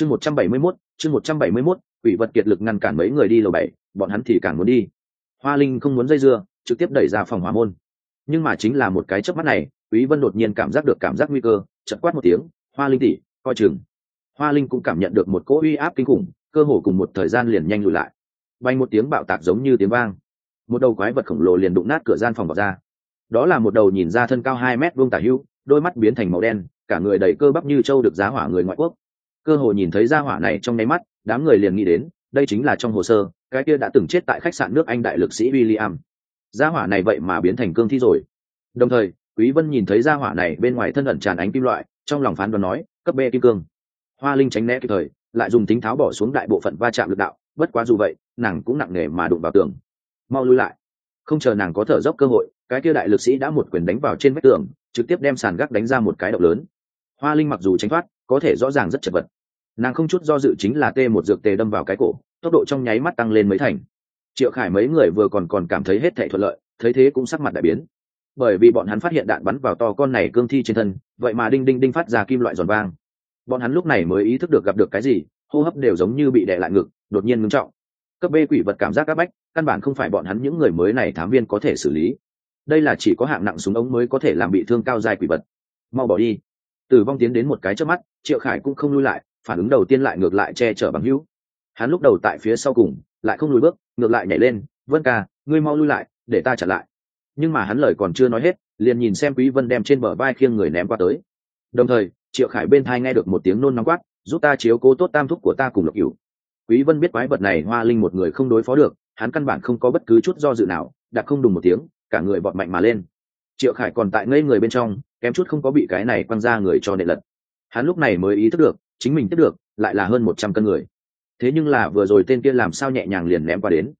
chương một trăm bảy mươi 171, chương một trăm bảy mươi 171, quỷ vật kiệt lực ngăn cản mấy người đi lầu bảy bọn hắn thì càng muốn đi. Hoa linh không muốn dây dưa trực tiếp đẩy ra phòng hỏa môn. Nhưng mà chính là một cái chớp mắt này quý vân đột nhiên cảm giác được cảm giác nguy cơ chợt quát một tiếng hoa linh tỷ coi chừng. Hoa linh cũng cảm nhận được một cỗ uy áp kinh khủng cơ hồ cùng một thời gian liền nhanh lùi lại. Bay một tiếng bạo tạc giống như tiếng vang. Một đầu quái vật khổng lồ liền đụng nát cửa gian phòng vào ra. Đó là một đầu nhìn ra thân cao hai mét vuông tả hưu đôi mắt biến thành màu đen cả người đầy cơ bắp như trâu được giá hỏa người ngoại quốc cơ hội nhìn thấy gia hỏa này trong nháy mắt, đám người liền nghĩ đến, đây chính là trong hồ sơ, cái kia đã từng chết tại khách sạn nước anh đại lực sĩ William. gia hỏa này vậy mà biến thành cương thi rồi. Đồng thời, quý vân nhìn thấy gia hỏa này bên ngoài thân ẩn tràn ánh kim loại, trong lòng phán đoán nói, cấp b kim cương. Hoa linh tránh né kịp thời, lại dùng tính tháo bỏ xuống đại bộ phận va chạm lực đạo, bất quá dù vậy, nàng cũng nặng nề mà đụng vào tường. Mau lui lại. Không chờ nàng có thở dốc cơ hội, cái kia đại lực sĩ đã một quyền đánh vào trên vách tường, trực tiếp đem sàn gác đánh ra một cái động lớn. Hoa linh mặc dù tránh thoát, có thể rõ ràng rất chật vật nàng không chút do dự chính là tê một dược tê đâm vào cái cổ, tốc độ trong nháy mắt tăng lên mấy thành. Triệu khải mấy người vừa còn còn cảm thấy hết thệ thuận lợi, thấy thế cũng sắc mặt đại biến. Bởi vì bọn hắn phát hiện đạn bắn vào to con này cương thi trên thân, vậy mà đinh đinh đinh phát ra kim loại giòn vang. Bọn hắn lúc này mới ý thức được gặp được cái gì, hô hấp đều giống như bị đè lại ngực, đột nhiên ngưng trọng. Cấp b quỷ vật cảm giác áp bách, căn bản không phải bọn hắn những người mới này thám viên có thể xử lý. Đây là chỉ có hạng nặng súng ống mới có thể làm bị thương cao dài quỷ vật. Mau bỏ đi. Tử vong tiến đến một cái trước mắt, triệu khải cũng không lui lại phản ứng đầu tiên lại ngược lại che chở bằng hữu. Hắn lúc đầu tại phía sau cùng, lại không lùi bước, ngược lại nhảy lên, vân ca, ngươi mau lui lại, để ta trả lại. Nhưng mà hắn lời còn chưa nói hết, liền nhìn xem quý vân đem trên bờ vai khiêng người ném qua tới. Đồng thời, triệu khải bên thai nghe được một tiếng nôn nóng quát, giúp ta chiếu cố tốt tam thúc của ta cùng lộc cửu. Quý vân biết quái vật này hoa linh một người không đối phó được, hắn căn bản không có bất cứ chút do dự nào, đặt không đùng một tiếng, cả người bọt mạnh mà lên. Triệu khải còn tại ngây người bên trong, kém chút không có bị cái này quăng ra người cho nệ lật. Hắn lúc này mới ý thức được chính mình tiếp được, lại là hơn một trăm cân người. Thế nhưng là vừa rồi tên kia làm sao nhẹ nhàng liền ném qua đến.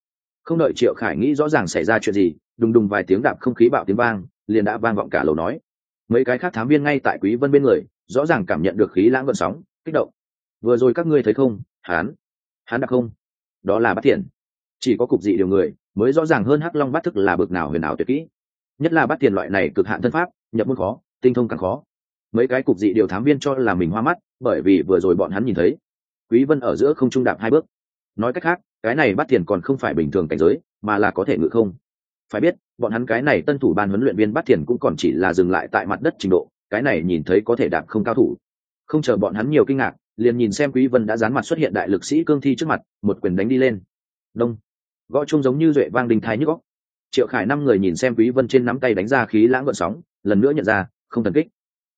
Không đợi triệu khải nghĩ rõ ràng xảy ra chuyện gì, đùng đùng vài tiếng đạp không khí bạo tiếng vang, liền đã vang vọng cả lầu nói. Mấy cái khác thám viên ngay tại quý vân bên người, rõ ràng cảm nhận được khí lãng gợn sóng, kích động. Vừa rồi các ngươi thấy không, hán? Hán đặc không? Đó là bắt thiện chỉ có cục dị điều người, mới rõ ràng hơn hắc long bắt thức là bực nào huyền ảo tuyệt kỹ. Nhất là bắt tiền loại này cực hạn thân pháp, nhập môn khó, tinh thông càng khó mấy cái cục dị điều thám viên cho là mình hoa mắt, bởi vì vừa rồi bọn hắn nhìn thấy. Quý vân ở giữa không trung đạp hai bước. Nói cách khác, cái này bắt tiền còn không phải bình thường cảnh giới, mà là có thể ngự không. Phải biết, bọn hắn cái này tân thủ ban huấn luyện viên bắt tiền cũng còn chỉ là dừng lại tại mặt đất trình độ, cái này nhìn thấy có thể đạp không cao thủ. Không chờ bọn hắn nhiều kinh ngạc, liền nhìn xem quý vân đã dán mặt xuất hiện đại lực sĩ cương thi trước mặt, một quyền đánh đi lên. Đông. Gõ chung giống như duệ vang đình thái nhức óc. Triệu khải năm người nhìn xem quý vân trên nắm tay đánh ra khí lãng gợn sóng, lần nữa nhận ra, không thần kích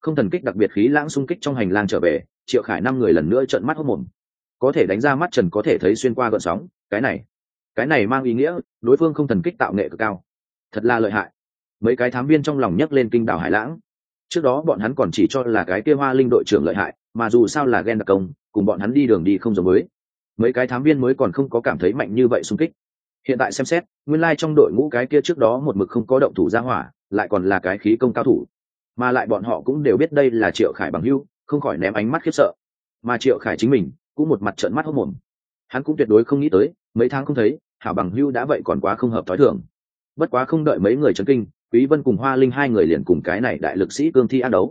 không thần kích đặc biệt khí lãng xung kích trong hành lang trở về, triệu khải năm người lần nữa trợn mắt hốt mồm. Có thể đánh ra mắt trần có thể thấy xuyên qua gợn sóng, cái này cái này mang ý nghĩa, đối phương không thần kích tạo nghệ cực cao. Thật là lợi hại. Mấy cái thám viên trong lòng nhấc lên kinh đảo hải lãng. Trước đó bọn hắn còn chỉ cho là cái kia hoa linh đội trưởng lợi hại, mà dù sao là ghen đặc công, cùng bọn hắn đi đường đi không giống mới mấy cái thám viên mới còn không có cảm thấy mạnh như vậy xung kích. Hiện tại xem xét, nguyên lai trong đội ngũ cái kia trước đó một mực không có động thủ ra hỏa, lại còn là cái khí công cao thủ mà lại bọn họ cũng đều biết đây là triệu khải bằng hưu không khỏi ném ánh mắt khiếp sợ. Mà triệu khải chính mình cũng một mặt trợn mắt hốc mồm hắn cũng tuyệt đối không nghĩ tới, mấy tháng không thấy, hảo bằng hưu đã vậy còn quá không hợp t h ó i thường. Bất quá không đợi mấy người chấn kinh, quý vân cùng hoa linh hai người liền cùng cái này đại lực sĩ cương thi ác đấu.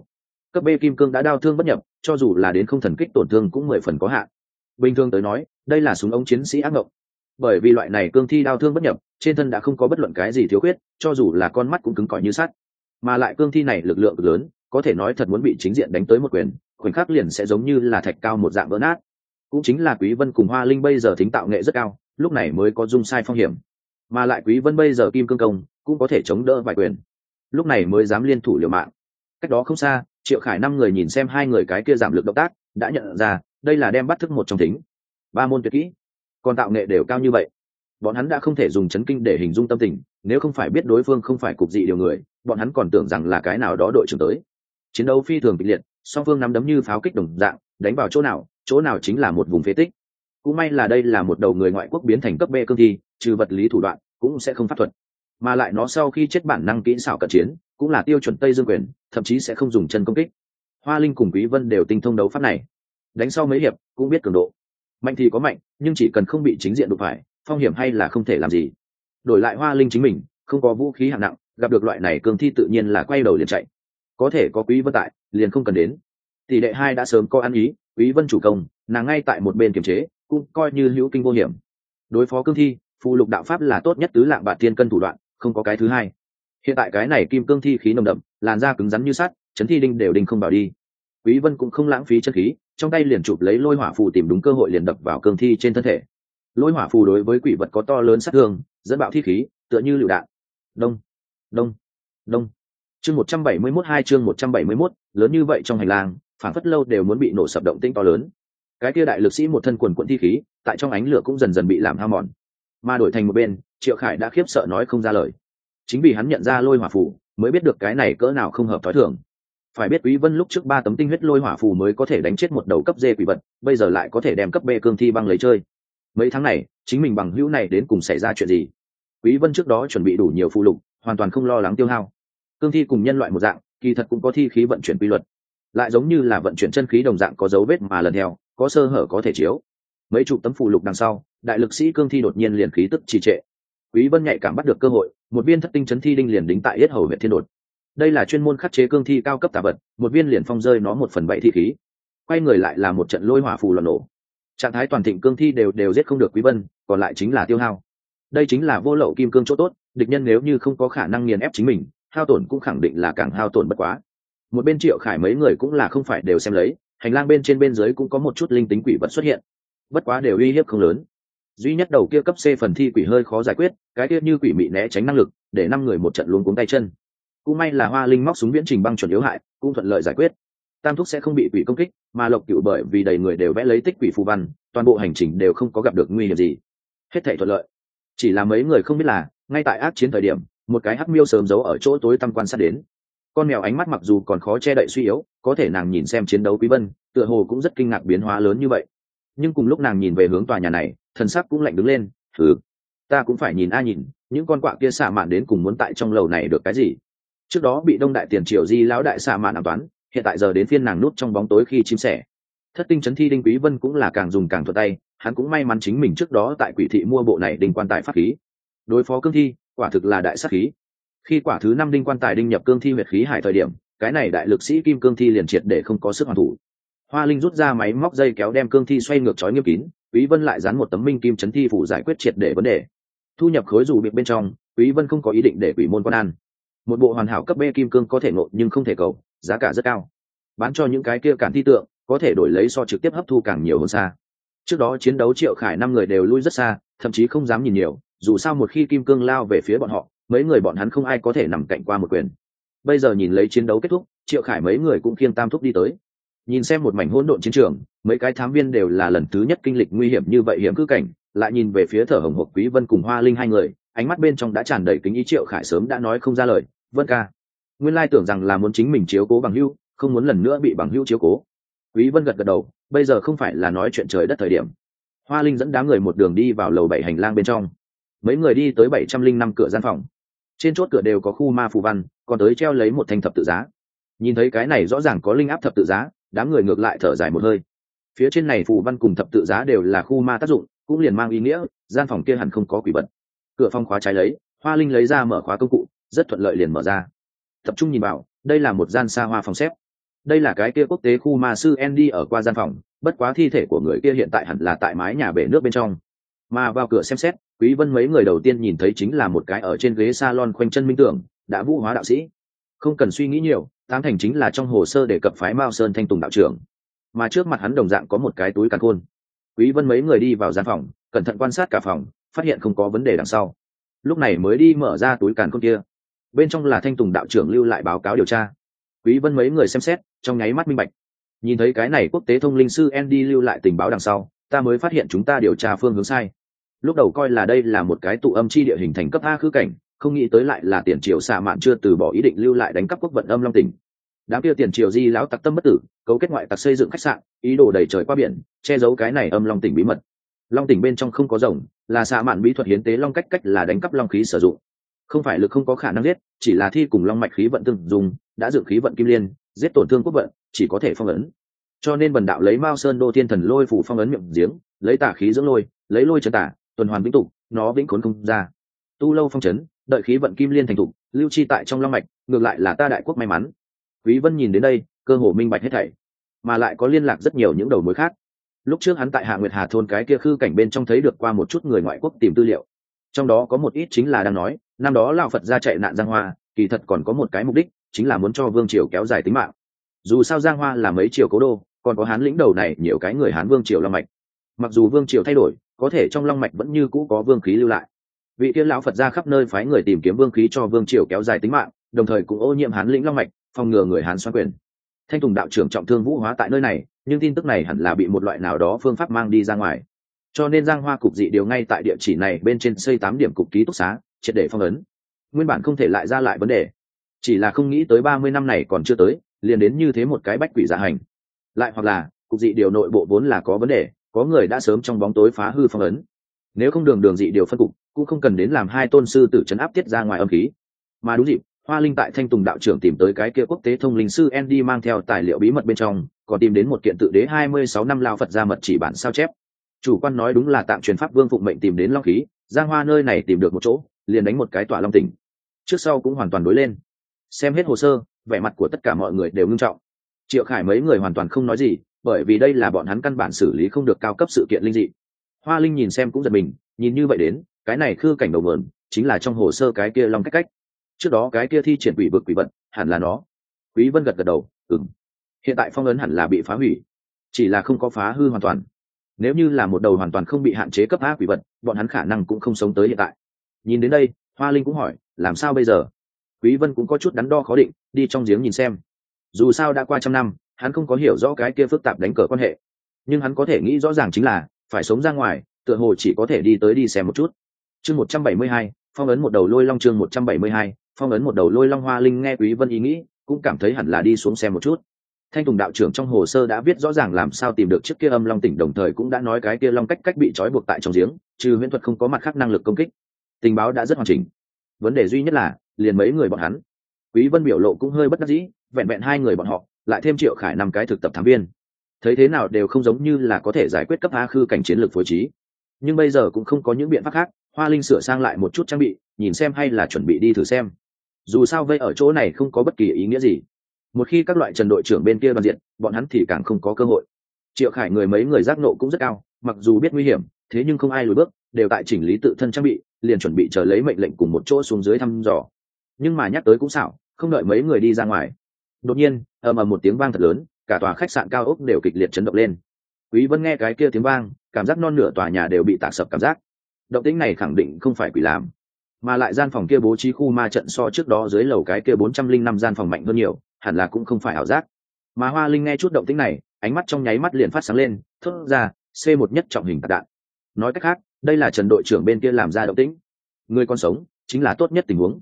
Cấp b kim cương đã đau thương bất nhập, cho dù là đến không thần kích tổn thương cũng mười phần có hạn. Bình thường tới nói, đây là súng ống chiến sĩ ác mộng bởi vì loại này cương thi đau thương bất nhập, trên thân đã không có bất luận cái gì thiếu khuyết, cho dù là con mắt cũng cứng cỏi như sắt mà lại cương thi này lực lượng lớn, có thể nói thật muốn bị chính diện đánh tới một quyền, khoảnh khắc liền sẽ giống như là thạch cao một dạng vỡ nát. Cũng chính là quý vân cùng hoa linh bây giờ thính tạo nghệ rất cao, lúc này mới có dung sai phong hiểm. Mà lại quý vân bây giờ kim cương công, cũng có thể chống đỡ vài quyền. Lúc này mới dám liên thủ liều mạng. Cách đó không xa, triệu khải năm người nhìn xem hai người cái kia giảm lực động tác, đã nhận ra, đây là đem bắt thức một trong thính. Ba môn tuyệt kỹ. Còn tạo nghệ đều cao như vậy. Bọn hắn đã không thể dùng chấn kinh để hình dung tâm tình, nếu không phải biết đối phương không phải cục dị điều người bọn hắn còn tưởng rằng là cái nào đó đội trưởng tới. Chiến đấu phi thường kịch liệt, song phương nắm đấm như pháo kích đồng dạng, đánh vào chỗ nào chỗ nào chính là một vùng phế tích. Cũng may là đây là một đầu người ngoại quốc biến thành cấp b cương thi, trừ vật lý thủ đoạn, cũng sẽ không pháp thuật. Mà lại nó sau khi chết bản năng kỹ xảo cận chiến, cũng là tiêu chuẩn tây dương quyền, thậm chí sẽ không dùng chân công kích. Hoa linh cùng quý vân đều tinh thông đấu pháp này. Đánh sau mấy hiệp, cũng biết cường độ. Mạnh thì có mạnh, nhưng chỉ cần không bị chính diện đụng phải, phong hiểm hay là không thể làm gì. Đổi lại hoa linh chính mình, không có vũ khí hạng nặng gặp được loại này cương thi tự nhiên là quay đầu liền chạy. Có thể có quý vân tại, liền không cần đến. Tỷ đệ hai đã sớm có ăn ý, quý vân chủ công, nàng ngay tại một bên kiềm chế, cũng coi như hữu kinh vô hiểm. Đối phó cương thi, phù lục đạo pháp là tốt nhất tứ lạng bạc tiên cân thủ đoạn, không có cái thứ hai. Hiện tại cái này kim cương thi khí nồng đậm, làn da cứng rắn như sắt, chấn thi đinh đều đinh không vào đi. Quý vân cũng không lãng phí chân khí, trong tay liền chụp lấy lôi hỏa phù tìm đúng cơ hội liền đập vào cương thi trên thân thể. Lôi hỏa phù đối với quỷ vật có to lớn sát thương, dẫn bạo thi khí, tựa như lựu đạn. Đông đông. Đông. Chương 171 hai chương 171, lớn như vậy trong hành lang phản phất lâu đều muốn bị nổ sập động tĩnh to lớn. Cái kia đại lực sĩ một thân quần quận thi khí tại trong ánh lửa cũng dần dần bị làm hao mòn. Mà đổi thành một bên triệu khải đã khiếp sợ nói không ra lời. Chính vì hắn nhận ra lôi hỏa phù mới biết được cái này cỡ nào không hợp thói thường. Phải biết quý vân lúc trước ba tấm tinh huyết lôi hỏa phù mới có thể đánh chết một đầu cấp dê quỷ vật bây giờ lại có thể đem cấp b cương thi băng lấy chơi. Mấy tháng này chính mình bằng hữu này đến cùng xảy ra chuyện gì? Quý vân trước đó chuẩn bị đủ nhiều phụ lục hoàn toàn không lo lắng tiêu hao. Cương thi cùng nhân loại một dạng, kỳ thật cũng có thi khí vận chuyển quy luật. Lại giống như là vận chuyển chân khí đồng dạng có dấu vết mà lần theo, có sơ hở có thể chiếu. Mấy chục tấm phụ lục đằng sau, đại lực sĩ cương thi đột nhiên liền khí tức trì trệ. Quý vân nhạy cảm bắt được cơ hội, một viên thất tinh chấn thi đinh liền đính tại yết hầu huyện thiên đột. Đây là chuyên môn khắc chế cương thi cao cấp tà vật, một viên liền phong rơi nó một phần bảy thi khí. Quay người lại là một trận lôi hỏa phù loạn nổ. Trạng thái toàn thịnh cương thi đều đều giết không được quý vân, còn lại chính là tiêu hao. Đây chính là vô lậu kim cương chỗ tốt địch nhân nếu như không có khả năng nghiền ép chính mình, hao tổn cũng khẳng định là càng hao tổn bất quá. Một bên triệu khải mấy người cũng là không phải đều xem lấy, hành lang bên trên bên dưới cũng có một chút linh tính quỷ vật xuất hiện. Bất quá đều uy hiếp không lớn. Duy nhất đầu kia cấp c phần thi quỷ hơi khó giải quyết, cái kia như quỷ mị né tránh năng lực, để năm người một trận luôn cuống tay chân. Cũng may là hoa linh móc súng viễn trình băng chuẩn yếu hại, cũng thuận lợi giải quyết. Tam thúc sẽ không bị quỷ công kích, mà lộc cựu bởi vì đầy người đều vẽ lấy tích quỷ phù văn, toàn bộ hành trình đều không có gặp được nguy hiểm gì. Hết thể thuận lợi. Chỉ là mấy người không biết là ngay tại ác chiến thời điểm, một cái hắc miêu sớm giấu ở chỗ tối tăm quan sát đến. Con mèo ánh mắt mặc dù còn khó che đậy suy yếu, có thể nàng nhìn xem chiến đấu quý vân, tựa hồ cũng rất kinh ngạc biến hóa lớn như vậy. Nhưng cùng lúc nàng nhìn về hướng tòa nhà này, thần sắc cũng lạnh đứng lên thử ta cũng phải nhìn a nhìn, những con quạ kia xạ mạn đến cùng muốn tại trong lầu này được cái gì? Trước đó bị đông đại tiền triều di lão đại xạ mạn ám toán, hiện tại giờ đến phiên nàng nút trong bóng tối khi chim sẻ. Thất tinh chấn thi đinh quý vân cũng là càng dùng càng thuật tay, hắn cũng may mắn chính mình trước đó tại quỷ thị mua bộ này đinh quan tài pháp khí đối phó cương thi, quả thực là đại sát khí. Khi quả thứ năm đinh quan tài đinh nhập cương thi huyệt khí hải thời điểm, cái này đại lực sĩ kim cương thi liền triệt để không có sức hoàn thủ. Hoa linh rút ra máy móc dây kéo đem cương thi xoay ngược chói nghiêm kín, quý vân lại dán một tấm minh kim chấn thi phủ giải quyết triệt để vấn đề. Thu nhập khối dù bị bên trong, quý vân không có ý định để quỷ môn quan ăn một bộ hoàn hảo cấp b kim cương có thể ngộ nhưng không thể cầu, giá cả rất cao. Bán cho những cái kia cản thi tượng, có thể đổi lấy so trực tiếp hấp thu càng nhiều hơn xa. Trước đó chiến đấu triệu khải năm người đều lui rất xa, thậm chí không dám nhìn nhiều dù sao một khi kim cương lao về phía bọn họ, mấy người bọn hắn không ai có thể nằm cạnh qua một quyền. Bây giờ nhìn lấy chiến đấu kết thúc, triệu khải mấy người cũng khiêng tam thúc đi tới. Nhìn xem một mảnh hỗn độn chiến trường, mấy cái thám viên đều là lần thứ nhất kinh lịch nguy hiểm như vậy hiểm cứ cảnh, lại nhìn về phía thở hồng hộc quý vân cùng hoa linh hai người, ánh mắt bên trong đã tràn đầy kính ý triệu khải sớm đã nói không ra lời, vân ca, nguyên lai tưởng rằng là muốn chính mình chiếu cố bằng hưu không muốn lần nữa bị bằng hưu chiếu cố. Quý vân gật gật đầu, bây giờ không phải là nói chuyện trời đất thời điểm. Hoa linh dẫn đám người một đường đi vào lầu bảy hành lang bên trong mấy người đi tới bảy trăm linh năm cửa gian phòng. Trên chốt cửa đều có khu ma phù văn, còn tới treo lấy một thanh thập tự giá. Nhìn thấy cái này rõ ràng có linh áp thập tự giá, đám người ngược lại thở dài một hơi. Phía trên này phù văn cùng thập tự giá đều là khu ma tác dụng, cũng liền mang ý nghĩa, gian phòng kia hẳn không có quỷ vật. Cửa phong khóa trái lấy, hoa linh lấy ra mở khóa công cụ, rất thuận lợi liền mở ra. Tập trung nhìn vào, đây là một gian xa hoa phòng xếp. Đây là cái kia quốc tế khu ma sư andy ở qua gian phòng, bất quá thi thể của người kia hiện tại hẳn là tại mái nhà bể nước bên trong mà vào cửa xem xét, quý vân mấy người đầu tiên nhìn thấy chính là một cái ở trên ghế salon khoanh chân minh tưởng, đã vũ hóa đạo sĩ. Không cần suy nghĩ nhiều tám thành chính là trong hồ sơ để cập phái mao sơn thanh tùng đạo trưởng. Mà trước mặt hắn đồng dạng có một cái túi càn khôn. Quý vân mấy người đi vào gian phòng, cẩn thận quan sát cả phòng, phát hiện không có vấn đề đằng sau. Lúc này mới đi mở ra túi càn khôn kia. Bên trong là thanh tùng đạo trưởng lưu lại báo cáo điều tra. Quý vân mấy người xem xét, trong nháy mắt minh bạch. Nhìn thấy cái này quốc tế thông linh sư andy lưu lại tình báo đằng sau, ta mới phát hiện chúng ta điều tra phương hướng sai lúc đầu coi là đây là một cái tụ âm chi địa hình thành cấp a khứ cảnh, không nghĩ tới lại là tiền triều xạ mạn chưa từ bỏ ý định lưu lại đánh cắp quốc vận âm long tỉnh. Đám kia tiền triều di lão tặc tâm bất tử, cấu kết ngoại tặc xây dựng khách sạn, ý đồ đầy trời qua biển, che giấu cái này âm long tỉnh bí mật. Long tỉnh bên trong không có rồng, là xạ mạn bí thuật hiến tế long cách cách là đánh cắp long khí sử dụng. Không phải lực không có khả năng giết, chỉ là thi cùng long mạch khí vận tương dùng, đã dựng khí vận kim liên, giết tổn thương quốc vận, chỉ có thể phong ấn. Cho nên bần đạo lấy mao sơn đô thiên thần lôi phủ phong ấn miệng giếng, lấy tả khí dưỡng lôi, lấy lôi trần tả tuần hoàn vĩnh tục, nó vĩnh khốn không ra. Tu lâu phong trấn đợi khí vận kim liên thành thục, lưu chi tại trong long mạch, ngược lại là ta đại quốc may mắn. Quý vân nhìn đến đây, cơ hồ minh bạch hết thảy, mà lại có liên lạc rất nhiều những đầu mối khác. Lúc trước hắn tại hạ nguyệt hà thôn cái kia khư cảnh bên trong thấy được qua một chút người ngoại quốc tìm tư liệu. Trong đó có một ít chính là đang nói, năm đó lão phật ra chạy nạn giang hoa, kỳ thật còn có một cái mục đích, chính là muốn cho vương triều kéo dài tính mạng. Dù sao giang hoa là mấy triều cố đô, còn có hán lĩnh đầu này nhiều cái người hán vương triều long mạch. Mặc dù vương triều thay đổi có thể trong long mạch vẫn như cũ có vương khí lưu lại. Vị tiên lão phật ra khắp nơi phái người tìm kiếm vương khí cho vương triều kéo dài tính mạng, đồng thời cũng ô nhiễm hán lĩnh long mạch, phòng ngừa người hán xoan quyền. Thanh tùng đạo trưởng trọng thương vũ hóa tại nơi này, nhưng tin tức này hẳn là bị một loại nào đó phương pháp mang đi ra ngoài. Cho nên giang hoa cục dị điều ngay tại địa chỉ này bên trên xây tám điểm cục ký túc xá, triệt để phong ấn. Nguyên bản không thể lại ra lại vấn đề. Chỉ là không nghĩ tới ba mươi năm này còn chưa tới, liền đến như thế một cái bách quỷ dạ hành. Lại hoặc là, cục dị điều nội bộ vốn là có vấn đề có người đã sớm trong bóng tối phá hư phong ấn. Nếu không đường đường dị điều phân cục, cũng không cần đến làm hai tôn sư tử chấn áp tiết ra ngoài âm khí. Mà đúng dịp, hoa linh tại thanh tùng đạo trưởng tìm tới cái kia quốc tế thông linh sư andy mang theo tài liệu bí mật bên trong, còn tìm đến một kiện tự đế hai mươi sáu năm lao phật ra mật chỉ bản sao chép. Chủ quan nói đúng là tạm truyền pháp vương phụng mệnh tìm đến long khí, giang hoa nơi này tìm được một chỗ, liền đánh một cái tỏa long tỉnh. Trước sau cũng hoàn toàn đối lên. Xem hết hồ sơ, vẻ mặt của tất cả mọi người đều ngưng trọng triệu khải mấy người hoàn toàn không nói gì, bởi vì đây là bọn hắn căn bản xử lý không được cao cấp sự kiện linh dị. Hoa linh nhìn xem cũng giật mình, nhìn như vậy đến, cái này khư cảnh đầu mượn chính là trong hồ sơ cái kia long cách cách. Trước đó cái kia thi triển quỷ vực quỷ vật hẳn là nó. Quý vân gật gật đầu, ừm. Hiện tại phong ấn hẳn là bị phá hủy, chỉ là không có phá hư hoàn toàn. Nếu như là một đầu hoàn toàn không bị hạn chế cấp áp quỷ vật bọn hắn khả năng cũng không sống tới hiện tại. Nhìn đến đây, hoa linh cũng hỏi, làm sao bây giờ? Quý vân cũng có chút đắn đo khó định, đi trong giếng nhìn xem dù sao đã qua trăm năm hắn không có hiểu rõ cái kia phức tạp đánh cờ quan hệ. Nhưng hắn có thể nghĩ rõ ràng chính là phải sống ra ngoài tựa hồ chỉ có thể đi tới đi xem một chút. Chương 172, phong ấn một đầu lôi long chương 172, phong ấn một đầu lôi long hoa linh nghe quý vân ý nghĩ cũng cảm thấy hẳn là đi xuống xem một chút. Thanh tùng đạo trưởng trong hồ sơ đã viết rõ ràng làm sao tìm được chiếc kia âm long tỉnh đồng thời cũng đã nói cái kia long cách cách bị trói buộc tại trong giếng trừ huyễn thuật không có mặt khác năng lực công kích. Tình báo đã rất hoàn chỉnh. Vấn đề duy nhất là liền mấy người bọn hắn. Quý vân biểu lộ cũng hơi bất đắc dĩ vẹn vẹn hai người bọn họ, lại thêm triệu khải năm cái thực tập thám viên. Thấy thế nào đều không giống như là có thể giải quyết cấp a khư cảnh chiến lược phối trí. Nhưng bây giờ cũng không có những biện pháp khác, hoa linh sửa sang lại một chút trang bị, nhìn xem hay là chuẩn bị đi thử xem. Dù sao vây ở chỗ này không có bất kỳ ý nghĩa gì. Một khi các loại trần đội trưởng bên kia đoàn diện, bọn hắn thì càng không có cơ hội. Triệu khải người mấy người giác nộ cũng rất cao, mặc dù biết nguy hiểm, thế nhưng không ai lùi bước, đều tại chỉnh lý tự thân trang bị, liền chuẩn bị chờ lấy mệnh lệnh cùng một chỗ xuống dưới thăm dò. Nhưng mà nhắc tới cũng xảo, không đợi mấy người đi ra ngoài đột nhiên, ầm ầm một tiếng vang thật lớn, cả tòa khách sạn cao ốc đều kịch liệt chấn động lên. Quý vân nghe cái kia tiếng vang, cảm giác non nửa tòa nhà đều bị tạc sập cảm giác. Động tĩnh này khẳng định không phải quỷ làm, mà lại gian phòng kia bố trí khu ma trận so trước đó dưới lầu cái kia bốn trăm linh năm gian phòng mạnh hơn nhiều, hẳn là cũng không phải ảo giác. Mà hoa linh nghe chút động tĩnh này, ánh mắt trong nháy mắt liền phát sáng lên, thốt ra, c một nhất trọng hình tạc đạn. Nói cách khác, đây là trần đội trưởng bên kia làm ra động tĩnh. Người còn sống, chính là tốt nhất tình huống.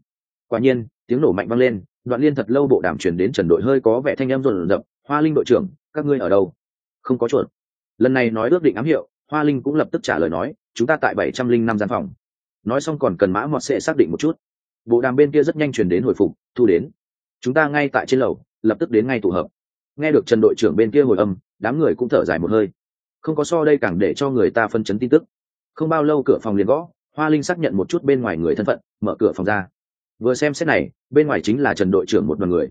Quả nhiên, tiếng nổ mạnh vang lên đoạn liên thật lâu bộ đàm truyền đến trần đội hơi có vẻ thanh em rộn rập, hoa linh đội trưởng, các ngươi ở đâu? Không có chuột. Lần này nói ước định ám hiệu, hoa linh cũng lập tức trả lời nói, chúng ta tại bảy trăm linh năm gian phòng. Nói xong còn cần mã mọt sẽ xác định một chút. Bộ đàm bên kia rất nhanh chuyển đến hồi phục, thu đến. Chúng ta ngay tại trên lầu, lập tức đến ngay tụ hợp. Nghe được trần đội trưởng bên kia hồi âm, đám người cũng thở dài một hơi. Không có so đây càng để cho người ta phân chấn tin tức. Không bao lâu cửa phòng liền gõ, hoa linh xác nhận một chút bên ngoài người thân phận, mở cửa phòng ra vừa xem xét này, bên ngoài chính là trần đội trưởng một đoàn người.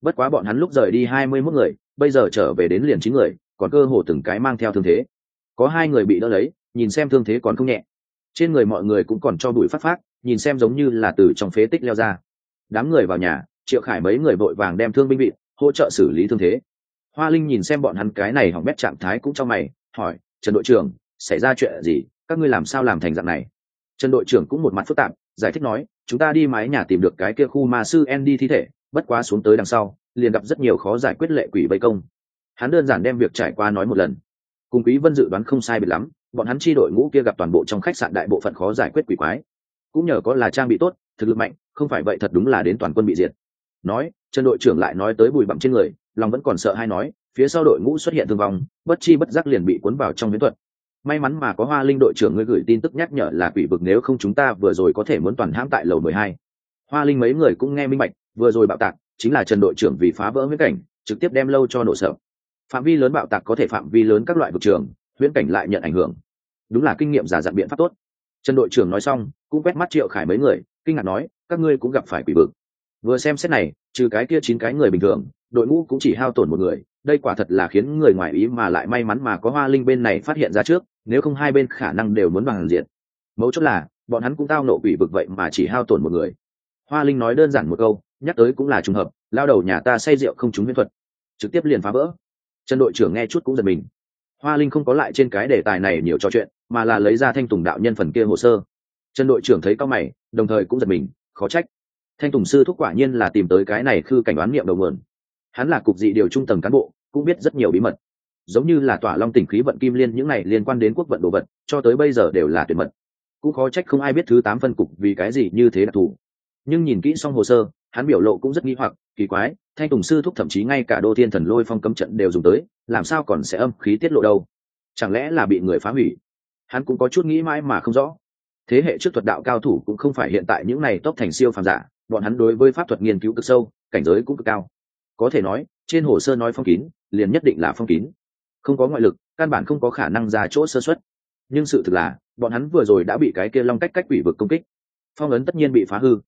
Bất quá bọn hắn lúc rời đi hai mươi mốt người, bây giờ trở về đến liền chín người, còn cơ hồ từng cái mang theo thương thế. Có hai người bị đỡ lấy, nhìn xem thương thế còn không nhẹ. Trên người mọi người cũng còn cho bụi phát phát, nhìn xem giống như là từ trong phế tích leo ra. Đám người vào nhà, triệu khải mấy người vội vàng đem thương binh bị, hỗ trợ xử lý thương thế. Hoa linh nhìn xem bọn hắn cái này hỏng bét trạng thái cũng trong mày, hỏi, trần đội trưởng, xảy ra chuyện gì? Các ngươi làm sao làm thành dạng này? Trần đội trưởng cũng một mặt phức tạp, giải thích nói chúng ta đi mái nhà tìm được cái kia khu ma sư andy thi thể, bất quá xuống tới đằng sau, liền gặp rất nhiều khó giải quyết lệ quỷ vây công. Hắn đơn giản đem việc trải qua nói một lần. Cùng quý vân dự đoán không sai biệt lắm, bọn hắn chi đội ngũ kia gặp toàn bộ trong khách sạn đại bộ phận khó giải quyết quỷ quái. Cũng nhờ có là trang bị tốt, thực lực mạnh, không phải vậy thật đúng là đến toàn quân bị diệt. Nói chân đội trưởng lại nói tới bùi bặm trên người, lòng vẫn còn sợ hay nói, phía sau đội ngũ xuất hiện thương vong, bất chi bất giác liền bị cuốn vào trong huyễn thuật may mắn mà có hoa linh đội trưởng ngươi gửi tin tức nhắc nhở là quỷ vực nếu không chúng ta vừa rồi có thể muốn toàn hãm tại lầu mười hai. Hoa linh mấy người cũng nghe minh bạch, vừa rồi bạo tạc chính là trần đội trưởng vì phá vỡ huyễn cảnh, trực tiếp đem lâu cho nổ sợ. Phạm vi lớn bạo tạc có thể phạm vi lớn các loại vực trường, huyễn cảnh lại nhận ảnh hưởng. Đúng là kinh nghiệm giả dạng biện pháp tốt. Trần đội trưởng nói xong, cũng quét mắt triệu khải mấy người, kinh ngạc nói, các ngươi cũng gặp phải quỷ vực. Vừa xem xét này, trừ cái kia chín cái người bình thường, đội ngũ cũng chỉ hao tổn một người đây quả thật là khiến người ngoài ý mà lại may mắn mà có hoa linh bên này phát hiện ra trước, nếu không hai bên khả năng đều muốn bằng diện. Mấu chốt là, bọn hắn cũng tao nộ quỷ vực vậy mà chỉ hao tổn một người. Hoa linh nói đơn giản một câu, nhắc tới cũng là trùng hợp, lao đầu nhà ta say rượu không trúng miễn thuật. Trực tiếp liền phá vỡ. Trần đội trưởng nghe chút cũng giật mình. Hoa linh không có lại trên cái đề tài này nhiều trò chuyện, mà là lấy ra thanh tùng đạo nhân phần kia hồ sơ. Trần đội trưởng thấy cao mày, đồng thời cũng giật mình, khó trách. Thanh tùng sư thúc quả nhiên là tìm tới cái này khư cảnh đoán niệm đầu nguồn hắn là cục dị điều trung tầng cán bộ, cũng biết rất nhiều bí mật. Giống như là tỏa long tỉnh khí vận kim liên những này liên quan đến quốc vận đồ vật, cho tới bây giờ đều là tuyệt mật. Cũng khó trách không ai biết thứ tám phân cục vì cái gì như thế đặc thù. Nhưng nhìn kỹ xong hồ sơ, hắn biểu lộ cũng rất nghi hoặc, kỳ quái, thanh tùng sư thúc thậm chí ngay cả đô thiên thần lôi phong cấm trận đều dùng tới, làm sao còn sẽ âm khí tiết lộ đâu? Chẳng lẽ là bị người phá hủy? Hắn cũng có chút nghĩ mãi mà không rõ. Thế hệ trước thuật đạo cao thủ cũng không phải hiện tại những này tốc thành siêu phàm giả, bọn hắn đối với pháp thuật nghiên cứu cực sâu, cảnh giới cũng cực cao có thể nói, trên hồ sơ nói phong kín, liền nhất định là phong kín. Không có ngoại lực, căn bản không có khả năng ra chỗ sơ xuất nhưng sự thực là, bọn hắn vừa rồi đã bị cái kia long cách cách quỷ vực công kích. Phong ấn tất nhiên bị phá hư.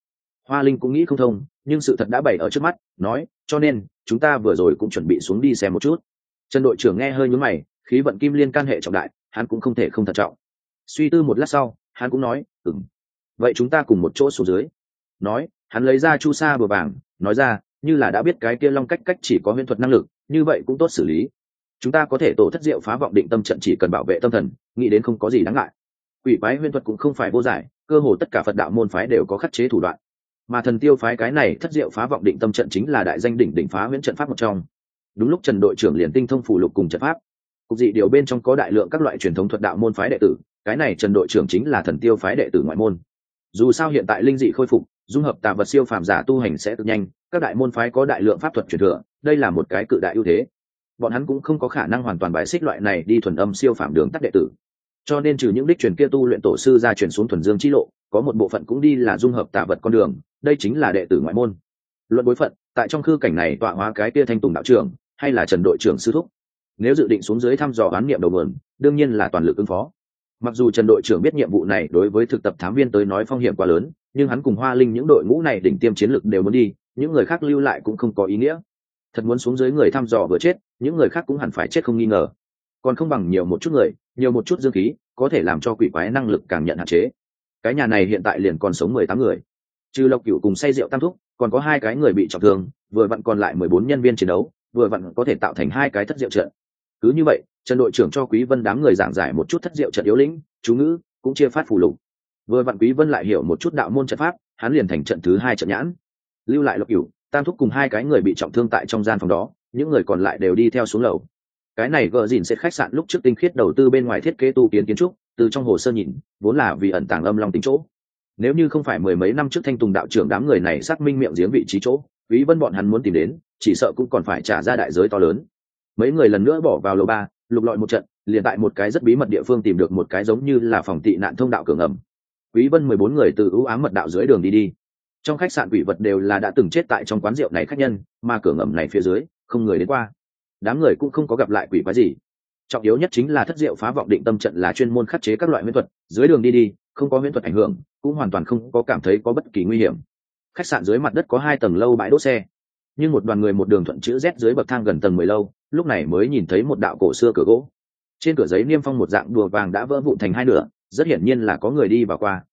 Hoa linh cũng nghĩ không thông, nhưng sự thật đã bày ở trước mắt, nói, cho nên, chúng ta vừa rồi cũng chuẩn bị xuống đi xem một chút. Trần đội trưởng nghe hơi nhúm mày, khí vận kim liên can hệ trọng đại, hắn cũng không thể không thận trọng. Suy tư một lát sau, hắn cũng nói ừng vậy chúng ta cùng một chỗ xuống dưới. Nói, hắn lấy ra chu sa bừa vàng, nói ra như là đã biết cái kia long cách cách chỉ có huyễn thuật năng lực, như vậy cũng tốt xử lý. Chúng ta có thể tổ thất diệu phá vọng định tâm trận chỉ cần bảo vệ tâm thần, nghĩ đến không có gì đáng ngại. Quỷ phái huyễn thuật cũng không phải vô giải, cơ hồ tất cả phật đạo môn phái đều có khắc chế thủ đoạn. Mà thần tiêu phái cái này thất diệu phá vọng định tâm trận chính là đại danh đỉnh đỉnh phá huyễn trận pháp một trong. Đúng lúc trần đội trưởng liền tinh thông phủ lục cùng trận pháp. Cục dị điều bên trong có đại lượng các loại truyền thống thuật đạo môn phái đệ tử, cái này trần đội trưởng chính là thần tiêu phái đệ tử ngoại môn. Dù sao hiện tại linh dị khôi phục dung hợp tạ vật siêu phàm giả tu hành sẽ cực nhanh, các đại môn phái có đại lượng pháp thuật truyền thừa, đây là một cái cự đại ưu thế. Bọn hắn cũng không có khả năng hoàn toàn bài xích loại này đi thuần âm siêu phàm đường tắt đệ tử. Cho nên trừ những đích truyền kia tu luyện tổ sư ra truyền xuống thuần dương chi lộ, có một bộ phận cũng đi là dung hợp tạ vật con đường, đây chính là đệ tử ngoại môn. Luận bối phận, tại trong khư cảnh này tọa hóa cái kia thanh tùng đạo trưởng, hay là trần đội trưởng sư thúc. Nếu dự định xuống dưới thăm dò oán niệm đầu nguồn, đương nhiên là toàn lực ứng phó mặc dù trần đội trưởng biết nhiệm vụ này đối với thực tập thám viên tới nói phong hiểm quá lớn, nhưng hắn cùng hoa linh những đội ngũ này đỉnh tiêm chiến lực đều muốn đi, những người khác lưu lại cũng không có ý nghĩa. Thật muốn xuống dưới người thăm dò vừa chết, những người khác cũng hẳn phải chết không nghi ngờ. Còn không bằng nhiều một chút người, nhiều một chút dương khí, có thể làm cho quỷ quái năng lực càng nhận hạn chế. Cái nhà này hiện tại liền còn sống mười tám người. Trừ lộc cựu cùng say rượu tam thúc, còn có hai cái người bị trọng thương, vừa vặn còn lại mười bốn nhân viên chiến đấu, vừa vặn có thể tạo thành hai cái thất rượu trận cứ như vậy, trần đội trưởng cho quý vân đám người giảng giải một chút thất diệu trận yếu lĩnh, chú ngữ, cũng chia phát phù lục. Vừa vặn quý vân lại hiểu một chút đạo môn trận pháp, hắn liền thành trận thứ hai trận nhãn. Lưu lại lộc cửu, tam thúc cùng hai cái người bị trọng thương tại trong gian phòng đó, những người còn lại đều đi theo xuống lầu. Cái này gờ dìn sẽ khách sạn lúc trước tinh khiết đầu tư bên ngoài thiết kế tu kiến kiến trúc, từ trong hồ sơ nhìn, vốn là vì ẩn tàng âm long tính chỗ. Nếu như không phải mười mấy năm trước thanh tùng đạo trưởng đám người này xác minh miệng giếng vị trí chỗ, quý vân bọn hắn muốn tìm đến, chỉ sợ cũng còn phải trả ra đại giới to lớn mấy người lần nữa bỏ vào lầu ba, lục lọi một trận, liền tại một cái rất bí mật địa phương tìm được một cái giống như là phòng tị nạn thông đạo cửa ngầm. Quý vân mười bốn người từ ưu ám mật đạo dưới đường đi đi. Trong khách sạn quỷ vật đều là đã từng chết tại trong quán rượu này khách nhân, mà cửa ngầm này phía dưới, không người đến qua. Đám người cũng không có gặp lại quỷ quái gì. Trọng yếu nhất chính là thất diệu phá vọng định tâm trận là chuyên môn khắc chế các loại huyễn thuật, dưới đường đi đi, không có huyễn thuật ảnh hưởng, cũng hoàn toàn không có cảm thấy có bất kỳ nguy hiểm. Khách sạn dưới mặt đất có hai tầng lâu bãi đỗ xe, nhưng một đoàn người một đường thuận chữ z dưới bậc thang gần tầng mười lâu lúc này mới nhìn thấy một đạo cổ xưa cửa gỗ. Trên cửa giấy niêm phong một dạng đùa vàng đã vỡ vụn thành hai nửa rất hiển nhiên là có người đi và qua.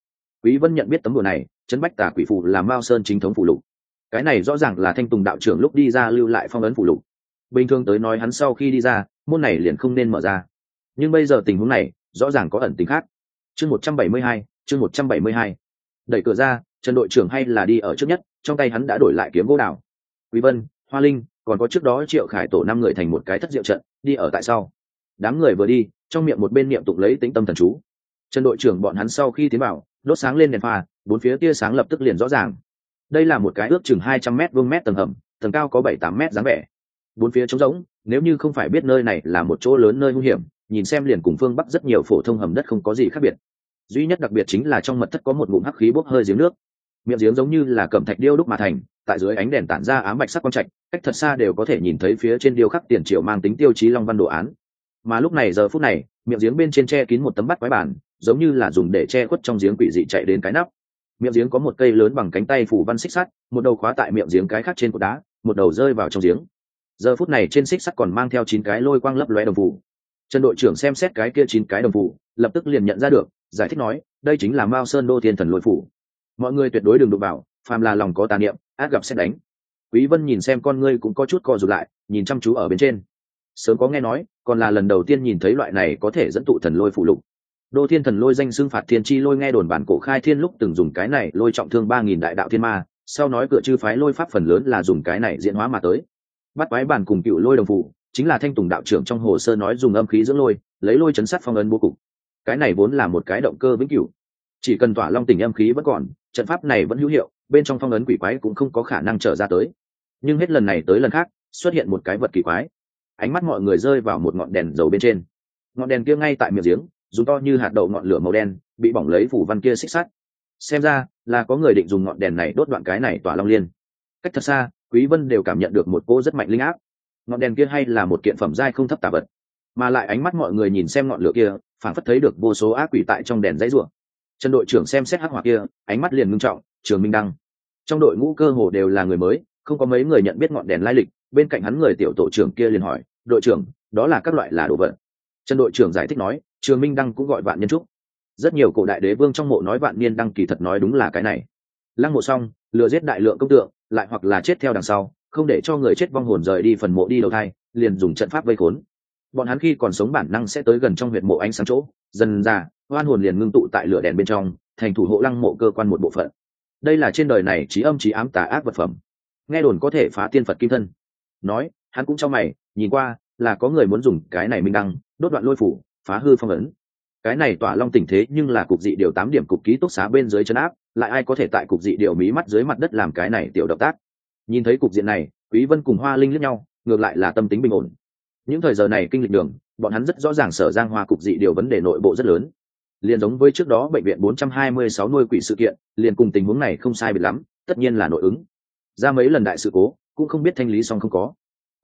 Quý vân nhận biết tấm đùa này chấn bách tà quỷ phù là mao sơn chính thống phù lục. Cái này rõ ràng là thanh tùng đạo trưởng lúc đi ra lưu lại phong ấn phù lục. Bình thường tới nói hắn sau khi đi ra môn này liền không nên mở ra. Nhưng bây giờ tình huống này rõ ràng có ẩn tình khác. Chương 172, chương 172. đẩy cửa ra trần đội trưởng hay là đi ở trước nhất trong tay hắn đã đổi lại kiếm gỗ đào. Quý vân hoa linh còn có trước đó triệu khải tổ năm người thành một cái thất diệu trận, đi ở tại sau. Đám người vừa đi, trong miệng một bên niệm tụng lấy tĩnh tâm thần chú. Trần đội trưởng bọn hắn sau khi tiến vào, đốt sáng lên đèn pha, bốn phía tia sáng lập tức liền rõ ràng. Đây là một cái ước chừng hai trăm m vuông mét tầng hầm, tầng cao có bảy tám m dáng vẻ. Bốn phía trống rỗng, nếu như không phải biết nơi này là một chỗ lớn nơi nguy hiểm, nhìn xem liền cùng phương bắc rất nhiều phổ thông hầm đất không có gì khác biệt. Duy nhất đặc biệt chính là trong mật thất có một ngụm hắc khí bốc hơi giếng nước miệng giếng giống như là cẩm thạch điêu đúc mà thành, tại dưới ánh đèn tản ra ám bạch sắc quang trạch, cách thật xa đều có thể nhìn thấy phía trên điêu khắc tiền triệu mang tính tiêu chí long văn đồ án. Mà lúc này giờ phút này, miệng giếng bên trên che kín một tấm bắt quái bản, giống như là dùng để che khuất trong giếng quỷ dị chạy đến cái nắp. Miệng giếng có một cây lớn bằng cánh tay phủ văn xích sắt, một đầu khóa tại miệng giếng cái khác trên cột đá, một đầu rơi vào trong giếng. Giờ phút này trên xích sắt còn mang theo chín cái lôi quang lấp lóe đồng phủ. Trần đội trưởng xem xét cái kia chín cái đồng phủ, lập tức liền nhận ra được, giải thích nói, đây chính là mao sơn đô thiên thần lôi phủ mọi người tuyệt đối đừng đụng vào, phàm là lòng có tà niệm, át gặp xét đánh. Quý vân nhìn xem con ngươi cũng có chút co rụt lại, nhìn chăm chú ở bên trên. Sớm có nghe nói, còn là lần đầu tiên nhìn thấy loại này có thể dẫn tụ thần lôi phụ lục. Đô thiên thần lôi danh xưng phạt thiên chi lôi nghe đồn bản cổ khai thiên lúc từng dùng cái này lôi trọng thương ba nghìn đại đạo thiên ma, sau nói cửa chư phái lôi pháp phần lớn là dùng cái này diễn hóa mà tới. Bắt quái bản cùng cựu lôi đồng phụ, chính là thanh tùng đạo trưởng trong hồ sơ nói dùng âm khí dưỡng lôi, lấy lôi chấn sát phong ấn bố cục. Cái này vốn là một cái động cơ vĩnh cửu. Chỉ cần tỏa long tình âm khí vẫn còn trận pháp này vẫn hữu hiệu, bên trong phong ấn quỷ quái cũng không có khả năng trở ra tới. Nhưng hết lần này tới lần khác, xuất hiện một cái vật kỳ quái. Ánh mắt mọi người rơi vào một ngọn đèn dầu bên trên. Ngọn đèn kia ngay tại miệng giếng, dùng to như hạt đậu ngọn lửa màu đen, bị bỏng lấy phủ văn kia xích sắt. Xem ra, là có người định dùng ngọn đèn này đốt đoạn cái này tỏa long liên. Cách thật xa, quý vân đều cảm nhận được một cô rất mạnh linh áp. Ngọn đèn kia hay là một kiện phẩm giai không thấp tà vật. Mà lại ánh mắt mọi người nhìn xem ngọn lửa kia phản phất thấy được vô số ác quỷ tại trong đèn dãy rủa trần đội trưởng xem xét hắc hỏa kia, ánh mắt liền ngưng trọng, trường minh đăng, trong đội ngũ cơ hồ đều là người mới, không có mấy người nhận biết ngọn đèn lai lịch. Bên cạnh hắn người tiểu tổ trưởng kia liền hỏi, đội trưởng, đó là các loại là đồ vật? Trần đội trưởng giải thích nói, trường minh đăng cũng gọi vạn nhân trúc. Rất nhiều cổ đại đế vương trong mộ nói vạn niên đăng kỳ thật nói đúng là cái này. Lăng mộ xong, lừa giết đại lượng công tượng, lại hoặc là chết theo đằng sau, không để cho người chết vong hồn rời đi phần mộ đi đầu thai, liền dùng trận pháp vây khốn. Bọn hắn khi còn sống bản năng sẽ tới gần trong huyệt mộ ánh sáng chỗ dần ra, oan hồn liền ngưng tụ tại lửa đèn bên trong, thành thủ hộ lăng mộ cơ quan một bộ phận. Đây là trên đời này trí âm trí ám tà ác vật phẩm. Nghe đồn có thể phá tiên phật kim thân. Nói, hắn cũng cho mày, nhìn qua, là có người muốn dùng cái này minh đăng, đốt đoạn lôi phủ, phá hư phong ấn. Cái này tỏa long tình thế nhưng là cục dị điều tám điểm cục ký túc xá bên dưới chân áp, lại ai có thể tại cục dị điều mí mắt dưới mặt đất làm cái này tiểu động tác? Nhìn thấy cục diện này, quý vân cùng hoa linh lướt nhau, ngược lại là tâm tính bình ổn những thời giờ này kinh lịch đường, bọn hắn rất rõ ràng sở giang hoa cục dị điều vấn đề nội bộ rất lớn. Liền giống với trước đó bệnh viện 426 nuôi quỷ sự kiện, liền cùng tình huống này không sai biệt lắm, tất nhiên là nội ứng. Ra mấy lần đại sự cố, cũng không biết thanh lý xong không có.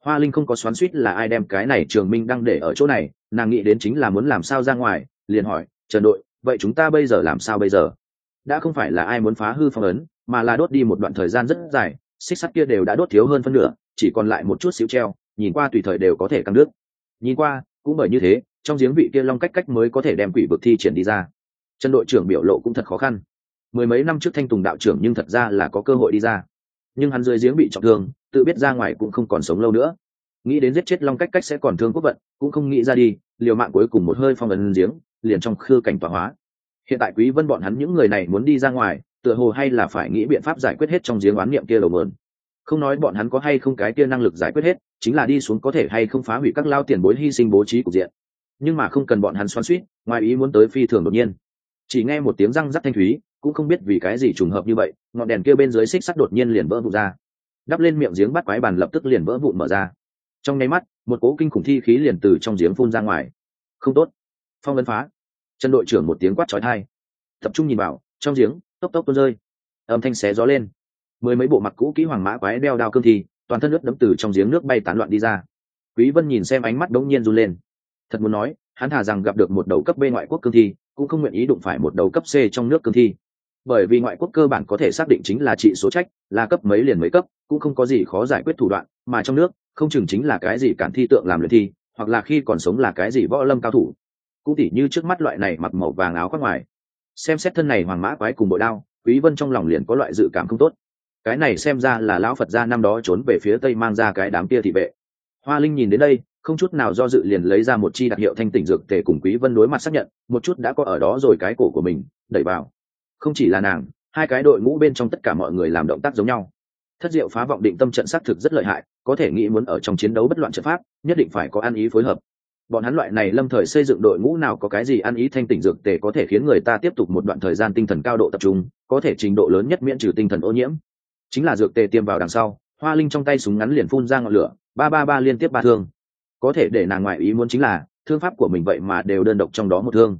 Hoa linh không có xoắn suýt là ai đem cái này trường minh đang để ở chỗ này, nàng nghĩ đến chính là muốn làm sao ra ngoài, liền hỏi, trần đội, vậy chúng ta bây giờ làm sao bây giờ? Đã không phải là ai muốn phá hư phong ấn, mà là đốt đi một đoạn thời gian rất dài, xích sắt kia đều đã đốt thiếu hơn phân nửa, chỉ còn lại một chút xíu treo nhìn qua tùy thời đều có thể căng nước nhìn qua, cũng bởi như thế, trong giếng vị kia long cách cách mới có thể đem quỷ vực thi triển đi ra. Trần đội trưởng biểu lộ cũng thật khó khăn. Mười mấy năm trước thanh tùng đạo trưởng nhưng thật ra là có cơ hội đi ra. Nhưng hắn dưới giếng bị trọng thương, tự biết ra ngoài cũng không còn sống lâu nữa. Nghĩ đến giết chết long cách cách sẽ còn thương quốc vận, cũng không nghĩ ra đi, liều mạng cuối cùng một hơi phong ấn giếng, liền trong khư cảnh tỏa hóa. Hiện tại quý vân bọn hắn những người này muốn đi ra ngoài, tựa hồ hay là phải nghĩ biện pháp giải quyết hết trong giếng oán niệm kia đầu mượn không nói bọn hắn có hay không cái kia năng lực giải quyết hết, chính là đi xuống có thể hay không phá hủy các lao tiền bối hy sinh bố trí cục diện. Nhưng mà không cần bọn hắn xoắn suýt ngoài ý muốn tới phi thường đột nhiên. Chỉ nghe một tiếng răng rắc thanh thúy, cũng không biết vì cái gì trùng hợp như vậy, ngọn đèn kia bên dưới xích sắt đột nhiên liền vỡ vụn ra. Đắp lên miệng giếng bắt quái bàn lập tức liền vỡ vụn mở ra. Trong nháy mắt, một cố kinh khủng thi khí liền từ trong giếng phun ra ngoài. Không tốt. Phong ấn phá. Chân đội trưởng một tiếng quát trói thai tập trung nhìn vào, trong giếng, tốc tốc tuôn rơi. Âm thanh xé gió lên mười mấy bộ mặt cũ kỹ hoàng mã quái đeo đao cương thi, toàn thân nước đấm từ trong giếng nước bay tán loạn đi ra. Quý vân nhìn xem ánh mắt đống nhiên run lên. Thật muốn nói, hắn thả rằng gặp được một đầu cấp b ngoại quốc cương thi, cũng không nguyện ý đụng phải một đầu cấp c trong nước cương thi. Bởi vì ngoại quốc cơ bản có thể xác định chính là trị số trách, là cấp mấy liền mấy cấp, cũng không có gì khó giải quyết thủ đoạn, mà trong nước, không chừng chính là cái gì cản thi tượng làm luyện thi, hoặc là khi còn sống là cái gì võ lâm cao thủ. Cũng tỉ như trước mắt loại này mặc màu vàng áo khoác ngoài. Xem xét thân này hoàng mã quái cùng bội đao, quý vân trong lòng liền có loại dự cảm không tốt cái này xem ra là lão phật gia năm đó trốn về phía tây mang ra cái đám kia thị vệ. Hoa linh nhìn đến đây, không chút nào do dự liền lấy ra một chi đặc hiệu thanh tỉnh dược tề cùng quý vân đối mặt xác nhận, một chút đã có ở đó rồi cái cổ của mình, đẩy vào. Không chỉ là nàng, hai cái đội ngũ bên trong tất cả mọi người làm động tác giống nhau. Thất diệu phá vọng định tâm trận xác thực rất lợi hại, có thể nghĩ muốn ở trong chiến đấu bất loạn trận pháp, nhất định phải có ăn ý phối hợp. Bọn hắn loại này lâm thời xây dựng đội ngũ nào có cái gì ăn ý thanh tỉnh dược tề có thể khiến người ta tiếp tục một đoạn thời gian tinh thần cao độ tập trung, có thể trình độ lớn nhất miễn trừ tinh thần ô nhiễm chính là dược tề tiêm vào đằng sau, hoa linh trong tay súng ngắn liền phun ra ngọn lửa, ba ba ba liên tiếp ba thương. Có thể để nàng ngoại ý muốn chính là, thương pháp của mình vậy mà đều đơn độc trong đó một thương.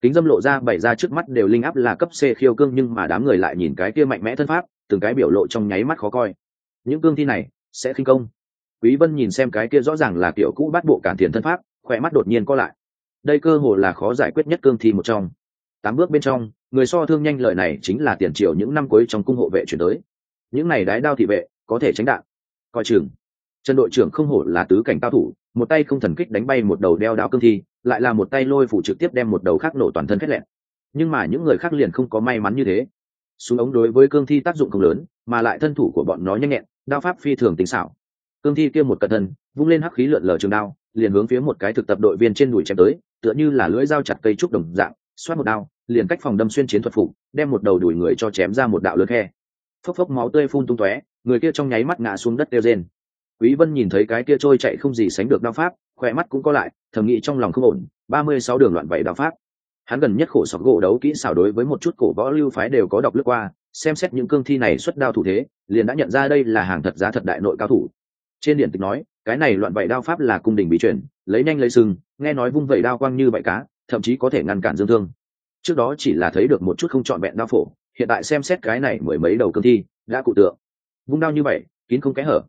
Kính dâm lộ ra bày ra trước mắt đều linh áp là cấp c khiêu cương nhưng mà đám người lại nhìn cái kia mạnh mẽ thân pháp, từng cái biểu lộ trong nháy mắt khó coi. Những cương thi này sẽ khinh công. Quý vân nhìn xem cái kia rõ ràng là kiểu cũ bắt bộ cản tiền thân pháp, khỏe mắt đột nhiên co lại. Đây cơ hồ là khó giải quyết nhất cương thi một trong. Tám bước bên trong, người so thương nhanh lợi này chính là tiền triệu những năm cuối trong cung hộ vệ chuyển tới những này đái đao thị vệ, có thể tránh đạn. Coi chừng. Trần đội trưởng không hổ là tứ cảnh cao thủ, một tay không thần kích đánh bay một đầu đeo đao cương thi, lại là một tay lôi phủ trực tiếp đem một đầu khác nổ toàn thân khét lẹn. Nhưng mà những người khác liền không có may mắn như thế. Súng ống đối với cương thi tác dụng không lớn, mà lại thân thủ của bọn nó nhanh nhẹn, đao pháp phi thường tính xảo. Cương thi kia một cẩn thân vung lên hắc khí lượn lờ trường đao, liền hướng phía một cái thực tập đội viên trên đùi chém tới, tựa như là lưỡi dao chặt cây trúc đồng dạng, xoát một đao, liền cách phòng đâm xuyên chiến thuật phục, đem một đầu đùi người cho chém ra một đạo lớn khe phốc phốc máu tươi phun tung tóe, người kia trong nháy mắt ngã xuống đất đeo rên. Quý vân nhìn thấy cái kia trôi chạy không gì sánh được đao pháp, khỏe mắt cũng có lại, thầm nghĩ trong lòng không ổn, ba mươi sáu đường loạn bảy đao pháp. Hắn gần nhất khổ sọc gỗ đấu kỹ xảo đối với một chút cổ võ lưu phái đều có đọc lướt qua, xem xét những cương thi này xuất đao thủ thế, liền đã nhận ra đây là hàng thật giá thật đại nội cao thủ. Trên điện tịch nói, cái này loạn vậy đao pháp là cung đình bí truyền, lấy nhanh lấy sừng, nghe nói vung vẩy đao quang như vậy cá, thậm chí có thể ngăn cản dương thương. Trước đó chỉ là thấy được một chút không trọn vẹn đao phổ hiện tại xem xét cái này mười mấy đầu cương thi, đã cụ tượng. Vung đao như vậy, kín không kẽ hở.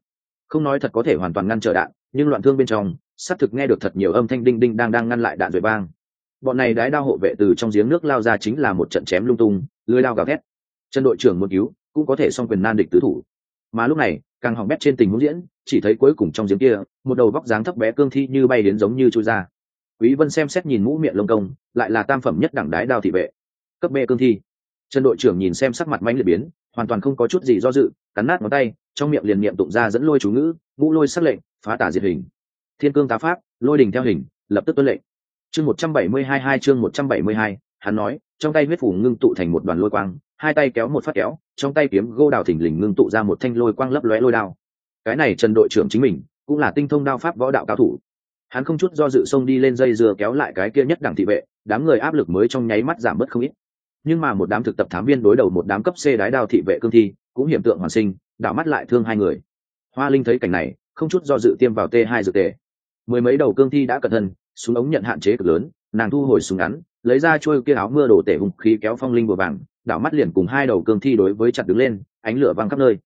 Không nói thật có thể hoàn toàn ngăn trở đạn, nhưng loạn thương bên trong, xác thực nghe được thật nhiều âm thanh đinh đinh đang đang ngăn lại đạn rồi vang. Bọn này đái đao hộ vệ từ trong giếng nước lao ra chính là một trận chém lung tung, lưới lao gào thét. Chân đội trưởng muốn cứu, cũng có thể xong quyền nan địch tứ thủ. Mà lúc này, càng hỏng bét trên tình huống diễn, chỉ thấy cuối cùng trong giếng kia, một đầu vóc dáng thấp bé cương thi như bay đến giống như trôi ra. Quý vân xem xét nhìn mũ miệng lông công, lại là tam phẩm nhất đẳng đái đao thị vệ. Cấp bê cương thi. Trần đội trưởng nhìn xem sắc mặt mãnh liệt biến, hoàn toàn không có chút gì do dự, cắn nát ngón tay, trong miệng liền miệng tụng ra dẫn lôi chú ngữ, ngũ lôi sắc lệnh, phá tả diệt hình. Thiên cương tá pháp, lôi đình theo hình, lập tức tuân lệnh. Chương một trăm bảy mươi hai hai, chương một trăm bảy mươi hai, hắn nói, trong tay huyết phủ ngưng tụ thành một đoàn lôi quang, hai tay kéo một phát kéo, trong tay kiếm gô đào thỉnh lình ngưng tụ ra một thanh lôi quang lấp lóe lôi đao. Cái này trần đội trưởng chính mình, cũng là tinh thông đao pháp võ đạo cao thủ. Hắn không chút do dự xông đi lên dây dừa kéo lại cái kia nhất đẳng thị vệ, đám người áp lực mới trong nháy mắt giảm bớt không ít nhưng mà một đám thực tập thám viên đối đầu một đám cấp c đái đao thị vệ cương thi, cũng hiểm tượng hoàn sinh, đảo mắt lại thương hai người. Hoa linh thấy cảnh này, không chút do dự tiêm vào t hai dược tề. Mười mấy đầu cương thi đã cẩn thân súng ống nhận hạn chế cực lớn, nàng thu hồi súng ngắn, lấy ra chuôi kia áo mưa đổ tể hùng khí kéo phong linh bùa vàng, đảo mắt liền cùng hai đầu cương thi đối với chặt đứng lên, ánh lửa văng khắp nơi.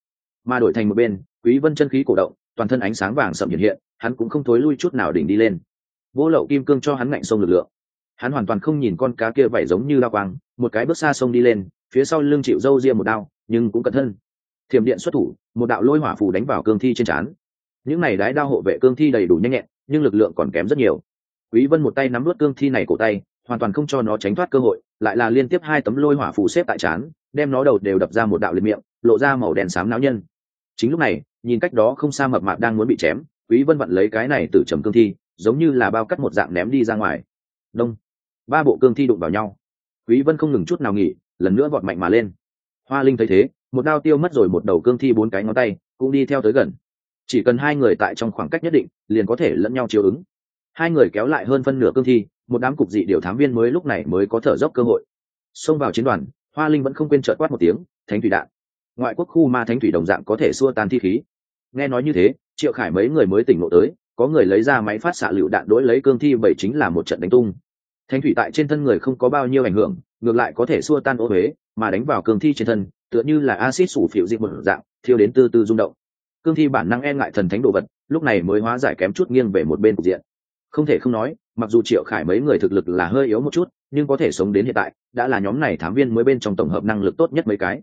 Mà đổi thành một bên, quý vân chân khí cổ động, toàn thân ánh sáng vàng sậm hiện hiện, hắn cũng không thối lui chút nào đỉnh đi lên. Vô lậu kim cương cho hắn ngạnh sông lực lượng hắn hoàn toàn không nhìn con cá kia vảy giống như lao quang, một cái bước xa sông đi lên, phía sau lưng chịu dâu ria một đao, nhưng cũng cẩn thân thiểm điện xuất thủ, một đạo lôi hỏa phù đánh vào cương thi trên trán. Những này đái đao hộ vệ cương thi đầy đủ nhanh nhẹn, nhưng lực lượng còn kém rất nhiều. Quý vân một tay nắm nuốt cương thi này cổ tay, hoàn toàn không cho nó tránh thoát cơ hội, lại là liên tiếp hai tấm lôi hỏa phù xếp tại trán, đem nó đầu đều đập ra một đạo liệt miệng, lộ ra màu đen xám náo nhân. Chính lúc này, nhìn cách đó không xa mập mạp đang muốn bị chém, quý vân vặn lấy cái này từ trầm cương thi, giống như là bao cắt một dạng ném đi ra ngoài đông. Ba bộ cương thi đụng vào nhau. Quý vân không ngừng chút nào nghỉ, lần nữa vọt mạnh mà lên. Hoa linh thấy thế, một đao tiêu mất rồi một đầu cương thi bốn cái ngón tay, cũng đi theo tới gần. Chỉ cần hai người tại trong khoảng cách nhất định, liền có thể lẫn nhau chiếu ứng. Hai người kéo lại hơn phân nửa cương thi, một đám cục dị điều thám viên mới lúc này mới có thở dốc cơ hội. Xông vào chiến đoàn, hoa linh vẫn không quên trợt quát một tiếng, thánh thủy đạn. Ngoại quốc khu ma thánh thủy đồng dạng có thể xua tan thi khí. Nghe nói như thế, triệu khải mấy người mới tỉnh ngộ tới có người lấy ra máy phát xạ lựu đạn đối lấy cương thi bảy chính là một trận đánh tung. Thánh thủy tại trên thân người không có bao nhiêu ảnh hưởng, ngược lại có thể xua tan ô huế mà đánh vào cương thi trên thân, tựa như là acid sủ phiệu dịch một dạng, thiêu đến từ từ rung động. Cương thi bản năng e ngại thần thánh đồ vật, lúc này mới hóa giải kém chút nghiêng về một bên cục diện. Không thể không nói, mặc dù triệu khải mấy người thực lực là hơi yếu một chút, nhưng có thể sống đến hiện tại, đã là nhóm này thám viên mới bên trong tổng hợp năng lực tốt nhất mấy cái.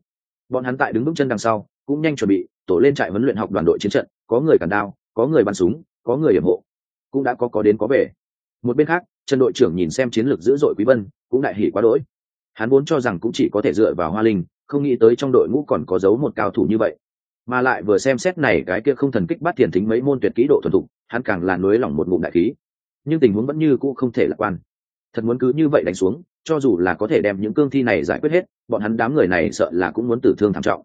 Bọn hắn tại đứng bước chân đằng sau, cũng nhanh chuẩn bị, tổ lên trại huấn luyện học đoàn đội chiến trận, có người cản đao, có người bắn súng có người hiểm hộ, cũng đã có có đến có về. Một bên khác, trần đội trưởng nhìn xem chiến lược dữ dội quý vân, cũng đại hỉ quá đỗi. Hắn vốn cho rằng cũng chỉ có thể dựa vào hoa linh, không nghĩ tới trong đội ngũ còn có giấu một cao thủ như vậy. Mà lại vừa xem xét này, cái kia không thần kích bắt tiền thính mấy môn tuyệt kỹ độ thuần thục, hắn càng là nới lỏng một ngụm đại khí. Nhưng tình huống vẫn như cũ không thể lạc quan. Thật muốn cứ như vậy đánh xuống, cho dù là có thể đem những cương thi này giải quyết hết, bọn hắn đám người này sợ là cũng muốn tử thương thảm trọng.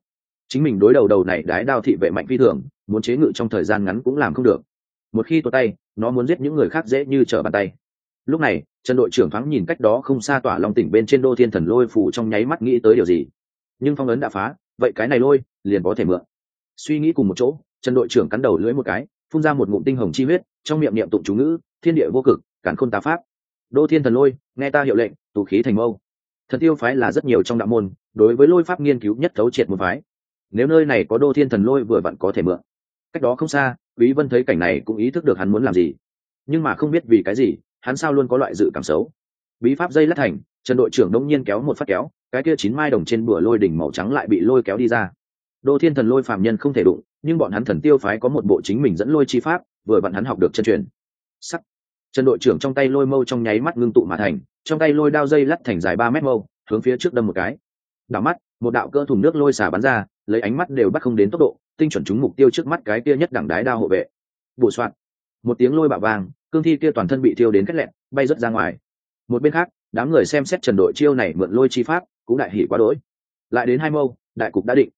Chính mình đối đầu đầu này đái đao thị vệ mạnh phi thường, muốn chế ngự trong thời gian ngắn cũng làm không được một khi tuột tay, nó muốn giết những người khác dễ như trở bàn tay. Lúc này, trần đội trưởng thoáng nhìn cách đó không xa tỏa lòng tỉnh bên trên đô thiên thần lôi phủ trong nháy mắt nghĩ tới điều gì. Nhưng phong ấn đã phá, vậy cái này lôi, liền có thể mượn. Suy nghĩ cùng một chỗ, trần đội trưởng cắn đầu lưỡi một cái, phun ra một ngụm tinh hồng chi huyết, trong miệng niệm tụng chú ngữ, thiên địa vô cực, cản khôn tá pháp. Đô thiên thần lôi, nghe ta hiệu lệnh, tù khí thành mâu. Thần tiêu phái là rất nhiều trong đạo môn, đối với lôi pháp nghiên cứu nhất thấu triệt một phái. Nếu nơi này có đô thiên thần lôi vừa vặn có thể mượn cách đó không xa, quý vân thấy cảnh này cũng ý thức được hắn muốn làm gì. Nhưng mà không biết vì cái gì, hắn sao luôn có loại dự cảm xấu. Bí pháp dây lát thành, trần đội trưởng đông nhiên kéo một phát kéo, cái kia chín mai đồng trên bửa lôi đỉnh màu trắng lại bị lôi kéo đi ra. Đô thiên thần lôi phạm nhân không thể đụng, nhưng bọn hắn thần tiêu phái có một bộ chính mình dẫn lôi chi pháp, vừa bọn hắn học được chân truyền. Sắc. Trần đội trưởng trong tay lôi mâu trong nháy mắt ngưng tụ mà thành, trong tay lôi đao dây lắt thành dài ba mét mâu, hướng phía trước đâm một cái. Đảo mắt một đạo cơ thùng nước lôi xả bắn ra, lấy ánh mắt đều bắt không đến tốc độ, tinh chuẩn trúng mục tiêu trước mắt cái kia nhất đẳng đái đao hộ vệ. Bổ soạn. Một tiếng lôi bạo vàng cương thi kia toàn thân bị thiêu đến cách lẹn, bay rớt ra ngoài. Một bên khác, đám người xem xét trần đội chiêu này mượn lôi chi pháp, cũng đại hỉ quá đỗi. Lại đến hai mâu, đại cục đã định.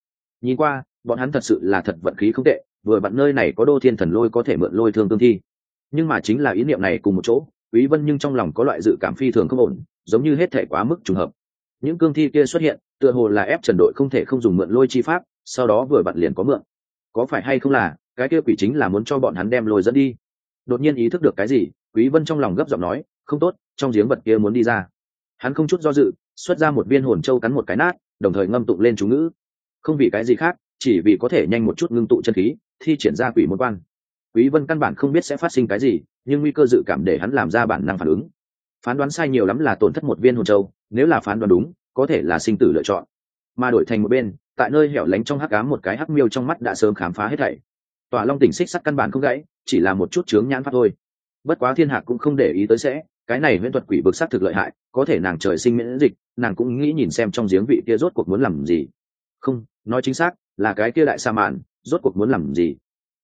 Nhìn qua, bọn hắn thật sự là thật vận khí không tệ, vừa bạn nơi này có đô thiên thần lôi có thể mượn lôi thương cương thi. Nhưng mà chính là ý niệm này cùng một chỗ, quý vân nhưng trong lòng có loại dự cảm phi thường không ổn, giống như hết thể quá mức trùng hợp những cương thi kia xuất hiện, tựa hồ là ép trần đội không thể không dùng mượn lôi chi pháp, sau đó vừa bận liền có mượn. Có phải hay không là, cái kia quỷ chính là muốn cho bọn hắn đem lôi dẫn đi? Đột nhiên ý thức được cái gì, quý vân trong lòng gấp giọng nói, không tốt, trong giếng vật kia muốn đi ra. Hắn không chút do dự, xuất ra một viên hồn châu cắn một cái nát, đồng thời ngâm tụng lên chú ngữ. Không vì cái gì khác, chỉ vì có thể nhanh một chút ngưng tụ chân khí, thi triển ra quỷ môn quan. Quý vân căn bản không biết sẽ phát sinh cái gì, nhưng nguy cơ dự cảm để hắn làm ra bản năng phản ứng phán đoán sai nhiều lắm là tổn thất một viên hồn châu, nếu là phán đoán đúng, có thể là sinh tử lựa chọn. Mà đổi thành một bên, tại nơi hẻo lánh trong hắc cám một cái hắc miêu trong mắt đã sớm khám phá hết thảy. Tòa long tỉnh xích sắt căn bản không gãy, chỉ là một chút chướng nhãn pháp thôi. Bất quá thiên hạc cũng không để ý tới sẽ, cái này huyễn thuật quỷ bực sắc thực lợi hại, có thể nàng trời sinh miễn dịch, nàng cũng nghĩ nhìn xem trong giếng vị kia rốt cuộc muốn làm gì. Không, nói chính xác, là cái kia đại sa mạn, rốt cuộc muốn làm gì.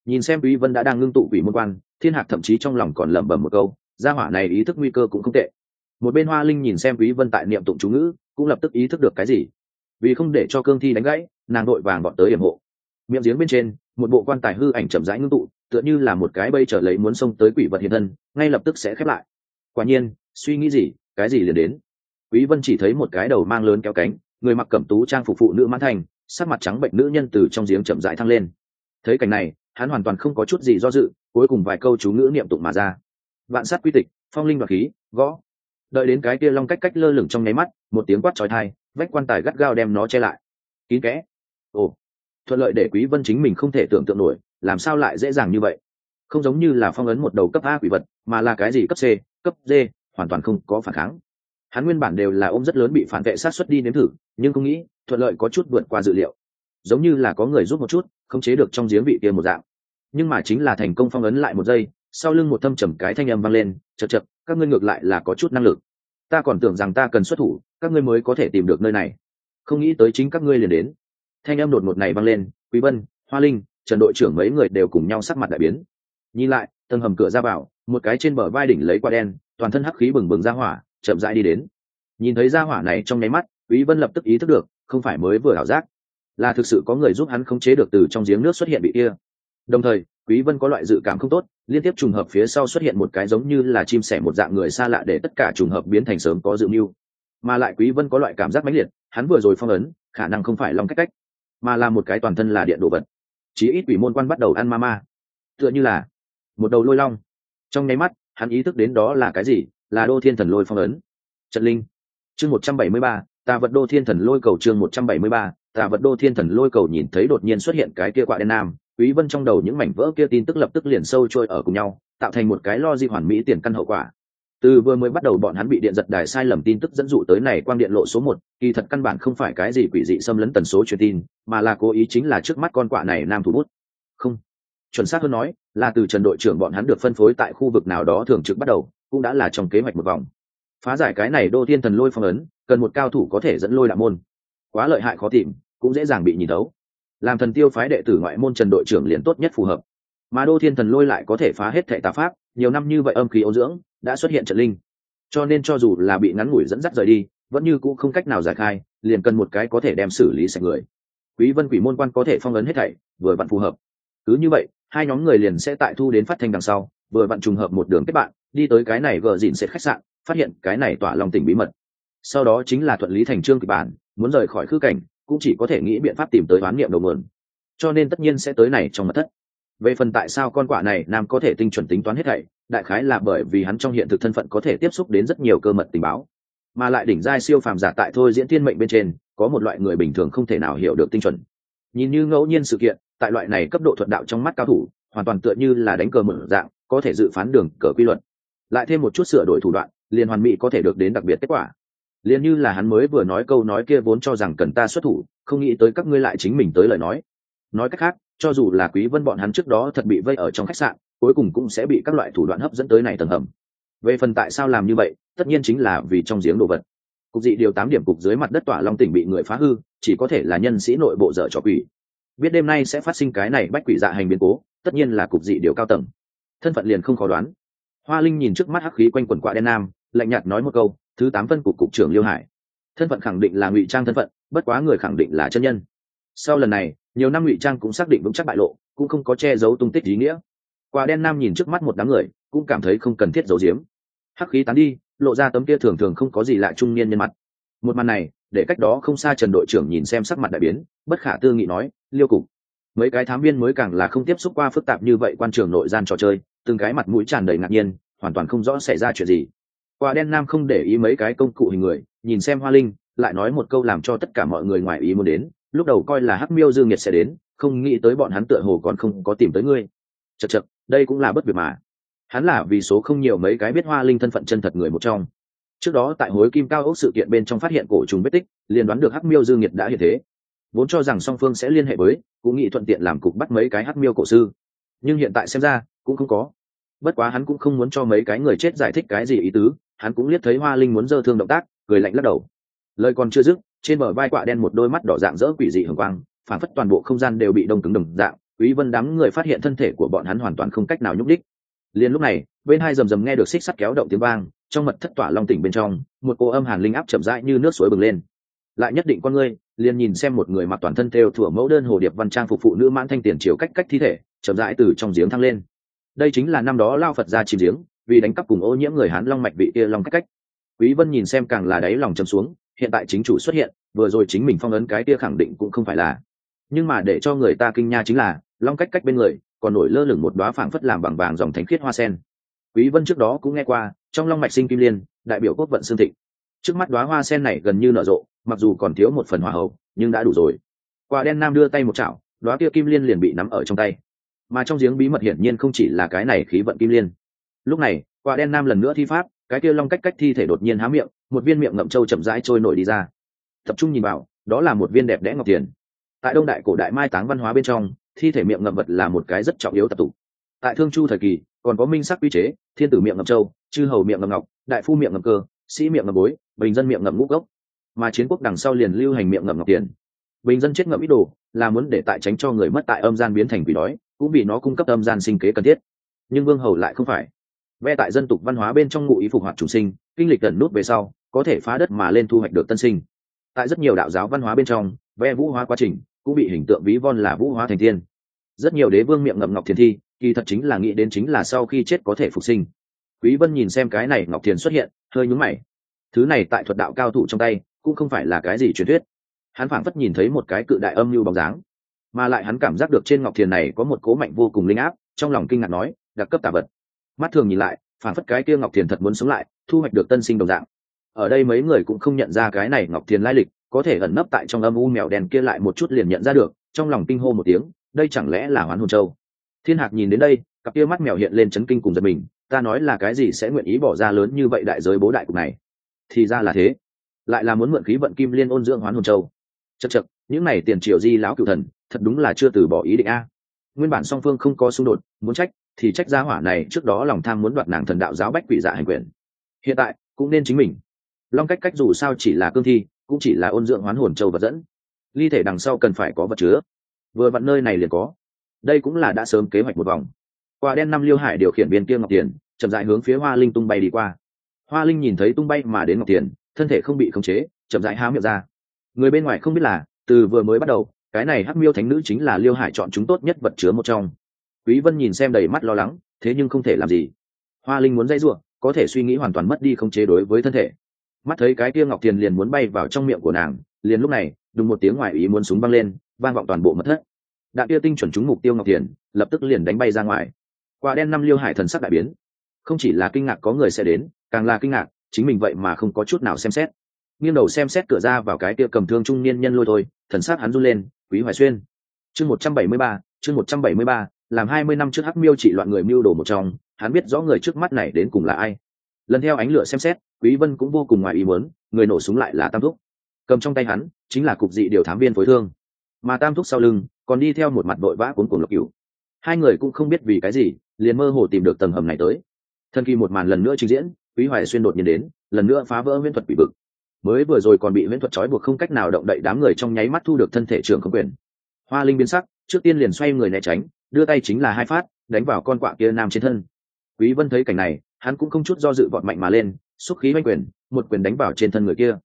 Nhìn xem quý vân đã đang ngưng tụ quỷ môn quan, thiên hạc thậm chí trong lòng còn lẩm bẩm một câu gia hỏa này ý thức nguy cơ cũng không tệ. Một bên hoa linh nhìn xem quý vân tại niệm tụng chú ngữ, cũng lập tức ý thức được cái gì. Vì không để cho cương thi đánh gãy, nàng đội vàng bọn tới hiểm hộ. Miệng giếng bên trên, một bộ quan tài hư ảnh chậm rãi ngưng tụ, tựa như là một cái bây trở lấy muốn xông tới quỷ vật hiện thân, ngay lập tức sẽ khép lại. Quả nhiên, suy nghĩ gì, cái gì liền đến. Quý vân chỉ thấy một cái đầu mang lớn kéo cánh, người mặc cẩm tú trang phục phụ nữ mãn thành, sắc mặt trắng bệnh nữ nhân từ trong giếng chậm rãi thăng lên. Thấy cảnh này, hắn hoàn toàn không có chút gì do dự, cuối cùng vài câu chú ngữ niệm tụng mà ra vạn sát quy tịch, phong linh và khí, gõ. Đợi đến cái kia long cách cách lơ lửng trong nháy mắt, một tiếng quát trói thai, vách quan tài gắt gao đem nó che lại. Kín kẽ. Ồ, thuận lợi để quý vân chính mình không thể tưởng tượng nổi, làm sao lại dễ dàng như vậy? Không giống như là phong ấn một đầu cấp a quỷ vật, mà là cái gì cấp c, cấp d, hoàn toàn không có phản kháng. Hắn nguyên bản đều là ôm rất lớn bị phản vệ sát xuất đi nếm thử, nhưng không nghĩ, thuận lợi có chút vượt qua dự liệu. Giống như là có người giúp một chút không chế được trong giếng vị kia một dạng. Nhưng mà chính là thành công phong ấn lại một giây sau lưng một thâm trầm cái thanh âm vang lên chật chật các ngươi ngược lại là có chút năng lực. Ta còn tưởng rằng ta cần xuất thủ, các ngươi mới có thể tìm được nơi này. Không nghĩ tới chính các ngươi liền đến. Thanh âm đột ngột này vang lên, quý vân, hoa linh, trần đội trưởng mấy người đều cùng nhau sắc mặt đại biến. Nhìn lại, tầng hầm cửa ra vào, một cái trên bờ vai đỉnh lấy quả đen, toàn thân hắc khí bừng bừng ra hỏa, chậm rãi đi đến. Nhìn thấy ra hỏa này trong nháy mắt, quý vân lập tức ý thức được, không phải mới vừa ảo giác, là thực sự có người giúp hắn khống chế được từ trong giếng nước xuất hiện bị kia. Đồng thời quý vân có loại dự cảm không tốt, liên tiếp trùng hợp phía sau xuất hiện một cái giống như là chim sẻ một dạng người xa lạ để tất cả trùng hợp biến thành sớm có dự mưu. Mà lại quý vân có loại cảm giác mãnh liệt, hắn vừa rồi phong ấn, khả năng không phải long cách cách, mà là một cái toàn thân là điện đồ vật. Chí ít quỷ môn quan bắt đầu ăn ma ma. Tựa như là một đầu lôi long. Trong nháy mắt, hắn ý thức đến đó là cái gì? Là đô thiên thần lôi phong ấn. Trận linh. Chương một trăm bảy mươi ba, tà vật đô thiên thần lôi cầu chương một trăm bảy mươi ba, tà vật đô thiên thần lôi cầu nhìn thấy đột nhiên xuất hiện cái kia quạ đen nam quý vân trong đầu những mảnh vỡ kia tin tức lập tức liền sâu trôi ở cùng nhau, tạo thành một cái lo di hoàn mỹ tiền căn hậu quả. Từ vừa mới bắt đầu bọn hắn bị điện giật đài sai lầm tin tức dẫn dụ tới này quang điện lộ số một, kỳ thật căn bản không phải cái gì quỷ dị xâm lấn tần số truyền tin, mà là cố ý chính là trước mắt con quạ này nam thủ bút. Không. Chuẩn xác hơn nói, là từ trần đội trưởng bọn hắn được phân phối tại khu vực nào đó thường trực bắt đầu, cũng đã là trong kế hoạch một vòng. Phá giải cái này đô thiên thần lôi phong ấn, cần một cao thủ có thể dẫn lôi đạo môn. Quá lợi hại khó tìm, cũng dễ dàng bị nhìn thấu làm thần tiêu phái đệ tử ngoại môn trần đội trưởng liền tốt nhất phù hợp. Mà đô thiên thần lôi lại có thể phá hết thệ tà pháp, nhiều năm như vậy âm khí ô dưỡng, đã xuất hiện trận linh. Cho nên cho dù là bị ngắn ngủi dẫn dắt rời đi, vẫn như cũng không cách nào giải khai, liền cần một cái có thể đem xử lý sạch người. Quý vân quỷ môn quan có thể phong ấn hết thảy, vừa vặn phù hợp. Cứ như vậy, hai nhóm người liền sẽ tại thu đến phát thanh đằng sau, vừa vặn trùng hợp một đường kết bạn, đi tới cái này gờ dịn sệt khách sạn, phát hiện cái này tỏa lòng tình bí mật. Sau đó chính là thuận lý thành trương kịch bản, muốn rời khỏi khư cảnh cũng chỉ có thể nghĩ biện pháp tìm tới oán niệm đầu nguồn. Cho nên tất nhiên sẽ tới này trong mật thất. Về phần tại sao con quạ này nam có thể tinh chuẩn tính toán hết thảy, đại khái là bởi vì hắn trong hiện thực thân phận có thể tiếp xúc đến rất nhiều cơ mật tình báo. Mà lại đỉnh giai siêu phàm giả tại thôi diễn thiên mệnh bên trên, có một loại người bình thường không thể nào hiểu được tinh chuẩn. Nhìn như ngẫu nhiên sự kiện, tại loại này cấp độ thuận đạo trong mắt cao thủ, hoàn toàn tựa như là đánh cờ mở dạng, có thể dự phán đường cờ quy luật. Lại thêm một chút sửa đổi thủ đoạn, liền hoàn mỹ có thể được đến đặc biệt kết quả liền như là hắn mới vừa nói câu nói kia vốn cho rằng cần ta xuất thủ, không nghĩ tới các ngươi lại chính mình tới lời nói. Nói cách khác, cho dù là quý vân bọn hắn trước đó thật bị vây ở trong khách sạn, cuối cùng cũng sẽ bị các loại thủ đoạn hấp dẫn tới này tầng hầm. Về phần tại sao làm như vậy, tất nhiên chính là vì trong giếng đồ vật. Cục dị điều tám điểm cục dưới mặt đất tỏa long tỉnh bị người phá hư, chỉ có thể là nhân sĩ nội bộ dở trò quỷ. Biết đêm nay sẽ phát sinh cái này bách quỷ dạ hành biến cố, tất nhiên là cục dị điều cao tầng. Thân phận liền không khó đoán. Hoa linh nhìn trước mắt hắc khí quanh quần quạ đen nam, lạnh nhạt nói một câu thứ tám phân cục cục trưởng liêu hải. Thân phận khẳng định là ngụy trang thân phận, bất quá người khẳng định là chân nhân. Sau lần này, nhiều năm ngụy trang cũng xác định vững chắc bại lộ, cũng không có che giấu tung tích ý nghĩa. Quả đen nam nhìn trước mắt một đám người, cũng cảm thấy không cần thiết giấu giếm. Hắc khí tán đi, lộ ra tấm kia thường thường không có gì lạ trung niên nhân mặt. Một màn này, để cách đó không xa trần đội trưởng nhìn xem sắc mặt đại biến, bất khả tư nghị nói, liêu cục, mấy cái thám viên mới càng là không tiếp xúc qua phức tạp như vậy quan trường nội gian trò chơi, từng cái mặt mũi tràn đầy ngạc nhiên, hoàn toàn không rõ xảy ra chuyện gì quả đen nam không để ý mấy cái công cụ hình người, nhìn xem hoa linh, lại nói một câu làm cho tất cả mọi người ngoài ý muốn đến, lúc đầu coi là hắc miêu dương nhiệt sẽ đến, không nghĩ tới bọn hắn tựa hồ còn không có tìm tới ngươi. Chật chật đây cũng là bất việc mà. Hắn là vì số không nhiều mấy cái biết hoa linh thân phận chân thật người một trong. Trước đó tại hối kim cao ốc sự kiện bên trong phát hiện cổ trùng vết tích, liền đoán được hắc miêu dương nhiệt đã hiện thế. Vốn cho rằng song phương sẽ liên hệ với, cũng nghĩ thuận tiện làm cục bắt mấy cái hắc miêu cổ sư. Nhưng hiện tại xem ra, cũng không có. Bất quá hắn cũng không muốn cho mấy cái người chết giải thích cái gì ý tứ hắn cũng liếc thấy hoa linh muốn dơ thương động tác, cười lạnh lắc đầu. Lời còn chưa dứt, trên bờ vai quạ đen một đôi mắt đỏ dạng dỡ quỷ dị hưởng quang phản phất toàn bộ không gian đều bị đông cứng đồng dạng, quý vân đám người phát hiện thân thể của bọn hắn hoàn toàn không cách nào nhúc đích liền lúc này, bên hai rầm rầm nghe được xích sắt kéo động tiếng vang, trong mật thất tỏa long tỉnh bên trong, một cô âm hàn linh áp chậm rãi như nước suối bừng lên. Lại nhất định con ngươi, liền nhìn xem một người mặc toàn thân theo thủa mẫu đơn hồ điệp văn trang phục phụ nữ mãn thanh tiền chiều cách cách thi thể, chậm rãi từ trong giếng thăng lên. Đây chính là năm đó lao phật ra chìm giếng vì đánh cắp cùng ô nhiễm người hán long mạch bị kia long cách cách. Quý vân nhìn xem càng là đáy lòng trầm xuống, hiện tại chính chủ xuất hiện, vừa rồi chính mình phong ấn cái kia khẳng định cũng không phải là. Nhưng mà để cho người ta kinh nha chính là, long cách cách bên người, còn nổi lơ lửng một đóa phảng phất làm bằng vàng dòng thánh khiết hoa sen. Quý vân trước đó cũng nghe qua, trong long mạch sinh kim liên, đại biểu quốc vận xương thịnh. Trước mắt đóa hoa sen này gần như nở rộ, mặc dù còn thiếu một phần hòa hậu, nhưng đã đủ rồi. Quả đen nam đưa tay một chảo, đóa kia kim liên liền bị nắm ở trong tay. Mà trong giếng bí mật hiển nhiên không chỉ là cái này khí vận kim liên lúc này, quả đen nam lần nữa thi pháp, cái kia long cách cách thi thể đột nhiên há miệng, một viên miệng ngậm trâu chậm rãi trôi nổi đi ra. Tập trung nhìn vào, đó là một viên đẹp đẽ ngọc tiền tại đông đại cổ đại mai táng văn hóa bên trong, thi thể miệng ngậm vật là một cái rất trọng yếu tập tụ. Tại thương chu thời kỳ, còn có minh sắc quy chế, thiên tử miệng ngậm châu chư hầu miệng ngậm ngọc, đại phu miệng ngậm cơ, sĩ miệng ngậm bối, bình dân miệng ngậm ngũ gốc mà chiến quốc đằng sau liền lưu hành miệng ngậm ngọc tiền bình dân chết ngậm ít đồ, là muốn để tại tránh cho người mất tại âm gian biến thành quỷ đói, cũng vì nó cung cấp âm gian sinh kế cần thiết. Nhưng vương hầu lại không phải ve tại dân tục văn hóa bên trong ngụ ý phục hoạt chủ sinh, kinh lịch gần nút về sau, có thể phá đất mà lên thu hoạch được tân sinh. Tại rất nhiều đạo giáo văn hóa bên trong, ve vũ hóa quá trình cũng bị hình tượng ví von là vũ hóa thành thiên rất nhiều đế vương miệng ngậm ngọc thiền thi, kỳ thật chính là nghĩ đến chính là sau khi chết có thể phục sinh. Quý vân nhìn xem cái này ngọc thiền xuất hiện, hơi nhướng mày. Thứ này tại thuật đạo cao thủ trong tay, cũng không phải là cái gì truyền thuyết. Hắn phảng phất nhìn thấy một cái cự đại âm lưu bóng dáng, mà lại hắn cảm giác được trên ngọc thiền này có một cố mạnh vô cùng linh áp, trong lòng kinh ngạc nói, đặc cấp tà vật mắt thường nhìn lại, phảng phất cái kia ngọc thiền thật muốn sống lại, thu hoạch được tân sinh đồng dạng. Ở đây mấy người cũng không nhận ra cái này ngọc thiền lai lịch, có thể ẩn nấp tại trong âm u mèo đen kia lại một chút liền nhận ra được, trong lòng kinh hô một tiếng, đây chẳng lẽ là hoán hồn châu? Thiên hạc nhìn đến đây, cặp kia mắt mèo hiện lên chấn kinh cùng giật mình, ta nói là cái gì sẽ nguyện ý bỏ ra lớn như vậy đại giới bố đại cục này? Thì ra là thế. Lại là muốn mượn khí vận kim liên ôn dưỡng hoán hồn châu. Chật chật những này tiền triệu di lão cựu thần, thật đúng là chưa từ bỏ ý định a. Nguyên bản song phương không có xung đột, muốn trách thì trách gia hỏa này trước đó lòng tham muốn đoạt nàng thần đạo giáo bách quỷ dạ hành quyền. Hiện tại, cũng nên chính mình. Long cách cách dù sao chỉ là cương thi, cũng chỉ là ôn dưỡng hoán hồn châu vật dẫn. Ly thể đằng sau cần phải có vật chứa. Vừa vặn nơi này liền có. Đây cũng là đã sớm kế hoạch một vòng. Quả đen năm liêu hải điều khiển biên kia ngọc tiền, chậm dại hướng phía hoa linh tung bay đi qua. Hoa linh nhìn thấy tung bay mà đến ngọc tiền, thân thể không bị khống chế, chậm dại há miệng ra. Người bên ngoài không biết là, từ vừa mới bắt đầu, cái này hắc miêu thánh nữ chính là liêu hải chọn chúng tốt nhất vật chứa một trong quý vân nhìn xem đầy mắt lo lắng, thế nhưng không thể làm gì. Hoa linh muốn dây ruộng có thể suy nghĩ hoàn toàn mất đi không chế đối với thân thể. Mắt thấy cái kia ngọc tiền liền muốn bay vào trong miệng của nàng, liền lúc này, đùng một tiếng ngoài ý muốn súng băng lên, vang vọng toàn bộ mất thất. Đạn kia tinh chuẩn trúng mục tiêu ngọc tiền, lập tức liền đánh bay ra ngoài. Quả đen năm liêu hải thần sắc đại biến. Không chỉ là kinh ngạc có người sẽ đến, càng là kinh ngạc, chính mình vậy mà không có chút nào xem xét. Nghiêng đầu xem xét cửa ra vào cái kia cầm thương trung niên nhân lôi thôi, thần sắc hắn run lên, quý hoài xuyên. Chương một trăm bảy mươi ba, chương một trăm bảy mươi ba làm hai mươi năm trước hắc miêu chỉ loạn người mưu đồ một trong, hắn biết rõ người trước mắt này đến cùng là ai. Lần theo ánh lửa xem xét, quý vân cũng vô cùng ngoài ý muốn, người nổ súng lại là tam thúc. Cầm trong tay hắn, chính là cục dị điều thám viên phối thương. Mà tam thúc sau lưng, còn đi theo một mặt đội vã cuốn cuồng lộc cửu. Hai người cũng không biết vì cái gì, liền mơ hồ tìm được tầng hầm này tới. Thân kỳ một màn lần nữa trình diễn, quý hoài xuyên đột nhiên đến, lần nữa phá vỡ huyễn thuật bị bực mới vừa rồi còn bị huyễn thuật trói buộc không cách nào động đậy đám người trong nháy mắt thu được thân thể trưởng không quyền. Hoa linh biến sắc, trước tiên liền xoay người né tránh đưa tay chính là hai phát, đánh vào con quạ kia nam trên thân. Quý vân thấy cảnh này, hắn cũng không chút do dự vọt mạnh mà lên, xúc khí oanh quyền, một quyền đánh vào trên thân người kia.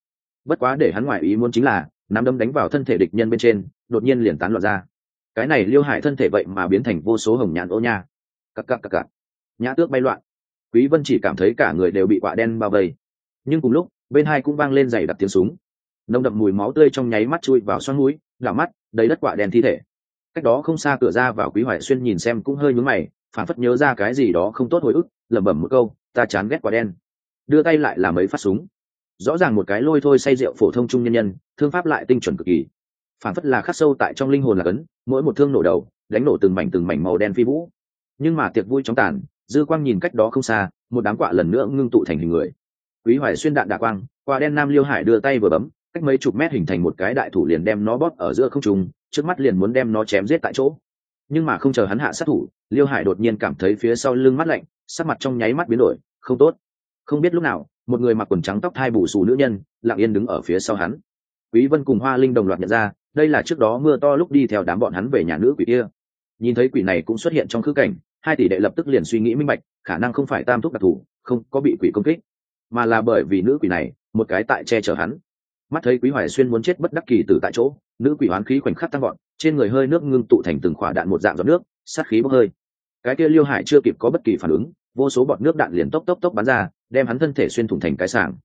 Bất quá để hắn ngoại ý muốn chính là, nắm đấm đánh vào thân thể địch nhân bên trên, đột nhiên liền tán loạn ra. Cái này liêu hại thân thể vậy mà biến thành vô số hồng nhạn ô nha. Cặc cặc cặc cặc. Nhã tước bay loạn. Quý vân chỉ cảm thấy cả người đều bị quạ đen bao vây. Nhưng cùng lúc, bên hai cũng vang lên giày đặc tiếng súng. Nồng đậm mùi máu tươi trong nháy mắt chui vào xoắn mũi, đảo mắt, đầy đất quạ đen thi thể cách đó không xa cửa ra vào quý hoài xuyên nhìn xem cũng hơi nhướng mày phản phất nhớ ra cái gì đó không tốt hồi ức, lẩm bẩm một câu, ta chán ghét quả đen. Đưa tay lại làm ấy phát súng. Rõ ràng một cái lôi thôi say rượu phổ thông trung nhân nhân, thương pháp lại tinh chuẩn cực kỳ. Phản phất là khắc sâu tại trong linh hồn là cấn, mỗi một thương nổ đầu, đánh nổ từng mảnh từng mảnh màu đen phi vũ. Nhưng mà tiệc vui chóng tàn, dư quang nhìn cách đó không xa, một đám quạ lần nữa ngưng tụ thành hình người. Quý hoài xuyên đạn đạ quang, quả đen nam liêu hải đưa tay vừa bấm cách mấy chục mét hình thành một cái đại thủ liền đem nó bóp ở giữa không trung, trước mắt liền muốn đem nó chém giết tại chỗ. Nhưng mà không chờ hắn hạ sát thủ, liêu hải đột nhiên cảm thấy phía sau lưng mắt lạnh, sắc mặt trong nháy mắt biến đổi, không tốt. Không biết lúc nào, một người mặc quần trắng tóc thai bù xù nữ nhân, lặng yên đứng ở phía sau hắn. Quý vân cùng hoa linh đồng loạt nhận ra, đây là trước đó mưa to lúc đi theo đám bọn hắn về nhà nữ quỷ kia. Nhìn thấy quỷ này cũng xuất hiện trong khứ cảnh, hai tỷ đệ lập tức liền suy nghĩ minh bạch, khả năng không phải tam thúc đặc thù không có bị quỷ công kích, mà là bởi vì nữ quỷ này, một cái tại che chở hắn mắt thấy quý hoài xuyên muốn chết bất đắc kỳ từ tại chỗ, nữ quỷ hoán khí khoảnh khắc tăng gọn trên người hơi nước ngưng tụ thành từng khỏa đạn một dạng giọt nước, sát khí bốc hơi. Cái kia liêu hải chưa kịp có bất kỳ phản ứng, vô số bọt nước đạn liền tốc tốc tốc bắn ra, đem hắn thân thể xuyên thủng thành cái sàng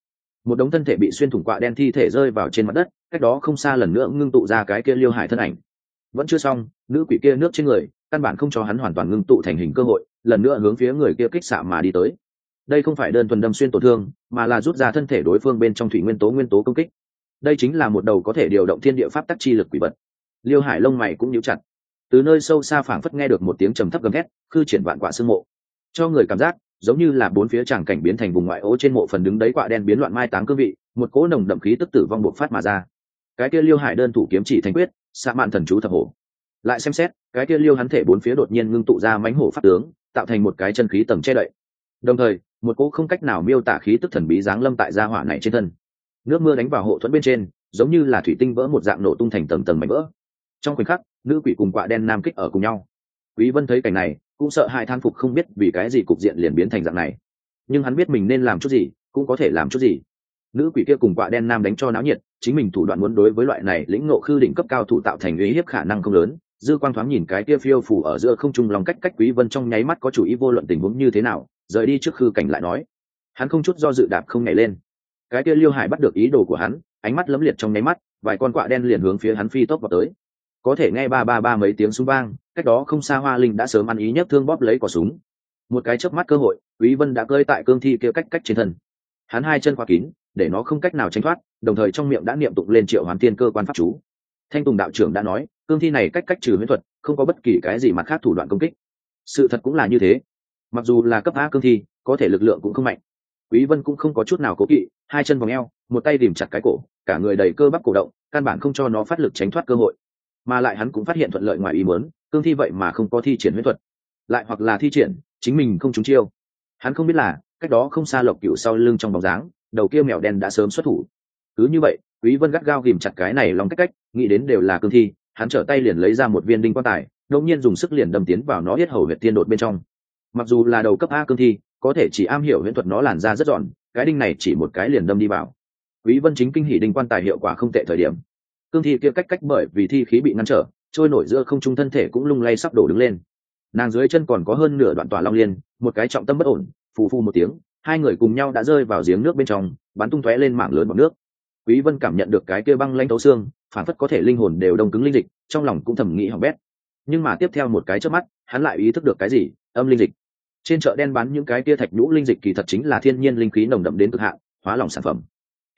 một đống thân thể bị xuyên thủng quạ đen thi thể rơi vào trên mặt đất, cách đó không xa lần nữa ngưng tụ ra cái kia liêu hải thân ảnh. Vẫn chưa xong, nữ quỷ kia nước trên người, căn bản không cho hắn hoàn toàn ngưng tụ thành hình cơ hội, lần nữa hướng phía người kia kích xạ mà đi tới. Đây không phải đơn thuần đâm xuyên tổn thương, mà là rút ra thân thể đối phương bên trong thủy nguyên tố nguyên tố công kích đây chính là một đầu có thể điều động thiên địa pháp tắc chi lực quỷ vật. Liêu hải lông mày cũng nhíu chặt. Từ nơi sâu xa phảng phất nghe được một tiếng trầm thấp gầm thét, khư triển vạn quả sương mộ. Cho người cảm giác, giống như là bốn phía tràng cảnh biến thành vùng ngoại ô trên mộ phần đứng đấy quạ đen biến loạn mai táng cương vị, một cỗ nồng đậm khí tức tử vong buộc phát mà ra. Cái kia liêu hải đơn thủ kiếm chỉ thành quyết, xạ mạn thần chú thập hổ. Lại xem xét, cái kia liêu hắn thể bốn phía đột nhiên ngưng tụ ra mánh hổ phát tướng, tạo thành một cái chân khí tầng che đậy. Đồng thời, một cỗ không cách nào miêu tả khí tức thần bí giáng lâm tại gia hỏa này trên thân nước mưa đánh vào hộ thuẫn bên trên, giống như là thủy tinh vỡ một dạng nổ tung thành tầng tầng mảnh vỡ. Trong khoảnh khắc, nữ quỷ cùng quạ đen nam kích ở cùng nhau. Quý vân thấy cảnh này, cũng sợ hai than phục không biết vì cái gì cục diện liền biến thành dạng này. Nhưng hắn biết mình nên làm chút gì, cũng có thể làm chút gì. Nữ quỷ kia cùng quạ đen nam đánh cho náo nhiệt, chính mình thủ đoạn muốn đối với loại này lĩnh ngộ khư đỉnh cấp cao thủ tạo thành uy hiếp khả năng không lớn. Dư quang thoáng nhìn cái kia phiêu phủ ở giữa không trung lòng cách cách quý vân trong nháy mắt có chủ ý vô luận tình huống như thế nào, rời đi trước khư cảnh lại nói. Hắn không chút do dự đạp không nhảy lên cái kia liêu hải bắt được ý đồ của hắn, ánh mắt lấm liệt trong nháy mắt, vài con quạ đen liền hướng phía hắn phi tốc vào tới. Có thể nghe ba ba ba mấy tiếng súng vang, cách đó không xa hoa linh đã sớm ăn ý nhất thương bóp lấy cỏ súng. Một cái chớp mắt cơ hội, quý vân đã cơi tại cương thi kia cách cách trên thân. Hắn hai chân khóa kín, để nó không cách nào tránh thoát, đồng thời trong miệng đã niệm tụng lên triệu hoán tiên cơ quan pháp chú. Thanh tùng đạo trưởng đã nói, cương thi này cách cách trừ huyễn thuật, không có bất kỳ cái gì mặt khác thủ đoạn công kích. Sự thật cũng là như thế. Mặc dù là cấp a cương thi, có thể lực lượng cũng không mạnh. Quý vân cũng không có chút nào cố kỵ hai chân vòng eo, một tay tìm chặt cái cổ, cả người đầy cơ bắp cổ động, căn bản không cho nó phát lực tránh thoát cơ hội. Mà lại hắn cũng phát hiện thuận lợi ngoài ý muốn, cương thi vậy mà không có thi triển huyết thuật. Lại hoặc là thi triển, chính mình không trúng chiêu. Hắn không biết là, cách đó không xa lộc cựu sau lưng trong bóng dáng, đầu kia mèo đen đã sớm xuất thủ. Cứ như vậy, quý vân gắt gao ghìm chặt cái này lòng cách cách, nghĩ đến đều là cương thi, hắn trở tay liền lấy ra một viên đinh quan tài, đột nhiên dùng sức liền đâm tiến vào nó hết hầu huyệt tiên đột bên trong. Mặc dù là đầu cấp a cương thi có thể chỉ am hiểu huyễn thuật nó làn ra rất giòn, cái đinh này chỉ một cái liền đâm đi vào. Quý vân chính kinh hỉ đinh quan tài hiệu quả không tệ thời điểm. Cương thi kia cách cách bởi vì thi khí bị ngăn trở, trôi nổi giữa không trung thân thể cũng lung lay sắp đổ đứng lên. Nàng dưới chân còn có hơn nửa đoạn tòa long liên, một cái trọng tâm bất ổn, phù phù một tiếng, hai người cùng nhau đã rơi vào giếng nước bên trong, bắn tung tóe lên mảng lớn bọt nước. Quý vân cảm nhận được cái kia băng lanh thấu xương, phản phất có thể linh hồn đều đông cứng linh dịch, trong lòng cũng thầm nghĩ hỏng bét. Nhưng mà tiếp theo một cái chớp mắt, hắn lại ý thức được cái gì, âm linh dịch trên chợ đen bán những cái tia thạch nhũ linh dịch kỳ thật chính là thiên nhiên linh khí nồng đậm đến cực hạn, hóa lỏng sản phẩm.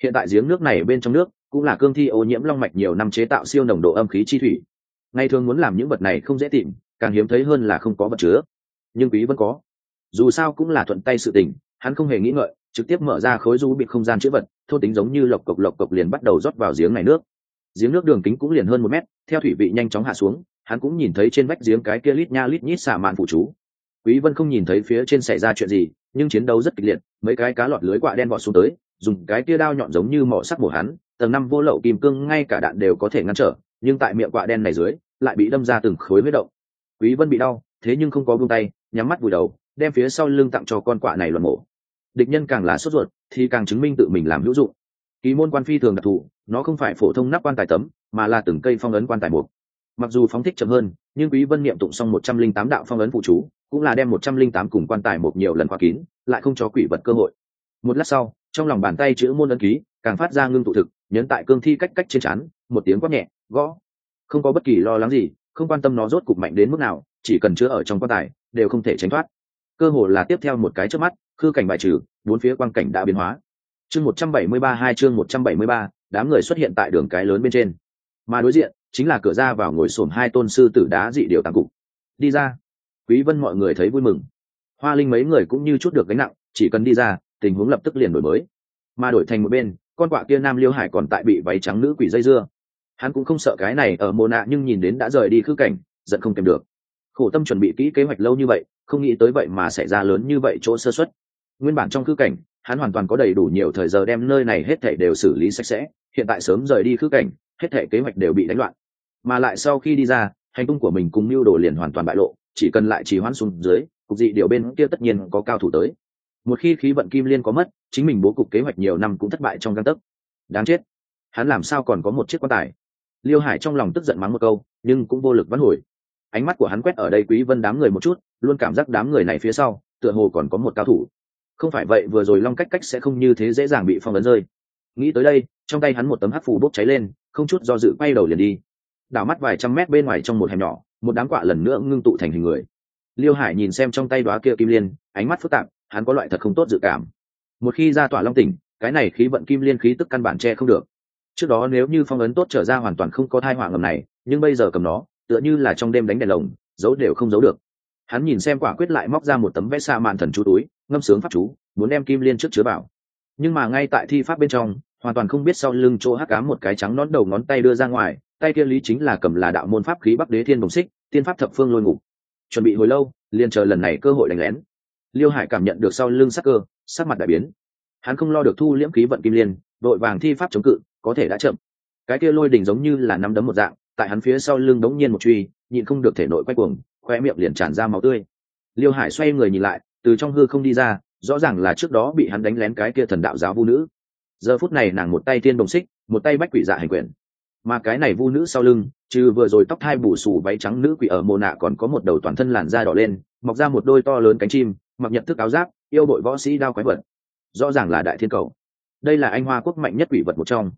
Hiện tại giếng nước này bên trong nước cũng là cương thi ô nhiễm long mạch nhiều năm chế tạo siêu nồng độ âm khí chi thủy. Ngày thường muốn làm những vật này không dễ tìm, càng hiếm thấy hơn là không có vật chứa. Nhưng quý vẫn có. Dù sao cũng là thuận tay sự tình, hắn không hề nghĩ ngợi, trực tiếp mở ra khối du bị không gian chữ vật thô tính giống như lộc cộc lộc cộc liền bắt đầu rót vào giếng này nước. Giếng nước đường kính cũng liền hơn một mét, theo thủy vị nhanh chóng hạ xuống, hắn cũng nhìn thấy trên vách giếng cái kia lít nha lít nhít xả màn phụ chú quý vân không nhìn thấy phía trên xảy ra chuyện gì, nhưng chiến đấu rất kịch liệt, mấy cái cá lọt lưới quạ đen vọt xuống tới, dùng cái tia đao nhọn giống như mỏ sắt bổ hắn, tầng năm vô lậu kim cương ngay cả đạn đều có thể ngăn trở, nhưng tại miệng quạ đen này dưới, lại bị đâm ra từng khối huyết động. Quý vân bị đau, thế nhưng không có buông tay, nhắm mắt vùi đầu, đem phía sau lưng tặng cho con quạ này luận mổ. Địch nhân càng là sốt ruột, thì càng chứng minh tự mình làm hữu dụng. Kỳ môn quan phi thường đặc thù, nó không phải phổ thông nắp quan tài tấm, mà là từng cây phong ấn quan tài mục mặc dù phóng thích chậm hơn, nhưng quý vân niệm tụng xong một trăm linh tám đạo phong ấn phụ chú cũng là đem một trăm linh tám cùng quan tài một nhiều lần khóa kín, lại không cho quỷ vật cơ hội. Một lát sau, trong lòng bàn tay chữ môn ấn ký, càng phát ra ngưng tụ thực, nhấn tại cương thi cách cách trên chắn một tiếng quát nhẹ, gõ. Không có bất kỳ lo lắng gì, không quan tâm nó rốt cục mạnh đến mức nào, chỉ cần chứa ở trong quan tài, đều không thể tránh thoát. Cơ hồ là tiếp theo một cái trước mắt, khư cảnh bài trừ, bốn phía quang cảnh đã biến hóa. Chương một trăm bảy mươi ba hai, chương một trăm bảy mươi ba, đám người xuất hiện tại đường cái lớn bên trên. Mà đối diện, chính là cửa ra vào ngồi xổm hai tôn sư tử đá dị điều tàng cục. Đi ra quý vân mọi người thấy vui mừng. Hoa linh mấy người cũng như chút được gánh nặng, chỉ cần đi ra, tình huống lập tức liền đổi mới. Mà đổi thành một bên, con quạ kia nam liêu hải còn tại bị váy trắng nữ quỷ dây dưa. Hắn cũng không sợ cái này ở mồ nạ nhưng nhìn đến đã rời đi khứ cảnh, giận không kèm được. Khổ tâm chuẩn bị kỹ kế hoạch lâu như vậy, không nghĩ tới vậy mà xảy ra lớn như vậy chỗ sơ xuất nguyên bản trong khứ cảnh, hắn hoàn toàn có đầy đủ nhiều thời giờ đem nơi này hết thảy đều xử lý sạch sẽ, hiện tại sớm rời đi khứ cảnh, hết thảy kế hoạch đều bị đánh loạn. Mà lại sau khi đi ra, hành tung của mình cùng mưu đồ liền hoàn toàn bại lộ chỉ cần lại chỉ hoãn xuống dưới, cục dị điều bên kia tất nhiên có cao thủ tới. Một khi khí vận kim liên có mất, chính mình bố cục kế hoạch nhiều năm cũng thất bại trong găng tấc. Đáng chết. Hắn làm sao còn có một chiếc quan tài? Liêu hải trong lòng tức giận mắng một câu, nhưng cũng vô lực vãn hồi. Ánh mắt của hắn quét ở đây quý vân đám người một chút, luôn cảm giác đám người này phía sau, tựa hồ còn có một cao thủ. Không phải vậy, vừa rồi long cách cách sẽ không như thế dễ dàng bị phong ấn rơi. Nghĩ tới đây, trong tay hắn một tấm hắc phù bốc cháy lên, không chút do dự quay đầu liền đi. Đảo mắt vài trăm mét bên ngoài trong một hẻm nhỏ một đám quạ lần nữa ngưng tụ thành hình người. Liêu hải nhìn xem trong tay đoá kia kim liên, ánh mắt phức tạp, hắn có loại thật không tốt dự cảm. Một khi ra tỏa long tỉnh, cái này khí vận kim liên khí tức căn bản che không được. Trước đó nếu như phong ấn tốt trở ra hoàn toàn không có thai họa ngầm này, nhưng bây giờ cầm nó, tựa như là trong đêm đánh đèn lồng, giấu đều không giấu được. Hắn nhìn xem quả quyết lại móc ra một tấm vẽ xa màn thần chú túi, ngâm sướng pháp chú, muốn đem kim liên trước chứa vào. Nhưng mà ngay tại thi pháp bên trong, hoàn toàn không biết sau lưng chỗ hắc cám một cái trắng nón đầu ngón tay đưa ra ngoài tay kia lý chính là cầm là đạo môn pháp khí bắc đế thiên đồng xích, tiên pháp thập phương lôi ngục. Chuẩn bị hồi lâu, liền chờ lần này cơ hội đánh lén. Liêu hải cảm nhận được sau lưng sắc cơ, sắc mặt đại biến. Hắn không lo được thu liễm khí vận kim liên, đội vàng thi pháp chống cự, có thể đã chậm. Cái kia lôi đỉnh giống như là nắm đấm một dạng, tại hắn phía sau lưng đống nhiên một truy, nhịn không được thể nội quay cuồng khoe miệng liền tràn ra máu tươi. Liêu hải xoay người nhìn lại, từ trong hư không đi ra, rõ ràng là trước đó bị hắn đánh lén cái kia thần đạo giáo vu nữ. Giờ phút này nàng một tay tiên đồng xích, một tay bách quỷ dạ hành quyền mà cái này vu nữ sau lưng, trừ vừa rồi tóc thai bù xù váy trắng nữ quỷ ở mồ nạ còn có một đầu toàn thân làn da đỏ lên, mọc ra một đôi to lớn cánh chim, mặc nhận thức áo giáp, yêu đội võ sĩ đao quái vật. Rõ ràng là đại thiên cầu. Đây là anh hoa quốc mạnh nhất quỷ vật một trong.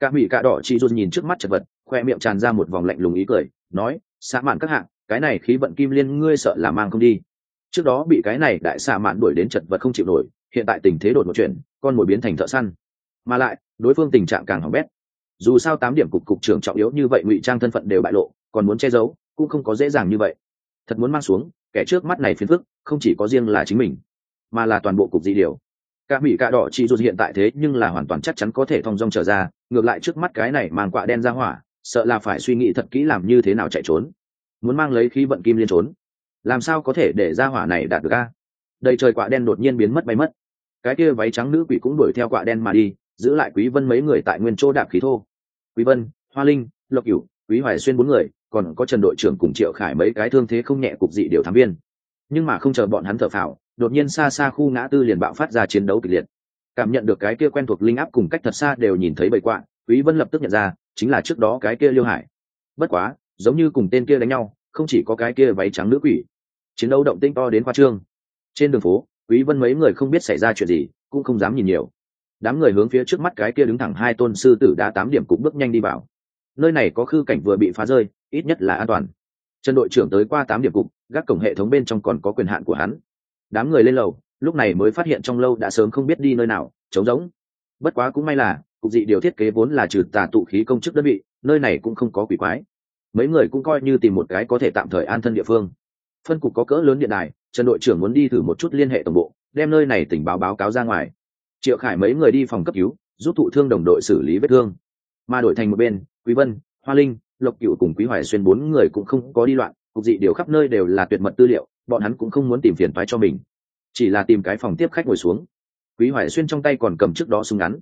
Cả hủy cả đỏ chị run nhìn trước mắt chật vật, khoe miệng tràn ra một vòng lạnh lùng ý cười, nói xã mạn các hạng, cái này khí vận kim liên ngươi sợ là mang không đi. Trước đó bị cái này đại xạ mạn đuổi đến chật vật không chịu nổi, hiện tại tình thế đột một chuyện con mồi biến thành thợ săn. Mà lại, đối phương tình trạng càng hỏng bét dù sao tám điểm cục cục trưởng trọng yếu như vậy ngụy trang thân phận đều bại lộ, còn muốn che giấu, cũng không có dễ dàng như vậy. Thật muốn mang xuống, kẻ trước mắt này phiền phức, không chỉ có riêng là chính mình, mà là toàn bộ cục di điều. Cả mỹ cả đỏ chỉ dù hiện tại thế nhưng là hoàn toàn chắc chắn có thể thong dong trở ra, ngược lại trước mắt cái này mang quạ đen ra hỏa, sợ là phải suy nghĩ thật kỹ làm như thế nào chạy trốn. Muốn mang lấy khí vận kim liên trốn, làm sao có thể để ra hỏa này đạt được a? Đầy trời quạ đen đột nhiên biến mất bay mất. Cái kia váy trắng nữ quỷ cũng đuổi theo quạ đen mà đi, giữ lại quý vân mấy người tại nguyên chỗ đạp khí thô quý vân, hoa linh, lộc cửu, quý hoài xuyên bốn người, còn có trần đội trưởng cùng triệu khải mấy cái thương thế không nhẹ cục dị điều thám viên. Nhưng mà không chờ bọn hắn thở phào, đột nhiên xa xa khu ngã tư liền bạo phát ra chiến đấu kịch liệt. Cảm nhận được cái kia quen thuộc linh áp cùng cách thật xa đều nhìn thấy bầy quạ, quý vân lập tức nhận ra, chính là trước đó cái kia liêu hải. Bất quá, giống như cùng tên kia đánh nhau, không chỉ có cái kia váy trắng nữ quỷ. Chiến đấu động tinh to đến khoa trương. Trên đường phố, quý vân mấy người không biết xảy ra chuyện gì, cũng không dám nhìn nhiều đám người hướng phía trước mắt cái kia đứng thẳng hai tôn sư tử đã tám điểm cũng bước nhanh đi vào. Nơi này có khư cảnh vừa bị phá rơi, ít nhất là an toàn. Trần đội trưởng tới qua tám điểm cục, gác cổng hệ thống bên trong còn có quyền hạn của hắn. Đám người lên lầu, lúc này mới phát hiện trong lâu đã sớm không biết đi nơi nào, trống rỗng. Bất quá cũng may là, cục dị điều thiết kế vốn là trừ tà tụ khí công chức đơn vị, nơi này cũng không có quỷ quái. Mấy người cũng coi như tìm một cái có thể tạm thời an thân địa phương. Phân cục có cỡ lớn điện đài, trần đội trưởng muốn đi thử một chút liên hệ tổng bộ, đem nơi này tỉnh báo báo cáo ra ngoài triệu khải mấy người đi phòng cấp cứu, giúp thụ thương đồng đội xử lý vết thương. Mà đổi thành một bên, quý vân, hoa linh, lộc cựu cùng quý hoài xuyên bốn người cũng không có đi loạn, cục dị điều khắp nơi đều là tuyệt mật tư liệu, bọn hắn cũng không muốn tìm phiền phái cho mình. Chỉ là tìm cái phòng tiếp khách ngồi xuống. Quý hoài xuyên trong tay còn cầm trước đó súng ngắn.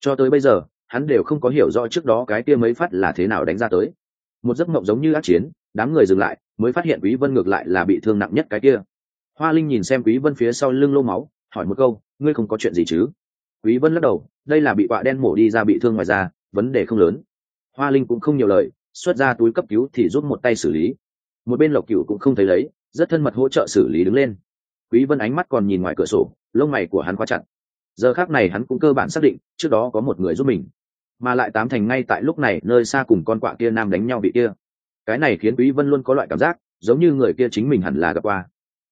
Cho tới bây giờ, hắn đều không có hiểu rõ trước đó cái kia mấy phát là thế nào đánh ra tới. Một giấc mộng giống như ác chiến, đám người dừng lại, mới phát hiện quý vân ngược lại là bị thương nặng nhất cái kia. Hoa linh nhìn xem quý vân phía sau lưng lô máu, hỏi một câu, ngươi không có chuyện gì chứ? Quý vân lắc đầu, đây là bị quạ đen mổ đi ra bị thương ngoài da, vấn đề không lớn. Hoa linh cũng không nhiều lời, xuất ra túi cấp cứu thì giúp một tay xử lý. Một bên lộc cửu cũng không thấy lấy, rất thân mật hỗ trợ xử lý đứng lên. Quý vân ánh mắt còn nhìn ngoài cửa sổ, lông mày của hắn quá chặt. Giờ khác này hắn cũng cơ bản xác định, trước đó có một người giúp mình. Mà lại tám thành ngay tại lúc này, nơi xa cùng con quạ kia nam đánh nhau bị kia. Cái này khiến quý vân luôn có loại cảm giác, giống như người kia chính mình hẳn là gặp qua.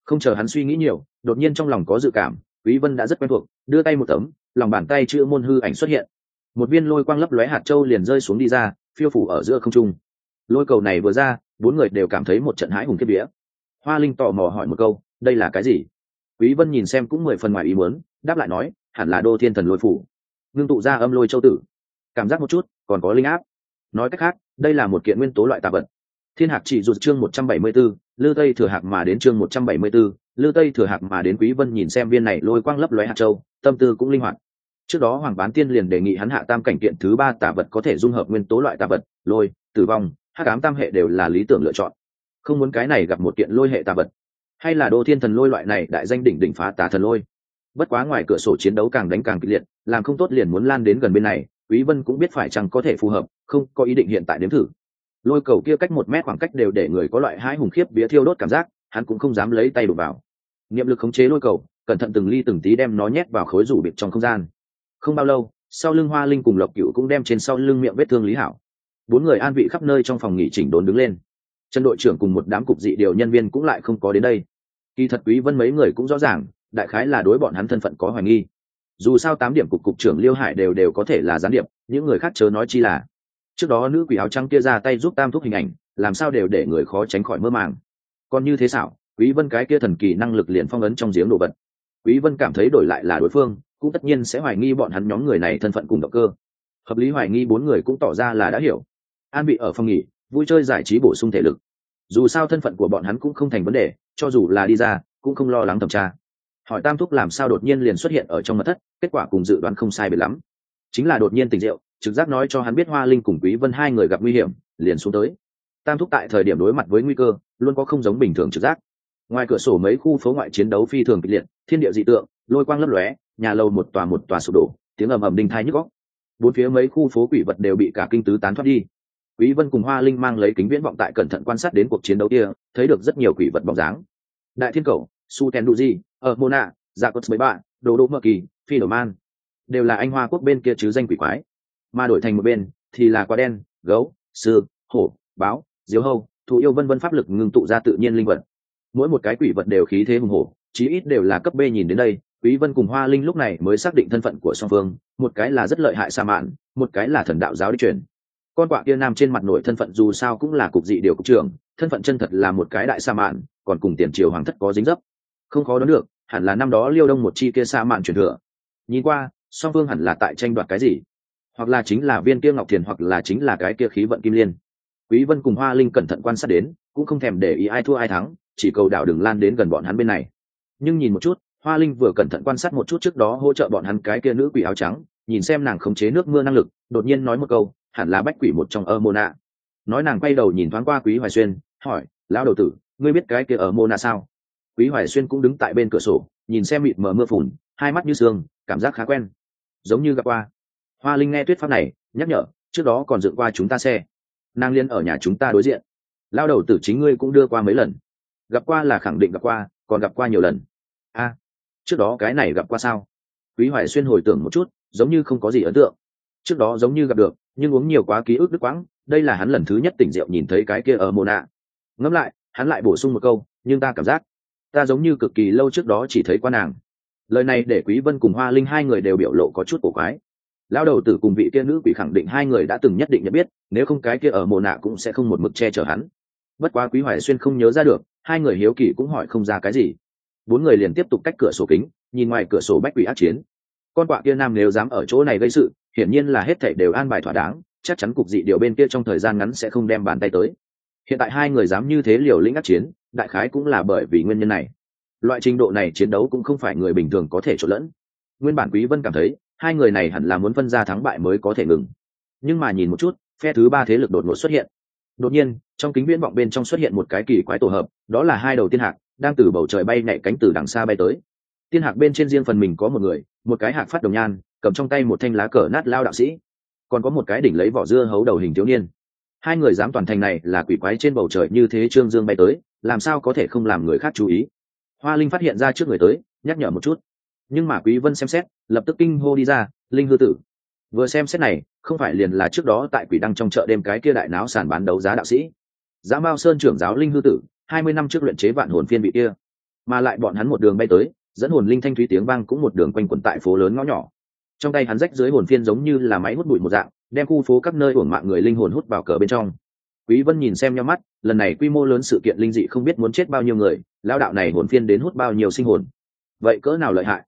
Không chờ hắn suy nghĩ nhiều, đột nhiên trong lòng có dự cảm, quý vân đã rất quen thuộc, đưa tay một tấm lòng bàn tay chữ môn hư ảnh xuất hiện. Một viên lôi quang lấp lóe hạt châu liền rơi xuống đi ra phiêu phủ ở giữa không trung. Lôi cầu này vừa ra bốn người đều cảm thấy một trận hãi hùng kiếp vía. Hoa linh tò mò hỏi một câu đây là cái gì? Quý vân nhìn xem cũng mười phần ngoài ý muốn đáp lại nói hẳn là đô thiên thần lôi phủ. Ngưng tụ ra âm lôi châu tử. Cảm giác một chút còn có linh áp. Nói cách khác đây là một kiện nguyên tố loại tạ vật. Thiên hạc chỉ rụt chương 174, lư tây thừa hạc mà đến chương 174, lư tây thừa hạc mà đến quý vân nhìn xem viên này lôi quang lấp lóe hạt châu tâm tư cũng linh hoạt trước đó hoàng bán tiên liền đề nghị hắn hạ tam cảnh kiện thứ ba tà vật có thể dung hợp nguyên tố loại tà vật, lôi, tử vong hát cám tam hệ đều là lý tưởng lựa chọn. Không muốn cái này gặp một kiện lôi hệ tà vật. Hay là đô thiên thần lôi loại này đại danh đỉnh đỉnh phá tà thần lôi. Bất quá ngoài cửa sổ chiến đấu càng đánh càng kịch liệt, làm không tốt liền muốn lan đến gần bên này, quý vân cũng biết phải chăng có thể phù hợp, không có ý định hiện tại đếm thử. Lôi cầu kia cách một mét khoảng cách đều để người có loại hai hùng khiếp bía thiêu đốt cảm giác, hắn cũng không dám lấy tay đụng vào. Niệm lực khống chế lôi cầu, cẩn thận từng ly từng tí đem nó nhét vào khối rủ bịt trong không gian không bao lâu, sau lưng hoa linh cùng lộc cựu cũng đem trên sau lưng miệng vết thương lý hảo. Bốn người an vị khắp nơi trong phòng nghỉ chỉnh đốn đứng lên. Trần đội trưởng cùng một đám cục dị điều nhân viên cũng lại không có đến đây. Kỳ thật quý vân mấy người cũng rõ ràng, đại khái là đối bọn hắn thân phận có hoài nghi. Dù sao tám điểm cục cục trưởng liêu hải đều đều có thể là gián điệp, những người khác chớ nói chi là. Trước đó nữ quỷ áo trắng kia ra tay giúp tam thúc hình ảnh, làm sao đều để người khó tránh khỏi mơ màng. Còn như thế xảo, quý vân cái kia thần kỳ năng lực liền phong ấn trong giếng đồ vật. Quý vân cảm thấy đổi lại là đối phương cũng tất nhiên sẽ hoài nghi bọn hắn nhóm người này thân phận cùng động cơ. Hợp lý hoài nghi bốn người cũng tỏ ra là đã hiểu. An bị ở phòng nghỉ, vui chơi giải trí bổ sung thể lực. Dù sao thân phận của bọn hắn cũng không thành vấn đề, cho dù là đi ra, cũng không lo lắng thẩm tra. Hỏi tam thúc làm sao đột nhiên liền xuất hiện ở trong mật thất, kết quả cùng dự đoán không sai biệt lắm. Chính là đột nhiên tỉnh rượu, trực giác nói cho hắn biết hoa linh cùng quý vân hai người gặp nguy hiểm, liền xuống tới. Tam thúc tại thời điểm đối mặt với nguy cơ, luôn có không giống bình thường trực giác. Ngoài cửa sổ mấy khu phố ngoại chiến đấu phi thường kịch liệt, thiên địa dị tượng, lôi quang lấp lóe nhà lâu một tòa một tòa sụp đổ, tiếng ầm ầm đinh thai nhức góc bốn phía mấy khu phố quỷ vật đều bị cả kinh tứ tán thoát đi. Quý vân cùng hoa linh mang lấy kính viễn vọng tại cẩn thận quan sát đến cuộc chiến đấu kia, thấy được rất nhiều quỷ vật bóng dáng. Đại thiên cầu, su ten duji, ở mona dạ cốt mấy bạn đồ đỗ mơ kỳ, phi đồ man, đều là anh hoa quốc bên kia chứ danh quỷ quái. Mà đổi thành một bên, thì là quả đen, gấu, sư, hổ, báo diếu hâu thụ yêu vân vân pháp lực ngưng tụ ra tự nhiên linh vật. Mỗi một cái quỷ vật đều khí thế hùng hổ, chí ít đều là cấp b nhìn đến đây quý vân cùng hoa linh lúc này mới xác định thân phận của song phương, một cái là rất lợi hại xa mạn, một cái là thần đạo giáo đi truyền. Con quạ kia nam trên mặt nổi thân phận dù sao cũng là cục dị điều cục trưởng, thân phận chân thật là một cái đại sa mạn, còn cùng tiền triều hoàng thất có dính dấp. Không khó đoán được, hẳn là năm đó liêu đông một chi kia sa mạn truyền thừa. Nhìn qua, song phương hẳn là tại tranh đoạt cái gì? Hoặc là chính là viên kia ngọc thiền hoặc là chính là cái kia khí vận kim liên. Quý vân cùng hoa linh cẩn thận quan sát đến, cũng không thèm để ý ai thua ai thắng, chỉ cầu đảo đừng lan đến gần bọn hắn bên này. Nhưng nhìn một chút hoa linh vừa cẩn thận quan sát một chút trước đó hỗ trợ bọn hắn cái kia nữ quỷ áo trắng, nhìn xem nàng khống chế nước mưa năng lực, đột nhiên nói một câu, hẳn là bách quỷ một trong ơ mô nạ nói nàng quay đầu nhìn thoáng qua quý hoài xuyên, hỏi, lão đầu tử, ngươi biết cái kia ở mô nạ sao? Quý hoài xuyên cũng đứng tại bên cửa sổ, nhìn xem mịt mờ mưa phùn, hai mắt như sương, cảm giác khá quen. Giống như gặp qua. Hoa linh nghe tuyết pháp này, nhắc nhở, trước đó còn dựng qua chúng ta xe. Nàng liên ở nhà chúng ta đối diện. Lao đầu tử chính ngươi cũng đưa qua mấy lần. Gặp qua là khẳng định gặp qua, còn gặp qua nhiều lần. A trước đó cái này gặp qua sao? Quý hoài xuyên hồi tưởng một chút, giống như không có gì ấn tượng. Trước đó giống như gặp được, nhưng uống nhiều quá ký ức đứt quãng, đây là hắn lần thứ nhất tỉnh rượu nhìn thấy cái kia ở mồ nạ. Ngẫm lại, hắn lại bổ sung một câu, nhưng ta cảm giác, ta giống như cực kỳ lâu trước đó chỉ thấy qua nàng. Lời này để quý vân cùng hoa linh hai người đều biểu lộ có chút cổ quái. Lao đầu tử cùng vị kia nữ quỷ khẳng định hai người đã từng nhất định nhận biết, nếu không cái kia ở mồ nạ cũng sẽ không một mực che chở hắn. Bất quá quý hoài xuyên không nhớ ra được, hai người hiếu kỳ cũng hỏi không ra cái gì bốn người liền tiếp tục cách cửa sổ kính, nhìn ngoài cửa sổ bách quỷ ác chiến. Con quạ kia nam nếu dám ở chỗ này gây sự, hiển nhiên là hết thảy đều an bài thỏa đáng, chắc chắn cục dị điều bên kia trong thời gian ngắn sẽ không đem bàn tay tới. Hiện tại hai người dám như thế liều lĩnh ác chiến, đại khái cũng là bởi vì nguyên nhân này. Loại trình độ này chiến đấu cũng không phải người bình thường có thể trộn lẫn. Nguyên bản quý vân cảm thấy, hai người này hẳn là muốn phân ra thắng bại mới có thể ngừng. Nhưng mà nhìn một chút, phe thứ ba thế lực đột ngột xuất hiện. Đột nhiên, trong kính viễn vọng bên trong xuất hiện một cái kỳ quái tổ hợp, đó là hai đầu tiên hạc đang từ bầu trời bay nhảy cánh từ đằng xa bay tới. Tiên hạc bên trên riêng phần mình có một người, một cái hạc phát đồng nhan, cầm trong tay một thanh lá cờ nát lao đạo sĩ. Còn có một cái đỉnh lấy vỏ dưa hấu đầu hình thiếu niên. Hai người dám toàn thành này là quỷ quái trên bầu trời như thế trương dương bay tới, làm sao có thể không làm người khác chú ý? Hoa linh phát hiện ra trước người tới, nhắc nhở một chút. Nhưng mà quý vân xem xét, lập tức kinh hô đi ra, linh hư tử. Vừa xem xét này, không phải liền là trước đó tại quỷ đăng trong chợ đêm cái kia đại náo sàn bán đấu giá đạo sĩ. Giá mao sơn trưởng giáo linh hư tử hai mươi năm trước luyện chế vạn hồn phiên bị kia. Mà lại bọn hắn một đường bay tới, dẫn hồn linh thanh thúy tiếng vang cũng một đường quanh quẩn tại phố lớn ngõ nhỏ. Trong tay hắn rách dưới hồn phiên giống như là máy hút bụi một dạng, đem khu phố các nơi hồn mạng người linh hồn hút vào cờ bên trong. Quý vân nhìn xem nhau mắt, lần này quy mô lớn sự kiện linh dị không biết muốn chết bao nhiêu người lao đạo này hồn phiên đến hút bao nhiêu sinh hồn. Vậy cỡ nào lợi hại?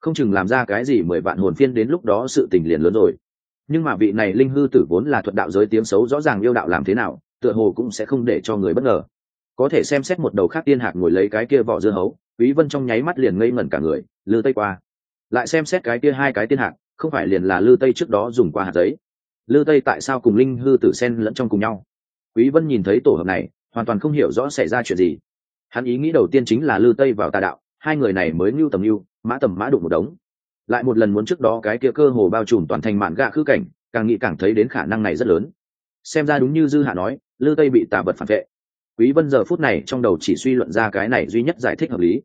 Không chừng làm ra cái gì mười vạn hồn phiên đến lúc đó sự tình liền lớn rồi. Nhưng mà vị này linh hư tử vốn là thuật đạo giới tiếng xấu rõ ràng yêu đạo làm thế nào, tựa hồ cũng sẽ không để cho người bất ngờ có thể xem xét một đầu khác tiên hạc ngồi lấy cái kia vỏ dưa hấu, quý vân trong nháy mắt liền ngây ngẩn cả người, lư tây qua. Lại xem xét cái kia hai cái tiên hạc, không phải liền là lư tây trước đó dùng qua hạt giấy. Lư tây tại sao cùng linh hư tử sen lẫn trong cùng nhau? Quý vân nhìn thấy tổ hợp này, hoàn toàn không hiểu rõ xảy ra chuyện gì. Hắn ý nghĩ đầu tiên chính là lư tây vào tà đạo, hai người này mới mưu tầm mưu mã tầm mã đụng một đống. Lại một lần muốn trước đó cái kia cơ hồ bao trùm toàn thành mạn gạ khư cảnh, càng nghĩ càng thấy đến khả năng này rất lớn. Xem ra đúng như dư hạ nói, lư tây bị tà vật phản vệ quý vân giờ phút này trong đầu chỉ suy luận ra cái này duy nhất giải thích hợp lý.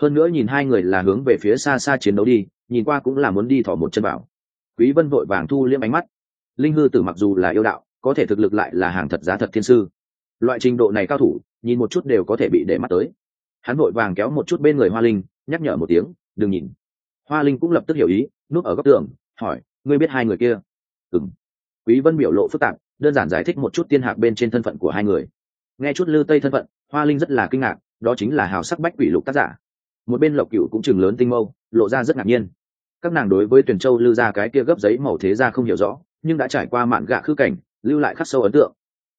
Hơn nữa nhìn hai người là hướng về phía xa xa chiến đấu đi, nhìn qua cũng là muốn đi thỏ một chân vào. Quý vân vội vàng thu liêm ánh mắt. Linh hư tử mặc dù là yêu đạo, có thể thực lực lại là hàng thật giá thật thiên sư. Loại trình độ này cao thủ, nhìn một chút đều có thể bị để mắt tới. Hắn vội vàng kéo một chút bên người hoa linh, nhắc nhở một tiếng, đừng nhìn. Hoa linh cũng lập tức hiểu ý, núp ở góc tường, hỏi, ngươi biết hai người kia? Ừm. Quý vân biểu lộ phức tạp, đơn giản giải thích một chút tiên hạc bên trên thân phận của hai người nghe chút lư tây thân phận, hoa linh rất là kinh ngạc, đó chính là hào sắc bách quỷ lục tác giả. Một bên lộc cựu cũng chừng lớn tinh mâu, lộ ra rất ngạc nhiên. Các nàng đối với tuyển châu lưu ra cái kia gấp giấy màu thế ra không hiểu rõ, nhưng đã trải qua mạn gạ khư cảnh, lưu lại khắc sâu ấn tượng.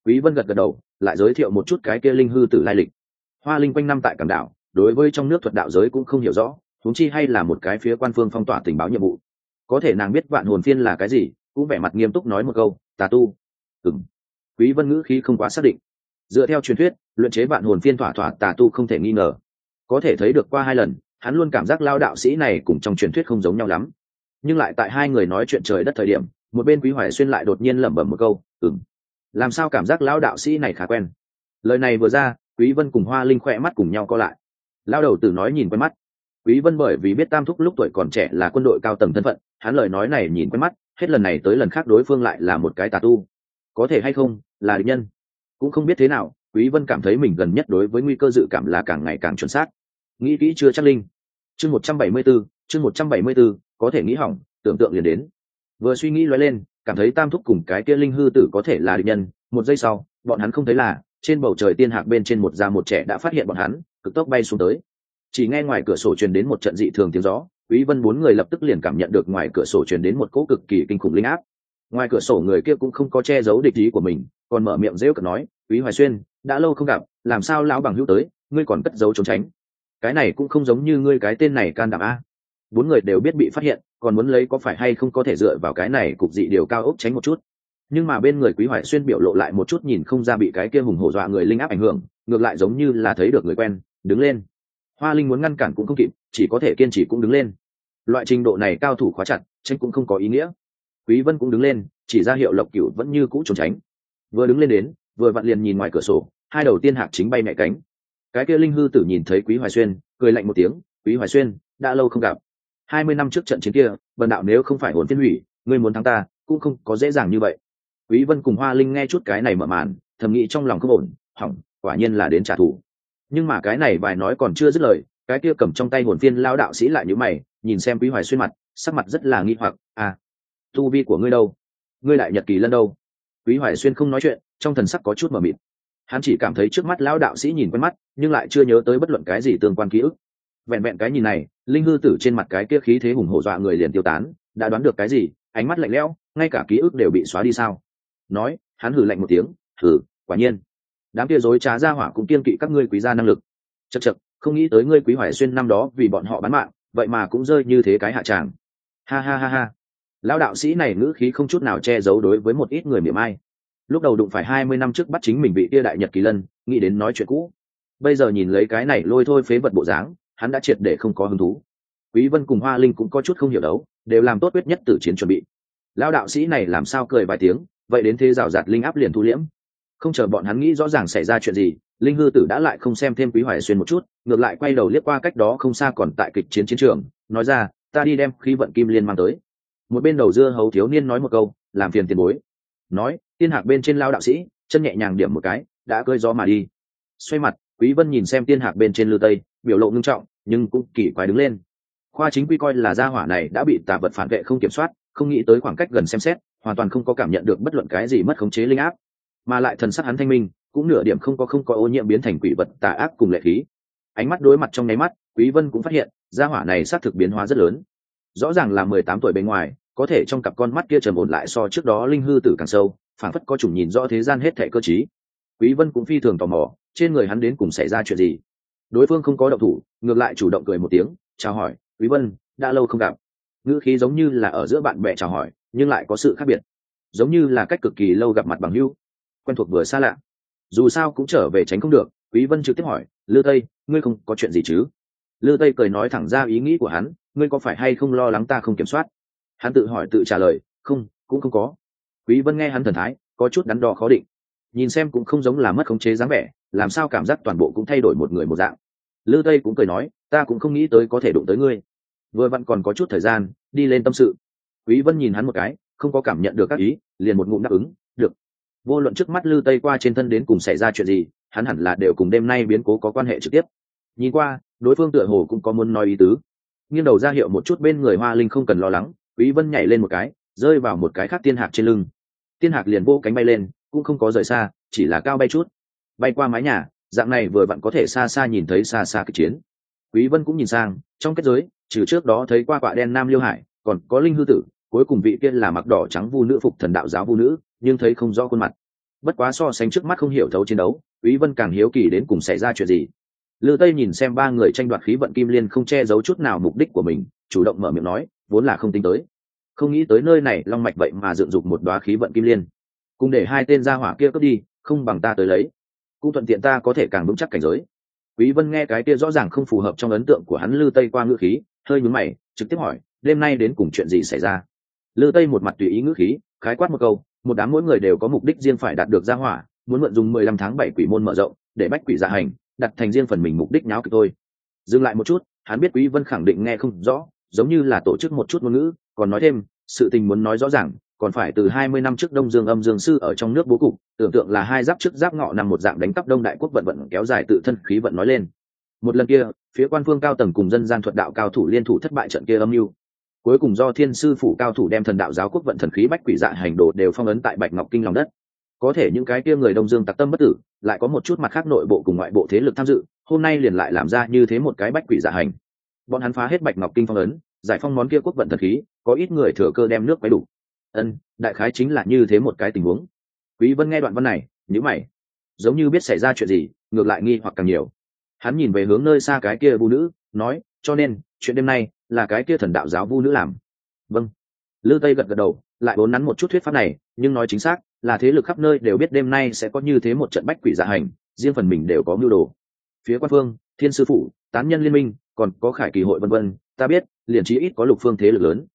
Quý vân gật gật đầu, lại giới thiệu một chút cái kia linh hư tử lai lịch. Hoa linh quanh năm tại cảng đảo, đối với trong nước thuật đạo giới cũng không hiểu rõ chúng chi hay là một cái phía quan phương phong tỏa tình báo nhiệm vụ. Có thể nàng biết vạn hồn phiên là cái gì, cũng vẻ mặt nghiêm túc nói một câu, tà tu. Ừng quý vân ngữ khí không quá xác định dựa theo truyền thuyết, luyện chế vạn hồn phiên thỏa thỏa tà tu không thể nghi ngờ. Có thể thấy được qua hai lần, hắn luôn cảm giác lao đạo sĩ này cùng trong truyền thuyết không giống nhau lắm. Nhưng lại tại hai người nói chuyện trời đất thời điểm, một bên quý hoài xuyên lại đột nhiên lẩm bẩm một câu ừng làm sao cảm giác lao đạo sĩ này khá quen? Lời này vừa ra, quý vân cùng hoa linh khỏe mắt cùng nhau co lại. Lao đầu tử nói nhìn quen mắt. Quý vân bởi vì biết tam thúc lúc tuổi còn trẻ là quân đội cao tầng thân phận, hắn lời nói này nhìn quen mắt, hết lần này tới lần khác đối phương lại là một cái tà tu. Có thể hay không, là địch nhân cũng không biết thế nào quý vân cảm thấy mình gần nhất đối với nguy cơ dự cảm là càng ngày càng chuẩn xác. Nghĩ kỹ chưa chắc linh? Chương 174, chương 174, có thể nghĩ hỏng tưởng tượng liền đến. Vừa suy nghĩ lóe lên cảm thấy tam thúc cùng cái kia linh hư tử có thể là địch nhân. Một giây sau bọn hắn không thấy là trên bầu trời tiên hạc bên trên một da một trẻ đã phát hiện bọn hắn cực tốc bay xuống tới. Chỉ nghe ngoài cửa sổ truyền đến một trận dị thường tiếng gió quý vân bốn người lập tức liền cảm nhận được ngoài cửa sổ truyền đến một cỗ cực kỳ kinh khủng linh áp. Ngoài cửa sổ người kia cũng không có che giấu địch ý của mình còn mở miệng rêu cợt nói, quý hoài xuyên, đã lâu không gặp, làm sao lão bằng hữu tới, ngươi còn cất giấu trốn tránh? Cái này cũng không giống như ngươi cái tên này can đảm a. Bốn người đều biết bị phát hiện, còn muốn lấy có phải hay không có thể dựa vào cái này cục dị điều cao ốc tránh một chút. Nhưng mà bên người quý hoài xuyên biểu lộ lại một chút nhìn không ra bị cái kia hùng hổ dọa người linh áp ảnh hưởng, ngược lại giống như là thấy được người quen, đứng lên. Hoa linh muốn ngăn cản cũng không kịp, chỉ có thể kiên trì cũng đứng lên. Loại trình độ này cao thủ khóa chặt tranh cũng không có ý nghĩa. Quý vân cũng đứng lên, chỉ ra hiệu lộc cửu vẫn như cũ trốn tránh vừa đứng lên đến, vừa vặn liền nhìn ngoài cửa sổ, hai đầu tiên hạc chính bay mẹ cánh. Cái kia linh hư tử nhìn thấy quý hoài xuyên, cười lạnh một tiếng, quý hoài xuyên, đã lâu không gặp. Hai mươi năm trước trận chiến kia vần đạo nếu không phải hồn tiên hủy, ngươi muốn thắng ta, cũng không có dễ dàng như vậy. Quý vân cùng hoa linh nghe chút cái này mở màn, thầm nghĩ trong lòng không ổn, hỏng, quả nhiên là đến trả thù. Nhưng mà cái này vài nói còn chưa dứt lời, cái kia cầm trong tay hồn phiên lao đạo sĩ lại như mày, nhìn xem quý hoài xuyên mặt, sắc mặt rất là nghi hoặc à tu vi của ngươi đâu? Ngươi lại nhật kỳ lân đâu? Quý hoài xuyên không nói chuyện, trong thần sắc có chút mờ mịt. Hắn chỉ cảm thấy trước mắt lão đạo sĩ nhìn quen mắt, nhưng lại chưa nhớ tới bất luận cái gì tương quan ký ức. Vẹn vẹn cái nhìn này, linh hư tử trên mặt cái kia khí thế hùng hổ dọa người liền tiêu tán, đã đoán được cái gì, ánh mắt lạnh lẽo, ngay cả ký ức đều bị xóa đi sao? Nói, hắn hử lạnh một tiếng hử quả nhiên. Đám kia dối trá ra hỏa cũng kiên kỵ các ngươi quý gia năng lực. Chật chật không nghĩ tới ngươi quý hoài xuyên năm đó vì bọn họ bán mạng, vậy mà cũng rơi như thế cái hạ tràng. Ha ha ha ha lão đạo sĩ này ngữ khí không chút nào che giấu đối với một ít người miệng ai. Lúc đầu đụng phải hai mươi năm trước bắt chính mình bị tia đại nhật kỳ lân, nghĩ đến nói chuyện cũ. Bây giờ nhìn lấy cái này lôi thôi phế vật bộ dáng, hắn đã triệt để không có hứng thú. Quý vân cùng hoa linh cũng có chút không hiểu đấu, đều làm tốt quyết nhất từ chiến chuẩn bị. Lão đạo sĩ này làm sao cười vài tiếng, vậy đến thế rào rạt linh áp liền thu liễm. Không chờ bọn hắn nghĩ rõ ràng xảy ra chuyện gì, linh hư tử đã lại không xem thêm quý hoài xuyên một chút, ngược lại quay đầu liếc qua cách đó không xa còn tại kịch chiến chiến trường, nói ra, ta đi đem khí vận kim liên mang tới một bên đầu dưa hấu thiếu niên nói một câu, làm phiền tiền bối. Nói, tiên hạc bên trên lao đạo sĩ, chân nhẹ nhàng điểm một cái, đã cơi gió mà đi. Xoay mặt, quý vân nhìn xem tiên hạc bên trên lư tây, biểu lộ ngưng trọng, nhưng cũng kỳ quái đứng lên. Khoa chính quy coi là gia hỏa này đã bị tà vật phản vệ không kiểm soát, không nghĩ tới khoảng cách gần xem xét, hoàn toàn không có cảm nhận được bất luận cái gì mất khống chế linh áp. Mà lại thần sắc hắn thanh minh, cũng nửa điểm không có không có ô nhiễm biến thành quỷ vật tà ác cùng lệ khí. Ánh mắt đối mặt trong nháy mắt, quý vân cũng phát hiện, gia hỏa này xác thực biến hóa rất lớn. Rõ ràng là 18 tuổi bên ngoài có thể trong cặp con mắt kia trầm ổn lại so trước đó linh hư tử càng sâu phản phất có chủng nhìn rõ thế gian hết thẻ cơ trí. Quý vân cũng phi thường tò mò, trên người hắn đến cùng xảy ra chuyện gì. Đối phương không có động thủ, ngược lại chủ động cười một tiếng, chào hỏi, quý vân, đã lâu không gặp. Ngữ khí giống như là ở giữa bạn bè chào hỏi, nhưng lại có sự khác biệt. Giống như là cách cực kỳ lâu gặp mặt bằng hữu, quen thuộc vừa xa lạ. Dù sao cũng trở về tránh không được, quý vân trực tiếp hỏi, lư tây, ngươi không có chuyện gì chứ? Lư tây cười nói thẳng ra ý nghĩ của hắn, ngươi có phải hay không lo lắng ta không kiểm soát? Hắn tự hỏi tự trả lời, không, cũng không có. Quý vân nghe hắn thần thái, có chút đắn đo khó định. Nhìn xem cũng không giống là mất khống chế dáng vẻ, làm sao cảm giác toàn bộ cũng thay đổi một người một dạng. Lư tây cũng cười nói, ta cũng không nghĩ tới có thể đụng tới ngươi. Vừa vặn còn có chút thời gian, đi lên tâm sự. Quý vân nhìn hắn một cái, không có cảm nhận được các ý, liền một ngụm đáp ứng, được. Vô luận trước mắt lư tây qua trên thân đến cùng xảy ra chuyện gì, hắn hẳn là đều cùng đêm nay biến cố có quan hệ trực tiếp. Nhìn qua, đối phương tựa hồ cũng có muốn nói ý tứ. Nghiêng đầu ra hiệu một chút bên người hoa linh không cần lo lắng quý vân nhảy lên một cái, rơi vào một cái khác tiên hạc trên lưng. Tiên hạc liền vô cánh bay lên, cũng không có rời xa, chỉ là cao bay chút. Bay qua mái nhà, dạng này vừa vặn có thể xa xa nhìn thấy xa xa kịch chiến. Quý vân cũng nhìn sang, trong kết giới, trừ trước đó thấy qua quả đen nam liêu hải, còn có linh hư tử, cuối cùng vị kia là mặc đỏ trắng vu nữ phục thần đạo giáo vu nữ, nhưng thấy không rõ khuôn mặt. Bất quá so sánh trước mắt không hiểu thấu chiến đấu, quý vân càng hiếu kỳ đến cùng xảy ra chuyện gì. Lư tây nhìn xem ba người tranh đoạt khí vận kim liên không che giấu chút nào mục đích của mình, chủ động mở miệng nói, vốn là không tính tới không nghĩ tới nơi này long mạch vậy mà dựng dục một đoá khí vận kim liên. Cùng để hai tên gia hỏa kia cướp đi, không bằng ta tới lấy. Cũng thuận tiện ta có thể càng vững chắc cảnh giới. Quý vân nghe cái kia rõ ràng không phù hợp trong ấn tượng của hắn lư tây qua ngữ khí, hơi nhướng mày, trực tiếp hỏi, đêm nay đến cùng chuyện gì xảy ra? Lư tây một mặt tùy ý ngữ khí, khái quát một câu, một đám mỗi người đều có mục đích riêng phải đạt được gia hỏa, muốn mượn dùng 15 tháng 7 quỷ môn mở rộng, để bách quỷ dạ hành, đặt thành riêng phần mình mục đích nháo kịch thôi. Dừng lại một chút, hắn biết quý vân khẳng định nghe không rõ, giống như là tổ chức một chút ngôn ngữ còn nói thêm sự tình muốn nói rõ ràng còn phải từ 20 năm trước Đông Dương Âm Dương sư ở trong nước bố cục, tưởng tượng là hai giáp trước giáp ngọ nằm một dạng đánh cắp Đông Đại quốc vận vận kéo dài tự thân khí vận nói lên. Một lần kia, phía quan phương cao tầng cùng dân gian thuật đạo cao thủ liên thủ thất bại trận kia âm mưu. Cuối cùng do Thiên sư phủ cao thủ đem thần đạo giáo quốc vận thần khí bách quỷ dạ hành đồ đều phong ấn tại Bạch Ngọc Kinh lòng đất. Có thể những cái kia người Đông Dương tặc tâm bất tử, lại có một chút mặt khác nội bộ cùng ngoại bộ thế lực tham dự, hôm nay liền lại làm ra như thế một cái bách quỷ dạ hành. Bọn hắn phá hết Bạch Ngọc Kinh phong ấn, giải phong món kia quốc vận thần khí, có ít người thừa cơ đem nước quấy đủ. Ân đại khái chính là như thế một cái tình huống. Quý vân nghe đoạn văn này nhíu mày. Giống như biết xảy ra chuyện gì ngược lại nghi hoặc càng nhiều. Hắn nhìn về hướng nơi xa cái kia vu nữ nói cho nên chuyện đêm nay là cái kia thần đạo giáo vu nữ làm. Vâng. Lư tây gật gật đầu lại bốn nắn một chút thuyết pháp này nhưng nói chính xác là thế lực khắp nơi đều biết đêm nay sẽ có như thế một trận bách quỷ giả hành riêng phần mình đều có mưu đồ. Phía quan phương thiên sư phụ tán nhân liên minh còn có khải kỳ hội vân vân ta biết, liền chí ít có lục phương thế lực lớn.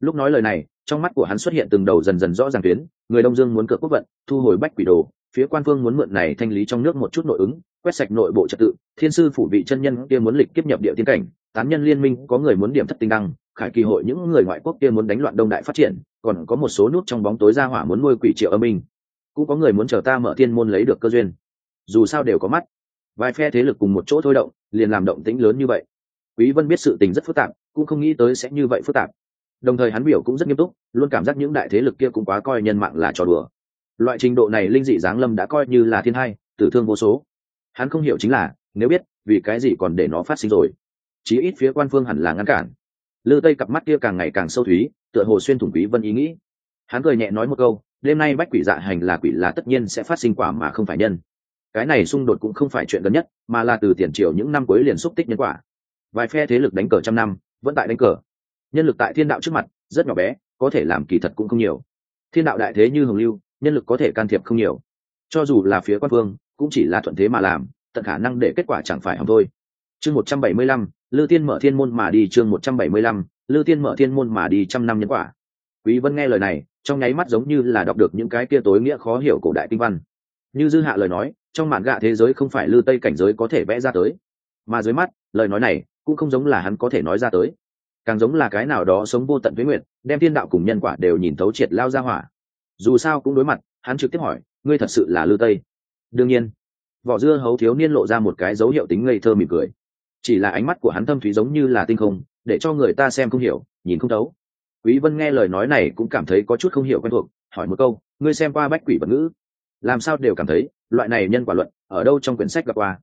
Lúc nói lời này, trong mắt của hắn xuất hiện từng đầu dần dần rõ ràng tuyến, người đông dương muốn cược quốc vận, thu hồi bách quỷ đồ, phía quan phương muốn mượn này thanh lý trong nước một chút nội ứng, quét sạch nội bộ trật tự, thiên sư phủ vị chân nhân kia muốn lịch kiếp nhập địa tiên cảnh, tán nhân liên minh có người muốn điểm thất tinh đăng, khải kỳ hội những người ngoại quốc kia muốn đánh loạn đông đại phát triển, còn có một số nút trong bóng tối ra hỏa muốn nuôi quỷ triệu âm minh cũng có người muốn chờ ta mở thiên môn lấy được cơ duyên. Dù sao đều có mắt. Vài phe thế lực cùng một chỗ thôi động, liền làm động tĩnh lớn như vậy quý vân biết sự tình rất phức tạp, cũng không nghĩ tới sẽ như vậy phức tạp. Đồng thời hắn biểu cũng rất nghiêm túc, luôn cảm giác những đại thế lực kia cũng quá coi nhân mạng là trò đùa. Loại trình độ này linh dị giáng lâm đã coi như là thiên hai, tử thương vô số. Hắn không hiểu chính là, nếu biết, vì cái gì còn để nó phát sinh rồi? Chí ít phía quan phương hẳn là ngăn cản. Lư tây cặp mắt kia càng ngày càng sâu thúy, tựa hồ xuyên thủng quý vân ý nghĩ. Hắn cười nhẹ nói một câu, đêm nay bách quỷ dạ hành là quỷ là tất nhiên sẽ phát sinh quả mà không phải nhân. Cái này xung đột cũng không phải chuyện gần nhất, mà là từ tiền triều những năm cuối liền xúc tích nhân quả vài phe thế lực đánh cờ trăm năm, vẫn tại đánh cờ. Nhân lực tại thiên đạo trước mặt, rất nhỏ bé, có thể làm kỳ thật cũng không nhiều. Thiên đạo đại thế như hồng lưu, nhân lực có thể can thiệp không nhiều. Cho dù là phía quan phương cũng chỉ là thuận thế mà làm, tận khả năng để kết quả chẳng phải hỏng thôi. Chương một trăm bảy mươi lăm, lư tiên mở thiên môn mà đi chương một trăm bảy mươi lăm, lư tiên mở thiên môn mà đi trăm năm nhân quả. Quý vân nghe lời này, trong nháy mắt giống như là đọc được những cái kia tối nghĩa khó hiểu cổ đại kinh văn. Như dư hạ lời nói, trong mạn gạ thế giới không phải lư tây cảnh giới có thể vẽ ra tới. Mà dưới mắt, lời nói này cũng không giống là hắn có thể nói ra tới. Càng giống là cái nào đó sống vô tận với nguyện đem thiên đạo cùng nhân quả đều nhìn thấu triệt lao ra hỏa. Dù sao cũng đối mặt, hắn trực tiếp hỏi, ngươi thật sự là lư tây? Đương nhiên. Vỏ dưa hấu thiếu niên lộ ra một cái dấu hiệu tính ngây thơ mỉm cười. Chỉ là ánh mắt của hắn thâm thúy giống như là tinh không, để cho người ta xem không hiểu, nhìn không thấu. Quý vân nghe lời nói này cũng cảm thấy có chút không hiểu quen thuộc, hỏi một câu, ngươi xem qua bách quỷ vật ngữ? Làm sao đều cảm thấy, loại này nhân quả luận, ở đâu trong quyển sách gặp qua?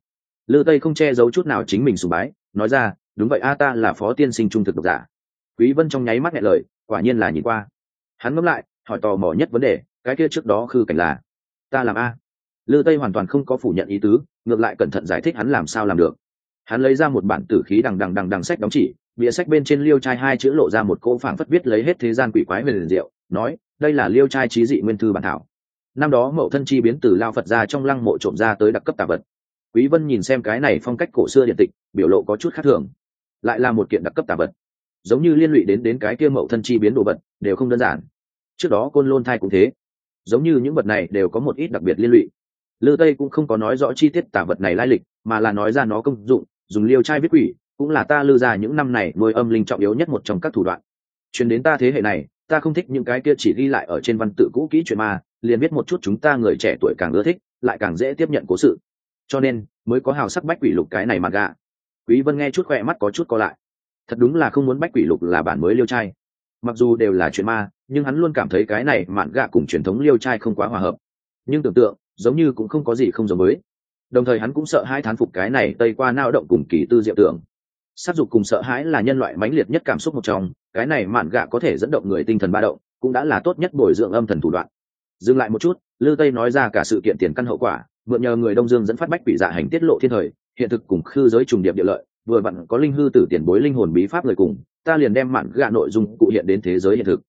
Lư tây không che giấu chút nào chính mình sùng bái, nói ra, đúng vậy a, ta là phó tiên sinh trung thực độc giả. Quý vân trong nháy mắt nghe lời, quả nhiên là nhìn qua. Hắn ngẫm lại, hỏi tò mò nhất vấn đề, cái kia trước đó khư cảnh là? Ta làm a. Lư tây hoàn toàn không có phủ nhận ý tứ, ngược lại cẩn thận giải thích hắn làm sao làm được. Hắn lấy ra một bản tử khí đằng đằng đằng đằng sách đóng chỉ, bìa sách bên trên liêu trai hai chữ lộ ra một cỗ phảng phất viết lấy hết thế gian quỷ quái về liền diệu, nói, đây là liêu trai trí dị nguyên thư bản thảo. Năm đó mậu thân chi biến từ lao phật ra trong lăng mộ trộm ra tới đặc cấp tà vật quý vân nhìn xem cái này phong cách cổ xưa điện tịch, biểu lộ có chút khác thường. Lại là một kiện đặc cấp tà vật. Giống như liên lụy đến đến cái kia mậu thân chi biến đồ vật, đều không đơn giản. Trước đó côn lôn thai cũng thế. Giống như những vật này đều có một ít đặc biệt liên lụy. Lư tây cũng không có nói rõ chi tiết tả vật này lai lịch, mà là nói ra nó công dụng, dùng liêu trai viết quỷ, cũng là ta lư ra những năm này nuôi âm linh trọng yếu nhất một trong các thủ đoạn. Chuyển đến ta thế hệ này, ta không thích những cái kia chỉ ghi lại ở trên văn tự cũ kỹ chuyện ma liền biết một chút chúng ta người trẻ tuổi càng ưa thích, lại càng dễ tiếp nhận cố sự cho nên mới có hào sắc bách quỷ lục cái này mà gạ. Quý vân nghe chút khỏe mắt có chút co lại. Thật đúng là không muốn bách quỷ lục là bản mới liêu trai. Mặc dù đều là chuyện ma, nhưng hắn luôn cảm thấy cái này mạn gạ cùng truyền thống liêu trai không quá hòa hợp. Nhưng tưởng tượng, giống như cũng không có gì không giống mới đồng thời hắn cũng sợ hai thán phục cái này tây qua nao động cùng kỳ tư diệu tưởng. Sát dục cùng sợ hãi là nhân loại mãnh liệt nhất cảm xúc một trong, cái này mạn gạ có thể dẫn động người tinh thần ba động, cũng đã là tốt nhất bồi dưỡng âm thần thủ đoạn. Dừng lại một chút, lư tây nói ra cả sự kiện tiền căn hậu quả mượn nhờ người đông dương dẫn phát bách quỷ dạ hành tiết lộ thiên thời, hiện thực cùng khư giới trùng điệp địa lợi, vừa vặn có linh hư tử tiền bối linh hồn bí pháp lời cùng, ta liền đem mạn gạ nội dung cụ hiện đến thế giới hiện thực.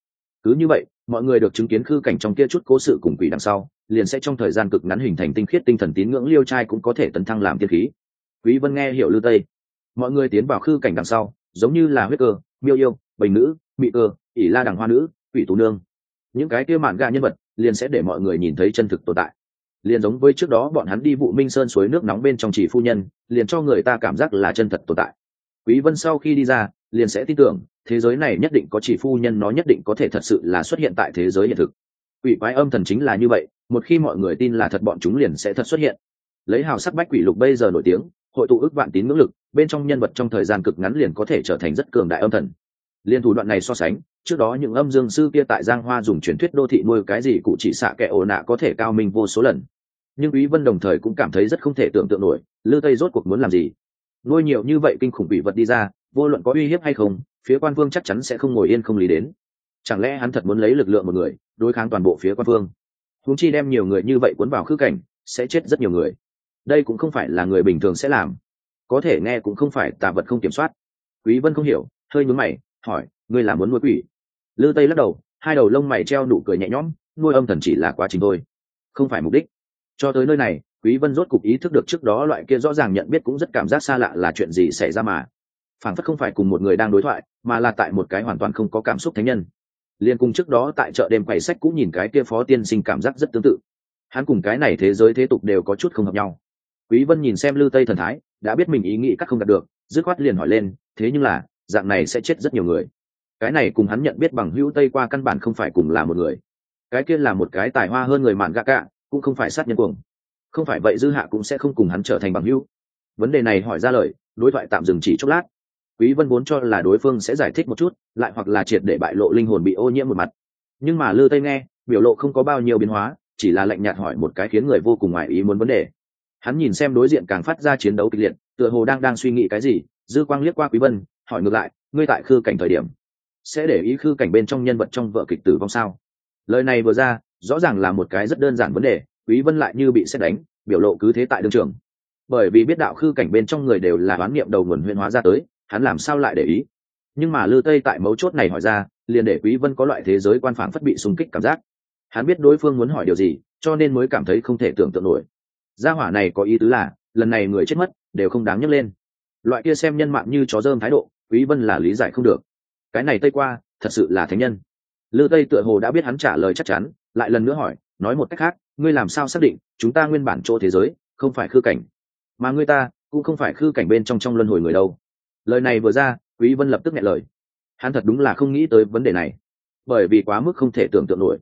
Cứ như vậy, mọi người được chứng kiến khư cảnh trong kia chút cố sự cùng quỷ đằng sau, liền sẽ trong thời gian cực ngắn hình thành tinh khiết tinh thần tín ngưỡng liêu trai cũng có thể tấn thăng làm tiên khí. Quý vân nghe hiểu lưu tây. Mọi người tiến vào khư cảnh đằng sau, giống như là huyết cơ, miêu yêu bình nữ, mị cơ, ỷ la đằng hoa nữ, quỷ tú nương. Những cái kia mạn gạ nhân vật liền sẽ để mọi người nhìn thấy chân thực tồn tại liền giống với trước đó bọn hắn đi vụ minh sơn suối nước nóng bên trong chỉ phu nhân, liền cho người ta cảm giác là chân thật tồn tại. Quý vân sau khi đi ra, liền sẽ tin tưởng, thế giới này nhất định có chỉ phu nhân nó nhất định có thể thật sự là xuất hiện tại thế giới hiện thực. Quỷ quái âm thần chính là như vậy, một khi mọi người tin là thật bọn chúng liền sẽ thật xuất hiện. Lấy hào sắc bách quỷ lục bây giờ nổi tiếng, hội tụ ước vạn tín ngưỡng lực, bên trong nhân vật trong thời gian cực ngắn liền có thể trở thành rất cường đại âm thần liên thủ đoạn này so sánh, trước đó những âm dương sư kia tại giang hoa dùng truyền thuyết đô thị nuôi cái gì cụ chỉ xạ kẻ ồ nạ có thể cao minh vô số lần. Nhưng quý vân đồng thời cũng cảm thấy rất không thể tưởng tượng nổi, lư tây rốt cuộc muốn làm gì? Nuôi nhiều như vậy kinh khủng bị vật đi ra, vô luận có uy hiếp hay không, phía quan vương chắc chắn sẽ không ngồi yên không lý đến. Chẳng lẽ hắn thật muốn lấy lực lượng một người, đối kháng toàn bộ phía quan vương? Huống chi đem nhiều người như vậy cuốn vào khư cảnh, sẽ chết rất nhiều người. Đây cũng không phải là người bình thường sẽ làm. Có thể nghe cũng không phải tà vật không kiểm soát. Quý vân không hiểu, hơi nhún mày hỏi, ngươi là muốn nuôi quỷ? Lư tây lắc đầu, hai đầu lông mày treo nụ cười nhẹ nhõm, nuôi âm thần chỉ là quá trình thôi. Không phải mục đích. Cho tới nơi này, quý vân rốt cục ý thức được trước đó loại kia rõ ràng nhận biết cũng rất cảm giác xa lạ là chuyện gì xảy ra mà. Phản phất không phải cùng một người đang đối thoại, mà là tại một cái hoàn toàn không có cảm xúc thánh nhân. Liên cùng trước đó tại chợ đêm quầy sách cũng nhìn cái kia phó tiên sinh cảm giác rất tương tự. Hắn cùng cái này thế giới thế tục đều có chút không hợp nhau. Quý vân nhìn xem lư tây thần thái, đã biết mình ý nghĩ các không đạt được, dứt khoát liền hỏi lên, thế nhưng là dạng này sẽ chết rất nhiều người. Cái này cùng hắn nhận biết bằng hữu tây qua căn bản không phải cùng là một người. Cái kia là một cái tài hoa hơn người mạn gạ cạ cũng không phải sát nhân cuồng. Không phải vậy dư hạ cũng sẽ không cùng hắn trở thành bằng hữu. Vấn đề này hỏi ra lời, đối thoại tạm dừng chỉ chốc lát. Quý vân vốn cho là đối phương sẽ giải thích một chút, lại hoặc là triệt để bại lộ linh hồn bị ô nhiễm một mặt. Nhưng mà lư tây nghe, biểu lộ không có bao nhiêu biến hóa, chỉ là lạnh nhạt hỏi một cái khiến người vô cùng ngoài ý muốn vấn đề. Hắn nhìn xem đối diện càng phát ra chiến đấu kịch liệt, tựa hồ đang đang suy nghĩ cái gì, dư quang liếc qua quý vân hỏi ngược lại, ngươi tại khư cảnh thời điểm, sẽ để ý khư cảnh bên trong nhân vật trong vợ kịch tử vong sao? Lời này vừa ra, rõ ràng là một cái rất đơn giản vấn đề, quý vân lại như bị xét đánh, biểu lộ cứ thế tại đương trường. Bởi vì biết đạo khư cảnh bên trong người đều là đoán niệm đầu nguồn huyên hóa ra tới, hắn làm sao lại để ý? Nhưng mà lư tây tại mấu chốt này hỏi ra, liền để quý vân có loại thế giới quan phảng phất bị xung kích cảm giác. Hắn biết đối phương muốn hỏi điều gì, cho nên mới cảm thấy không thể tưởng tượng nổi. Gia hỏa này có ý tứ là, lần này người chết mất, đều không đáng nhắc lên. Loại kia xem nhân mạng như chó dơm thái độ quý vân là lý giải không được. Cái này tây qua, thật sự là thánh nhân. Lư tây tựa hồ đã biết hắn trả lời chắc chắn, lại lần nữa hỏi, nói một cách khác, ngươi làm sao xác định, chúng ta nguyên bản chỗ thế giới, không phải khư cảnh? Mà ngươi ta, cũng không phải khư cảnh bên trong trong luân hồi người đâu. Lời này vừa ra, quý vân lập tức nghe lời. Hắn thật đúng là không nghĩ tới vấn đề này. Bởi vì quá mức không thể tưởng tượng nổi.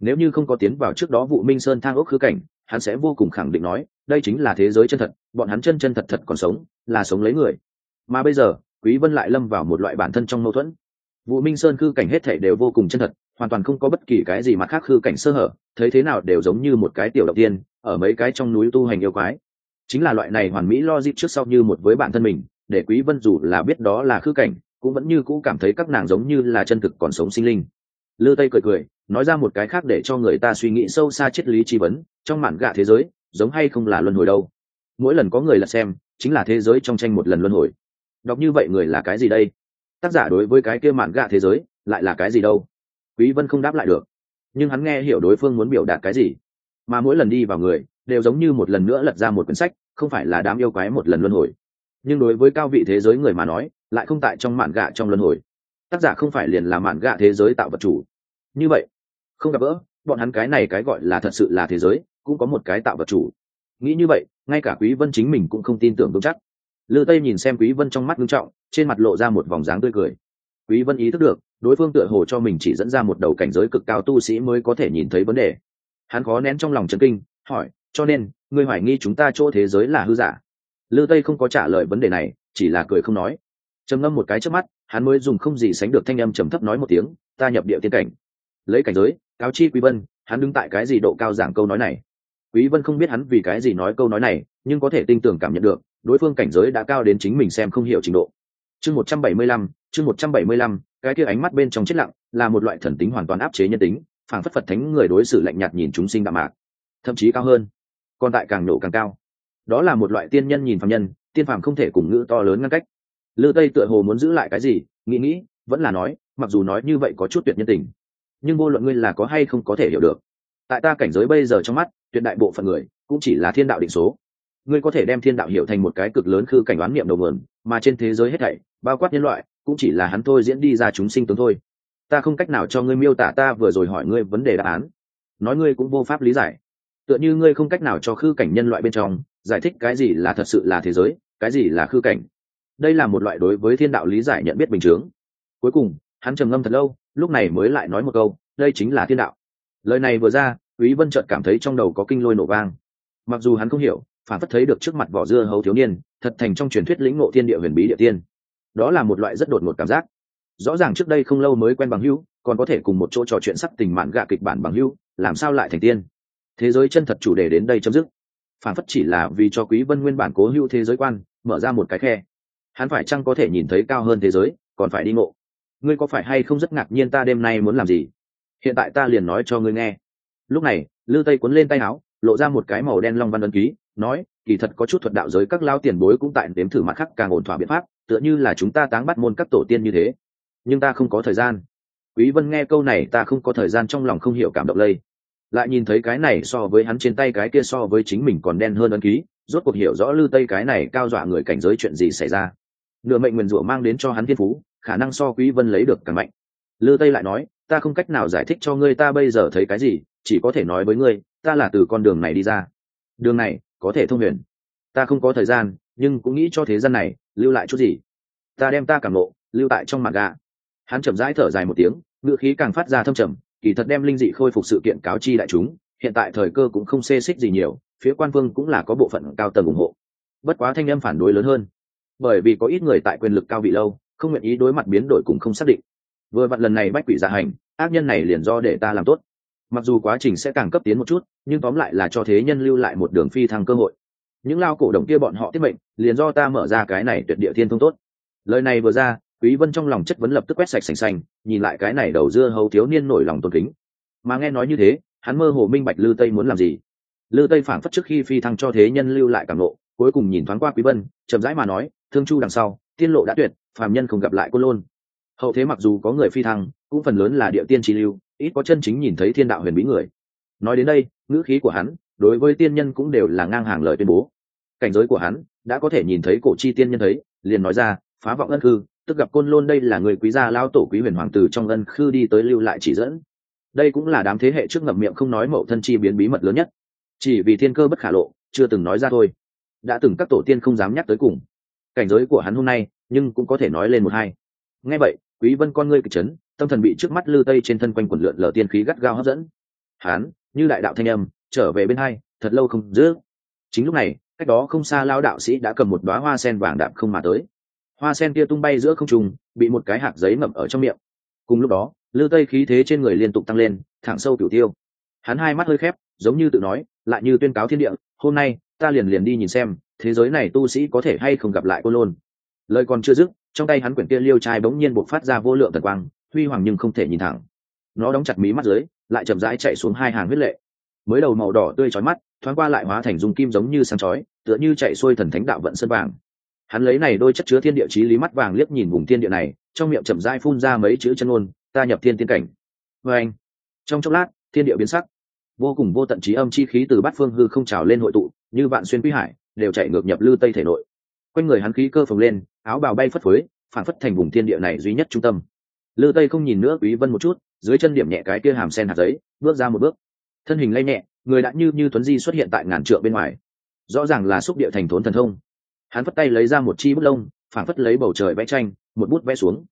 Nếu như không có tiến vào trước đó vụ minh sơn thang ốc khứ cảnh, hắn sẽ vô cùng khẳng định nói, đây chính là thế giới chân thật, bọn hắn chân chân thật thật còn sống, là sống lấy người. Mà bây giờ quý vân lại lâm vào một loại bản thân trong mâu thuẫn. Vụ minh sơn khư cảnh hết thể đều vô cùng chân thật, hoàn toàn không có bất kỳ cái gì mà khác khư cảnh sơ hở, thấy thế nào đều giống như một cái tiểu động tiên, ở mấy cái trong núi tu hành yêu quái. Chính là loại này hoàn mỹ lo dịp trước sau như một với bản thân mình, để quý vân dù là biết đó là khư cảnh, cũng vẫn như cũ cảm thấy các nàng giống như là chân thực còn sống sinh linh. Lư tây cười cười, nói ra một cái khác để cho người ta suy nghĩ sâu xa triết lý chi vấn, trong mản gạ thế giới, giống hay không là luân hồi đâu? Mỗi lần có người là xem, chính là thế giới trong tranh một lần luân hồi đọc như vậy người là cái gì đây? Tác giả đối với cái kia mạn gạ thế giới lại là cái gì đâu? Quý vân không đáp lại được. Nhưng hắn nghe hiểu đối phương muốn biểu đạt cái gì. Mà mỗi lần đi vào người, đều giống như một lần nữa lật ra một quyển sách, không phải là đám yêu quái một lần luân hồi. Nhưng đối với cao vị thế giới người mà nói, lại không tại trong mạn gạ trong luân hồi. Tác giả không phải liền là mạn gạ thế giới tạo vật chủ. Như vậy, không gặp gỡ, bọn hắn cái này cái gọi là thật sự là thế giới, cũng có một cái tạo vật chủ. Nghĩ như vậy, ngay cả quý vân chính mình cũng không tin tưởng vững chắc lư tây nhìn xem quý vân trong mắt nghiêm trọng, trên mặt lộ ra một vòng dáng tươi cười. Quý vân ý thức được, đối phương tựa hồ cho mình chỉ dẫn ra một đầu cảnh giới cực cao tu sĩ mới có thể nhìn thấy vấn đề. Hắn khó nén trong lòng chấn kinh, hỏi, cho nên, ngươi hoài nghi chúng ta chỗ thế giới là hư giả? Lư tây không có trả lời vấn đề này, chỉ là cười không nói. Trầm ngâm một cái trước mắt, hắn mới dùng không gì sánh được thanh âm trầm thấp nói một tiếng, ta nhập địa tiên cảnh. Lấy cảnh giới, cáo chi quý vân, hắn đứng tại cái gì độ cao giảng câu nói này? Quý vân không biết hắn vì cái gì nói câu nói này, nhưng có thể tin tưởng cảm nhận được đối phương cảnh giới đã cao đến chính mình xem không hiểu trình độ. Chương 175, chương 175, cái kia ánh mắt bên trong chết lặng là một loại thần tính hoàn toàn áp chế nhân tính phảng phất phật thánh người đối xử lạnh nhạt nhìn chúng sinh đạm mạc thậm chí cao hơn còn tại càng nổ càng cao. Đó là một loại tiên nhân nhìn phàm nhân tiên phàm không thể cùng ngữ to lớn ngăn cách. Lư tây tựa hồ muốn giữ lại cái gì nghĩ nghĩ vẫn là nói mặc dù nói như vậy có chút tuyệt nhân tình nhưng vô luận ngươi là có hay không có thể hiểu được. Tại ta cảnh giới bây giờ trong mắt tuyệt đại bộ phận người cũng chỉ là thiên đạo định số ngươi có thể đem thiên đạo hiểu thành một cái cực lớn khư cảnh đoán niệm đầu nguồn, mà trên thế giới hết thảy, bao quát nhân loại, cũng chỉ là hắn thôi diễn đi ra chúng sinh tướng thôi. Ta không cách nào cho ngươi miêu tả ta vừa rồi hỏi ngươi vấn đề đáp án. Nói ngươi cũng vô pháp lý giải. Tựa như ngươi không cách nào cho khư cảnh nhân loại bên trong, giải thích cái gì là thật sự là thế giới, cái gì là khư cảnh. Đây là một loại đối với thiên đạo lý giải nhận biết bình chướng. Cuối cùng, hắn trầm ngâm thật lâu, lúc này mới lại nói một câu, đây chính là thiên đạo. Lời này vừa ra, quý vân chợt cảm thấy trong đầu có kinh lôi nổ vang. Mặc dù hắn không hiểu phản phất thấy được trước mặt vỏ dưa hấu thiếu niên, thật thành trong truyền thuyết lĩnh ngộ thiên địa huyền bí địa tiên. Đó là một loại rất đột ngột cảm giác. Rõ ràng trước đây không lâu mới quen bằng hữu, còn có thể cùng một chỗ trò chuyện sắc tình mạn gạ kịch bản bằng hữu, làm sao lại thành tiên? Thế giới chân thật chủ đề đến đây chấm dứt. Phản phất chỉ là vì cho quý vân nguyên bản cố hữu thế giới quan, mở ra một cái khe. Hắn phải chăng có thể nhìn thấy cao hơn thế giới, còn phải đi ngộ. Ngươi có phải hay không rất ngạc nhiên ta đêm nay muốn làm gì? Hiện tại ta liền nói cho ngươi nghe. Lúc này, lư tây cuốn lên tay áo, lộ ra một cái màu đen long văn ấn ký nói, kỳ thật có chút thuật đạo giới các lao tiền bối cũng tại đếm thử mặt khác càng ổn thỏa biện pháp, tựa như là chúng ta táng bắt môn các tổ tiên như thế. Nhưng ta không có thời gian. Quý vân nghe câu này ta không có thời gian trong lòng không hiểu cảm động lây. Lại nhìn thấy cái này so với hắn trên tay cái kia so với chính mình còn đen hơn ấn ký, rốt cuộc hiểu rõ lư tây cái này cao dọa người cảnh giới chuyện gì xảy ra. Nửa mệnh nguyền rủa mang đến cho hắn thiên phú, khả năng so quý vân lấy được càng mạnh. Lư tây lại nói, ta không cách nào giải thích cho ngươi ta bây giờ thấy cái gì, chỉ có thể nói với ngươi, ta là từ con đường này đi ra. Đường này có thể thông huyền. Ta không có thời gian, nhưng cũng nghĩ cho thế gian này lưu lại chút gì. Ta đem ta cảm ngộ, lưu tại trong mặt gà. Hắn chậm rãi thở dài một tiếng ngựa khí càng phát ra thâm trầm, kỳ thật đem linh dị khôi phục sự kiện cáo chi đại chúng, hiện tại thời cơ cũng không xê xích gì nhiều, phía quan vương cũng là có bộ phận cao tầng ủng hộ. Bất quá thanh âm phản đối lớn hơn. Bởi vì có ít người tại quyền lực cao vị lâu, không nguyện ý đối mặt biến đổi cũng không xác định. Vừa vặn lần này bách quỷ dạ hành, ác nhân này liền do để ta làm tốt mặc dù quá trình sẽ càng cấp tiến một chút nhưng tóm lại là cho thế nhân lưu lại một đường phi thăng cơ hội. Những lao cổ động kia bọn họ tiết mệnh liền do ta mở ra cái này tuyệt địa thiên thông tốt. Lời này vừa ra quý vân trong lòng chất vấn lập tức quét sạch sành sành, nhìn lại cái này đầu dưa hầu thiếu niên nổi lòng tôn kính. Mà nghe nói như thế hắn mơ hồ minh bạch lư tây muốn làm gì. Lư tây phản phất trước khi phi thăng cho thế nhân lưu lại cảm lộ cuối cùng nhìn thoáng qua quý vân chậm rãi mà nói thương chu đằng sau tiên lộ đã tuyệt phàm nhân không gặp lại cô lôn. Hậu thế mặc dù có người phi thăng cũng phần lớn là địa tiên trí lưu ít có chân chính nhìn thấy thiên đạo huyền bí người. Nói đến đây, ngữ khí của hắn đối với tiên nhân cũng đều là ngang hàng lời tuyên bố. Cảnh giới của hắn đã có thể nhìn thấy cổ chi tiên nhân thấy, liền nói ra, phá vọng ân khư, tức gặp côn lôn đây là người quý gia lao tổ quý huyền hoàng tử trong ân khư đi tới lưu lại chỉ dẫn. Đây cũng là đám thế hệ trước ngậm miệng không nói mậu thân chi biến bí mật lớn nhất. Chỉ vì thiên cơ bất khả lộ, chưa từng nói ra thôi. Đã từng các tổ tiên không dám nhắc tới cùng. Cảnh giới của hắn hôm nay, nhưng cũng có thể nói lên một hai. Nghe vậy quý vân con ngươi kịch chấn, tâm thần bị trước mắt lư tây trên thân quanh quần lượn lờ tiên khí gắt gao hấp dẫn. Hắn như đại đạo thanh âm, trở về bên hai, thật lâu không giữ. Chính lúc này, cách đó không xa lao đạo sĩ đã cầm một đóa hoa sen vàng đạm không mà tới. Hoa sen kia tung bay giữa không trung, bị một cái hạt giấy ngậm ở trong miệng. Cùng lúc đó, lư tây khí thế trên người liên tục tăng lên, thẳng sâu cửu tiêu. Hắn hai mắt hơi khép, giống như tự nói, lại như tuyên cáo thiên địa, hôm nay, ta liền liền đi nhìn xem, thế giới này tu sĩ có thể hay không gặp lại cô lôn. Lời còn chưa dứt trong tay hắn quyển kia liêu trai bỗng nhiên buộc phát ra vô lượng thần quang, huy hoàng nhưng không thể nhìn thẳng. Nó đóng chặt mí mắt dưới, lại chậm rãi chạy xuống hai hàng huyết lệ. Mới đầu màu đỏ tươi chói mắt, thoáng qua lại hóa thành dung kim giống như sáng chói, tựa như chạy xuôi thần thánh đạo vận sơn vàng. Hắn lấy này đôi chất chứa thiên địa chí lý mắt vàng liếc nhìn vùng thiên địa này, trong miệng chậm rãi phun ra mấy chữ chân ngôn, ta nhập thiên tiên cảnh. Vê anh, trong chốc lát, thiên địa biến sắc. Vô cùng vô tận trí âm chi khí từ bát phương hư không trào lên hội tụ, như vạn xuyên quý hải, đều chạy ngược nhập lư tây thể nội quanh người hắn khí cơ phồng lên, áo bào bay phất phới phản phất thành vùng thiên địa này duy nhất trung tâm. Lư tây không nhìn nữa quý vân một chút, dưới chân điểm nhẹ cái kia hàm sen hạt giấy, bước ra một bước. Thân hình lay nhẹ, người đã như như tuấn di xuất hiện tại ngàn trượng bên ngoài. Rõ ràng là xúc địa thành thốn thần thông. Hắn phất tay lấy ra một chi bút lông phản phất lấy bầu trời vẽ tranh, một bút vẽ xuống.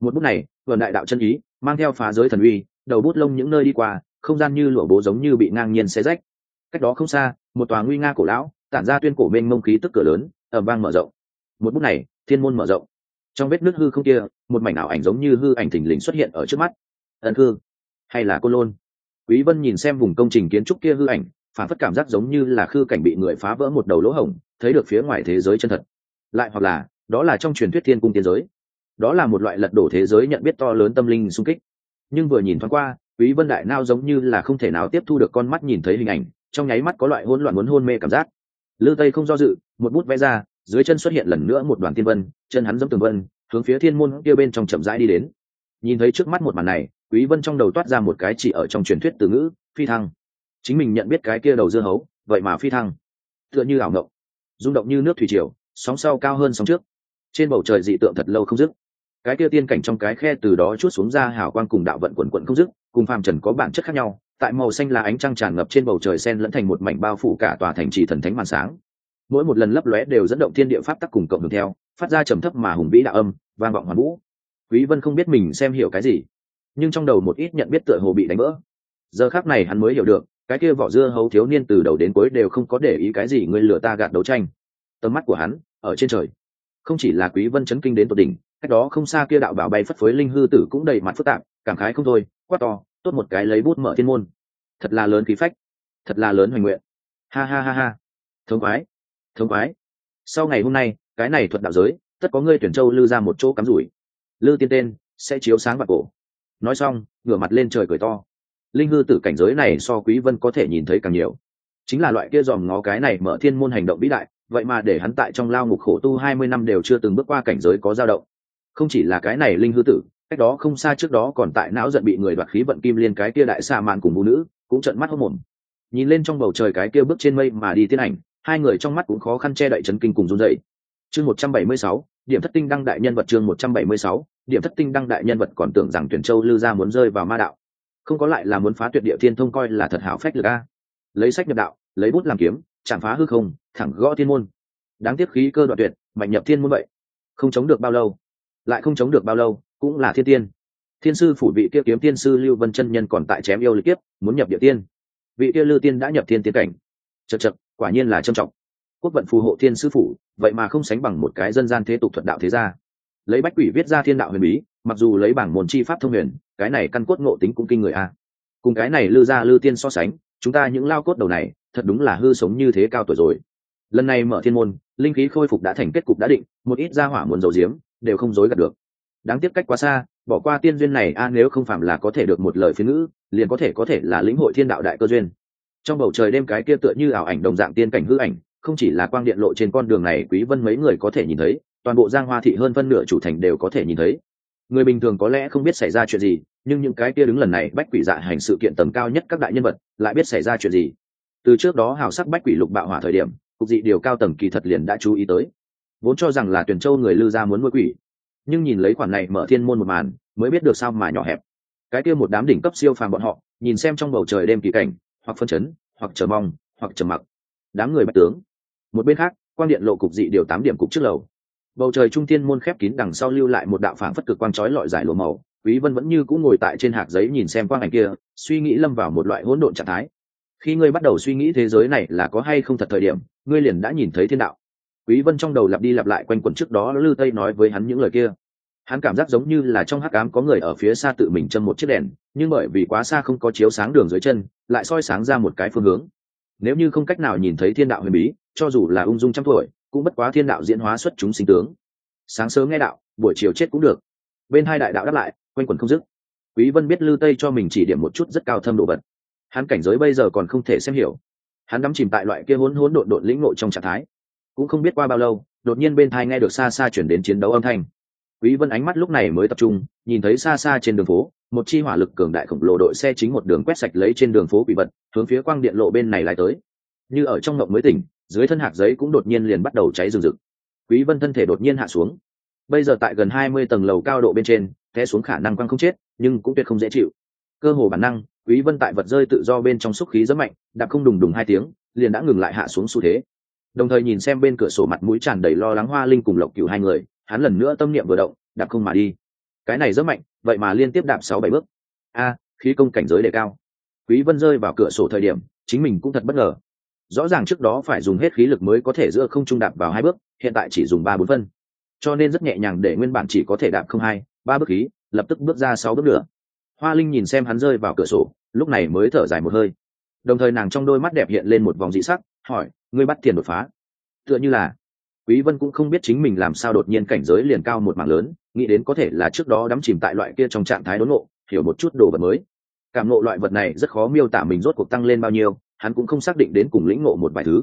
Một bút này, vườn đại đạo chân ý, mang theo phá giới thần uy, đầu bút lông những nơi đi qua, không gian như lụa bố giống như bị ngang nhiên xé rách. Cách đó không xa, một tòa nguy nga cổ lão, tản ra tuyên cổ mênh mông khí tức cửa lớn ở vang mở rộng. Một bút này, thiên môn mở rộng. Trong vết nước hư không kia, một mảnh ảo ảnh giống như hư ảnh thình lình xuất hiện ở trước mắt. Ân hư hay là côn lôn? Quý vân nhìn xem vùng công trình kiến trúc kia hư ảnh, phản phất cảm giác giống như là khư cảnh bị người phá vỡ một đầu lỗ hổng, thấy được phía ngoài thế giới chân thật. Lại hoặc là, đó là trong truyền thuyết thiên cung tiên giới. Đó là một loại lật đổ thế giới nhận biết to lớn tâm linh xung kích. Nhưng vừa nhìn thoáng qua, quý vân đại nao giống như là không thể nào tiếp thu được con mắt nhìn thấy hình ảnh, trong nháy mắt có loại hỗn loạn muốn hôn mê cảm giác lư tây không do dự, một bút vẽ ra, dưới chân xuất hiện lần nữa một đoàn tiên vân, chân hắn giống tường vân, hướng phía thiên môn kia bên trong chậm rãi đi đến. Nhìn thấy trước mắt một màn này, quý vân trong đầu toát ra một cái chỉ ở trong truyền thuyết từ ngữ, phi thăng. Chính mình nhận biết cái kia đầu dưa hấu, vậy mà phi thăng. Tựa như ảo ngộng rung động như nước thủy triều, sóng sau cao hơn sóng trước. Trên bầu trời dị tượng thật lâu không dứt. Cái kia tiên cảnh trong cái khe từ đó chút xuống ra hào quang cùng đạo vận quần quận không dứt, cùng phàm trần có bản chất khác nhau tại màu xanh là ánh trăng tràn ngập trên bầu trời sen lẫn thành một mảnh bao phủ cả tòa thành trì thần thánh màn sáng. Mỗi một lần lấp lóe đều dẫn động thiên địa pháp tắc cùng cộng hưởng theo, phát ra trầm thấp mà hùng vĩ đạo âm, vang vọng hoàn vũ. Quý vân không biết mình xem hiểu cái gì, nhưng trong đầu một ít nhận biết tựa hồ bị đánh vỡ. Giờ khác này hắn mới hiểu được, cái kia vỏ dưa hấu thiếu niên từ đầu đến cuối đều không có để ý cái gì người lừa ta gạt đấu tranh. Tầm mắt của hắn, ở trên trời. Không chỉ là quý vân chấn kinh đến tột đỉnh, cách đó không xa kia đạo bảo bay phất phới linh hư tử cũng đầy mặt phức tạp, cảm khái không thôi quá to tốt một cái lấy bút mở thiên môn. Thật là lớn khí phách. Thật là lớn hoành nguyện. Ha ha ha ha. Thống quái thống quái sau ngày hôm nay, cái này thuật đạo giới, tất có ngươi tuyển châu lư ra một chỗ cắm rủi. Lư tiên tên, sẽ chiếu sáng vào cổ. Nói xong, ngửa mặt lên trời cười to. Linh hư tử cảnh giới này so quý vân có thể nhìn thấy càng nhiều. Chính là loại kia dòm ngó cái này mở thiên môn hành động vĩ đại, vậy mà để hắn tại trong lao ngục khổ tu 20 năm đều chưa từng bước qua cảnh giới có dao động. Không chỉ là cái này linh hư tử cách đó không xa trước đó còn tại não giận bị người đoạt khí vận kim liên cái kia đại xa mạn cùng vũ nữ cũng trợn mắt hốt mồm nhìn lên trong bầu trời cái kia bước trên mây mà đi tiên ảnh hai người trong mắt cũng khó khăn che đậy chấn kinh cùng run dậy chương 176, điểm thất tinh đăng đại nhân vật chương 176, điểm thất tinh đăng đại nhân vật còn tưởng rằng tuyển châu lư gia muốn rơi vào ma đạo. Không có lại là muốn phá tuyệt địa thiên thông coi là thật hảo phách lực a. Lấy sách nhập đạo lấy bút làm kiếm chạm phá hư không thẳng gõ thiên môn. Đáng tiếc khí cơ đoạn tuyệt mạnh nhập thiên môn vậy. Không chống được bao lâu. Lại không chống được bao lâu cũng là thiên tiên. Thiên sư phủ vị kia kiếm tiên sư lưu vân chân nhân còn tại chém yêu lịch kiếp, muốn nhập địa tiên. Vị kia lư tiên đã nhập thiên tiên cảnh. Chật chật quả nhiên là trầm trọng. Quốc vận phù hộ thiên sư phủ, vậy mà không sánh bằng một cái dân gian thế tục thuận đạo thế gia. Lấy bách quỷ viết ra thiên đạo huyền bí, mặc dù lấy bảng môn chi pháp thông huyền, cái này căn cốt ngộ tính cũng kinh người a. Cùng cái này lư ra lư tiên so sánh, chúng ta những lao cốt đầu này, thật đúng là hư sống như thế cao tuổi rồi. Lần này mở thiên môn, linh khí khôi phục đã thành kết cục đã định, một ít gia hỏa muốn dầu diếm đều không dối gạt được đáng tiếc cách quá xa, bỏ qua tiên duyên này, a, nếu không phạm là có thể được một lời phiên ngữ, liền có thể có thể là lĩnh hội thiên đạo đại cơ duyên. Trong bầu trời đêm cái kia tựa như ảo ảnh đồng dạng tiên cảnh hư ảnh, không chỉ là quang điện lộ trên con đường này, quý vân mấy người có thể nhìn thấy, toàn bộ giang hoa thị hơn phân nửa chủ thành đều có thể nhìn thấy. Người bình thường có lẽ không biết xảy ra chuyện gì, nhưng những cái kia đứng lần này, bách quỷ dạ hành sự kiện tầm cao nhất các đại nhân vật, lại biết xảy ra chuyện gì. Từ trước đó hào sắc bách quỷ lục bạo hỏa thời điểm, cục dị điều cao tầng kỳ thật liền đã chú ý tới. Vốn cho rằng là tuyển châu người lư gia muốn nuôi quỷ nhưng nhìn lấy khoản này mở thiên môn một màn, mới biết được sao mà nhỏ hẹp. Cái kia một đám đỉnh cấp siêu phàm bọn họ, nhìn xem trong bầu trời đêm kỳ cảnh, hoặc phân chấn, hoặc chờ mong, hoặc trầm mặc. Đám người bạch tướng. Một bên khác quan điện lộ cục dị điều tám điểm cục trước lầu. Bầu trời trung thiên môn khép kín đằng sau lưu lại một đạo phảng phất cực quang chói lọi giải lùa màu. Quý vân vẫn như cũng ngồi tại trên hạt giấy nhìn xem quang ảnh kia, suy nghĩ lâm vào một loại hỗn độn trạng thái. Khi ngươi bắt đầu suy nghĩ thế giới này là có hay không thật thời điểm, ngươi liền đã nhìn thấy thiên đạo quý vân trong đầu lặp đi lặp lại quanh quẩn trước đó lư tây nói với hắn những lời kia. Hắn cảm giác giống như là trong hắc ám có người ở phía xa tự mình châm một chiếc đèn, nhưng bởi vì quá xa không có chiếu sáng đường dưới chân, lại soi sáng ra một cái phương hướng. Nếu như không cách nào nhìn thấy thiên đạo huyền bí, cho dù là ung dung trăm tuổi, cũng bất quá thiên đạo diễn hóa xuất chúng sinh tướng. Sáng sớm nghe đạo, buổi chiều chết cũng được. Bên hai đại đạo đáp lại, quanh quẩn không dứt. Quý vân biết lư tây cho mình chỉ điểm một chút rất cao thâm độ vật. Hắn cảnh giới bây giờ còn không thể xem hiểu. Hắn đắm chìm tại loại kia hỗn hỗn độn độn lĩnh ngộ trong trạng thái cũng không biết qua bao lâu, đột nhiên bên thai nghe được xa xa chuyển đến chiến đấu âm thanh. Quý vân ánh mắt lúc này mới tập trung, nhìn thấy xa xa trên đường phố, một chi hỏa lực cường đại khổng lồ đội xe chính một đường quét sạch lấy trên đường phố quỷ vật, hướng phía quang điện lộ bên này lại tới. Như ở trong ngộng mới tỉnh, dưới thân hạt giấy cũng đột nhiên liền bắt đầu cháy rừng rực. Quý vân thân thể đột nhiên hạ xuống. Bây giờ tại gần 20 tầng lầu cao độ bên trên, té xuống khả năng quăng không chết, nhưng cũng tuyệt không dễ chịu. Cơ hồ bản năng, quý vân tại vật rơi tự do bên trong xúc khí rất mạnh, đạp không đùng đùng hai tiếng, liền đã ngừng lại hạ xuống xu thế đồng thời nhìn xem bên cửa sổ mặt mũi tràn đầy lo lắng hoa linh cùng lộc cửu hai người, hắn lần nữa tâm niệm vừa động, đạp không mà đi. Cái này rất mạnh, vậy mà liên tiếp đạp sáu bảy bước. A, khí công cảnh giới đề cao. Quý vân rơi vào cửa sổ thời điểm, chính mình cũng thật bất ngờ. Rõ ràng trước đó phải dùng hết khí lực mới có thể giữa không trung đạp vào hai bước, hiện tại chỉ dùng ba bốn phân. Cho nên rất nhẹ nhàng để nguyên bản chỉ có thể đạp không hai, ba bước khí, lập tức bước ra sáu bước nữa hoa linh nhìn xem hắn rơi vào cửa sổ, lúc này mới thở dài một hơi. Đồng thời nàng trong đôi mắt đẹp hiện lên một vòng dị sắc, hỏi ngươi bắt tiền đột phá. Tựa như là, quý vân cũng không biết chính mình làm sao đột nhiên cảnh giới liền cao một mảng lớn, nghĩ đến có thể là trước đó đắm chìm tại loại kia trong trạng thái đốn ngộ, hiểu một chút đồ vật mới. Cảm ngộ loại vật này rất khó miêu tả mình rốt cuộc tăng lên bao nhiêu, hắn cũng không xác định đến cùng lĩnh ngộ một vài thứ.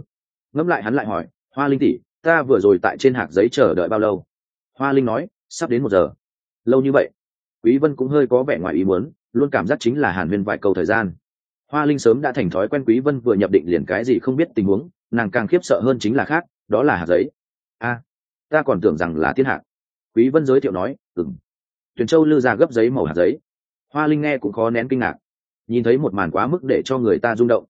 Ngẫm lại hắn lại hỏi, hoa linh tỷ, ta vừa rồi tại trên hạt giấy chờ đợi bao lâu? Hoa linh nói, sắp đến một giờ. Lâu như vậy, quý vân cũng hơi có vẻ ngoài ý muốn, luôn cảm giác chính là hàn huyên vài câu thời gian. Hoa linh sớm đã thành thói quen quý vân vừa nhập định liền cái gì không biết tình huống nàng càng khiếp sợ hơn chính là khác, đó là hạt giấy. A, ta còn tưởng rằng là thiên hạt quý vân giới thiệu nói, ừm. Tuyền châu lư ra gấp giấy màu hạt giấy. Hoa linh nghe cũng khó nén kinh ngạc. Nhìn thấy một màn quá mức để cho người ta rung động.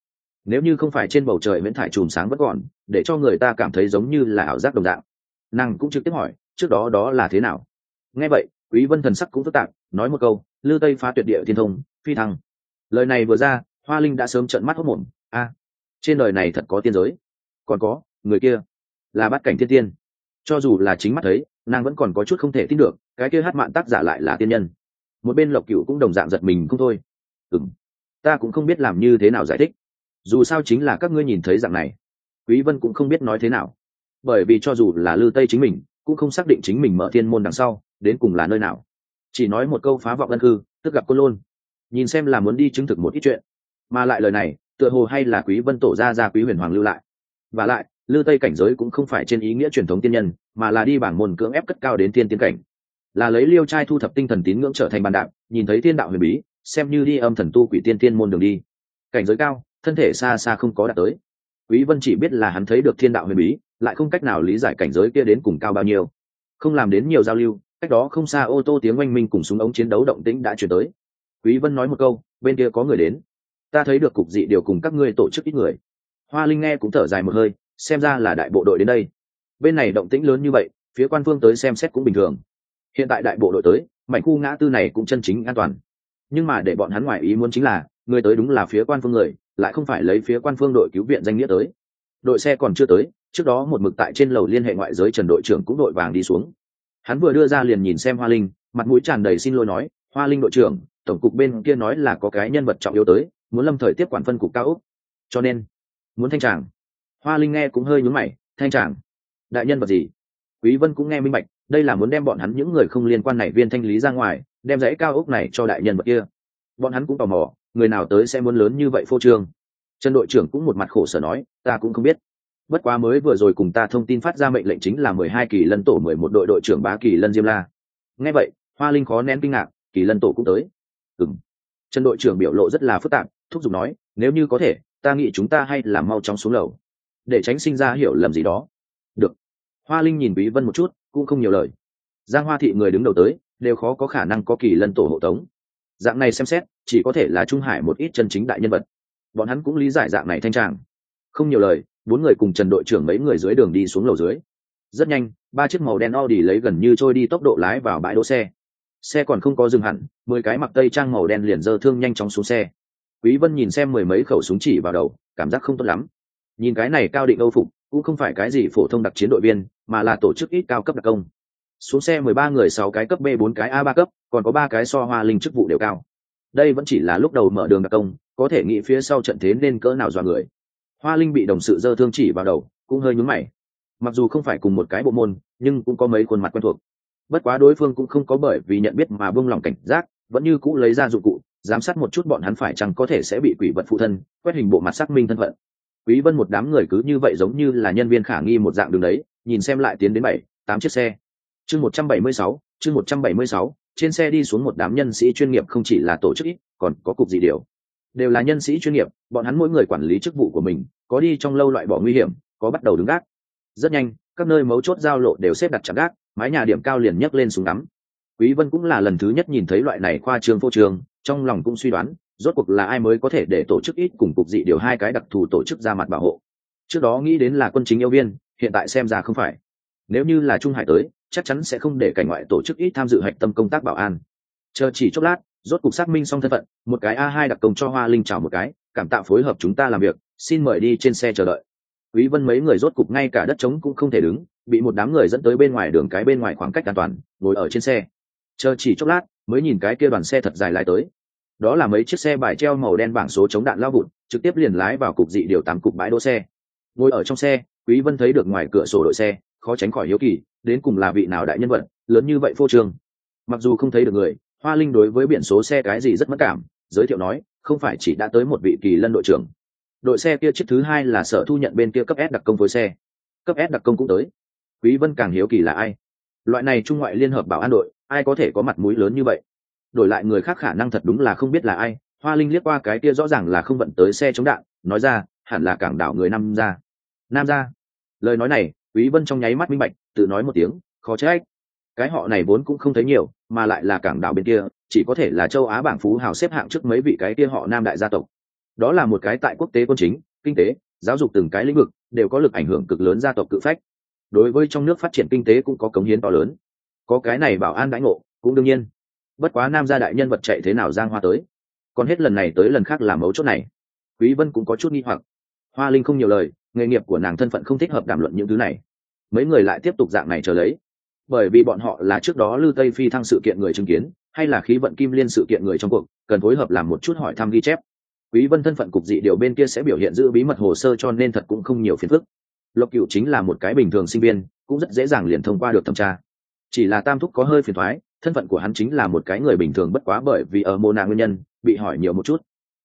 Nếu như không phải trên bầu trời miễn thải chùm sáng vẫn còn, để cho người ta cảm thấy giống như là ảo giác đồng dạng. Nàng cũng trực tiếp hỏi, trước đó đó là thế nào? Nghe vậy, quý vân thần sắc cũng phức tạp, nói một câu, lư tây phá tuyệt địa thiên thông, phi thăng. Lời này vừa ra, hoa linh đã sớm trợn mắt hốt mồm, a, trên đời này thật có tiên giới còn có, người kia là bát cảnh thiên tiên. Cho dù là chính mắt thấy, nàng vẫn còn có chút không thể tin được, cái kia hát mạn tác giả lại là tiên nhân. Một bên lộc cựu cũng đồng dạng giật mình không thôi. Ừng ta cũng không biết làm như thế nào giải thích. Dù sao chính là các ngươi nhìn thấy dạng này, quý vân cũng không biết nói thế nào. Bởi vì cho dù là lư tây chính mình, cũng không xác định chính mình mở thiên môn đằng sau, đến cùng là nơi nào. Chỉ nói một câu phá vọng ân cư, tức gặp cô lôn. Nhìn xem là muốn đi chứng thực một ít chuyện. Mà lại lời này, tựa hồ hay là quý vân tổ ra ra quý huyền hoàng lưu lại và lại, lư tây cảnh giới cũng không phải trên ý nghĩa truyền thống tiên nhân, mà là đi bảng môn cưỡng ép cất cao đến tiên tiến cảnh. Là lấy liêu trai thu thập tinh thần tín ngưỡng trở thành bàn đạp, nhìn thấy thiên đạo huyền bí, xem như đi âm thần tu quỷ tiên tiên môn đường đi. Cảnh giới cao, thân thể xa xa không có đạt tới. Quý vân chỉ biết là hắn thấy được thiên đạo huyền bí, lại không cách nào lý giải cảnh giới kia đến cùng cao bao nhiêu. Không làm đến nhiều giao lưu, cách đó không xa ô tô tiếng oanh minh cùng súng ống chiến đấu động tĩnh đã chuyển tới. Quý vân nói một câu, bên kia có người đến. Ta thấy được cục dị điều cùng các ngươi tổ chức ít người hoa linh nghe cũng thở dài một hơi, xem ra là đại bộ đội đến đây. Bên này động tĩnh lớn như vậy, phía quan phương tới xem xét cũng bình thường. Hiện tại đại bộ đội tới, mảnh khu ngã tư này cũng chân chính an toàn. Nhưng mà để bọn hắn ngoài ý muốn chính là, người tới đúng là phía quan phương người, lại không phải lấy phía quan phương đội cứu viện danh nghĩa tới. Đội xe còn chưa tới, trước đó một mực tại trên lầu liên hệ ngoại giới trần đội trưởng cũng đội vàng đi xuống. Hắn vừa đưa ra liền nhìn xem hoa linh, mặt mũi tràn đầy xin lỗi nói, hoa linh đội trưởng, tổng cục bên kia nói là có cái nhân vật trọng yếu tới, muốn lâm thời tiếp quản phân cục cao úc cho nên muốn thanh tràng. Hoa linh nghe cũng hơi nhún mày, thanh tràng? Đại nhân vật gì? Quý vân cũng nghe minh bạch, đây là muốn đem bọn hắn những người không liên quan này viên thanh lý ra ngoài, đem dãy cao ốc này cho đại nhân vật kia. Bọn hắn cũng tò mò, người nào tới sẽ muốn lớn như vậy phô trương? Trần đội trưởng cũng một mặt khổ sở nói, ta cũng không biết. Bất quá mới vừa rồi cùng ta thông tin phát ra mệnh lệnh chính là mười hai kỳ lân tổ mười một đội đội trưởng bá kỳ lân diêm la. Nghe vậy, hoa linh khó nén kinh ngạc, kỳ lân tổ cũng tới? Ừm. Trần đội trưởng biểu lộ rất là phức tạp, thúc giục nói, nếu như có thể ta nghĩ chúng ta hay làm mau chóng xuống lầu, để tránh sinh ra hiểu lầm gì đó. Được. Hoa linh nhìn quý vân một chút, cũng không nhiều lời. Giang hoa thị người đứng đầu tới, đều khó có khả năng có kỳ lân tổ hộ tống. Dạng này xem xét, chỉ có thể là trung hải một ít chân chính đại nhân vật. Bọn hắn cũng lý giải dạng này thanh tràng. Không nhiều lời, bốn người cùng trần đội trưởng mấy người dưới đường đi xuống lầu dưới. Rất nhanh, ba chiếc màu đen Audi lấy gần như trôi đi tốc độ lái vào bãi đỗ xe. Xe còn không có dừng hẳn, mười cái mặc tây trang màu đen liền dơ thương nhanh chóng xuống xe quý vân nhìn xem mười mấy khẩu súng chỉ vào đầu, cảm giác không tốt lắm. Nhìn cái này cao định âu phục, cũng không phải cái gì phổ thông đặc chiến đội viên, mà là tổ chức ít cao cấp đặc công. Xuống xe mười ba người sáu cái cấp b, bốn cái a ba cấp, còn có ba cái so hoa linh chức vụ đều cao. Đây vẫn chỉ là lúc đầu mở đường đặc công, có thể nghĩ phía sau trận thế nên cỡ nào dọa người. Hoa linh bị đồng sự dơ thương chỉ vào đầu, cũng hơi nhún mày. Mặc dù không phải cùng một cái bộ môn, nhưng cũng có mấy khuôn mặt quen thuộc. Bất quá đối phương cũng không có bởi vì nhận biết mà buông lòng cảnh giác, vẫn như cũ lấy ra dụng cụ giám sát một chút bọn hắn phải chăng có thể sẽ bị quỷ vật phụ thân quét hình bộ mặt xác minh thân phận. Quý vân một đám người cứ như vậy giống như là nhân viên khả nghi một dạng đường đấy nhìn xem lại tiến đến bảy tám chiếc xe. Chương 176, chương 176, trên xe đi xuống một đám nhân sĩ chuyên nghiệp không chỉ là tổ chức ít còn có cục gì điều. Đều là nhân sĩ chuyên nghiệp bọn hắn mỗi người quản lý chức vụ của mình có đi trong lâu loại bỏ nguy hiểm có bắt đầu đứng gác. Rất nhanh các nơi mấu chốt giao lộ đều xếp đặt chặt gác mái nhà điểm cao liền nhấc lên súng ngắm. Quý vân cũng là lần thứ nhất nhìn thấy loại này khoa trương phô trường trong lòng cũng suy đoán, rốt cuộc là ai mới có thể để tổ chức ít cùng cục dị điều hai cái đặc thù tổ chức ra mặt bảo hộ. Trước đó nghĩ đến là quân chính yêu viên, hiện tại xem ra không phải. Nếu như là trung hải tới, chắc chắn sẽ không để cảnh ngoại tổ chức ít tham dự hạch tâm công tác bảo an. Chờ chỉ chốc lát, rốt cục xác minh xong thân phận, một cái a hai đặc công cho hoa linh chào một cái, cảm tạ phối hợp chúng ta làm việc, xin mời đi trên xe chờ đợi. Quý vân mấy người rốt cục ngay cả đất trống cũng không thể đứng, bị một đám người dẫn tới bên ngoài đường cái bên ngoài khoảng cách an toàn, ngồi ở trên xe. Chờ chỉ chốc lát mới nhìn cái kia đoàn xe thật dài lái tới. Đó là mấy chiếc xe bài treo màu đen bảng số chống đạn lao vụt, trực tiếp liền lái vào cục dị điều tám cục bãi đỗ xe. Ngồi ở trong xe, quý vân thấy được ngoài cửa sổ đội xe, khó tránh khỏi hiếu kỳ, đến cùng là vị nào đại nhân vật, lớn như vậy phô trương. Mặc dù không thấy được người, hoa linh đối với biển số xe cái gì rất mất cảm, giới thiệu nói, không phải chỉ đã tới một vị kỳ lân đội trưởng. Đội xe kia chiếc thứ hai là sở thu nhận bên kia cấp s đặc công với xe. Cấp s đặc công cũng tới. Quý vân càng hiếu kỳ là ai? Loại này trung ngoại liên hợp bảo an đội ai có thể có mặt mũi lớn như vậy? Đổi lại người khác khả năng thật đúng là không biết là ai. Hoa linh liếc qua cái kia rõ ràng là không vận tới xe chống đạn, nói ra, hẳn là cảng đảo người nam ra nam ra lời nói này, quý vân trong nháy mắt minh bạch, tự nói một tiếng, khó trách. Cái họ này vốn cũng không thấy nhiều, mà lại là cảng đảo bên kia, chỉ có thể là châu á bảng phú hào xếp hạng trước mấy vị cái kia họ nam đại gia tộc. Đó là một cái tại quốc tế quân chính, kinh tế, giáo dục từng cái lĩnh vực, đều có lực ảnh hưởng cực lớn gia tộc cự phách. Đối với trong nước phát triển kinh tế cũng có cống hiến to lớn có cái này bảo an đãi ngộ, cũng đương nhiên. Bất quá nam gia đại nhân vật chạy thế nào giang hoa tới? Còn hết lần này tới lần khác làm mấu chốt này. Quý vân cũng có chút nghi hoặc. Hoa linh không nhiều lời, nghề nghiệp của nàng thân phận không thích hợp đàm luận những thứ này. Mấy người lại tiếp tục dạng này chờ lấy. Bởi vì bọn họ là trước đó lưu tây phi thăng sự kiện người chứng kiến, hay là khí vận kim liên sự kiện người trong cuộc, cần phối hợp làm một chút hỏi thăm ghi chép. Quý vân thân phận cục dị điều bên kia sẽ biểu hiện giữ bí mật hồ sơ cho nên thật cũng không nhiều phiền phức. Lộc cựu chính là một cái bình thường sinh viên, cũng rất dễ dàng liền thông qua được thẩm tra chỉ là tam thúc có hơi phiền thoái, thân phận của hắn chính là một cái người bình thường bất quá bởi vì ở mô nạ nguyên nhân, bị hỏi nhiều một chút.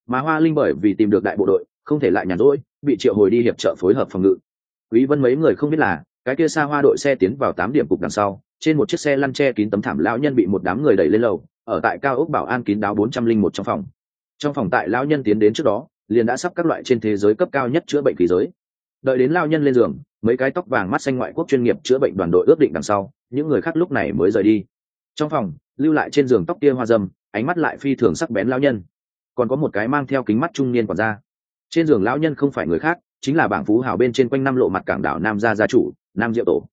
Mà hoa linh bởi vì tìm được đại bộ đội, không thể lại nhàn rỗi, bị triệu hồi đi hiệp trợ phối hợp phòng ngự. Quý vân mấy người không biết là, cái kia xa hoa đội xe tiến vào tám điểm cục đằng sau, trên một chiếc xe lăn che kín tấm thảm lão nhân bị một đám người đẩy lên lầu, ở tại cao ốc bảo an kín đáo bốn trăm linh một trong phòng. Trong phòng tại lão nhân tiến đến trước đó, liền đã sắp các loại trên thế giới cấp cao nhất chữa bệnh khí giới. Đợi đến lao nhân lên giường, mấy cái tóc vàng mắt xanh ngoại quốc chuyên nghiệp chữa bệnh đoàn đội ước định đằng sau những người khác lúc này mới rời đi. Trong phòng, lưu lại trên giường tóc tia hoa dâm, ánh mắt lại phi thường sắc bén lao nhân. Còn có một cái mang theo kính mắt trung niên còn ra trên giường lão nhân không phải người khác, chính là bảng phú hào bên trên quanh năm lộ mặt cảng đảo nam gia gia chủ, nam diệu tổ.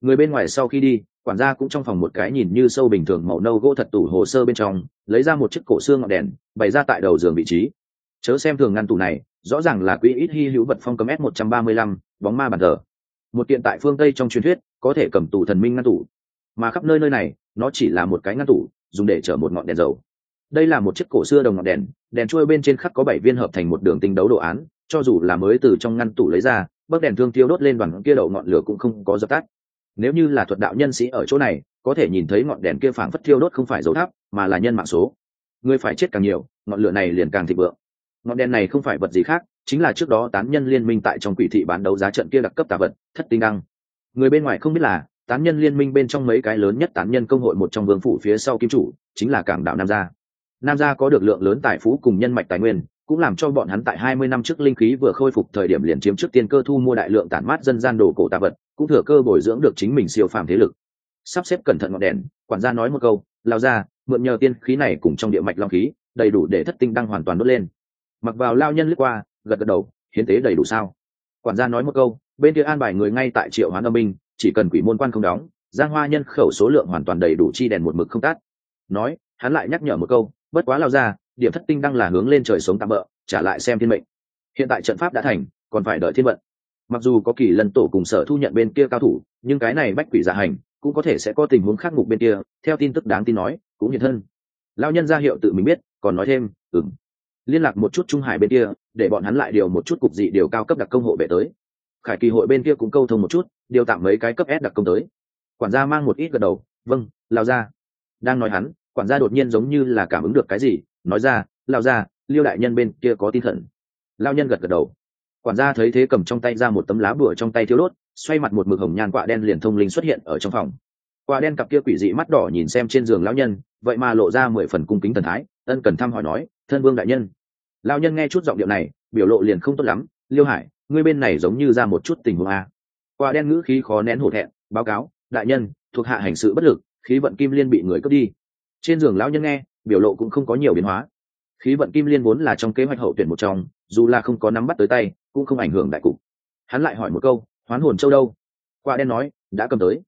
Người bên ngoài sau khi đi, quản gia cũng trong phòng một cái nhìn như sâu bình thường màu nâu gỗ thật tủ hồ sơ bên trong, lấy ra một chiếc cổ xương ngọn đèn, bày ra tại đầu giường vị trí. Chớ xem thường ngăn tủ này, rõ ràng là quỹ ít hy hữu vật phong cấm s một trăm ba mươi lăm, bóng ma bàn thờ. Một kiện tại phương tây trong truyền thuyết có thể cầm tủ thần minh ngăn tủ mà khắp nơi nơi này, nó chỉ là một cái ngăn tủ dùng để chở một ngọn đèn dầu. Đây là một chiếc cổ xưa đồng ngọn đèn đèn trôi bên trên khắc có bảy viên hợp thành một đường tinh đấu đồ án, cho dù là mới từ trong ngăn tủ lấy ra bấc đèn thương tiêu đốt lên bằng kia đầu ngọn lửa cũng không có dập tắt. Nếu như là thuật đạo nhân sĩ ở chỗ này, có thể nhìn thấy ngọn đèn kia phảng phất thiêu đốt không phải dấu tháp, mà là nhân mạng số. Người phải chết càng nhiều, ngọn lửa này liền càng thịnh vượng. Ngọn đèn này không phải vật gì khác, chính là trước đó tán nhân liên minh tại trong quỷ thị bán đấu giá trận kia đặc cấp tà vật, thất tinh đăng người bên ngoài không biết là, tán nhân liên minh bên trong mấy cái lớn nhất tán nhân công hội một trong vương phủ phía sau kim chủ, chính là cảng đảo nam gia. Nam gia có được lượng lớn tài phú cùng nhân mạch tài nguyên, cũng làm cho bọn hắn tại hai mươi năm trước linh khí vừa khôi phục thời điểm liền chiếm trước tiên cơ thu mua đại lượng tản mát dân gian đồ cổ tạ vật, cũng thừa cơ bồi dưỡng được chính mình siêu phàm thế lực. Sắp xếp cẩn thận ngọn đèn, quản gia nói một câu lao ra mượn nhờ tiên khí này cùng trong địa mạch long khí, đầy đủ để thất tinh đăng hoàn toàn đốt lên. Mặc vào lao nhân lướt qua, gật gật đầu, hiến tế đầy đủ sao? Quản gia nói một câu bên kia an bài người ngay tại triệu hoán âm minh chỉ cần quỷ môn quan không đóng, giang hoa nhân khẩu số lượng hoàn toàn đầy đủ chi đèn một mực không tắt. Nói, hắn lại nhắc nhở một câu, bất quá lao ra, điểm thất tinh đang là hướng lên trời sống tạm bỡ trả lại xem thiên mệnh. Hiện tại trận pháp đã thành, còn phải đợi thiên vận. Mặc dù có kỳ lần tổ cùng sở thu nhận bên kia cao thủ, nhưng cái này bách quỷ giả hành, cũng có thể sẽ có tình huống khác ngục bên kia, theo tin tức đáng tin nói, cũng hiện thân. Lao nhân ra hiệu tự mình biết, còn nói thêm ừng liên lạc một chút trung hải bên kia, để bọn hắn lại điều một chút cục dị điều cao cấp đặc công hộ về tới khải kỳ hội bên kia cũng câu thông một chút, điều tạm mấy cái cấp s đặc công tới. Quản gia mang một ít gật đầu vâng lao ra đang nói hắn, quản gia đột nhiên giống như là cảm ứng được cái gì, nói ra lao ra liêu đại nhân bên kia có tin thần lao nhân gật gật đầu. Quản gia thấy thế cầm trong tay ra một tấm lá bửa trong tay thiếu đốt, xoay mặt một mực hồng nhàn quạ đen liền thông linh xuất hiện ở trong phòng. Quạ đen cặp kia quỷ dị mắt đỏ nhìn xem trên giường lão nhân, vậy mà lộ ra mười phần cung kính thần thái, ân cần thăm hỏi nói, thân vương đại nhân. Lao nhân nghe chút giọng điệu này, biểu lộ liền không tốt lắm, liêu hải ngươi bên này giống như ra một chút tình huống a. Qua đen ngữ khí khó nén hổ thẹn, báo cáo, đại nhân, thuộc hạ hành sự bất lực, khí vận kim liên bị người cướp đi. Trên giường lão nhân nghe, biểu lộ cũng không có nhiều biến hóa. Khí vận kim liên vốn là trong kế hoạch hậu tuyển một trong, dù là không có nắm bắt tới tay, cũng không ảnh hưởng đại cục. Hắn lại hỏi một câu, hoán hồn châu đâu? Qua đen nói, đã cầm tới.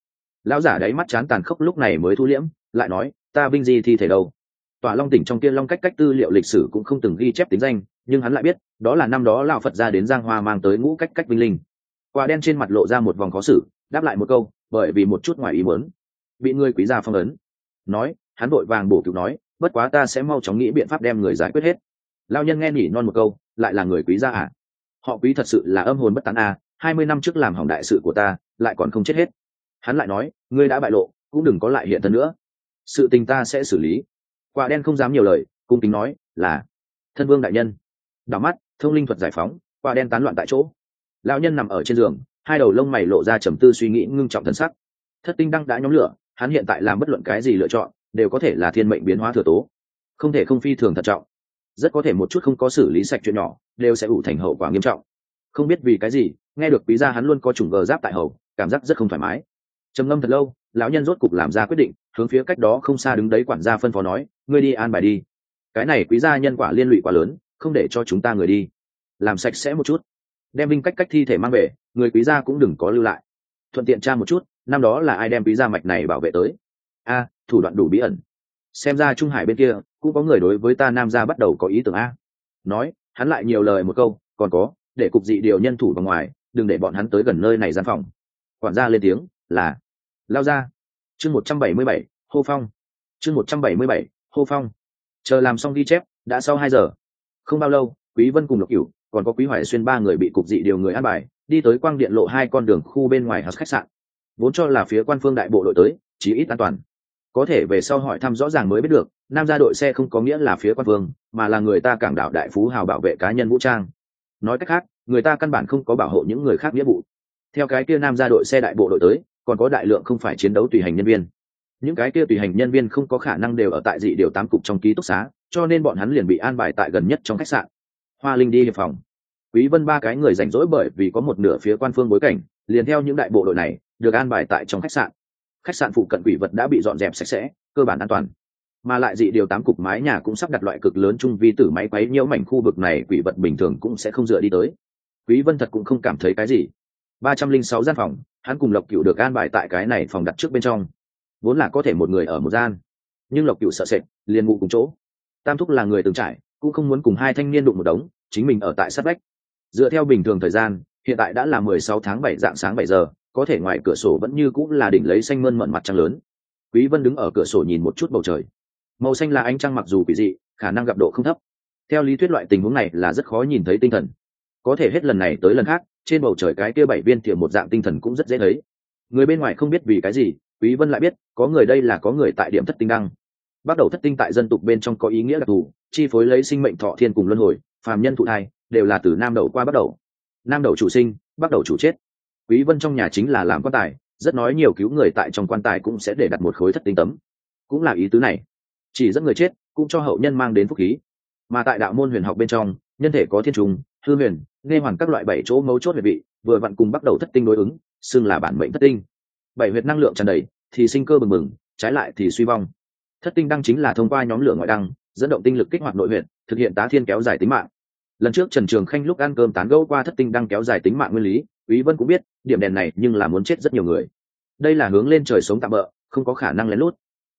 Lão giả đáy mắt chán tàn khốc lúc này mới thu liễm, lại nói, ta vinh di thi thể đâu? Tòa long tỉnh trong kia long cách cách tư liệu lịch sử cũng không từng ghi chép tính danh, nhưng hắn lại biết, đó là năm đó lão phật ra đến giang hoa mang tới ngũ cách cách vinh linh. Quả đen trên mặt lộ ra một vòng khó xử, đáp lại một câu, bởi vì một chút ngoài ý muốn. Bị người quý gia phong ấn. Nói, hắn vội vàng bổ cứu nói, bất quá ta sẽ mau chóng nghĩ biện pháp đem người giải quyết hết. Lao nhân nghe nhỉ non một câu, lại là người quý gia à? Họ quý thật sự là âm hồn bất tán à? Hai mươi năm trước làm hỏng đại sự của ta, lại còn không chết hết. Hắn lại nói, ngươi đã bại lộ, cũng đừng có lại hiện thân nữa. Sự tình ta sẽ xử lý quả đen không dám nhiều lời, cung kính nói, là thân vương đại nhân. Đảo mắt, thông linh thuật giải phóng, quả đen tán loạn tại chỗ. Lão nhân nằm ở trên giường, hai đầu lông mày lộ ra trầm tư suy nghĩ ngưng trọng thần sắc. Thất tinh đăng đã nhóm lửa, hắn hiện tại làm bất luận cái gì lựa chọn, đều có thể là thiên mệnh biến hóa thừa tố. Không thể không phi thường thận trọng. Rất có thể một chút không có xử lý sạch chuyện nhỏ, đều sẽ ủ thành hậu quả nghiêm trọng. Không biết vì cái gì, nghe được quý gia hắn luôn có chủng gờ giáp tại hầu, cảm giác rất không thoải mái. Trầm ngâm thật lâu, lão nhân rốt cục làm ra quyết định hướng phía cách đó không xa đứng đấy quản gia phân phó nói, ngươi đi an bài đi. Cái này quý gia nhân quả liên lụy quá lớn, không để cho chúng ta người đi. Làm sạch sẽ một chút. Đem binh cách cách thi thể mang về, người quý gia cũng đừng có lưu lại. Thuận tiện tra một chút, năm đó là ai đem quý gia mạch này bảo vệ tới? A, thủ đoạn đủ bí ẩn. Xem ra trung hải bên kia, cũng có người đối với ta nam gia bắt đầu có ý tưởng a. Nói, hắn lại nhiều lời một câu, còn có, để cục dị điều nhân thủ vào ngoài, đừng để bọn hắn tới gần nơi này gian phòng. Quản gia lên tiếng, là, lao ra chương một trăm bảy mươi bảy, hô phong. Chương một trăm bảy mươi bảy, hô phong. Chờ làm xong ghi chép, đã sau hai giờ. Không bao lâu, quý vân cùng lộc cửu, còn có quý hoài xuyên ba người bị cục dị điều người an bài, đi tới quang điện lộ hai con đường khu bên ngoài hạt khách sạn. Vốn cho là phía quan phương đại bộ đội tới, chỉ ít an toàn. Có thể về sau hỏi thăm rõ ràng mới biết được, nam gia đội xe không có nghĩa là phía quan phương, mà là người ta cảng đảo đại phú hào bảo vệ cá nhân vũ trang. Nói cách khác, người ta căn bản không có bảo hộ những người khác nghĩa vụ. Theo cái kia nam gia đội xe đại bộ đội tới còn có đại lượng không phải chiến đấu tùy hành nhân viên. Những cái kia tùy hành nhân viên không có khả năng đều ở tại dị điều tám cục trong ký túc xá, cho nên bọn hắn liền bị an bài tại gần nhất trong khách sạn. Hoa linh đi hiệp phòng. Quý vân ba cái người rảnh rỗi bởi vì có một nửa phía quan phương bối cảnh, liền theo những đại bộ đội này, được an bài tại trong khách sạn. Khách sạn phụ cận quỷ vật đã bị dọn dẹp sạch sẽ, cơ bản an toàn. Mà lại dị điều tám cục mái nhà cũng sắp đặt loại cực lớn trung vi tử máy quấy nhiễu mảnh khu vực này, quỷ vật bình thường cũng sẽ không dựa đi tới. Quý vân thật cũng không cảm thấy cái gì ba trăm linh sáu gian phòng, hắn cùng lộc cựu được an bài tại cái này phòng đặt trước bên trong. Vốn là có thể một người ở một gian. Nhưng lộc cựu sợ sệt, liền ngủ cùng chỗ. Tam thúc là người từng trải, cũng không muốn cùng hai thanh niên đụng một đống, chính mình ở tại sát vách. Dựa theo bình thường thời gian, hiện tại đã là mười sáu tháng bảy dạng sáng bảy giờ, có thể ngoài cửa sổ vẫn như cũng là đỉnh lấy xanh mơn mận mặt trăng lớn. Quý vân đứng ở cửa sổ nhìn một chút bầu trời. Màu xanh là ánh trăng mặc dù quỷ dị, khả năng gặp độ không thấp. Theo lý thuyết loại tình huống này là rất khó nhìn thấy tinh thần. Có thể hết lần này tới lần khác trên bầu trời cái kia bảy viên thiểm một dạng tinh thần cũng rất dễ thấy. Người bên ngoài không biết vì cái gì, quý vân lại biết, có người đây là có người tại điểm thất tinh đăng. Bắt đầu thất tinh tại dân tục bên trong có ý nghĩa đặc thù, chi phối lấy sinh mệnh thọ thiên cùng luân hồi, phàm nhân thụ thai, đều là từ nam đầu qua bắt đầu. Nam đầu chủ sinh, bắt đầu chủ chết. Quý vân trong nhà chính là làm quan tài, rất nói nhiều cứu người tại trong quan tài cũng sẽ để đặt một khối thất tinh tấm. Cũng là ý tứ này. Chỉ dẫn người chết, cũng cho hậu nhân mang đến phúc khí. Mà tại đạo môn huyền học bên trong, nhân thể có thiên trùng, hư huyền nghe hoàn các loại bảy chỗ mấu chốt huyệt vị, vừa vặn cùng bắt đầu thất tinh đối ứng, xưng là bản mệnh thất tinh. Bảy huyệt năng lượng tràn đầy, thì sinh cơ bừng bừng, trái lại thì suy vong. Thất tinh đăng chính là thông qua nhóm lửa ngoại đăng, dẫn động tinh lực kích hoạt nội huyện thực hiện tá thiên kéo dài tính mạng. Lần trước trần trường khanh lúc ăn cơm tán gẫu qua thất tinh đăng kéo dài tính mạng nguyên lý, quý vân cũng biết, điểm đèn này nhưng là muốn chết rất nhiều người. Đây là hướng lên trời sống tạm bỡ không có khả năng lén lút.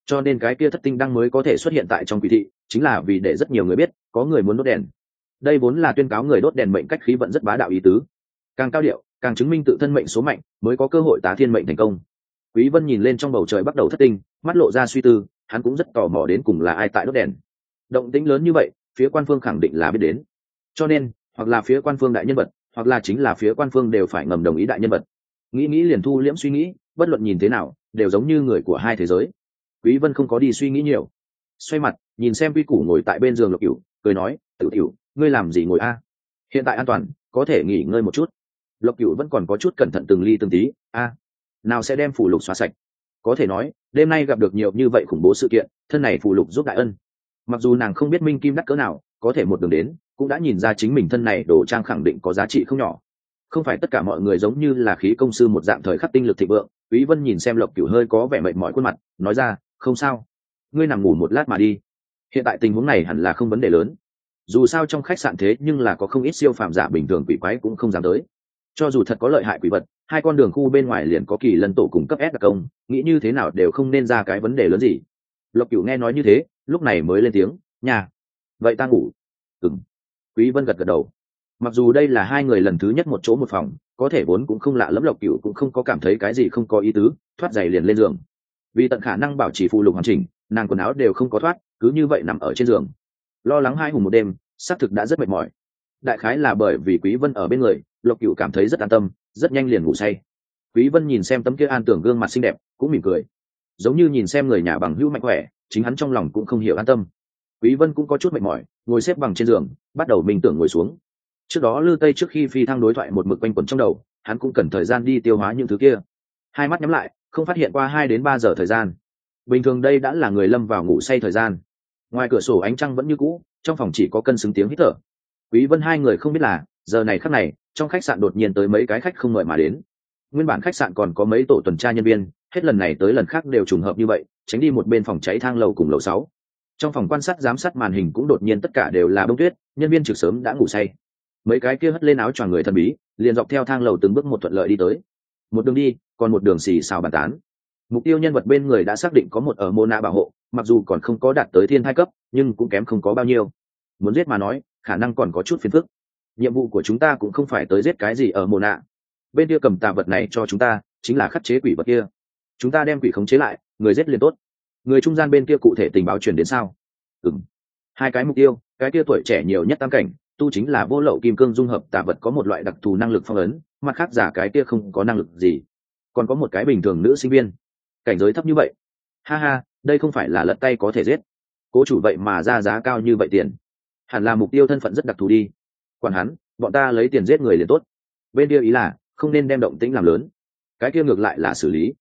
Cho nên cái kia thất tinh đăng mới có thể xuất hiện tại trong quỷ thị, chính là vì để rất nhiều người biết, có người muốn đốt đèn đây vốn là tuyên cáo người đốt đèn mệnh cách khí vận rất bá đạo ý tứ. Càng cao điệu, càng chứng minh tự thân mệnh số mạnh, mới có cơ hội tá thiên mệnh thành công. Quý vân nhìn lên trong bầu trời bắt đầu thất tinh, mắt lộ ra suy tư, hắn cũng rất tò mò đến cùng là ai tại đốt đèn. Động tĩnh lớn như vậy, phía quan phương khẳng định là biết đến. Cho nên, hoặc là phía quan phương đại nhân vật, hoặc là chính là phía quan phương đều phải ngầm đồng ý đại nhân vật. Nghĩ nghĩ liền thu liễm suy nghĩ, bất luận nhìn thế nào, đều giống như người của hai thế giới. Quý vân không có đi suy nghĩ nhiều. Xoay mặt, nhìn xem quy củ ngồi tại bên giường lục cửu, cười nói tự tiểu ngươi làm gì ngồi a? Hiện tại an toàn, có thể nghỉ ngơi một chút. Lộc cửu vẫn còn có chút cẩn thận từng ly từng tí, a, nào sẽ đem phủ lục xóa sạch? Có thể nói, đêm nay gặp được nhiều như vậy khủng bố sự kiện, thân này phủ lục giúp đại ân. Mặc dù nàng không biết minh kim đắc cỡ nào, có thể một đường đến, cũng đã nhìn ra chính mình thân này đồ trang khẳng định có giá trị không nhỏ. Không phải tất cả mọi người giống như là khí công sư một dạng thời khắc tinh lực thịnh vượng, quý vân nhìn xem lộc cửu hơi có vẻ mệt mỏi khuôn mặt, nói ra, không sao, ngươi nằm ngủ một lát mà đi. Hiện tại tình huống này hẳn là không vấn đề lớn dù sao trong khách sạn thế nhưng là có không ít siêu phàm giả bình thường quỷ quái cũng không dám tới. Cho dù thật có lợi hại quỷ vật, hai con đường khu bên ngoài liền có kỳ lân tổ cùng cấp s đặc công, nghĩ như thế nào đều không nên ra cái vấn đề lớn gì. Lộc cửu nghe nói như thế, lúc này mới lên tiếng nhà vậy ta ngủ. Ừng quý vân gật gật đầu. Mặc dù đây là hai người lần thứ nhất một chỗ một phòng, có thể vốn cũng không lạ lẫm lộc cửu cũng không có cảm thấy cái gì không có ý tứ, thoát giày liền lên giường. Vì tận khả năng bảo trì phụ lục hoàn chỉnh, nàng quần áo đều không có thoát, cứ như vậy nằm ở trên giường lo lắng hai hùng một đêm, xác thực đã rất mệt mỏi. Đại khái là bởi vì quý vân ở bên người, lộc cửu cảm thấy rất an tâm, rất nhanh liền ngủ say. Quý vân nhìn xem tấm kia an tưởng gương mặt xinh đẹp, cũng mỉm cười. Giống như nhìn xem người nhà bằng hữu mạnh khỏe, chính hắn trong lòng cũng không hiểu an tâm. Quý vân cũng có chút mệt mỏi, ngồi xếp bằng trên giường, bắt đầu mình tưởng ngồi xuống. Trước đó lư tây trước khi phi thăng đối thoại một mực quanh quẩn trong đầu, hắn cũng cần thời gian đi tiêu hóa những thứ kia. Hai mắt nhắm lại, không phát hiện qua hai đến ba giờ thời gian. Bình thường đây đã là người lâm vào ngủ say thời gian ngoài cửa sổ ánh trăng vẫn như cũ, trong phòng chỉ có cân xứng tiếng hít thở. Quý vân hai người không biết là, giờ này khắc này, trong khách sạn đột nhiên tới mấy cái khách không mời mà đến. Nguyên bản khách sạn còn có mấy tổ tuần tra nhân viên, hết lần này tới lần khác đều trùng hợp như vậy, tránh đi một bên phòng cháy thang lầu cùng lầu sáu. Trong phòng quan sát giám sát màn hình cũng đột nhiên tất cả đều là bông tuyết, nhân viên trực sớm đã ngủ say. Mấy cái kia hất lên áo choàng người thần bí, liền dọc theo thang lầu từng bước một thuận lợi đi tới. Một đường đi, còn một đường xì xào bàn tán. Mục tiêu nhân vật bên người đã xác định có một ở mô na bảo hộ mặc dù còn không có đạt tới thiên hai cấp, nhưng cũng kém không có bao nhiêu. Muốn giết mà nói, khả năng còn có chút phiền phức. Nhiệm vụ của chúng ta cũng không phải tới giết cái gì ở mồ nạ. Bên kia cầm tà vật này cho chúng ta, chính là khắc chế quỷ vật kia. Chúng ta đem quỷ khống chế lại, người giết liền tốt. Người trung gian bên kia cụ thể tình báo truyền đến sao? Ừng hai cái mục tiêu, cái kia tuổi trẻ nhiều nhất tam cảnh, tu chính là vô lậu kim cương dung hợp tà vật có một loại đặc thù năng lực phong ấn, mặt khác giả cái kia không có năng lực gì. Còn có một cái bình thường nữ sinh viên. Cảnh giới thấp như vậy. Ha ha đây không phải là lật tay có thể giết. Cố chủ vậy mà ra giá cao như vậy tiền. Hẳn là mục tiêu thân phận rất đặc thù đi. Quản hắn, bọn ta lấy tiền giết người liền tốt. Bên kia ý là, không nên đem động tĩnh làm lớn. Cái kia ngược lại là xử lý.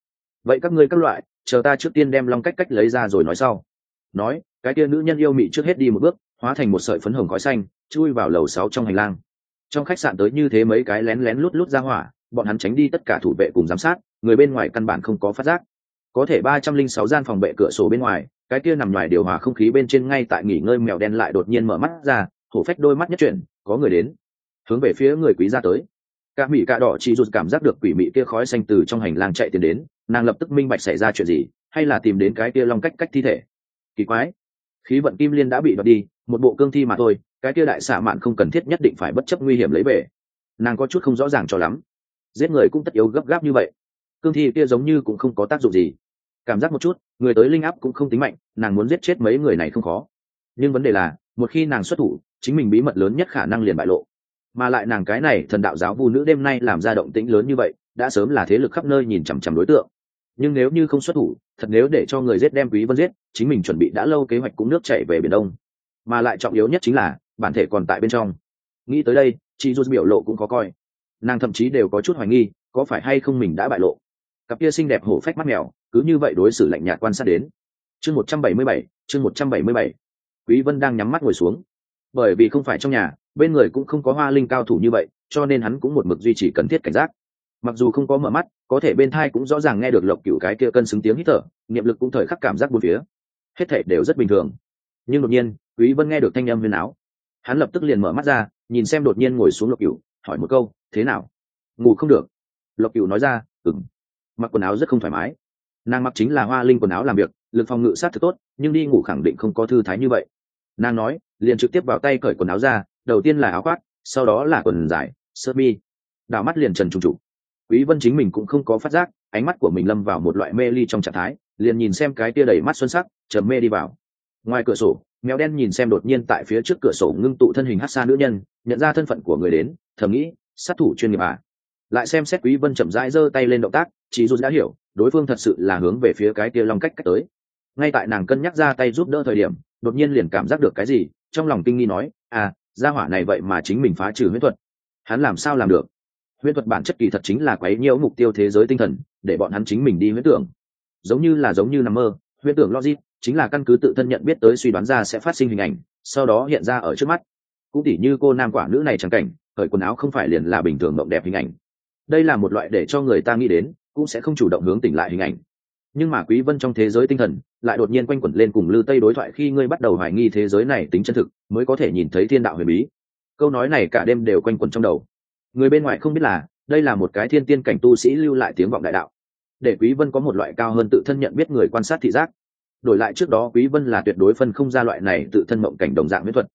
Vậy các ngươi các loại, chờ ta trước tiên đem long cách cách lấy ra rồi nói sau. Nói, cái kia nữ nhân yêu mị trước hết đi một bước, hóa thành một sợi phấn hồng khói xanh, chui vào lầu sáu trong hành lang. Trong khách sạn tới như thế mấy cái lén lén lút lút ra hỏa, bọn hắn tránh đi tất cả thủ vệ cùng giám sát, người bên ngoài căn bản không có phát giác có thể ba trăm linh sáu gian phòng vệ cửa sổ bên ngoài, cái kia nằm ngoài điều hòa không khí bên trên ngay tại nghỉ ngơi mèo đen lại đột nhiên mở mắt ra, hổ phách đôi mắt nhất chuyển, có người đến. Hướng về phía người quý gia tới. Cả mỹ cả đỏ chỉ rụt cảm giác được quỷ mị kia khói xanh từ trong hành lang chạy tiến đến, nàng lập tức minh bạch xảy ra chuyện gì, hay là tìm đến cái kia long cách cách thi thể. Kỳ quái. Khí vận kim liên đã bị đoạt đi, một bộ cương thi mà thôi, cái kia đại xạ mạn không cần thiết nhất định phải bất chấp nguy hiểm lấy về. Nàng có chút không rõ ràng cho lắm. Giết người cũng tất yếu gấp gáp như vậy cương thi kia giống như cũng không có tác dụng gì. Cảm giác một chút, người tới linh áp cũng không tính mạnh, nàng muốn giết chết mấy người này không khó. Nhưng vấn đề là, một khi nàng xuất thủ, chính mình bí mật lớn nhất khả năng liền bại lộ. Mà lại nàng cái này thần đạo giáo vu nữ đêm nay làm ra động tĩnh lớn như vậy, đã sớm là thế lực khắp nơi nhìn chằm chằm đối tượng. Nhưng nếu như không xuất thủ, thật nếu để cho người giết đem quý vân giết, chính mình chuẩn bị đã lâu kế hoạch cũng nước chảy về biển đông. Mà lại trọng yếu nhất chính là, bản thể còn tại bên trong. Nghĩ tới đây chị dù biểu lộ cũng có coi. Nàng thậm chí đều có chút hoài nghi, có phải hay không mình đã bại lộ cặp kia xinh đẹp hổ phách mắt mèo, cứ như vậy đối xử lạnh nhạt quan sát đến. Chương một trăm bảy mươi bảy, chương một trăm bảy mươi bảy. Quý vân đang nhắm mắt ngồi xuống. Bởi vì không phải trong nhà, bên người cũng không có hoa linh cao thủ như vậy, cho nên hắn cũng một mực duy trì cần thiết cảnh giác. Mặc dù không có mở mắt, có thể bên thai cũng rõ ràng nghe được lộc cựu cái kia cân xứng tiếng hít thở, niệm lực cũng thời khắc cảm giác bốn phía. Hết thể đều rất bình thường. Nhưng đột nhiên, quý vân nghe được thanh âm huyền áo. Hắn lập tức liền mở mắt ra, nhìn xem đột nhiên ngồi xuống lộc cựu hỏi một câu, thế nào? Ngủ không được? Lộc cựu nói ra ừng mặc quần áo rất không thoải mái. Nàng mặc chính là hoa linh quần áo làm việc, lực phòng ngự sát thực tốt, nhưng đi ngủ khẳng định không có thư thái như vậy. Nàng nói, liền trực tiếp vào tay cởi quần áo ra, đầu tiên là áo khoác, sau đó là quần dài, sơ mi. Đảo mắt liền trần trùng trụ. Quý vân chính mình cũng không có phát giác, ánh mắt của mình lâm vào một loại mê ly trong trạng thái, liền nhìn xem cái tia đầy mắt xuân sắc chấm mê đi vào. Ngoài cửa sổ, mèo đen nhìn xem đột nhiên tại phía trước cửa sổ ngưng tụ thân hình hát xa nữ nhân, nhận ra thân phận của người đến, thầm nghĩ, sát thủ chuyên nghiệp à. Lại xem xét quý vân chậm rãi giơ tay lên động tác chị dù đã hiểu, đối phương thật sự là hướng về phía cái kia long cách cách tới. Ngay tại nàng cân nhắc ra tay giúp đỡ thời điểm, đột nhiên liền cảm giác được cái gì, trong lòng kinh nghi nói à gia hỏa này vậy mà chính mình phá trừ huyết thuật. Hắn làm sao làm được? Huyễn thuật bản chất kỳ thật chính là quấy nhiễu mục tiêu thế giới tinh thần, để bọn hắn chính mình đi huyễn tưởng. Giống như là giống như nằm mơ, huyễn tưởng logic chính là căn cứ tự thân nhận biết tới suy đoán ra sẽ phát sinh hình ảnh, sau đó hiện ra ở trước mắt. Cũng tỉ như cô nam quả nữ này chẳng cảnh khởi quần áo không phải liền là bình thường mộng đẹp hình ảnh. Đây là một loại để cho người ta nghĩ đến cũng sẽ không chủ động hướng tỉnh lại hình ảnh. Nhưng mà quý vân trong thế giới tinh thần lại đột nhiên quanh quẩn lên cùng lư tây đối thoại khi ngươi bắt đầu hoài nghi thế giới này tính chân thực, mới có thể nhìn thấy thiên đạo huyền bí. Câu nói này cả đêm đều quanh quẩn trong đầu. Người bên ngoài không biết là, đây là một cái thiên tiên cảnh tu sĩ lưu lại tiếng vọng đại đạo. Để quý vân có một loại cao hơn tự thân nhận biết người quan sát thị giác. Đổi lại trước đó quý vân là tuyệt đối phân không ra loại này tự thân mộng cảnh đồng dạng mỹ thuật.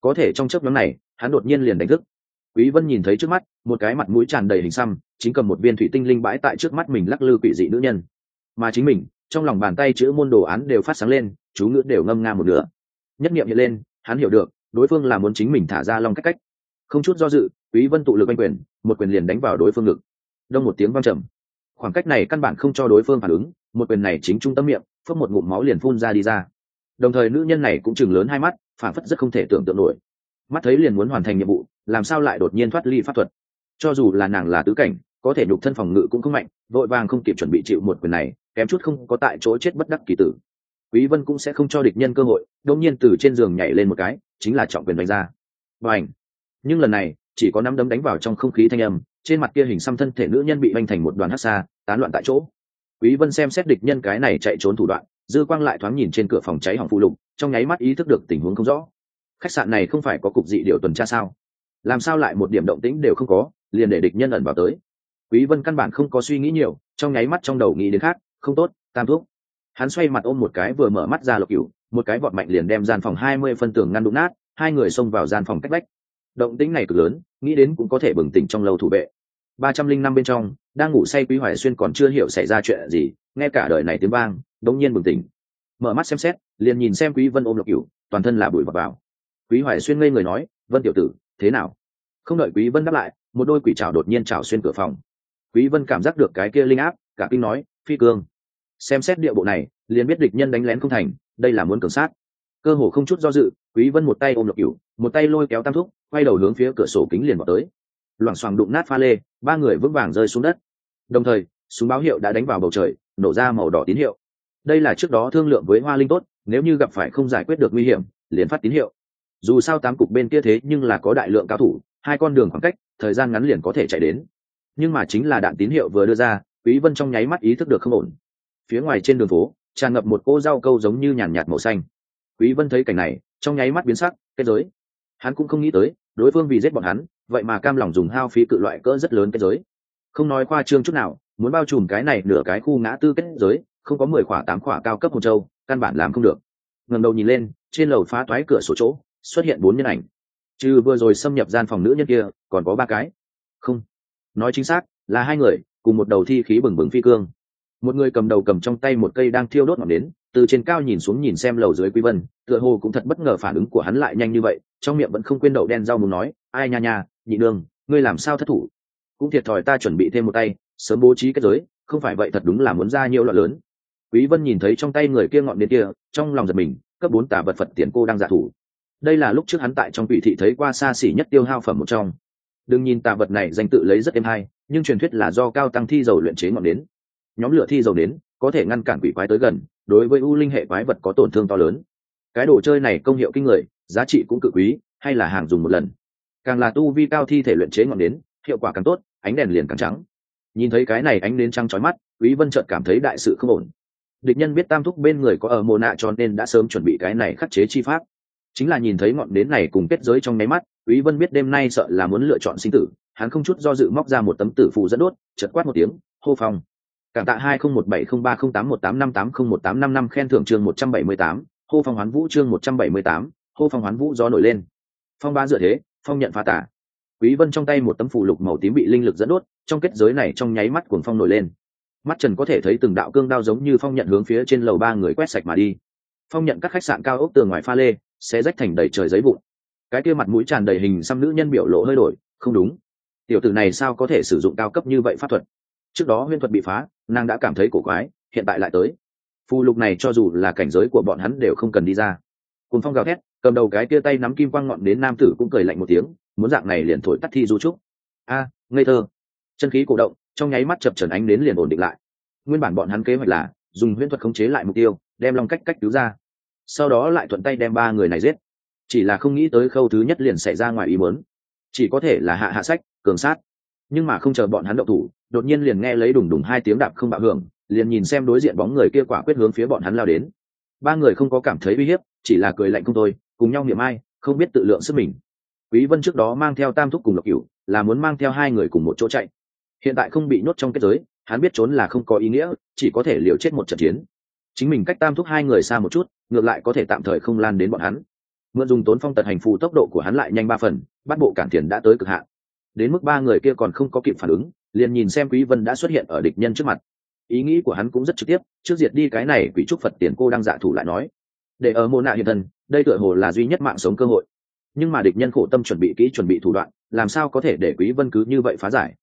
Có thể trong chớp nhoáng này, hắn đột nhiên liền đánh thức quý vân nhìn thấy trước mắt, một cái mặt mũi tràn đầy hình xăm, chính cầm một viên thủy tinh linh bãi tại trước mắt mình lắc lư quỷ dị nữ nhân. Mà chính mình, trong lòng bàn tay chữ môn đồ án đều phát sáng lên, chú ngữ đều ngâm nga một nửa. Nhất niệm hiện lên, hắn hiểu được, đối phương là muốn chính mình thả ra long cách cách. Không chút do dự, quý vân tụ lực anh quyền, một quyền liền đánh vào đối phương ngực. Đông một tiếng vang trầm. Khoảng cách này căn bản không cho đối phương phản ứng, một quyền này chính trung tâm miệng phất một ngụm máu liền phun ra đi ra. Đồng thời nữ nhân này cũng chừng lớn hai mắt, phản phất rất không thể tưởng tượng nổi. Mắt thấy liền muốn hoàn thành nhiệm vụ làm sao lại đột nhiên thoát ly pháp thuật? Cho dù là nàng là tứ cảnh, có thể nhục thân phòng ngự cũng không mạnh, vội vàng không kịp chuẩn bị chịu một quyền này, kém chút không có tại chỗ chết bất đắc kỳ tử. Quý vân cũng sẽ không cho địch nhân cơ hội, đột nhiên từ trên giường nhảy lên một cái, chính là trọng quyền đánh ra. Bành! Nhưng lần này, chỉ có năm đấm đánh vào trong không khí thanh âm, trên mặt kia hình xăm thân thể nữ nhân bị banh thành một đoàn hắc xa tán loạn tại chỗ. Quý vân xem xét địch nhân cái này chạy trốn thủ đoạn, dư quang lại thoáng nhìn trên cửa phòng cháy hỏng phụ lục, trong nháy mắt ý thức được tình huống không rõ. Khách sạn này không phải có cục dị điều tuần tra sao? Làm sao lại một điểm động tĩnh đều không có, liền để địch nhân ẩn vào tới. Quý vân căn bản không có suy nghĩ nhiều, trong nháy mắt trong đầu nghĩ đến khác, không tốt, tam thuốc. Hắn xoay mặt ôm một cái vừa mở mắt ra lục cửu, một cái vọt mạnh liền đem gian phòng 20 phân tường ngăn đụng nát, hai người xông vào gian phòng cách vách. Động tĩnh này cực lớn, nghĩ đến cũng có thể bừng tỉnh trong lâu thủ vệ. Ba trăm linh năm bên trong, đang ngủ say quý hoài xuyên còn chưa hiểu xảy ra chuyện gì, nghe cả đời này tiếng vang, đống nhiên bừng tỉnh. Mở mắt xem xét, liền nhìn xem quý vân ôm lộc cửu, toàn thân là bụi bọc vào. Quý hoài xuyên ngây người nói, vân tiểu tử thế nào? Không đợi quý vân đáp lại, một đôi quỷ trào đột nhiên trào xuyên cửa phòng. Quý vân cảm giác được cái kia linh áp, cả kinh nói, phi cương, xem xét địa bộ này, liền biết địch nhân đánh lén không thành, đây là muốn cường sát. Cơ hồ không chút do dự, quý vân một tay ôm lộc cửu, một tay lôi kéo tam thúc, quay đầu hướng phía cửa sổ kính liền vào tới. Loảng xoảng đụng nát pha lê, ba người vững vàng rơi xuống đất. Đồng thời, súng báo hiệu đã đánh vào bầu trời, nổ ra màu đỏ tín hiệu. Đây là trước đó thương lượng với hoa linh tốt, nếu như gặp phải không giải quyết được nguy hiểm, liền phát tín hiệu dù sao tám cục bên kia thế nhưng là có đại lượng cao thủ, hai con đường khoảng cách, thời gian ngắn liền có thể chạy đến. Nhưng mà chính là đạn tín hiệu vừa đưa ra, quý vân trong nháy mắt ý thức được không ổn. Phía ngoài trên đường phố, tràn ngập một cô rau câu giống như nhàn nhạt màu xanh. Quý vân thấy cảnh này, trong nháy mắt biến sắc, kết giới. Hắn cũng không nghĩ tới, đối phương vì giết bọn hắn, vậy mà cam lòng dùng hao phí cự loại cỡ rất lớn kết giới. Không nói qua trương chút nào, muốn bao trùm cái này nửa cái khu ngã tư kết giới, không có mười khỏa tám khỏa cao cấp hồn châu, căn bản làm không được. Ngẩng đầu nhìn lên, trên lầu phá toái cửa sổ chỗ xuất hiện bốn nhân ảnh. Trừ vừa rồi xâm nhập gian phòng nữ nhân kia, còn có ba cái. Không. Nói chính xác, là hai người, cùng một đầu thi khí bừng bừng phi cương. Một người cầm đầu cầm trong tay một cây đang thiêu đốt ngọn nến, từ trên cao nhìn xuống nhìn xem lầu dưới quý vân, tựa hồ cũng thật bất ngờ phản ứng của hắn lại nhanh như vậy, trong miệng vẫn không quên đậu đen rau muốn nói, ai nha nha, nhị đường, ngươi làm sao thất thủ? Cũng thiệt thòi ta chuẩn bị thêm một tay, sớm bố trí kết giới, không phải vậy thật đúng là muốn ra nhiều loạn lớn. Quý vân nhìn thấy trong tay người kia ngọn đến kia, trong lòng giật mình, cấp bốn tà vật phật tiền cô đang giả thủ đây là lúc trước hắn tại trong vị thị thấy qua xa xỉ nhất tiêu hao phẩm một trong. Đừng nhìn tà vật này danh tự lấy rất êm hay, nhưng truyền thuyết là do cao tăng thi dầu luyện chế ngọn đến nhóm lửa thi dầu đến có thể ngăn cản quỷ quái tới gần, đối với u linh hệ quái vật có tổn thương to lớn. Cái đồ chơi này công hiệu kinh người, giá trị cũng cự quý, hay là hàng dùng một lần. Càng là tu vi cao thi thể luyện chế ngọn đến hiệu quả càng tốt, ánh đèn liền càng trắng. Nhìn thấy cái này ánh đến trăng trói mắt, quý vân chợt cảm thấy đại sự không ổn. Địch nhân biết tam thúc bên người có ở mồ nạ cho nên đã sớm chuẩn bị cái này khắc chế chi pháp chính là nhìn thấy ngọn đến này cùng kết giới trong nháy mắt, quý vân biết đêm nay sợ là muốn lựa chọn sinh tử, hắn không chút do dự móc ra một tấm tử phù dẫn đốt, chợt quát một tiếng, hô phong. Cảm tạ hai không một bảy không ba không tám một tám năm tám không một tám năm năm khen thưởng chương một trăm bảy mươi tám, hô phong hoán vũ chương một trăm bảy mươi tám, hô phong hoán vũ gió nổi lên. Phong ba dựa thế, phong nhận phá tả. Quý vân trong tay một tấm phù lục màu tím bị linh lực dẫn đốt, trong kết giới này trong nháy mắt cuồng phong nổi lên. Mắt trần có thể thấy từng đạo cương đao giống như phong nhận hướng phía trên lầu ba người quét sạch mà đi. Phong nhận các khách sạn cao ốc tường ngoài pha lê sẽ rách thành đầy trời giấy vụn. Cái kia mặt mũi tràn đầy hình xăm nữ nhân biểu lộ hơi đổi, không đúng. Tiểu tử này sao có thể sử dụng cao cấp như vậy pháp thuật? Trước đó huyên thuật bị phá, nàng đã cảm thấy cổ quái, hiện tại lại tới. Phù lục này cho dù là cảnh giới của bọn hắn đều không cần đi ra. Cùng phong gào thét, cầm đầu cái kia tay nắm kim quang ngọn đến nam tử cũng cười lạnh một tiếng, muốn dạng này liền thổi tắt thi du trúc. A, ngây thơ. Chân khí cổ động, trong nháy mắt chập trần ánh đến liền ổn định lại. Nguyên bản bọn hắn kế hoạch là dùng huyễn thuật khống chế lại mục tiêu, đem long cách cách cứu ra sau đó lại thuận tay đem ba người này giết. Chỉ là không nghĩ tới khâu thứ nhất liền xảy ra ngoài ý muốn. Chỉ có thể là hạ hạ sách, cường sát. Nhưng mà không chờ bọn hắn động thủ, đột nhiên liền nghe lấy đùng đùng hai tiếng đạp không bạo hưởng, liền nhìn xem đối diện bóng người kia quả quyết hướng phía bọn hắn lao đến. Ba người không có cảm thấy uy hiếp, chỉ là cười lạnh không thôi, cùng nhau niệm ai, không biết tự lượng sức mình. Quý vân trước đó mang theo tam thúc cùng lộc cửu, là muốn mang theo hai người cùng một chỗ chạy. Hiện tại không bị nhốt trong kết giới, hắn biết trốn là không có ý nghĩa, chỉ có thể liều chết một trận chiến chính mình cách tam thúc hai người xa một chút, ngược lại có thể tạm thời không lan đến bọn hắn. Mượn dùng tốn phong tật hành phù tốc độ của hắn lại nhanh ba phần, bắt bộ cản tiền đã tới cực hạn. Đến mức ba người kia còn không có kịp phản ứng, liền nhìn xem quý vân đã xuất hiện ở địch nhân trước mặt. Ý nghĩ của hắn cũng rất trực tiếp, trước diệt đi cái này quỷ trúc phật tiền cô đang dạ thủ lại nói. Để ở mô nạ hiện thân, đây tựa hồ là duy nhất mạng sống cơ hội. Nhưng mà địch nhân khổ tâm chuẩn bị kỹ chuẩn bị thủ đoạn, làm sao có thể để quý vân cứ như vậy phá giải?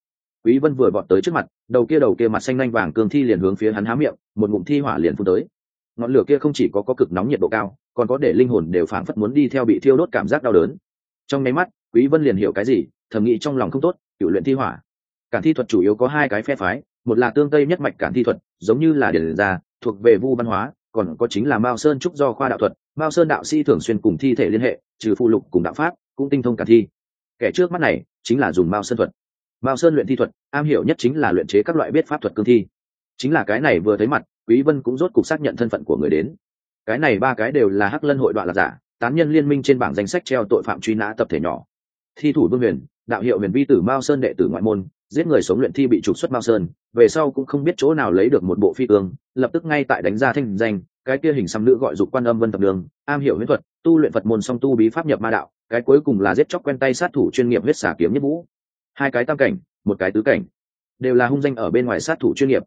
Quý vân vừa vọt tới trước mặt đầu kia đầu kia mặt xanh nhanh vàng cường thi liền hướng phía hắn há miệng một ngụm thi hỏa liền phun tới. Ngọn lửa kia không chỉ có có cực nóng nhiệt độ cao còn có để linh hồn đều phảng phất muốn đi theo bị thiêu đốt cảm giác đau đớn. Trong nháy mắt quý vân liền hiểu cái gì thầm nghĩ trong lòng không tốt cửu luyện thi hỏa. Cản thi thuật chủ yếu có hai cái phe phái một là tương tây nhất mạch cản thi thuật giống như là điển gia, thuộc về vu văn hóa còn có chính là mao sơn trúc do khoa đạo thuật. Mao sơn đạo sĩ thường xuyên cùng thi thể liên hệ trừ phụ lục cùng đạo pháp cũng tinh thông cản thi. Kẻ trước mắt này chính là dùng mao sơn thuật mao sơn luyện thi thuật, am hiểu nhất chính là luyện chế các loại biết pháp thuật cương thi. Chính là cái này vừa thấy mặt, quý vân cũng rốt cục xác nhận thân phận của người đến. Cái này ba cái đều là hắc lân hội đoạn là giả, tán nhân liên minh trên bảng danh sách treo tội phạm truy nã tập thể nhỏ. Thi thủ vương huyền, đạo hiệu huyền vi tử mao sơn đệ tử ngoại môn, giết người sống luyện thi bị trục xuất mao sơn, về sau cũng không biết chỗ nào lấy được một bộ phi ương lập tức ngay tại đánh ra thanh danh, cái kia hình xăm nữ gọi dục quan âm vân tập đường, am hiểu huyết thuật, tu luyện phật môn song tu bí pháp nhập ma đạo, cái cuối cùng là giết chóc quen tay sát thủ chuyên nghiệp huyết xả kiếm nhất vũ hai cái tam cảnh một cái tứ cảnh đều là hung danh ở bên ngoài sát thủ chuyên nghiệp.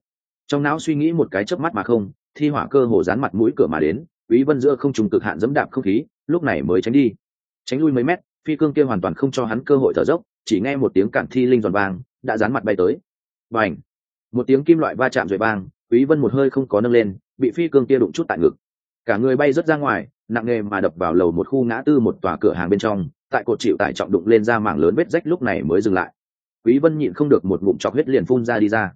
Trong não suy nghĩ một cái chớp mắt mà không thi hỏa cơ hồ dán mặt mũi cửa mà đến quý vân giữa không trùng cực hạn dẫm đạp không khí lúc này mới tránh đi. Tránh lui mấy mét phi cương kia hoàn toàn không cho hắn cơ hội thở dốc chỉ nghe một tiếng cản thi linh giòn vang đã dán mặt bay tới. Bành, một tiếng kim loại va chạm rồi bang quý vân một hơi không có nâng lên bị phi cương kia đụng chút tại ngực. Cả người bay rất ra ngoài nặng nề mà đập vào lầu một khu ngã tư một tòa cửa hàng bên trong tại cột chịu tải trọng đụng lên ra mảng lớn vết rách lúc này mới dừng lại quý vân nhịn không được một ngụm chọc huyết liền phun ra đi ra.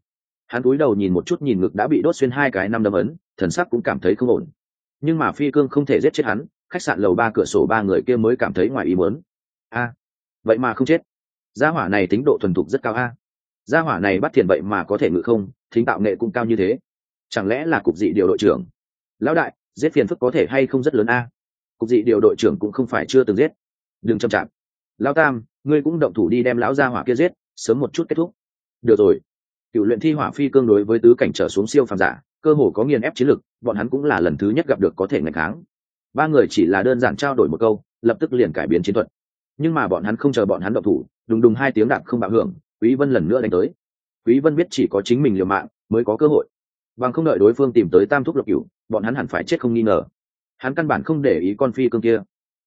Hắn cúi đầu nhìn một chút nhìn ngực đã bị đốt xuyên hai cái năm đâm ấn, thần sắc cũng cảm thấy không ổn. Nhưng mà phi cương không thể giết chết hắn, khách sạn lầu ba cửa sổ ba người kia mới cảm thấy ngoài ý muốn. A, vậy mà không chết. Gia hỏa này tính độ thuần thục rất cao a. Gia hỏa này bắt thiền vậy mà có thể ngự không, thính tạo nghệ cũng cao như thế. Chẳng lẽ là cục dị điều đội trưởng? Lão đại, giết phiền phức có thể hay không rất lớn a? Cục dị điều đội trưởng cũng không phải chưa từng giết. Đừng chậm chạp. Lão tam, ngươi cũng động thủ đi đem lão gia hỏa kia giết sớm một chút kết thúc. Được rồi. Cựu luyện thi hỏa phi cương đối với tứ cảnh trở xuống siêu phàm giả, cơ hồ có nghiền ép chiến lực, bọn hắn cũng là lần thứ nhất gặp được có thể ngày kháng. Ba người chỉ là đơn giản trao đổi một câu, lập tức liền cải biến chiến thuật. Nhưng mà bọn hắn không chờ bọn hắn động thủ, đùng đùng hai tiếng đạp không bạo hưởng, quý vân lần nữa đánh tới. Quý vân biết chỉ có chính mình liều mạng mới có cơ hội. Bằng không đợi đối phương tìm tới tam thúc lục cửu, bọn hắn hẳn phải chết không nghi ngờ. Hắn căn bản không để ý con phi cương kia.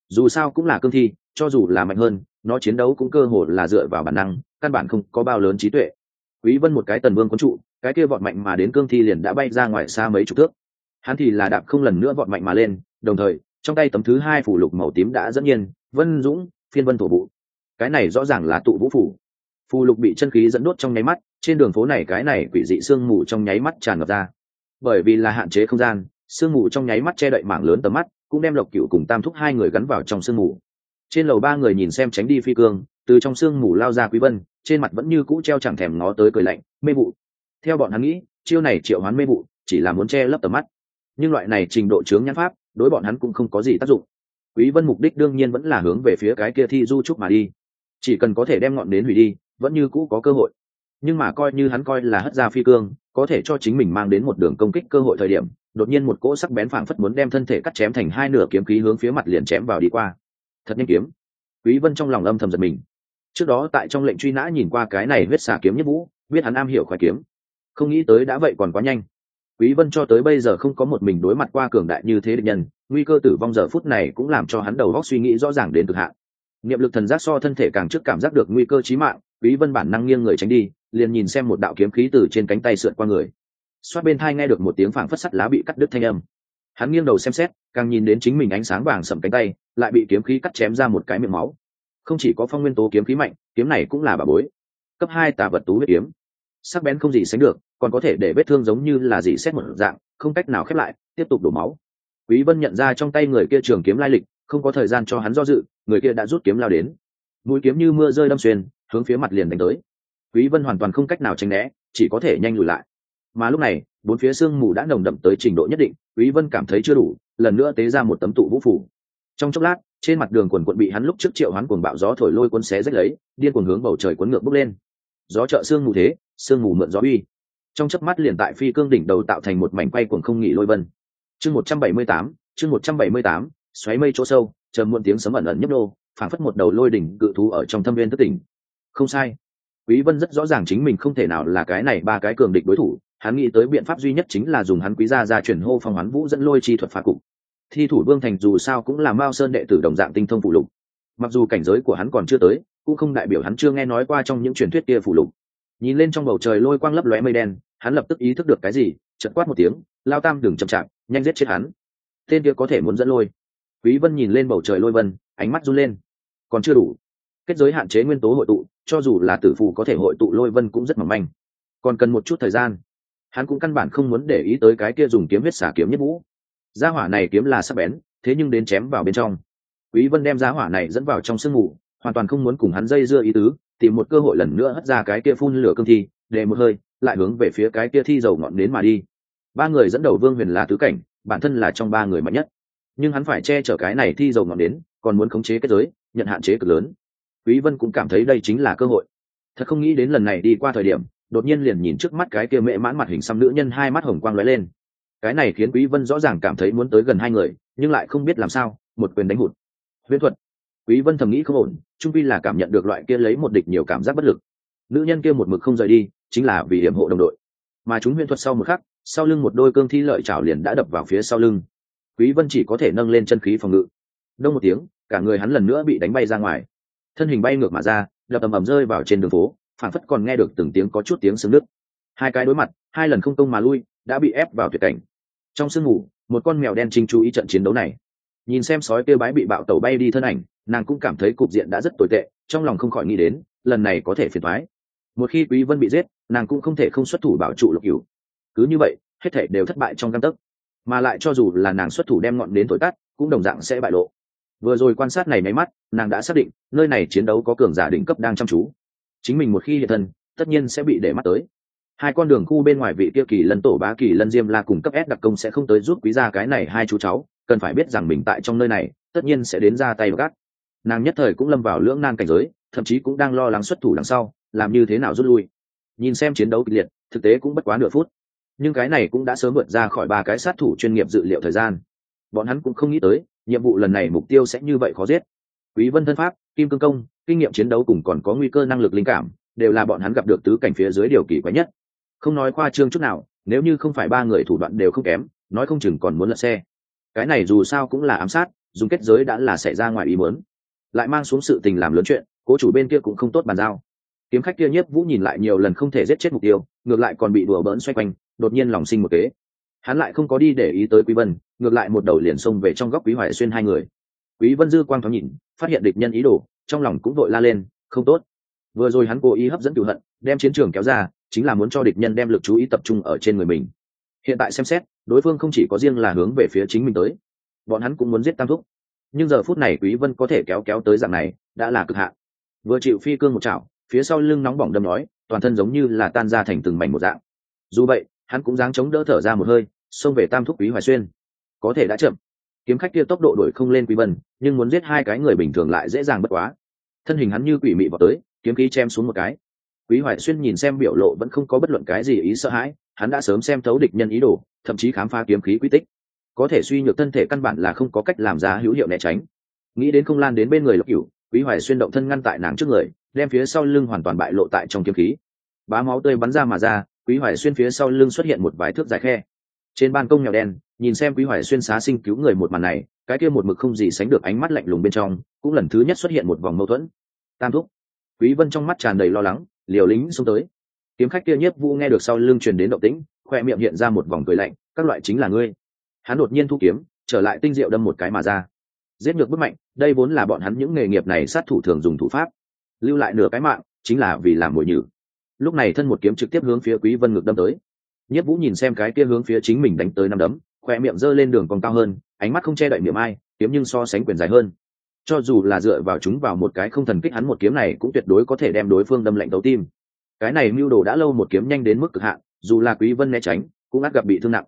Dù sao cũng là cương thi, cho dù là mạnh hơn, nó chiến đấu cũng cơ hồ là dựa vào bản năng căn bản không có bao lớn trí tuệ. Quý vân một cái tần vương quân trụ, cái kia vọt mạnh mà đến cương thi liền đã bay ra ngoài xa mấy chục thước. Hắn thì là đạp không lần nữa vọt mạnh mà lên, đồng thời, trong tay tấm thứ hai phủ lục màu tím đã dẫn nhiên, vân dũng, phiên vân thổ vụ cái này rõ ràng là tụ vũ phủ. Phù lục bị chân khí dẫn đốt trong nháy mắt, trên đường phố này cái này quỷ dị sương mù trong nháy mắt tràn ngập ra. Bởi vì là hạn chế không gian, sương mù trong nháy mắt che đậy mảng lớn tầm mắt, cũng đem lộc cựu cùng tam thúc hai người gắn vào trong sương mù. Trên lầu ba người nhìn xem tránh đi phi cương từ trong sương mù lao ra quý vân, trên mặt vẫn như cũ treo chẳng thèm ngó tới cười lạnh, mê vụ. Theo bọn hắn nghĩ, chiêu này triệu hoán mê vụ, chỉ là muốn che lấp tầm mắt. Nhưng loại này trình độ chướng nhãn pháp, đối bọn hắn cũng không có gì tác dụng. Quý vân mục đích đương nhiên vẫn là hướng về phía cái kia thi du trúc mà đi. Chỉ cần có thể đem ngọn đến hủy đi, vẫn như cũ có cơ hội. Nhưng mà coi như hắn coi là hất ra phi cương, có thể cho chính mình mang đến một đường công kích cơ hội thời điểm, đột nhiên một cỗ sắc bén phảng phất muốn đem thân thể cắt chém thành hai nửa kiếm khí hướng phía mặt liền chém vào đi qua. Thật nhanh kiếm. Quý vân trong lòng âm thầm giật mình trước đó tại trong lệnh truy nã nhìn qua cái này huyết xà kiếm nhất vũ, biết hắn am hiểu khoái kiếm. Không nghĩ tới đã vậy còn quá nhanh. Quý vân cho tới bây giờ không có một mình đối mặt qua cường đại như thế địch nhân, nguy cơ tử vong giờ phút này cũng làm cho hắn đầu óc suy nghĩ rõ ràng đến cực hạn. Niệm lực thần giác so thân thể càng trước cảm giác được nguy cơ chí mạng, quý vân bản năng nghiêng người tránh đi, liền nhìn xem một đạo kiếm khí từ trên cánh tay sượt qua người. Xoát bên thai nghe được một tiếng phảng phất sắt lá bị cắt đứt thanh âm. Hắn nghiêng đầu xem xét, càng nhìn đến chính mình ánh sáng vàng sầm cánh tay, lại bị kiếm khí cắt chém ra một cái miệng máu không chỉ có phong nguyên tố kiếm khí mạnh, kiếm này cũng là bà bối. Cấp hai tà vật tú huyết kiếm. Sắc bén không gì sánh được, còn có thể để vết thương giống như là gì xét một dạng, không cách nào khép lại, tiếp tục đổ máu. Quý vân nhận ra trong tay người kia trường kiếm lai lịch, không có thời gian cho hắn do dự, người kia đã rút kiếm lao đến. Mũi kiếm như mưa rơi đâm xuyên, hướng phía mặt liền đánh tới. Quý vân hoàn toàn không cách nào tránh né, chỉ có thể nhanh lùi lại. Mà lúc này, bốn phía sương mù đã nồng đậm tới trình độ nhất định, quý vân cảm thấy chưa đủ, lần nữa tế ra một tấm tụ vũ phủ trong chốc lát trên mặt đường quần quận bị hắn lúc trước triệu hoán cuồng bạo gió thổi lôi cuốn xé rách lấy, điên cuồng hướng bầu trời cuốn ngược bốc lên. Gió trợ sương mù thế, sương mù mượn gió uy. Trong chớp mắt liền tại phi cương đỉnh đầu tạo thành một mảnh quay cuồng không nghỉ lôi vân. Chương 178 chương 178 xoáy mây chỗ sâu, chờ muộn tiếng sấm ẩn ẩn nhấp đô phảng phất một đầu lôi đỉnh cự thú ở trong thâm viên thất tỉnh. Không sai. Quý vân rất rõ ràng chính mình không thể nào là cái này ba cái cường địch đối thủ, hắn nghĩ tới biện pháp duy nhất chính là dùng hắn quý gia ra chuyển hô phong hoán vũ dẫn lôi chi thuật phá cục thi thủ vương thành dù sao cũng là mao sơn đệ tử đồng dạng tinh thông phụ lục. Mặc dù cảnh giới của hắn còn chưa tới, cũng không đại biểu hắn chưa nghe nói qua trong những truyền thuyết kia phụ lục. Nhìn lên trong bầu trời lôi quang lấp lóe mây đen, hắn lập tức ý thức được cái gì, chợt quát một tiếng, lao tam, đừng chậm chạp, nhanh giết chết hắn. Tên kia có thể muốn dẫn lôi. Quý vân nhìn lên bầu trời lôi vân, ánh mắt run lên. Còn chưa đủ. Kết giới hạn chế nguyên tố hội tụ, cho dù là tử phù có thể hội tụ lôi vân cũng rất mỏng manh. Còn cần một chút thời gian. Hắn cũng căn bản không muốn để ý tới cái kia dùng kiếm huyết xả kiếm nhất vũ gia hỏa này kiếm là sắc bén, thế nhưng đến chém vào bên trong. Quý vân đem gia hỏa này dẫn vào trong sương ngủ hoàn toàn không muốn cùng hắn dây dưa ý tứ, tìm một cơ hội lần nữa hất ra cái kia phun lửa cương thi, để một hơi, lại hướng về phía cái kia thi dầu ngọn đến mà đi. Ba người dẫn đầu vương huyền là tứ cảnh, bản thân là trong ba người mạnh nhất. Nhưng hắn phải che chở cái này thi dầu ngọn đến còn muốn khống chế kết giới, nhận hạn chế cực lớn. Quý vân cũng cảm thấy đây chính là cơ hội. Thật không nghĩ đến lần này đi qua thời điểm, đột nhiên liền nhìn trước mắt cái kia mẹ mãn mặt hình xăm nữ nhân hai mắt hồng quang lóe lên cái này khiến quý vân rõ ràng cảm thấy muốn tới gần hai người, nhưng lại không biết làm sao, một quyền đánh hụt. Huyễn thuật. Quý vân thầm nghĩ không ổn, trung vi là cảm nhận được loại kia lấy một địch nhiều cảm giác bất lực. Nữ nhân kia một mực không rời đi, chính là vì hiểm hộ đồng đội. Mà chúng huyễn thuật sau một khắc, sau lưng một đôi cương thi lợi chảo liền đã đập vào phía sau lưng. Quý vân chỉ có thể nâng lên chân khí phòng ngự. Đông một tiếng, cả người hắn lần nữa bị đánh bay ra ngoài. Thân hình bay ngược mà ra lập ầm ầm rơi vào trên đường phố phản phất còn nghe được từng tiếng có chút tiếng sưng nứt. Hai cái đối mặt, hai lần không công mà lui, đã bị ép vào tuyệt cảnh trong sương mù, một con mèo đen chính chú ý trận chiến đấu này. Nhìn xem sói kêu bái bị bạo tẩu bay đi thân ảnh, nàng cũng cảm thấy cục diện đã rất tồi tệ, trong lòng không khỏi nghĩ đến, lần này có thể phiền thoái một khi quý vân bị giết, nàng cũng không thể không xuất thủ bảo trụ lục cửu. Cứ như vậy, hết thể đều thất bại trong căn tấc. Mà lại cho dù là nàng xuất thủ đem ngọn đến tối tắt, cũng đồng dạng sẽ bại lộ. Vừa rồi quan sát này máy mắt, nàng đã xác định, nơi này chiến đấu có cường giả đỉnh cấp đang chăm chú. Chính mình một khi hiện thân, tất nhiên sẽ bị để mắt tới hai con đường khu bên ngoài vị kia kỳ lân tổ bá kỳ lân diêm la cùng cấp s đặc công sẽ không tới giúp quý gia cái này hai chú cháu, cần phải biết rằng mình tại trong nơi này, tất nhiên sẽ đến ra tay gắt. Nàng nhất thời cũng lâm vào lưỡng nan cảnh giới, thậm chí cũng đang lo lắng xuất thủ đằng sau, làm như thế nào rút lui. Nhìn xem chiến đấu kịch liệt, thực tế cũng bất quá nửa phút. Nhưng cái này cũng đã sớm vượt ra khỏi ba cái sát thủ chuyên nghiệp dự liệu thời gian. Bọn hắn cũng không nghĩ tới, nhiệm vụ lần này mục tiêu sẽ như vậy khó giết. Quý vân thân pháp, kim cương công, kinh nghiệm chiến đấu cùng còn có nguy cơ năng lực linh cảm, đều là bọn hắn gặp được tứ cảnh phía dưới điều kỳ quái nhất không nói khoa trương chút nào, nếu như không phải ba người thủ đoạn đều không kém, nói không chừng còn muốn lật xe. Cái này dù sao cũng là ám sát, dùng kết giới đã là xảy ra ngoài ý muốn. Lại mang xuống sự tình làm lớn chuyện, cố chủ bên kia cũng không tốt bàn giao. Kiếm khách kia nhiếp vũ nhìn lại nhiều lần không thể giết chết mục tiêu, ngược lại còn bị đùa bỡn xoay quanh, đột nhiên lòng sinh một kế. Hắn lại không có đi để ý tới quý vân, ngược lại một đầu liền xông về trong góc quý hoài xuyên hai người. Quý vân dư quang thoáng nhìn, phát hiện địch nhân ý đồ, trong lòng cũng vội la lên, không tốt. Vừa rồi hắn cố ý hấp dẫn cửu hận đem chiến trường kéo ra, chính là muốn cho địch nhân đem lực chú ý tập trung ở trên người mình. Hiện tại xem xét, đối phương không chỉ có riêng là hướng về phía chính mình tới, bọn hắn cũng muốn giết tam thúc. Nhưng giờ phút này quý vân có thể kéo kéo tới dạng này, đã là cực hạn. Vừa chịu phi cương một chảo, phía sau lưng nóng bỏng đâm nói, toàn thân giống như là tan ra thành từng mảnh một dạng. Dù vậy, hắn cũng dáng chống đỡ thở ra một hơi, xông về tam thúc quý hoài xuyên. Có thể đã chậm. Kiếm khách kia tốc độ đuổi không lên quý vân, nhưng muốn giết hai cái người bình thường lại dễ dàng bất quá. Thân hình hắn như quỷ mị vào tới, kiếm khí chém xuống một cái quý hoài xuyên nhìn xem biểu lộ vẫn không có bất luận cái gì ý sợ hãi, hắn đã sớm xem thấu địch nhân ý đồ, thậm chí khám phá kiếm khí quy tích. Có thể suy nhược thân thể căn bản là không có cách làm ra hữu hiệu né tránh. Nghĩ đến không lan đến bên người lộc cửu, quý hoài xuyên động thân ngăn tại nàng trước người, đem phía sau lưng hoàn toàn bại lộ tại trong kiếm khí. Bá máu tươi bắn ra mà ra, quý hoài xuyên phía sau lưng xuất hiện một vài thước dài khe. Trên ban công nhỏ đen, nhìn xem quý hoài xuyên xá sinh cứu người một màn này, cái kia một mực không gì sánh được ánh mắt lạnh lùng bên trong, cũng lần thứ nhất xuất hiện một vòng mâu thuẫn. Tam thúc. Quý vân trong mắt tràn đầy lo lắng liều lính xông tới. Kiếm khách kia nhiếp vũ nghe được sau lưng truyền đến động tĩnh, khoe miệng hiện ra một vòng cười lạnh, các loại chính là ngươi. Hắn đột nhiên thu kiếm, trở lại tinh diệu đâm một cái mà ra. Giết ngược bất mạnh, đây vốn là bọn hắn những nghề nghiệp này sát thủ thường dùng thủ pháp. Lưu lại nửa cái mạng, chính là vì làm mồi nhử. Lúc này thân một kiếm trực tiếp hướng phía quý vân ngược đâm tới. Nhất vũ nhìn xem cái kia hướng phía chính mình đánh tới năm đấm, khoe miệng giơ lên đường còn cao hơn, ánh mắt không che đậy miệng ai, kiếm nhưng so sánh quyền dài hơn cho dù là dựa vào chúng vào một cái không thần kích hắn một kiếm này cũng tuyệt đối có thể đem đối phương đâm lạnh tấu tim. Cái này mưu đồ đã lâu một kiếm nhanh đến mức cực hạn, dù là quý vân né tránh, cũng ắt gặp bị thương nặng.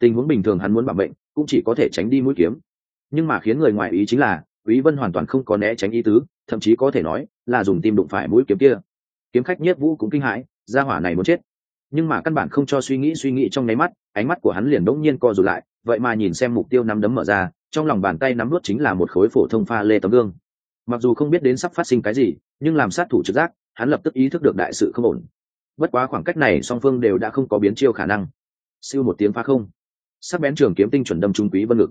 Tình huống bình thường hắn muốn bảo mệnh, cũng chỉ có thể tránh đi mũi kiếm. Nhưng mà khiến người ngoài ý chính là, quý vân hoàn toàn không có né tránh ý tứ, thậm chí có thể nói là dùng tim đụng phải mũi kiếm kia. Kiếm khách nhiếp vũ cũng kinh hãi, gia hỏa này muốn chết. Nhưng mà căn bản không cho suy nghĩ suy nghĩ trong nháy mắt, ánh mắt của hắn liền đỗng nhiên co rụt lại, vậy mà nhìn xem mục tiêu nắm đấm mở ra trong lòng bàn tay nắm nuốt chính là một khối phổ thông pha lê tấm gương. Mặc dù không biết đến sắp phát sinh cái gì, nhưng làm sát thủ trực giác, hắn lập tức ý thức được đại sự không ổn. Bất quá khoảng cách này song phương đều đã không có biến chiêu khả năng. Siêu một tiếng phá không. Sắc bén trường kiếm tinh chuẩn đâm trung quý vân ngực.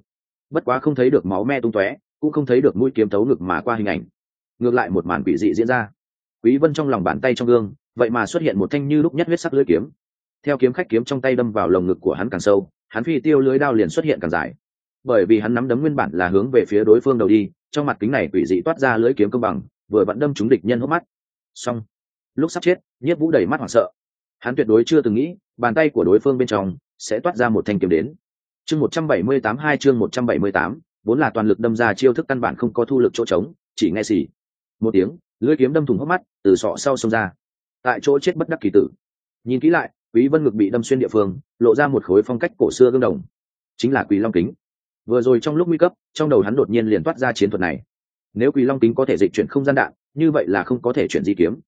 Bất quá không thấy được máu me tung tóe, cũng không thấy được mũi kiếm thấu ngực mà qua hình ảnh. Ngược lại một màn quỷ dị diễn ra. Quý vân trong lòng bàn tay trong gương, vậy mà xuất hiện một thanh như lúc nhất huyết sắc lưỡi kiếm. Theo kiếm khách kiếm trong tay đâm vào lồng ngực của hắn càng sâu, hắn phi tiêu lưới đao liền xuất hiện càng dài bởi vì hắn nắm đấm nguyên bản là hướng về phía đối phương đầu đi, trong mặt kính này quỷ dị toát ra lưỡi kiếm công bằng, vừa vặn đâm trúng địch nhân hốc mắt. Xong. Lúc sắp chết, nhiếp vũ đầy mắt hoảng sợ. Hắn tuyệt đối chưa từng nghĩ, bàn tay của đối phương bên trong sẽ toát ra một thanh kiếm đến. Chương một trăm bảy mươi tám hai chương một trăm bảy mươi tám, vốn là toàn lực đâm ra chiêu thức căn bản không có thu lực chỗ trống, chỉ nghe xì. Một tiếng, lưỡi kiếm đâm thủng hốc mắt, từ sọ sau xông ra. Tại chỗ chết bất đắc kỳ tử. Nhìn kỹ lại, quý vân ngực bị đâm xuyên địa phương, lộ ra một khối phong cách cổ xưa gương đồng. Chính là quý long kính vừa rồi trong lúc nguy cấp, trong đầu hắn đột nhiên liền toát ra chiến thuật này. Nếu quỳ long kính có thể dịch chuyển không gian đạn, như vậy là không có thể chuyển di kiếm.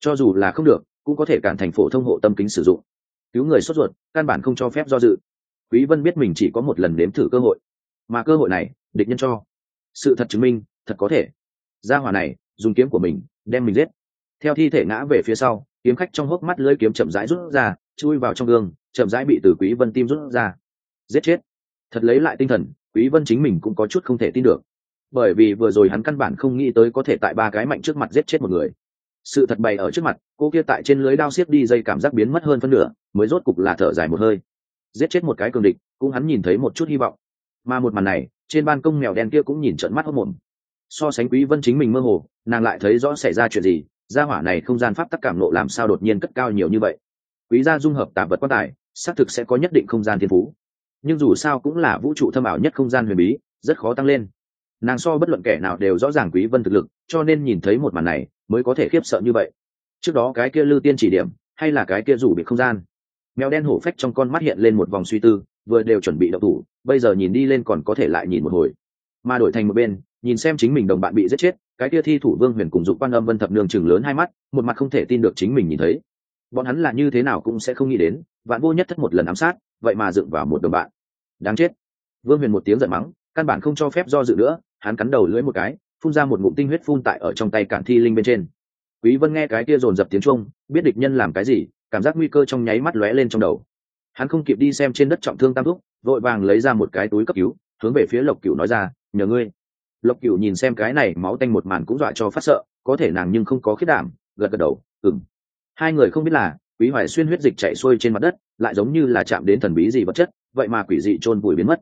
Cho dù là không được, cũng có thể cản thành phổ thông hộ tâm kính sử dụng. Cứu người sốt ruột, căn bản không cho phép do dự. Quý vân biết mình chỉ có một lần nếm thử cơ hội. Mà cơ hội này, địch nhân cho. Sự thật chứng minh, thật có thể. Gia hỏa này, dùng kiếm của mình, đem mình giết. Theo thi thể ngã về phía sau, kiếm khách trong hốc mắt lưỡi kiếm chậm rãi rút ra, chui vào trong gương, chậm rãi bị từ quý vân tim rút ra. Giết chết. Thật lấy lại tinh thần quý vân chính mình cũng có chút không thể tin được. Bởi vì vừa rồi hắn căn bản không nghĩ tới có thể tại ba cái mạnh trước mặt giết chết một người. Sự thật bày ở trước mặt, cô kia tại trên lưới đao xiết đi dây cảm giác biến mất hơn phân nửa, mới rốt cục là thở dài một hơi. Giết chết một cái cường địch, cũng hắn nhìn thấy một chút hy vọng. Mà một màn này, trên ban công mèo đen kia cũng nhìn trợn mắt hốc mồm so sánh quý vân chính mình mơ hồ, nàng lại thấy rõ xảy ra chuyện gì, gia hỏa này không gian pháp tắc cảm nộ làm sao đột nhiên cất cao nhiều như vậy. Quý gia dung hợp tạp vật quan tài, xác thực sẽ có nhất định không gian thiên phú nhưng dù sao cũng là vũ trụ thâm ảo nhất không gian huyền bí, rất khó tăng lên. Nàng so bất luận kẻ nào đều rõ ràng quý vân thực lực, cho nên nhìn thấy một màn này mới có thể khiếp sợ như vậy. Trước đó cái kia lưu tiên chỉ điểm, hay là cái kia rủ bị không gian? Mèo đen hổ phách trong con mắt hiện lên một vòng suy tư, vừa đều chuẩn bị đậu thủ, bây giờ nhìn đi lên còn có thể lại nhìn một hồi. Mà đổi thành một bên, nhìn xem chính mình đồng bạn bị giết chết, cái kia thi thủ vương huyền cùng dục quan âm vân thập nương chừng lớn hai mắt, một mặt không thể tin được chính mình nhìn thấy. Bọn hắn là như thế nào cũng sẽ không nghĩ đến, vạn vô nhất thất một lần ám sát vậy mà dựng vào một đồng bạn. Đáng chết. Vương huyền một tiếng giận mắng, căn bản không cho phép do dự nữa, hắn cắn đầu lưỡi một cái, phun ra một ngụm tinh huyết phun tại ở trong tay cản thi linh bên trên. Quý vân nghe cái kia dồn dập tiếng chuông, biết địch nhân làm cái gì, cảm giác nguy cơ trong nháy mắt lóe lên trong đầu. Hắn không kịp đi xem trên đất trọng thương tam thúc, vội vàng lấy ra một cái túi cấp cứu, hướng về phía lộc cửu nói ra, nhờ ngươi. Lộc cửu nhìn xem cái này, máu tanh một màn cũng dọa cho phát sợ, có thể nàng nhưng không có khiết đảm, gật gật đầu, ừm. Hai người không biết là, quý hoài xuyên huyết dịch chảy xuôi trên mặt đất lại giống như là chạm đến thần bí gì vật chất, vậy mà quỷ dị chôn vùi biến mất.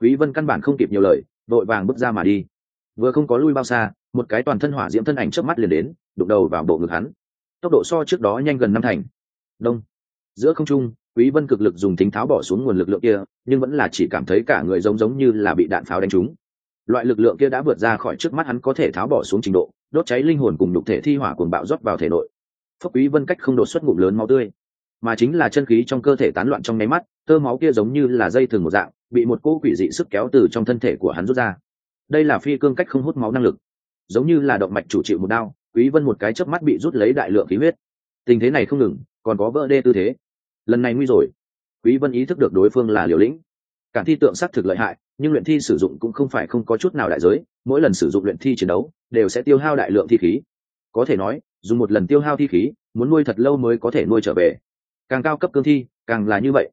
Quý vân căn bản không kịp nhiều lời, vội vàng bước ra mà đi. Vừa không có lui bao xa, một cái toàn thân hỏa diễm thân ảnh chớp mắt liền đến, đụng đầu vào bộ ngực hắn. Tốc độ so trước đó nhanh gần năm thành. Đông. Giữa không trung, quý vân cực lực dùng thính tháo bỏ xuống nguồn lực lượng kia, nhưng vẫn là chỉ cảm thấy cả người giống giống như là bị đạn pháo đánh trúng. Loại lực lượng kia đã vượt ra khỏi trước mắt hắn có thể tháo bỏ xuống trình độ, đốt cháy linh hồn cùng nhục thể thi hỏa cuồng bạo rót vào thể nội. Phúc quý vân cách không đột xuất ngụm lớn máu tươi mà chính là chân khí trong cơ thể tán loạn trong nháy mắt, tơ máu kia giống như là dây thường một dạng, bị một cỗ quỷ dị sức kéo từ trong thân thể của hắn rút ra. Đây là phi cương cách không hút máu năng lực, giống như là động mạch chủ chịu một đao, quý vân một cái chớp mắt bị rút lấy đại lượng khí huyết. Tình thế này không ngừng, còn có vỡ đê tư thế. Lần này nguy rồi. Quý vân ý thức được đối phương là liều lĩnh. Cản thi tượng sát thực lợi hại, nhưng luyện thi sử dụng cũng không phải không có chút nào đại giới, mỗi lần sử dụng luyện thi chiến đấu, đều sẽ tiêu hao đại lượng thi khí. Có thể nói, dùng một lần tiêu hao thi khí, muốn nuôi thật lâu mới có thể nuôi trở về càng cao cấp cương thi, càng là như vậy.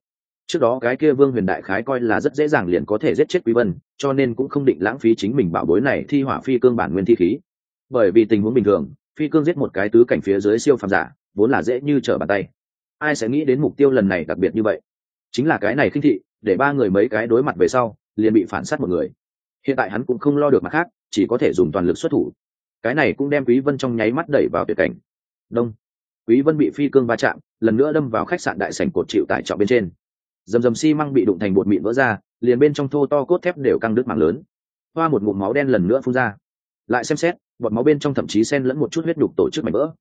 Trước đó cái kia vương huyền đại khái coi là rất dễ dàng liền có thể giết chết quý vân, cho nên cũng không định lãng phí chính mình bảo bối này thi hỏa phi cương bản nguyên thi khí. Bởi vì tình huống bình thường, phi cương giết một cái tứ cảnh phía dưới siêu phàm giả, vốn là dễ như trở bàn tay. Ai sẽ nghĩ đến mục tiêu lần này đặc biệt như vậy? Chính là cái này khinh thị, để ba người mấy cái đối mặt về sau, liền bị phản sát một người. Hiện tại hắn cũng không lo được mặt khác, chỉ có thể dùng toàn lực xuất thủ. Cái này cũng đem quý vân trong nháy mắt đẩy vào tuyệt cảnh. Đông quý vân bị phi cương va chạm, lần nữa đâm vào khách sạn đại sảnh cột chịu tại trọng bên trên. Dầm dầm xi măng bị đụng thành bột mịn vỡ ra, liền bên trong thô to cốt thép đều căng đứt mảng lớn. Hoa một ngụm máu đen lần nữa phun ra. Lại xem xét, bọt máu bên trong thậm chí xen lẫn một chút huyết đục tổ chức mảnh vỡ.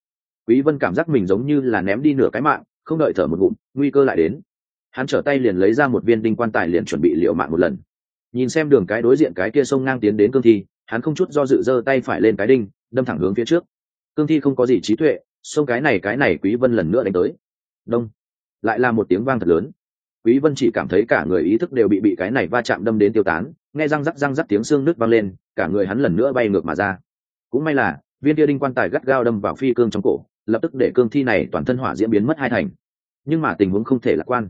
Quý vân cảm giác mình giống như là ném đi nửa cái mạng, không đợi thở một ngụm, nguy cơ lại đến. Hắn trở tay liền lấy ra một viên đinh quan tài liền chuẩn bị liệu mạng một lần. Nhìn xem đường cái đối diện cái kia sông ngang tiến đến cương thi, hắn không chút do dự giơ tay phải lên cái đinh, đâm thẳng hướng phía trước. Cương thi không có gì trí tuệ sông cái này cái này quý vân lần nữa đánh tới. Đông. Lại là một tiếng vang thật lớn. Quý vân chỉ cảm thấy cả người ý thức đều bị bị cái này va chạm đâm đến tiêu tán, nghe răng rắc răng rắc tiếng xương nứt vang lên, cả người hắn lần nữa bay ngược mà ra. Cũng may là, viên kia đinh quan tài gắt gao đâm vào phi cương trong cổ, lập tức để cương thi này toàn thân hỏa diễn biến mất hai thành. Nhưng mà tình huống không thể lạc quan.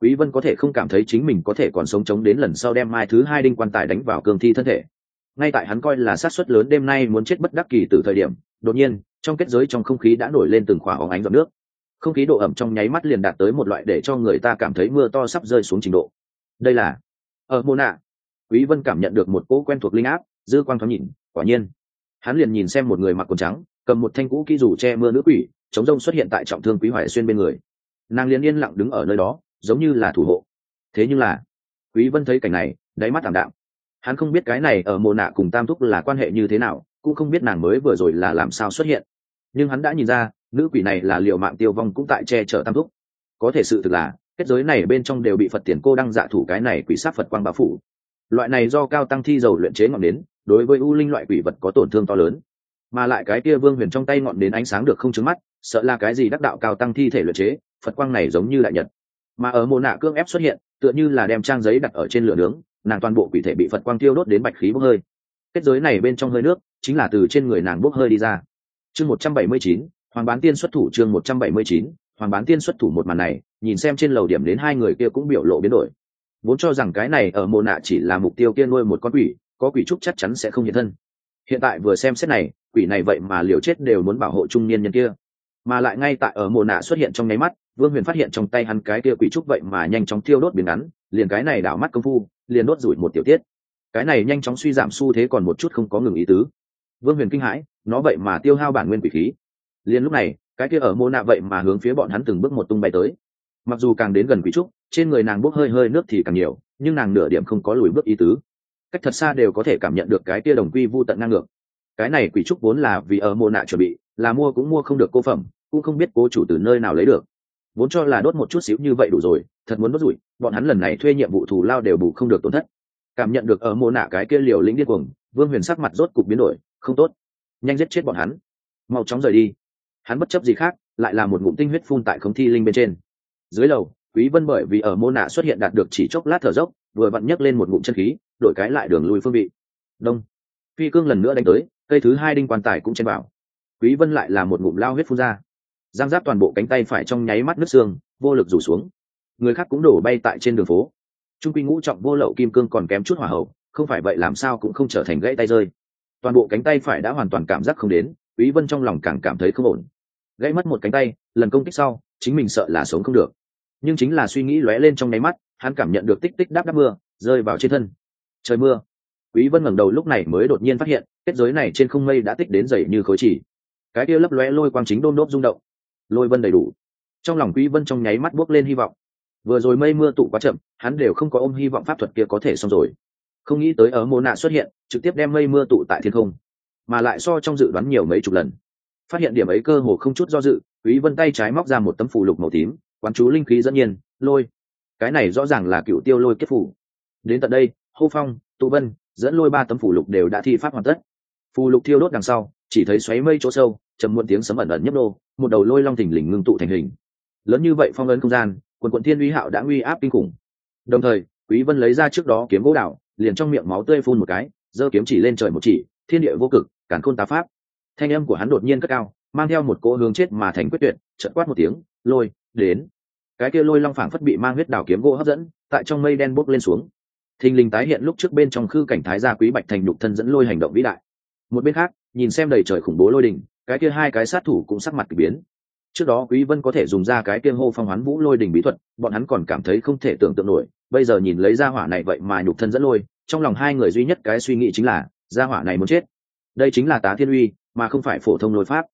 Quý vân có thể không cảm thấy chính mình có thể còn sống chống đến lần sau đem mai thứ hai đinh quan tài đánh vào cương thi thân thể. Ngay tại hắn coi là sát suất lớn đêm nay muốn chết bất đắc kỳ từ thời điểm đột nhiên, trong kết giới trong không khí đã nổi lên từng khỏa óng ánh giọt nước. Không khí độ ẩm trong nháy mắt liền đạt tới một loại để cho người ta cảm thấy mưa to sắp rơi xuống trình độ. Đây là, ở mô nạ. Quý vân cảm nhận được một cỗ quen thuộc linh áp, dư quang thoáng nhìn, quả nhiên. Hắn liền nhìn xem một người mặc quần trắng, cầm một thanh cũ kỹ dù che mưa nữ quỷ, chống rông xuất hiện tại trọng thương quý hoài xuyên bên người. Nàng liền yên lặng đứng ở nơi đó, giống như là thủ hộ. Thế nhưng là, quý vân thấy cảnh này, đáy mắt thảm đạm. Hắn không biết cái này ở mồ nạ cùng tam thúc là quan hệ như thế nào cũng không biết nàng mới vừa rồi là làm sao xuất hiện. Nhưng hắn đã nhìn ra, nữ quỷ này là liệu mạng tiêu vong cũng tại che chở tam thúc. Có thể sự thực là, kết giới này bên trong đều bị phật tiền cô đăng dạ thủ cái này quỷ sát phật quang bao phủ. Loại này do cao tăng thi dầu luyện chế ngọn nến, đối với u linh loại quỷ vật có tổn thương to lớn. Mà lại cái kia vương huyền trong tay ngọn nến ánh sáng được không trứng mắt, sợ là cái gì đắc đạo cao tăng thi thể luyện chế, phật quang này giống như đại nhật. Mà ở mồ nạ cương ép xuất hiện, tựa như là đem trang giấy đặt ở trên lửa nướng, nàng toàn bộ quỷ thể bị phật quang tiêu đốt đến bạch khí bốc hơi kết giới này bên trong hơi nước, chính là từ trên người nàng bốc hơi đi ra. Chương một trăm bảy mươi chín, hoàng bán tiên xuất thủ chương một trăm bảy mươi chín, hoàng bán tiên xuất thủ một màn này, nhìn xem trên lầu điểm đến hai người kia cũng biểu lộ biến đổi. Vốn cho rằng cái này ở mồ nạ chỉ là mục tiêu kia nuôi một con quỷ, có quỷ trúc chắc chắn sẽ không hiện thân. Hiện tại vừa xem xét này, quỷ này vậy mà liều chết đều muốn bảo hộ trung niên nhân kia. Mà lại ngay tại ở mồ nạ xuất hiện trong nháy mắt, vương huyền phát hiện trong tay hắn cái kia quỷ trúc vậy mà nhanh chóng thiêu đốt biến ngắn, liền cái này đảo mắt công phu, liền đốt rủi một tiểu tiết cái này nhanh chóng suy giảm xu thế còn một chút không có ngừng ý tứ. Vương huyền kinh hãi, nó vậy mà tiêu hao bản nguyên quỷ khí. Liền lúc này, cái kia ở mô nạ vậy mà hướng phía bọn hắn từng bước một tung bay tới. Mặc dù càng đến gần quỷ trúc, trên người nàng bốc hơi hơi nước thì càng nhiều, nhưng nàng nửa điểm không có lùi bước ý tứ. Cách thật xa đều có thể cảm nhận được cái kia đồng quy vu tận ngang ngược cái này quỷ trúc vốn là vì ở mô nạ chuẩn bị, là mua cũng mua không được cô phẩm, cũng không biết cố chủ từ nơi nào lấy được. Vốn cho là đốt một chút xíu như vậy đủ rồi, thật muốn đốt rủi, bọn hắn lần này thuê nhiệm vụ thù lao đều bù không được tổn thất cảm nhận được ở mô nạ cái kia liều lĩnh điên cuồng, vương huyền sắc mặt rốt cục biến đổi, không tốt. Nhanh giết chết bọn hắn. Mau chóng rời đi. Hắn bất chấp gì khác, lại là một ngụm tinh huyết phun tại không thi linh bên trên. Dưới lầu, quý vân bởi vì ở mô nạ xuất hiện đạt được chỉ chốc lát thở dốc, vừa vặn nhấc lên một ngụm chân khí, đổi cái lại đường lui phương vị. Đông. Phi cương lần nữa đánh tới, cây thứ hai đinh quan tài cũng chen vào quý vân lại là một ngụm lao huyết phun ra. Giang giáp toàn bộ cánh tay phải trong nháy mắt nước xương, vô lực rủ xuống. Người khác cũng đổ bay tại trên đường phố trung quy ngũ trọng vô lậu kim cương còn kém chút hỏa hậu, không phải vậy làm sao cũng không trở thành gãy tay rơi. Toàn bộ cánh tay phải đã hoàn toàn cảm giác không đến, quý vân trong lòng càng cảm thấy không ổn. Gãy mất một cánh tay, lần công kích sau, chính mình sợ là sống không được. Nhưng chính là suy nghĩ lóe lên trong nháy mắt, hắn cảm nhận được tích tích đáp đáp mưa, rơi vào trên thân. Trời mưa. Quý vân ngẩng đầu lúc này mới đột nhiên phát hiện, kết giới này trên không mây đã tích đến dày như khối chỉ. Cái kia lấp lóe lôi quang chính đôn đốt rung động. Lôi vân đầy đủ. Trong lòng quý vân trong nháy mắt bước lên hy vọng vừa rồi mây mưa tụ quá chậm, hắn đều không có ôm hy vọng pháp thuật kia có thể xong rồi. Không nghĩ tới ở mô nạ xuất hiện, trực tiếp đem mây mưa tụ tại thiên không, mà lại so trong dự đoán nhiều mấy chục lần. Phát hiện điểm ấy cơ hồ không chút do dự, quý vân tay trái móc ra một tấm phù lục màu tím, quán chú linh khí dẫn nhiên, lôi. Cái này rõ ràng là cựu tiêu lôi kết phủ đến tận đây, hô phong, tụ vân, dẫn lôi ba tấm phù lục đều đã thi pháp hoàn tất. Phù lục thiêu đốt đằng sau, chỉ thấy xoáy mây chỗ sâu chầm muộn tiếng sấm ẩn ẩn nhấp nô, một đầu lôi long thình lình ngưng tụ thành hình. Lớn như vậy phong ấn không gian quần quận thiên uy hạo đã uy áp kinh khủng. Đồng thời quý vân lấy ra trước đó kiếm gỗ đảo liền trong miệng máu tươi phun một cái giơ kiếm chỉ lên trời một chỉ thiên địa vô cực cản khôn tá pháp. Thanh âm của hắn đột nhiên cất cao mang theo một cỗ hướng chết mà thành quyết tuyệt chợt quát một tiếng lôi đến. Cái kia lôi long phảng phất bị mang huyết đảo kiếm gỗ hấp dẫn tại trong mây đen bốc lên xuống. Thình lình tái hiện lúc trước bên trong khư cảnh thái gia quý bạch thành nhục thân dẫn lôi hành động vĩ đại. Một bên khác nhìn xem đầy trời khủng bố lôi đình, cái kia hai cái sát thủ cũng sắc mặt kỳ biến trước đó quý vân có thể dùng ra cái kia hô phong hoán vũ lôi đỉnh bí thuật, bọn hắn còn cảm thấy không thể tưởng tượng nổi, bây giờ nhìn lấy ra hỏa này vậy mà nhục thân dẫn lôi, trong lòng hai người duy nhất cái suy nghĩ chính là, gia hỏa này muốn chết. Đây chính là tá thiên uy, mà không phải phổ thông lôi pháp.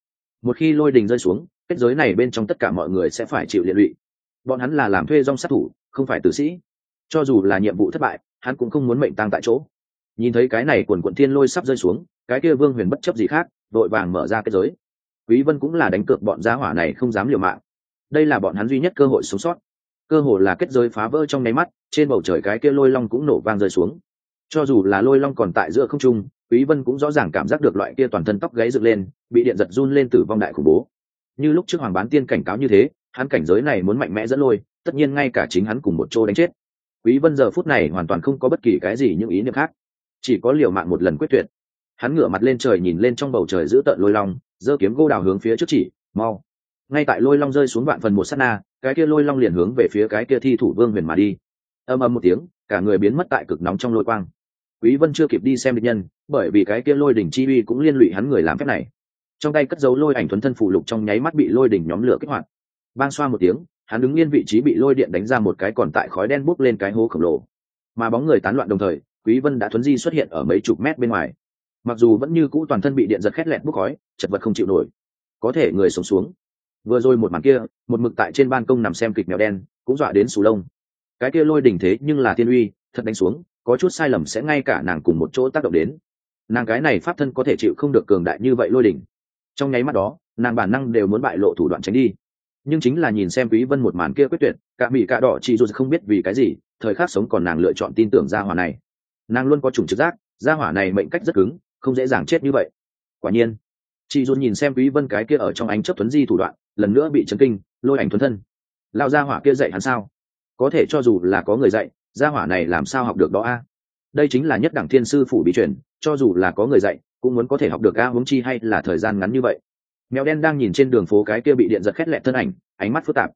Một khi lôi đình rơi xuống, kết giới này bên trong tất cả mọi người sẽ phải chịu liệt lụy. Bọn hắn là làm thuê dòng sát thủ, không phải tử sĩ. Cho dù là nhiệm vụ thất bại, hắn cũng không muốn mệnh tăng tại chỗ. Nhìn thấy cái này quần quận thiên lôi sắp rơi xuống, cái kia vương huyền bất chấp gì khác đội vàng mở ra kết giới quý vân cũng là đánh cược bọn gia hỏa này không dám liều mạng. Đây là bọn hắn duy nhất cơ hội sống sót. Cơ hội là kết giới phá vỡ trong nháy mắt, trên bầu trời cái kia lôi long cũng nổ vang rơi xuống. Cho dù là lôi long còn tại giữa không trung, quý vân cũng rõ ràng cảm giác được loại kia toàn thân tóc gáy dựng lên, bị điện giật run lên tử vong đại khủng bố. Như lúc trước hoàng bán tiên cảnh cáo như thế, hắn cảnh giới này muốn mạnh mẽ dẫn lôi, tất nhiên ngay cả chính hắn cùng một chỗ đánh chết. Quý vân giờ phút này hoàn toàn không có bất kỳ cái gì những ý niệm khác, chỉ có liều mạng một lần quyết tuyệt. Hắn ngửa mặt lên trời nhìn lên trong bầu trời giữ tợn lôi long giơ kiếm gô đào hướng phía trước chỉ, mau. Ngay tại lôi long rơi xuống vạn phần một sát na, cái kia lôi long liền hướng về phía cái kia thi thủ vương huyền mà đi. Âm âm một tiếng, cả người biến mất tại cực nóng trong lôi quang. Quý vân chưa kịp đi xem địch nhân, bởi vì cái kia lôi đỉnh chi uy cũng liên lụy hắn người làm phép này. Trong tay cất giấu lôi ảnh thuấn thân phụ lục trong nháy mắt bị lôi đỉnh nhóm lửa kích hoạt. Bang xoa một tiếng, hắn đứng yên vị trí bị lôi điện đánh ra một cái còn tại khói đen bốc lên cái hố khổng lồ. Mà bóng người tán loạn đồng thời, quý vân đã thuấn di xuất hiện ở mấy chục mét bên ngoài mặc dù vẫn như cũ toàn thân bị điện giật khét lẹt bốc khói, chật vật không chịu nổi. Có thể người sống xuống. Vừa rồi một màn kia, một mực tại trên ban công nằm xem kịch mèo đen, cũng dọa đến sù lông. Cái kia lôi đỉnh thế nhưng là thiên uy, thật đánh xuống, có chút sai lầm sẽ ngay cả nàng cùng một chỗ tác động đến. Nàng cái này pháp thân có thể chịu không được cường đại như vậy lôi đỉnh. Trong nháy mắt đó, nàng bản năng đều muốn bại lộ thủ đoạn tránh đi. Nhưng chính là nhìn xem quý vân một màn kia quyết tuyệt, cả mỹ cả đỏ chỉ dù không biết vì cái gì, thời khắc sống còn nàng lựa chọn tin tưởng gia hỏa này. Nàng luôn có chủng trực giác, gia hỏa này mệnh cách rất cứng không dễ dàng chết như vậy. Quả nhiên, chị dù nhìn xem quý vân cái kia ở trong ánh chấp tuấn di thủ đoạn, lần nữa bị chấn kinh, lôi ảnh thuấn thân. Lao ra hỏa kia dạy hắn sao? Có thể cho dù là có người dạy, gia hỏa này làm sao học được đó a? Đây chính là nhất đẳng thiên sư phủ bí truyền, cho dù là có người dạy, cũng muốn có thể học được a huống chi hay là thời gian ngắn như vậy. Mèo đen đang nhìn trên đường phố cái kia bị điện giật khét lẹt thân ảnh, ánh mắt phức tạp.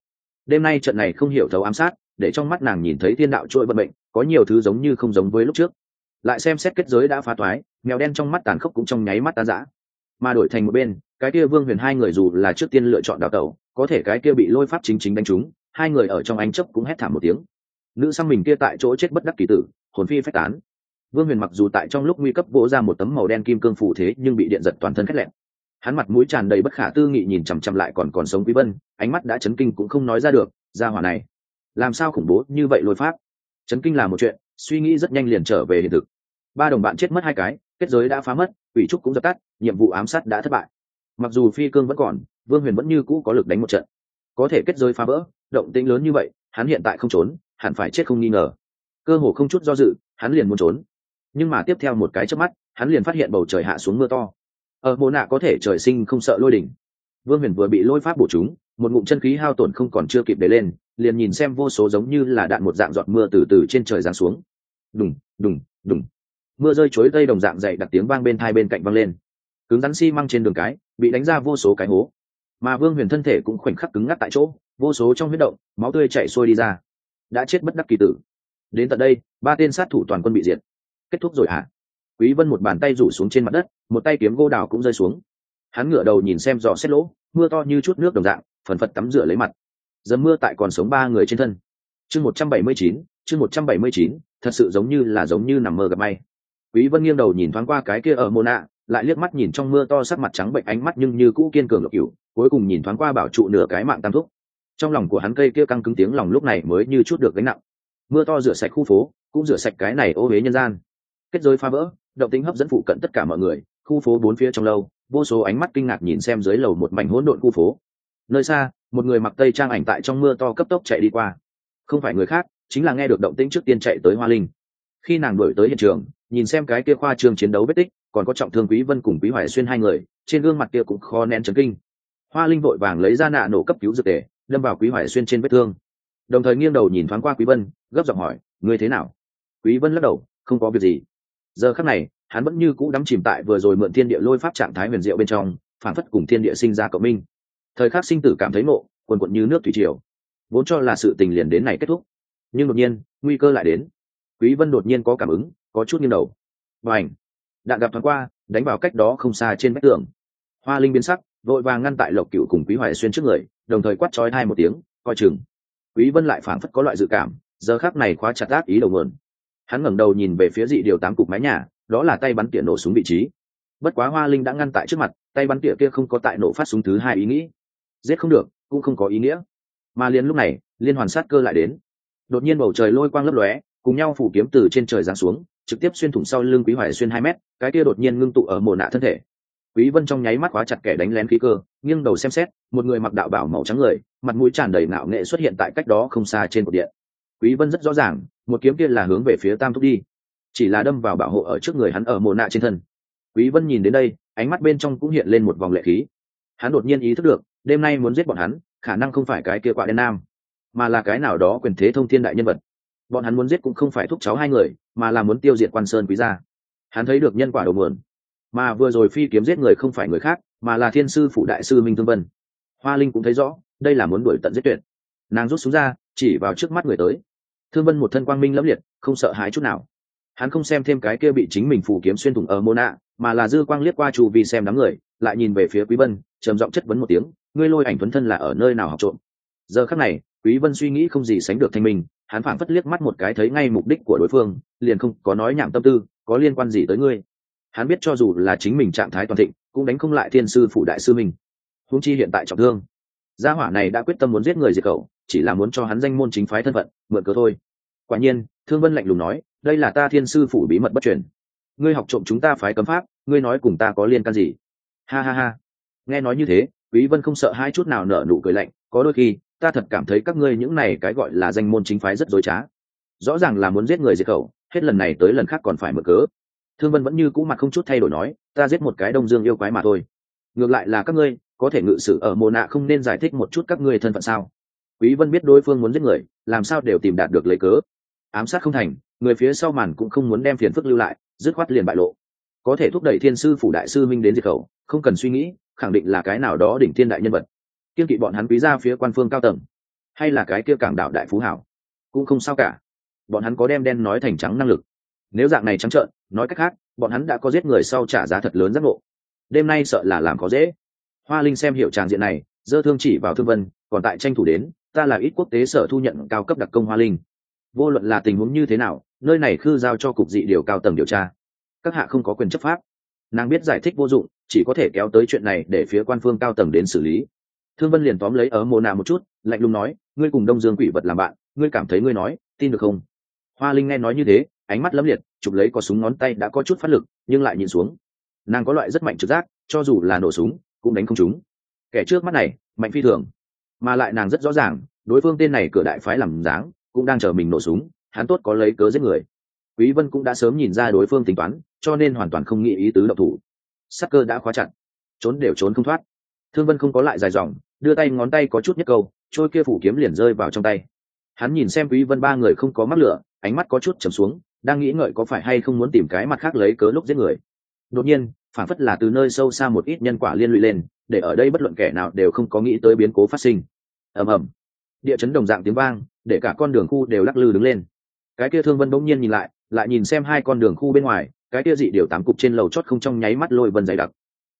Đêm nay trận này không hiểu thấu ám sát, để trong mắt nàng nhìn thấy thiên đạo trôi vận mệnh, có nhiều thứ giống như không giống với lúc trước. Lại xem xét kết giới đã phá toái mèo đen trong mắt tàn khốc cũng trong nháy mắt tan rã. Mà đổi thành một bên, cái kia vương huyền hai người dù là trước tiên lựa chọn đào tẩu, có thể cái kia bị lôi pháp chính chính đánh trúng, hai người ở trong ánh chấp cũng hét thảm một tiếng. Nữ sang mình kia tại chỗ chết bất đắc kỳ tử, hồn phi phách tán. Vương huyền mặc dù tại trong lúc nguy cấp vỗ ra một tấm màu đen kim cương phủ thế, nhưng bị điện giật toàn thân khét lẹn. Hắn mặt mũi tràn đầy bất khả tư nghị nhìn chằm chằm lại còn còn sống quý vân, ánh mắt đã chấn kinh cũng không nói ra được ra hỏa này, làm sao khủng bố như vậy lôi pháp? Chấn kinh là một chuyện, suy nghĩ rất nhanh liền trở về hiện thực ba đồng bạn chết mất hai cái, kết giới đã phá mất ủy trúc cũng dập tắt, nhiệm vụ ám sát đã thất bại. Mặc dù phi cương vẫn còn, vương huyền vẫn như cũ có lực đánh một trận. Có thể kết giới phá vỡ, động tĩnh lớn như vậy, hắn hiện tại không trốn, hẳn phải chết không nghi ngờ. Cơ hồ không chút do dự, hắn liền muốn trốn. Nhưng mà tiếp theo một cái chớp mắt, hắn liền phát hiện bầu trời hạ xuống mưa to. Ờ, Ở mùa nạ có thể trời sinh không sợ lôi đỉnh. Vương huyền vừa bị lôi pháp bổ chúng, một ngụm chân khí hao tổn không còn chưa kịp để lên, liền nhìn xem vô số giống như là đạn một dạng giọt mưa từ từ trên trời giáng xuống. Đùng đùng đùng mưa rơi chối tây đồng dạng dậy đặt tiếng vang bên thai bên cạnh vang lên. Cứng rắn xi、si、măng trên đường cái, bị đánh ra vô số cái hố. Mà vương huyền thân thể cũng khoảnh khắc cứng ngắc tại chỗ, vô số trong huyết động, máu tươi chạy xuôi đi ra. Đã chết bất đắc kỳ tử. Đến tận đây, ba tên sát thủ toàn quân bị diệt. Kết thúc rồi hả? Quý vân một bàn tay rủ xuống trên mặt đất, một tay kiếm gô đào cũng rơi xuống. Hắn ngửa đầu nhìn xem dò xét lỗ, mưa to như chút nước đồng dạng, phần phật tắm rửa lấy mặt. Dầm mưa tại còn sống ba người trên thân. Chương một trăm bảy mươi chín, chương một trăm bảy mươi chín, thật sự giống như là giống như nằm mơ gặp may quý vân nghiêng đầu nhìn thoáng qua cái kia ở mô nạ lại liếc mắt nhìn trong mưa to sắc mặt trắng bệnh ánh mắt nhưng như cũ kiên cường lục cửu, cuối cùng nhìn thoáng qua bảo trụ nửa cái mạng tam thúc. Trong lòng của hắn cây kia căng cứng tiếng lòng lúc này mới như chút được gánh nặng. Mưa to rửa sạch khu phố, cũng rửa sạch cái này ô huế nhân gian. Kết giới phá vỡ, động tính hấp dẫn phụ cận tất cả mọi người, khu phố bốn phía trong lâu, vô số ánh mắt kinh ngạc nhìn xem dưới lầu một mảnh hỗn độn khu phố. Nơi xa, một người mặc tây trang ảnh tại trong mưa to cấp tốc chạy đi qua. Không phải người khác, chính là nghe được động tĩnh trước tiên chạy tới hoa linh khi nàng đuổi tới hiện trường, nhìn xem cái kia khoa trương chiến đấu vết tích, còn có trọng thương quý vân cùng quý hoài xuyên hai người, trên gương mặt kia cũng khó nén chấn kinh. Hoa linh vội vàng lấy ra nạ nổ cấp cứu dược tề, đâm vào quý hoài xuyên trên vết thương. Đồng thời nghiêng đầu nhìn thoáng qua quý vân, gấp giọng hỏi, ngươi thế nào? Quý vân lắc đầu, không có việc gì. Giờ khắc này, hắn vẫn như cũ đắm chìm tại vừa rồi mượn thiên địa lôi pháp trạng thái huyền diệu bên trong, phản phất cùng thiên địa sinh ra cộng minh. Thời khắc sinh tử cảm thấy nộ quần quận như nước thủy triều. Vốn cho là sự tình liền đến này kết thúc. Nhưng đột nhiên, nguy cơ lại đến quý vân đột nhiên có cảm ứng, có chút nghiêng đầu. Và ảnh đạn gặp thoáng qua, đánh vào cách đó không xa trên vách tường. Hoa linh biến sắc, vội vàng ngăn tại lộc cựu cùng quý hoài xuyên trước người, đồng thời quát chói hai một tiếng, coi chừng. Quý vân lại phảng phất có loại dự cảm, giờ khắc này khóa chặt ác ý đầu nguồn. Hắn ngẩng đầu nhìn về phía dị điều tám cục mái nhà, đó là tay bắn tỉa nổ súng vị trí. Bất quá hoa linh đã ngăn tại trước mặt, tay bắn tỉa kia không có tại nổ phát súng thứ hai ý nghĩ. Giết không được, cũng không có ý nghĩa. Mà liền lúc này, liên hoàn sát cơ lại đến. Đột nhiên bầu trời lôi quang lấp lóe cùng nhau phủ kiếm từ trên trời giáng xuống, trực tiếp xuyên thủng sau lưng quý hoài xuyên hai mét, cái kia đột nhiên ngưng tụ ở mồ nạ thân thể. Quý vân trong nháy mắt khóa chặt kẻ đánh lén khí cơ, nghiêng đầu xem xét, một người mặc đạo bảo màu trắng người, mặt mũi tràn đầy ngạo nghệ xuất hiện tại cách đó không xa trên cột điện. Quý vân rất rõ ràng, một kiếm kia là hướng về phía tam thúc đi, chỉ là đâm vào bảo hộ ở trước người hắn ở mồ nạ trên thân. Quý vân nhìn đến đây, ánh mắt bên trong cũng hiện lên một vòng lệ khí. Hắn đột nhiên ý thức được, đêm nay muốn giết bọn hắn, khả năng không phải cái kia quạ đen nam, mà là cái nào đó quyền thế thông thiên đại nhân vật bọn hắn muốn giết cũng không phải thúc cháu hai người, mà là muốn tiêu diệt quan sơn quý gia. Hắn thấy được nhân quả đầu nguồn mà vừa rồi phi kiếm giết người không phải người khác, mà là thiên sư phụ đại sư minh thương vân. Hoa linh cũng thấy rõ, đây là muốn đuổi tận giết tuyệt. Nàng rút súng ra, chỉ vào trước mắt người tới. Thương vân một thân quang minh lẫm liệt, không sợ hãi chút nào. Hắn không xem thêm cái kia bị chính mình phủ kiếm xuyên thủng ở mô nạ mà là dư quang liếc qua chu vi xem đám người, lại nhìn về phía quý vân, trầm giọng chất vấn một tiếng, ngươi lôi ảnh tuấn thân là ở nơi nào học trộm? Giờ khắc này, quý vân suy nghĩ không gì sánh được thanh minh hắn phảng phất liếc mắt một cái thấy ngay mục đích của đối phương, liền không có nói nhảm tâm tư, có liên quan gì tới ngươi? Hắn biết cho dù là chính mình trạng thái toàn thịnh, cũng đánh không lại thiên sư phụ đại sư mình. Huống chi hiện tại trọng thương. Gia hỏa này đã quyết tâm muốn giết người diệt cậu chỉ là muốn cho hắn danh môn chính phái thân phận, mượn cớ thôi. Quả nhiên, thương vân lạnh lùng nói, đây là ta thiên sư phủ bí mật bất truyền. Ngươi học trộm chúng ta phái cấm pháp, ngươi nói cùng ta có liên can gì? Ha ha ha. Nghe nói như thế, quý vân không sợ hai chút nào nở nụ cười lạnh, có đôi khi ta thật cảm thấy các ngươi những này cái gọi là danh môn chính phái rất dối trá. Rõ ràng là muốn giết người diệt khẩu, hết lần này tới lần khác còn phải mở cớ. Thương vân vẫn như cũ mặt không chút thay đổi nói, ta giết một cái đông dương yêu quái mà thôi. Ngược lại là các ngươi, có thể ngự sử ở mồ nạ không nên giải thích một chút các ngươi thân phận sao? Quý vân biết đối phương muốn giết người, làm sao đều tìm đạt được lấy cớ. Ám sát không thành, người phía sau màn cũng không muốn đem phiền phức lưu lại, dứt khoát liền bại lộ. Có thể thúc đẩy thiên sư phủ đại sư minh đến diệt khẩu, không cần suy nghĩ, khẳng định là cái nào đó đỉnh thiên đại nhân vật kiên kỵ bọn hắn quý ra phía quan phương cao tầng, hay là cái kia cảng đạo đại phú hảo, cũng không sao cả. Bọn hắn có đem đen nói thành trắng năng lực. Nếu dạng này trắng trợn, nói cách khác, bọn hắn đã có giết người sau trả giá thật lớn giác ngộ. Đêm nay sợ là làm có dễ. Hoa linh xem hiểu tràng diện này, dơ thương chỉ vào thương vân, còn tại tranh thủ đến, ta là ít quốc tế sở thu nhận cao cấp đặc công hoa linh. Vô luận là tình huống như thế nào, nơi này khư giao cho cục dị điều cao tầng điều tra. Các hạ không có quyền chấp pháp. Nàng biết giải thích vô dụng, chỉ có thể kéo tới chuyện này để phía quan phương cao tầng đến xử lý thương vân liền tóm lấy ở mồ nạ một chút, lạnh lùng nói, ngươi cùng đông dương quỷ vật làm bạn, ngươi cảm thấy ngươi nói, tin được không? Hoa linh nghe nói như thế, ánh mắt lấm liệt, chụp lấy có súng ngón tay đã có chút phát lực, nhưng lại nhìn xuống. Nàng có loại rất mạnh trực giác, cho dù là nổ súng, cũng đánh không trúng. Kẻ trước mắt này, mạnh phi thường. Mà lại nàng rất rõ ràng, đối phương tên này cửa đại phái làm dáng, cũng đang chờ mình nổ súng, hắn tốt có lấy cớ giết người. Quý vân cũng đã sớm nhìn ra đối phương tính toán, cho nên hoàn toàn không nghĩ ý tứ động thủ. Sắc cơ đã khóa chặt. Trốn đều trốn không thoát thương vân không có lại dài dòng, đưa tay ngón tay có chút nhất câu, trôi kia phủ kiếm liền rơi vào trong tay. Hắn nhìn xem quý vân ba người không có mắc lửa, ánh mắt có chút trầm xuống, đang nghĩ ngợi có phải hay không muốn tìm cái mặt khác lấy cớ lúc giết người. Đột nhiên, phản phất là từ nơi sâu xa một ít nhân quả liên lụy lên, để ở đây bất luận kẻ nào đều không có nghĩ tới biến cố phát sinh. Ầm ầm. Địa chấn đồng dạng tiếng vang, để cả con đường khu đều lắc lư đứng lên. Cái kia thương vân bỗng nhiên nhìn lại lại nhìn xem hai con đường khu bên ngoài, cái kia dị điều tám cục trên lầu chót không trong nháy mắt lôi vân dày đặc.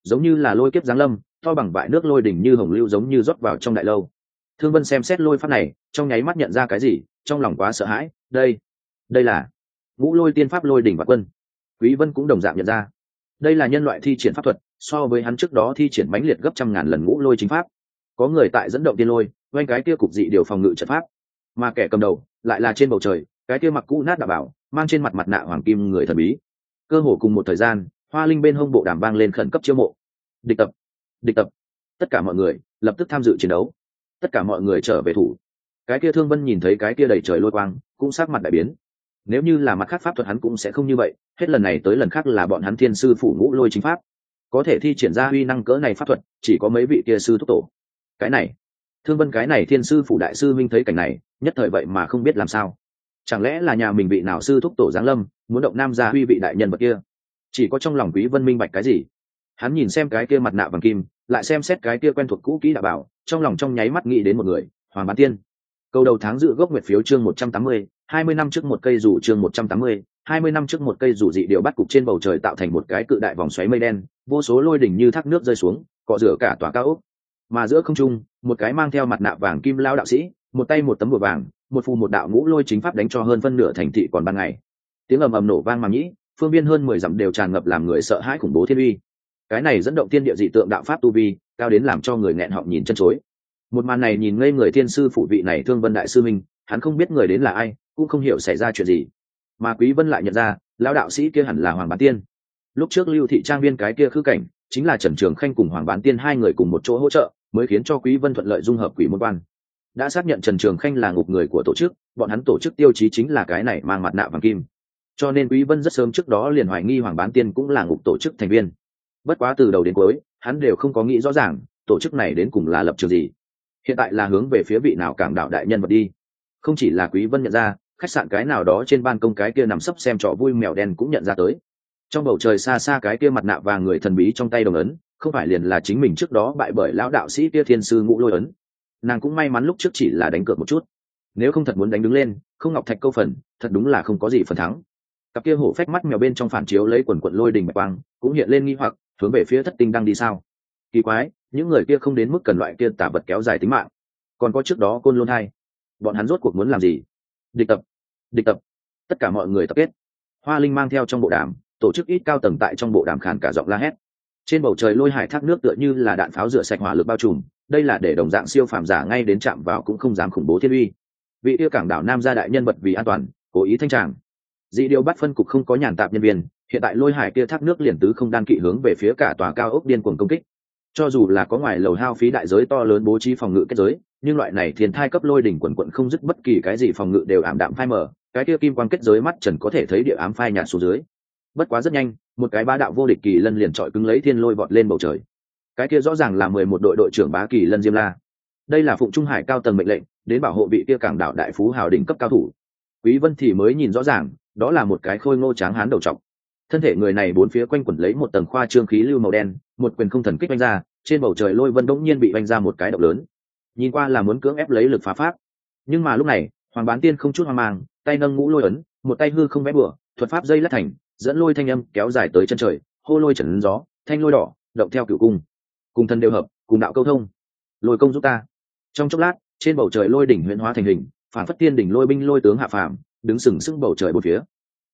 Giống như là lôi kiếp giáng lâm to bằng vại nước lôi đỉnh như hồng lưu giống như rót vào trong đại lâu. Thương vân xem xét lôi pháp này, trong nháy mắt nhận ra cái gì, trong lòng quá sợ hãi, đây đây là ngũ lôi tiên pháp lôi đỉnh và quân. Quý vân cũng đồng dạng nhận ra. Đây là nhân loại thi triển pháp thuật, so với hắn trước đó thi triển mãnh liệt gấp trăm ngàn lần ngũ lôi chính pháp. Có người tại dẫn động tiên lôi quanh cái kia cục dị điều phòng ngự trận pháp. Mà kẻ cầm đầu, lại là trên bầu trời, cái kia mặc cũ nát đã bảo, mang trên mặt mặt nạ hoàng kim người thần bí. Cơ hồ cùng một thời gian, hoa linh bên hông bộ đàm vang lên khẩn cấp chiêu mộ. Địch tập địch tập. Tất cả mọi người lập tức tham dự chiến đấu. Tất cả mọi người trở về thủ. Cái kia thương vân nhìn thấy cái kia đầy trời lôi quang, cũng sát mặt đại biến. Nếu như là mặt khác pháp thuật hắn cũng sẽ không như vậy, hết lần này tới lần khác là bọn hắn thiên sư phủ ngũ lôi chính pháp. Có thể thi triển ra uy năng cỡ này pháp thuật, chỉ có mấy vị kia sư thúc tổ. Cái này, thương vân cái này thiên sư phủ đại sư minh thấy cảnh này, nhất thời vậy mà không biết làm sao. Chẳng lẽ là nhà mình bị nào sư thúc tổ giáng lâm, muốn động nam gia huy vị đại nhân vật kia? Chỉ có trong lòng quý vân minh bạch cái gì? Hắn nhìn xem cái kia mặt nạ bằng kim lại xem xét cái kia quen thuộc cũ kỹ đã bảo trong lòng trong nháy mắt nghĩ đến một người hoàng bán tiên. Câu đầu tháng dự gốc nguyệt phiếu chương 180, 20 năm trước một cây rủ chương 180, 20 năm trước một cây rủ dị điều bắt cục trên bầu trời tạo thành một cái cự đại vòng xoáy mây đen vô số lôi đỉnh như thác nước rơi xuống cọ rửa cả tòa cao ốc. Mà giữa không trung một cái mang theo mặt nạ vàng kim lao đạo sĩ một tay một tấm bùa vàng một phù một đạo ngũ lôi chính pháp đánh cho hơn phân nửa thành thị còn ban ngày. Tiếng ầm ầm nổ vang mà nhĩ phương biên hơn mười dặm đều tràn ngập làm người sợ hãi khủng bố thiên uy cái này dẫn động tiên địa dị tượng đạo pháp tu vi, cao đến làm cho người nghẹn họng nhìn chân chối. Một màn này nhìn ngây người thiên sư phụ vị này thương vân đại sư minh hắn không biết người đến là ai, cũng không hiểu xảy ra chuyện gì. Mà quý vân lại nhận ra, lão đạo sĩ kia hẳn là hoàng bán tiên. Lúc trước lưu thị trang viên cái kia khư cảnh, chính là trần trường khanh cùng hoàng bán tiên hai người cùng một chỗ hỗ trợ, mới khiến cho quý vân thuận lợi dung hợp quỷ môn quan. Đã xác nhận trần trường khanh là ngục người của tổ chức, bọn hắn tổ chức tiêu chí chính là cái này mang mặt nạ vàng kim. Cho nên quý vân rất sớm trước đó liền hoài nghi hoàng bán tiên cũng là ngục tổ chức thành viên bất quá từ đầu đến cuối, hắn đều không có nghĩ rõ ràng, tổ chức này đến cùng là lập trường gì. Hiện tại là hướng về phía vị nào cảng đạo đại nhân vật đi. Không chỉ là quý vân nhận ra, khách sạn cái nào đó trên ban công cái kia nằm sấp xem trò vui mèo đen cũng nhận ra tới. Trong bầu trời xa xa cái kia mặt nạ và người thần bí trong tay đồng ấn, không phải liền là chính mình trước đó bại bởi lão đạo sĩ kia thiên sư ngũ lôi ấn. Nàng cũng may mắn lúc trước chỉ là đánh cược một chút. Nếu không thật muốn đánh đứng lên, không ngọc thạch câu phần, thật đúng là không có gì phần thắng. Cặp kia hổ phách mắt mèo bên trong phản chiếu lấy quần quận lôi đình bạch quang, cũng hiện lên nghi hoặc hướng về phía thất tinh đang đi sao? Kỳ quái, những người kia không đến mức cần loại kia tả vật kéo dài tính mạng. Còn có trước đó côn lôn hai bọn hắn rốt cuộc muốn làm gì? Địch tập. Địch tập. Tất cả mọi người tập kết. Hoa linh mang theo trong bộ đàm, tổ chức ít cao tầng tại trong bộ đàm khàn cả giọng la hét. Trên bầu trời lôi hải thác nước tựa như là đạn pháo rửa sạch hỏa lực bao trùm, đây là để đồng dạng siêu phàm giả ngay đến chạm vào cũng không dám khủng bố thiên uy. Vị yêu cảng đảo nam gia đại nhân vật vì an toàn, cố ý thanh tràng dị điều bắt phân cục không có nhàn tạp nhân viên, hiện tại lôi hải kia thác nước liền tứ không đan kỵ hướng về phía cả tòa cao ốc điên cuồng công kích. Cho dù là có ngoài lầu hao phí đại giới to lớn bố trí phòng ngự kết giới, nhưng loại này thiên thai cấp lôi đỉnh quần quận không dứt bất kỳ cái gì phòng ngự đều ảm đạm phai mờ, cái kia kim quan kết giới mắt trần có thể thấy địa ám phai nhạt xuống dưới. Bất quá rất nhanh, một cái ba đạo vô địch kỳ lân liền trọi cứng lấy thiên lôi vọt lên bầu trời. Cái kia rõ ràng là mười một đội đội trưởng bá kỳ lân diêm la. Đây là phụng trung hải cao tầng mệnh lệnh, đến bảo hộ vị kia cảng đảo đại phú hào đỉnh cấp cao thủ. Quý vân thì mới nhìn rõ ràng đó là một cái khôi ngô tráng hán đầu trọc. Thân thể người này bốn phía quanh quẩn lấy một tầng khoa trương khí lưu màu đen, một quyền không thần kích vanh ra, trên bầu trời lôi vân đống nhiên bị vanh ra một cái động lớn. Nhìn qua là muốn cưỡng ép lấy lực phá pháp. Nhưng mà lúc này, hoàng bán tiên không chút hoang mang, tay nâng ngũ lôi ấn, một tay hư không vẽ bừa, thuật pháp dây lát thành, dẫn lôi thanh âm kéo dài tới chân trời, hô lôi trần gió, thanh lôi đỏ, động theo cửu cung. Cùng thân đều hợp, cùng đạo câu thông. Lôi công giúp ta. Trong chốc lát, trên bầu trời lôi đỉnh huyễn hóa thành hình, phản phất tiên đỉnh lôi binh lôi tướng hạ phàm đứng sừng sững bầu trời bốn phía.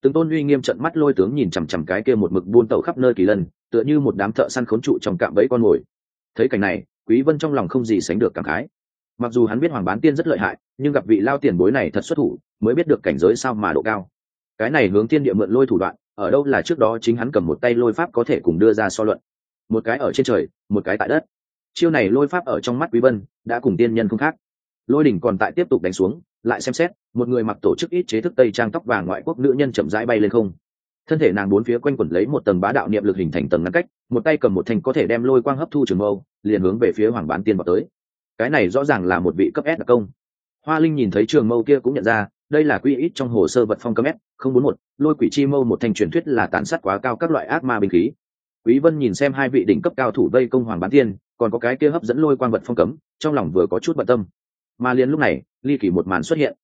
Từng tôn uy nghiêm trận mắt lôi tướng nhìn chằm chằm cái kia một mực buôn tẩu khắp nơi kỳ lân, tựa như một đám thợ săn khốn trụ trong cạm bẫy con mồi. Thấy cảnh này, quý vân trong lòng không gì sánh được cảm khái. Mặc dù hắn biết hoàng bán tiên rất lợi hại, nhưng gặp vị lao tiền bối này thật xuất thủ, mới biết được cảnh giới sao mà độ cao. Cái này hướng tiên địa mượn lôi thủ đoạn, ở đâu là trước đó chính hắn cầm một tay lôi pháp có thể cùng đưa ra so luận. Một cái ở trên trời, một cái tại đất. Chiêu này lôi pháp ở trong mắt quý vân, đã cùng tiên nhân không khác. Lôi đỉnh còn tại tiếp tục đánh xuống, lại xem xét một người mặc tổ chức ít chế thức tây trang tóc vàng ngoại quốc nữ nhân chậm rãi bay lên không. Thân thể nàng bốn phía quanh quẩn lấy một tầng bá đạo niệm lực hình thành tầng ngăn cách, một tay cầm một thanh có thể đem lôi quang hấp thu trường mâu, liền hướng về phía hoàng bán tiên vào tới. Cái này rõ ràng là một vị cấp s đặc công. Hoa linh nhìn thấy trường mâu kia cũng nhận ra, đây là quy ít trong hồ sơ vật phong cấp s, không bốn một, lôi quỷ chi mâu một thanh truyền thuyết là tàn sát quá cao các loại ác ma binh khí. Quý vân nhìn xem hai vị đỉnh cấp cao thủ vây công hoàng bán tiên, còn có cái kia hấp dẫn lôi quang vật phong cấm, trong lòng vừa có chút bận tâm. Mà liền lúc này, ly kỳ một màn xuất hiện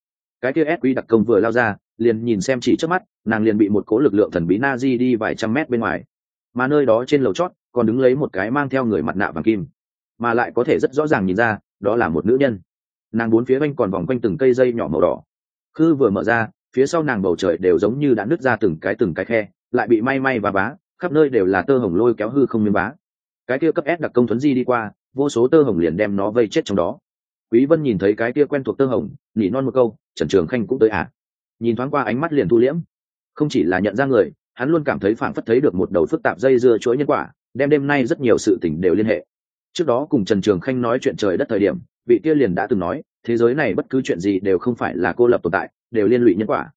cái kia s quý đặc công vừa lao ra, liền nhìn xem chỉ trước mắt, nàng liền bị một cố lực lượng thần bí na di đi vài trăm mét bên ngoài. Mà nơi đó trên lầu chót, còn đứng lấy một cái mang theo người mặt nạ vàng kim. Mà lại có thể rất rõ ràng nhìn ra, đó là một nữ nhân. Nàng bốn phía quanh còn vòng quanh từng cây dây nhỏ màu đỏ. Khư vừa mở ra, phía sau nàng bầu trời đều giống như đã nứt ra từng cái từng cái khe, lại bị may may và bá khắp nơi đều là tơ hồng lôi kéo hư không miếng bá cái kia cấp s đặc công thuấn di đi qua, vô số tơ hồng liền đem nó vây chết trong đó. Quý vân nhìn thấy cái kia quen thuộc tơ hồng nhỉ non một câu trần trường khanh cũng tới à? Nhìn thoáng qua ánh mắt liền thu liễm. Không chỉ là nhận ra người, hắn luôn cảm thấy phản phất thấy được một đầu phức tạp dây dưa chuỗi nhân quả, đem đêm nay rất nhiều sự tình đều liên hệ. Trước đó cùng trần trường khanh nói chuyện trời đất thời điểm, vị kia liền đã từng nói, thế giới này bất cứ chuyện gì đều không phải là cô lập tồn tại, đều liên lụy nhân quả.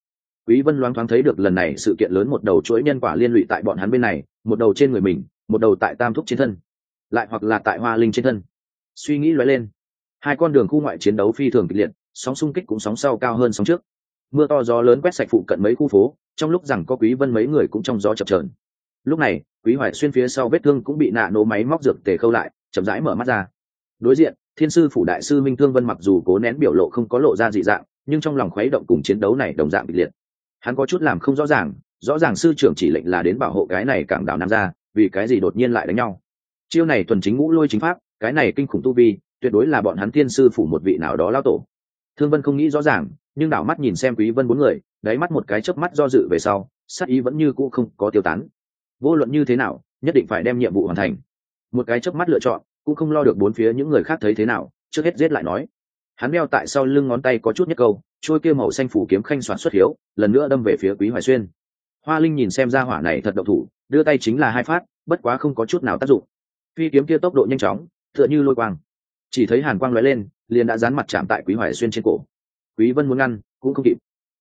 Quý vân loáng thoáng thấy được lần này sự kiện lớn một đầu chuỗi nhân quả liên lụy tại bọn hắn bên này, một đầu trên người mình, một đầu tại tam thúc trên thân, lại hoặc là tại hoa linh trên thân. Suy nghĩ lóe lên. Hai con đường khu ngoại chiến đấu phi thường kịch liệt sóng xung kích cũng sóng sau cao hơn sóng trước. Mưa to gió lớn quét sạch phụ cận mấy khu phố, trong lúc rằng có quý vân mấy người cũng trong gió chập chờn. Lúc này, quý hoài xuyên phía sau vết thương cũng bị nạ nổ máy móc dược tề khâu lại, chậm rãi mở mắt ra. Đối diện, thiên sư phủ đại sư minh thương vân mặc dù cố nén biểu lộ không có lộ ra dị dạng, nhưng trong lòng khuấy động cùng chiến đấu này đồng dạng kịch liệt. Hắn có chút làm không rõ ràng rõ ràng sư trưởng chỉ lệnh là đến bảo hộ cái này cảng đảo nam ra vì cái gì đột nhiên lại đánh nhau. Chiêu này thuần chính ngũ lôi chính pháp, cái này kinh khủng tu vi, tuyệt đối là bọn hắn thiên sư phủ một vị nào đó lao tổ thương vân không nghĩ rõ ràng, nhưng đảo mắt nhìn xem quý vân bốn người, đáy mắt một cái chớp mắt do dự về sau sát ý vẫn như cũ không có tiêu tán. Vô luận như thế nào, nhất định phải đem nhiệm vụ hoàn thành. Một cái chớp mắt lựa chọn, cũng không lo được bốn phía những người khác thấy thế nào, trước hết giết lại nói. Hắn đeo tại sau lưng ngón tay có chút nhất câu, trôi kia màu xanh phủ kiếm khanh soạn xuất hiếu, lần nữa đâm về phía quý hoài xuyên. Hoa linh nhìn xem ra hỏa này thật độc thủ, đưa tay chính là hai phát, bất quá không có chút nào tác dụng. Phi kiếm kia tốc độ nhanh chóng, tựa như lôi quang. Chỉ thấy hàn quang lóe lên liền đã dán mặt chạm tại quý hoài xuyên trên cổ. Quý vân muốn ngăn, cũng không kịp.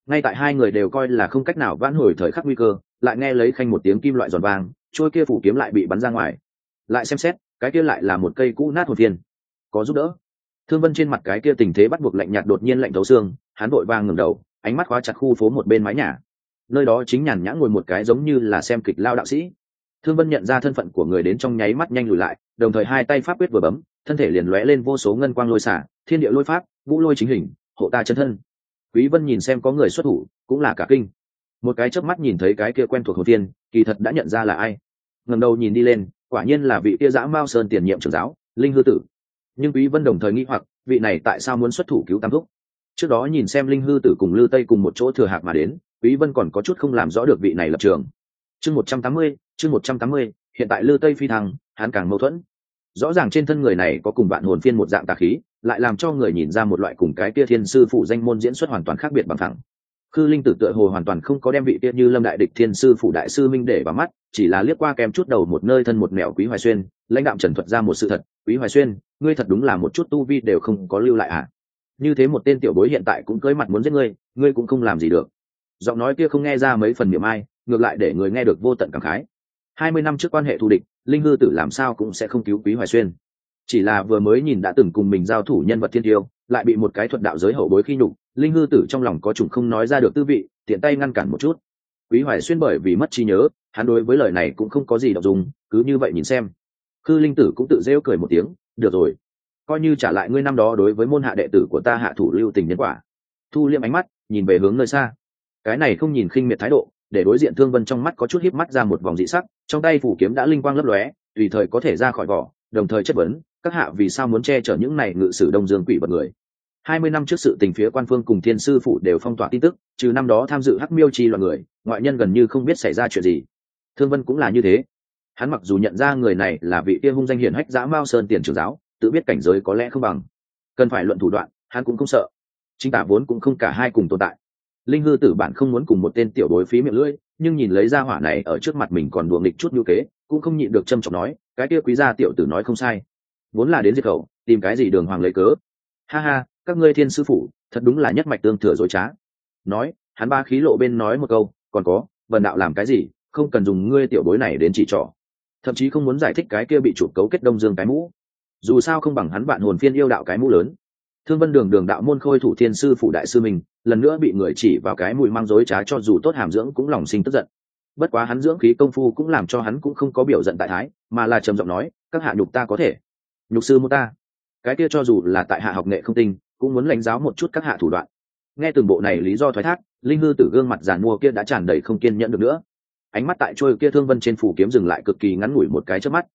Ngay tại hai người đều coi là không cách nào vãn hồi thời khắc nguy cơ, lại nghe lấy khanh một tiếng kim loại giòn vàng trôi kia phủ kiếm lại bị bắn ra ngoài. Lại xem xét, cái kia lại là một cây cũ nát hồn viên có giúp đỡ. Thương vân trên mặt cái kia tình thế bắt buộc lạnh nhạt đột nhiên lạnh thấu xương, hắn vội vang ngừng đầu, ánh mắt khóa chặt khu phố một bên mái nhà. Nơi đó chính nhàn nhã ngồi một cái giống như là xem kịch lao đạo sĩ. Thương vân nhận ra thân phận của người đến trong nháy mắt nhanh lùi lại, đồng thời hai tay pháp quyết vừa bấm, thân thể liền lóe lên vô số ngân quang lôi xả thiên địa lôi pháp vũ lôi chính hình hộ ta chân thân. Quý vân nhìn xem có người xuất thủ cũng là cả kinh. Một cái chớp mắt nhìn thấy cái kia quen thuộc hồ tiên kỳ thật đã nhận ra là ai. Ngẩng đầu nhìn đi lên quả nhiên là vị kia dã mao sơn tiền nhiệm trưởng giáo linh hư tử. Nhưng quý vân đồng thời nghĩ hoặc vị này tại sao muốn xuất thủ cứu tam thúc? Trước đó nhìn xem linh hư tử cùng lư tây cùng một chỗ thừa hạc mà đến quý vân còn có chút không làm rõ được vị này lập trường. Chương 180, chương 180, hiện tại lư tây phi thăng hắn càng mâu thuẫn rõ ràng trên thân người này có cùng bạn hồn phiên một dạng tà khí, lại làm cho người nhìn ra một loại cùng cái kia thiên sư phụ danh môn diễn xuất hoàn toàn khác biệt bằng thẳng khư linh tử tựa hồ hoàn toàn không có đem vị kia như lâm đại địch thiên sư phụ đại sư minh để vào mắt, chỉ là liếc qua kèm chút đầu một nơi thân một mẹo quý hoài xuyên, lãnh đạo trần thuật ra một sự thật, quý hoài xuyên, ngươi thật đúng là một chút tu vi đều không có lưu lại à như thế một tên tiểu bối hiện tại cũng cưới mặt muốn giết ngươi ngươi cũng không làm gì được. Giọng nói kia không nghe ra mấy phần niệm ai, ngược lại để người nghe được vô tận cảm khái. Hai mươi năm trước quan hệ thù địch linh hư tử làm sao cũng sẽ không cứu quý hoài xuyên. Chỉ là vừa mới nhìn đã từng cùng mình giao thủ nhân vật thiên tiêu, lại bị một cái thuật đạo giới hậu bối khi nhục, linh hư tử trong lòng có chủng không nói ra được tư vị, tiện tay ngăn cản một chút. Quý hoài xuyên bởi vì mất trí nhớ, hắn đối với lời này cũng không có gì đọc dùng cứ như vậy nhìn xem. Khư linh tử cũng tự rêu cười một tiếng, được rồi, coi như trả lại ngươi năm đó đối với môn hạ đệ tử của ta hạ thủ lưu tình nhân quả. Thu liêm ánh mắt, nhìn về hướng nơi xa. Cái này không nhìn khinh miệt thái độ để đối diện thương vân trong mắt có chút híp mắt ra một vòng dị sắc, trong tay phủ kiếm đã linh quang lấp lóe, tùy thời có thể ra khỏi vỏ, đồng thời chất vấn, các hạ vì sao muốn che chở những này ngự sử đông dương quỷ vật người? Hai mươi năm trước sự tình phía quan phương cùng thiên sư phụ đều phong tỏa tin tức, trừ năm đó tham dự hắc miêu chi loạn người, ngoại nhân gần như không biết xảy ra chuyện gì. Thương vân cũng là như thế. Hắn mặc dù nhận ra người này là vị kia hung danh hiển hách giã mao sơn tiền trưởng giáo, tự biết cảnh giới có lẽ không bằng. Cần phải luận thủ đoạn, hắn cũng không sợ. Chính tả vốn cũng không cả hai cùng tồn tại linh hư tử bản không muốn cùng một tên tiểu đối phí miệng lưỡi, nhưng nhìn lấy ra hỏa này ở trước mặt mình còn đùa nghịch chút như kế cũng không nhịn được trâm trọng nói, cái kia quý gia tiểu tử nói không sai. Vốn là đến diệt khẩu, tìm cái gì đường hoàng lấy cớ? Ha ha, các ngươi thiên sư phụ thật đúng là nhất mạch tương thừa dối trá. Nói, hắn ba khí lộ bên nói một câu, còn có vần đạo làm cái gì, không cần dùng ngươi tiểu bối này đến chỉ trỏ. Thậm chí không muốn giải thích cái kia bị chụp cấu kết đông dương cái mũ. Dù sao không bằng hắn bạn hồn phiên yêu đạo cái mũ lớn thương vân đường đường đạo môn khôi thủ thiên sư phụ đại sư mình, lần nữa bị người chỉ vào cái mùi mang dối trá cho dù tốt hàm dưỡng cũng lòng sinh tức giận. Bất quá hắn dưỡng khí công phu cũng làm cho hắn cũng không có biểu giận tại thái, mà là trầm giọng nói, các hạ nhục ta có thể. Nhục sư mô ta? Cái kia cho dù là tại hạ học nghệ không tinh, cũng muốn lãnh giáo một chút các hạ thủ đoạn. Nghe từng bộ này lý do thoái thác, linh hư tử gương mặt giàn mua kia đã tràn đầy không kiên nhẫn được nữa. Ánh mắt tại trôi kia thương vân trên phủ kiếm dừng lại cực kỳ ngắn ngủi một cái trước mắt.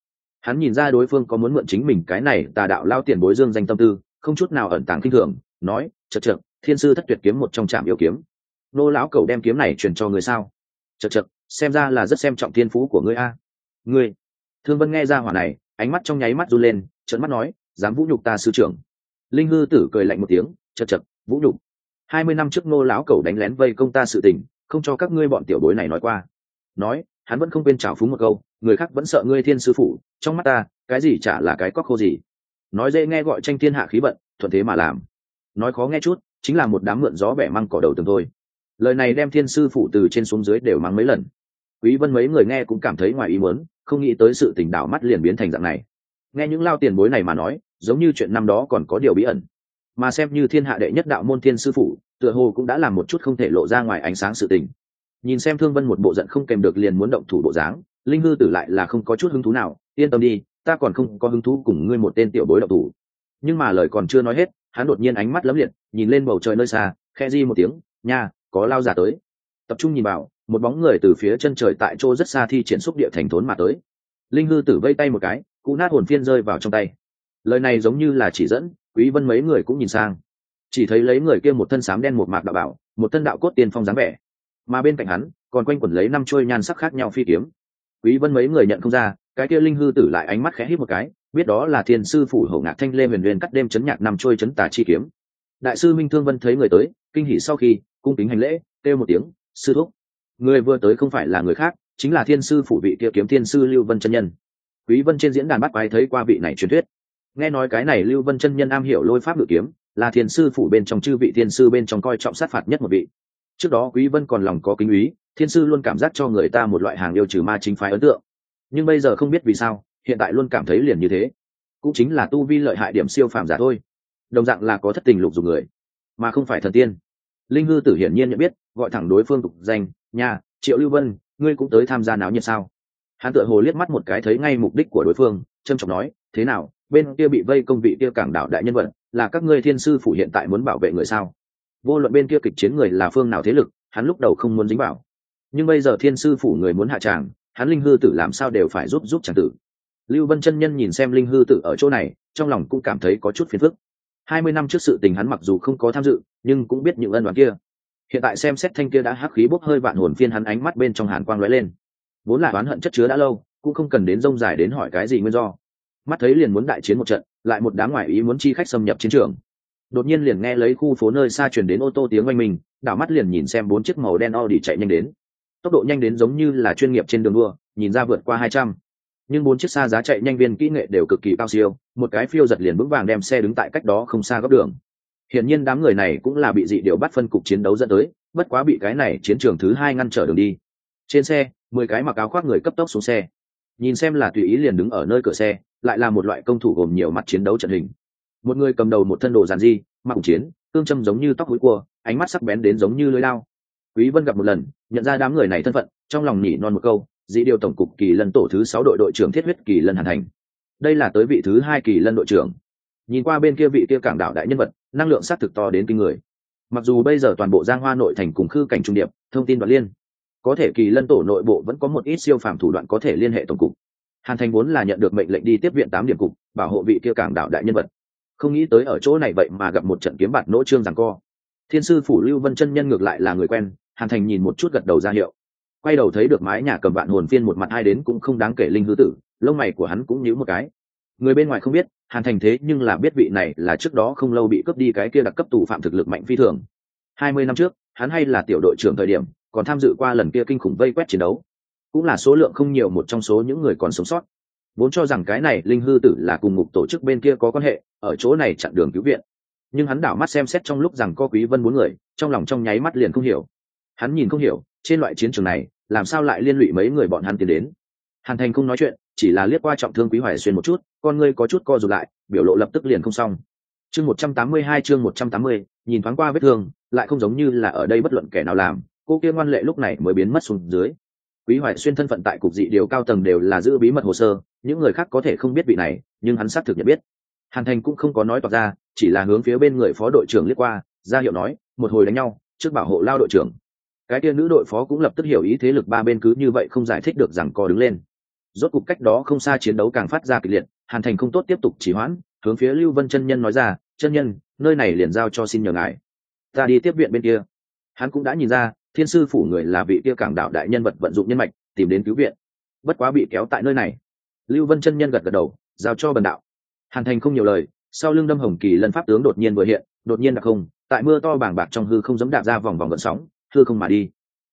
Hắn nhìn ra đối phương có muốn mượn chính mình cái này tà đạo lao tiền bối dương danh tâm tư không chút nào ẩn tàng kinh thường, nói chật chật thiên sư thất tuyệt kiếm một trong trạm yêu kiếm. Nô lão cầu đem kiếm này truyền cho người sao? Chật chật xem ra là rất xem trọng thiên phú của ngươi a. Ngươi? Thương vân nghe ra hỏa này, ánh mắt trong nháy mắt run lên trận mắt nói, dám vũ nhục ta sư trưởng. Linh hư tử cười lạnh một tiếng chật chật vũ nhục. Hai mươi năm trước nô lão cầu đánh lén vây công ta sự tình, không cho các ngươi bọn tiểu bối này nói qua. Nói, hắn vẫn không quên trào phúng một câu, người khác vẫn sợ ngươi thiên sư phụ, trong mắt ta, cái gì chả là cái cóc khô gì? Nói dễ nghe gọi tranh thiên hạ khí vận, thuận thế mà làm. Nói khó nghe chút, chính là một đám mượn gió bẻ măng cỏ đầu tường thôi. Lời này đem thiên sư phụ từ trên xuống dưới đều mắng mấy lần. Quý vân mấy người nghe cũng cảm thấy ngoài ý muốn, không nghĩ tới sự tình đảo mắt liền biến thành dạng này. Nghe những lao tiền bối này mà nói, giống như chuyện năm đó còn có điều bí ẩn. Mà xem như thiên hạ đệ nhất đạo môn thiên sư phụ tựa hồ cũng đã làm một chút không thể lộ ra ngoài ánh sáng sự tình. Nhìn xem thương vân một bộ giận không kèm được liền muốn động thủ bộ dáng, linh hư tử lại là không có chút hứng thú nào, yên tâm đi ta còn không có hứng thú cùng ngươi một tên tiểu bối độc thủ. Nhưng mà lời còn chưa nói hết, hắn đột nhiên ánh mắt lấm liệt, nhìn lên bầu trời nơi xa khe di một tiếng, nha, có lao giả tới. Tập trung nhìn vào, một bóng người từ phía chân trời tại chỗ rất xa thi triển xúc địa thành thốn mà tới. Linh hư tử vây tay một cái cụ nát hồn phiên rơi vào trong tay. Lời này giống như là chỉ dẫn, quý vân mấy người cũng nhìn sang. Chỉ thấy lấy người kia một thân sám đen một mạc đạo bảo, một thân đạo cốt tiên phong dáng vẻ. Mà bên cạnh hắn, còn quanh quẩn lấy năm trôi nhan sắc khác nhau phi kiếm. Quý vân mấy người nhận không ra cái kia linh hư tử lại ánh mắt khẽ hít một cái biết đó là thiên sư phủ hậu ngạc thanh lê huyền huyền cắt đêm chấn nhạc nằm trôi chấn tà chi kiếm. Đại sư minh thương vân thấy người tới kinh hỉ sau khi cung kính hành lễ kêu một tiếng sư thúc. Người vừa tới không phải là người khác chính là thiên sư phủ vị kia kiếm thiên sư lưu vân chân nhân. Quý vân trên diễn đàn bắt quái thấy qua vị này truyền thuyết. Nghe nói cái này lưu vân chân nhân am hiểu lôi pháp ngự kiếm là thiên sư phủ bên trong chư vị thiên sư bên trong coi trọng sát phạt nhất một vị. Trước đó quý vân còn lòng có kính ý, thiên sư luôn cảm giác cho người ta một loại hàng yêu trừ ma chính phái ấn tượng nhưng bây giờ không biết vì sao, hiện tại luôn cảm thấy liền như thế. Cũng chính là tu vi lợi hại điểm siêu phàm giả thôi. Đồng dạng là có thất tình lục dùng người, mà không phải thần tiên. Linh hư tử hiển nhiên nhận biết, gọi thẳng đối phương tục danh nhà triệu lưu vân, ngươi cũng tới tham gia náo nhiệt sao? Hắn tựa hồ liếc mắt một cái thấy ngay mục đích của đối phương trâm trọng nói, thế nào, bên kia bị vây công vị kia cảng đảo đại nhân vật, là các ngươi thiên sư phủ hiện tại muốn bảo vệ người sao? Vô luận bên kia kịch chiến người là phương nào thế lực, hắn lúc đầu không muốn dính vào. Nhưng bây giờ thiên sư phủ người muốn hạ tràng hắn linh hư tử làm sao đều phải giúp giúp chàng tử. Lưu vân chân nhân nhìn xem linh hư tử ở chỗ này, trong lòng cũng cảm thấy có chút phiền phức. Hai mươi năm trước sự tình hắn mặc dù không có tham dự, nhưng cũng biết những ân đoàn kia. Hiện tại xem xét thanh kia đã hắc khí bốc hơi vạn hồn phiên hắn ánh mắt bên trong hàn quang lóe lên. Vốn là oán hận chất chứa đã lâu, cũng không cần đến rông dài đến hỏi cái gì nguyên do. Mắt thấy liền muốn đại chiến một trận, lại một đám ngoại ý muốn chi khách xâm nhập chiến trường. Đột nhiên liền nghe lấy khu phố nơi xa truyền đến ô tô tiếng oanh mình đảo mắt liền nhìn xem bốn chiếc màu đen Audi chạy nhanh đến tốc độ nhanh đến giống như là chuyên nghiệp trên đường đua, nhìn ra vượt qua hai trăm. Nhưng bốn chiếc xa giá chạy nhanh viên kỹ nghệ đều cực kỳ cao siêu, một cái phiêu giật liền vững vàng đem xe đứng tại cách đó không xa góc đường. Hiển nhiên đám người này cũng là bị dị điều bắt phân cục chiến đấu dẫn tới, bất quá bị cái này chiến trường thứ hai ngăn trở đường đi. Trên xe, mười cái mặc áo khoác người cấp tốc xuống xe. Nhìn xem là tùy ý liền đứng ở nơi cửa xe, lại là một loại công thủ gồm nhiều mặt chiến đấu trận hình. Một người cầm đầu một thân đồ giàn di mặc chiến, cương châm giống như tóc hối cua, ánh mắt sắc bén đến giống như lưới lao quý vân gặp một lần, nhận ra đám người này thân phận, trong lòng nhỉ non một câu, dĩ điều tổng cục kỳ lân tổ thứ sáu đội đội trưởng thiết huyết kỳ lân hàn thành. Đây là tới vị thứ hai kỳ lân đội trưởng. Nhìn qua bên kia vị kia cảng đảo đại nhân vật, năng lượng xác thực to đến kinh người. Mặc dù bây giờ toàn bộ giang hoa nội thành cùng khư cảnh trung điệp, thông tin đoạn liên, có thể kỳ lân tổ nội bộ vẫn có một ít siêu phàm thủ đoạn có thể liên hệ tổng cục. Hàn thành vốn là nhận được mệnh lệnh đi tiếp viện tám điểm cục, bảo hộ vị kia cảng đảo đại nhân vật. Không nghĩ tới ở chỗ này vậy mà gặp một trận kiếm bạt nỗ trương rằng co. Thiên sư phủ lưu vân chân nhân ngược lại là người quen hàn thành nhìn một chút gật đầu ra hiệu. Quay đầu thấy được mái nhà cầm vạn hồn phiên một mặt ai đến cũng không đáng kể linh hư tử, lông mày của hắn cũng nhíu một cái. Người bên ngoài không biết, hàn thành thế nhưng là biết vị này là trước đó không lâu bị cướp đi cái kia đặc cấp tù phạm thực lực mạnh phi thường. Hai mươi năm trước, hắn hay là tiểu đội trưởng thời điểm, còn tham dự qua lần kia kinh khủng vây quét chiến đấu. Cũng là số lượng không nhiều một trong số những người còn sống sót. Vốn cho rằng cái này linh hư tử là cùng ngục tổ chức bên kia có quan hệ, ở chỗ này chặn đường cứu viện. Nhưng hắn đảo mắt xem xét trong lúc rằng có quý vân bốn người, trong lòng trong nháy mắt liền không hiểu hắn nhìn không hiểu, trên loại chiến trường này, làm sao lại liên lụy mấy người bọn hắn tiến đến? Hàn thành không nói chuyện, chỉ là liếc qua trọng thương quý hoài xuyên một chút, con ngươi có chút co rụt lại, biểu lộ lập tức liền không xong. Chương một trăm tám mươi hai, chương một trăm tám mươi, nhìn thoáng qua vết thương, lại không giống như là ở đây bất luận kẻ nào làm, cô kia ngoan lệ lúc này mới biến mất xuống dưới. Quý hoài xuyên thân phận tại cục dị điều cao tầng đều là giữ bí mật hồ sơ, những người khác có thể không biết vị này, nhưng hắn xác thực nhận biết. Hàn thành cũng không có nói toạc ra, chỉ là hướng phía bên người phó đội trưởng liếc qua, ra hiệu nói, một hồi đánh nhau, trước bảo hộ lao đội trưởng cái kia nữ đội phó cũng lập tức hiểu ý thế lực ba bên cứ như vậy không giải thích được rằng co đứng lên. Rốt cục cách đó không xa chiến đấu càng phát ra kịch liệt, hàn thành không tốt tiếp tục chỉ hoãn, hướng phía lưu vân chân nhân nói ra, chân nhân, nơi này liền giao cho xin nhờ ngài. Ta đi tiếp viện bên kia. Hắn cũng đã nhìn ra, thiên sư phủ người là vị kia cảng đạo đại nhân vật vận dụng nhân mạch, tìm đến cứu viện. Bất quá bị kéo tại nơi này. Lưu vân chân nhân gật gật đầu, giao cho bần đạo. Hàn thành không nhiều lời, sau lưng đâm hồng kỳ lần pháp tướng đột nhiên vừa hiện, đột nhiên đặc không, tại mưa to bàng bạc trong hư không giống đạp ra vòng vòng gợn sóng hư không mà đi.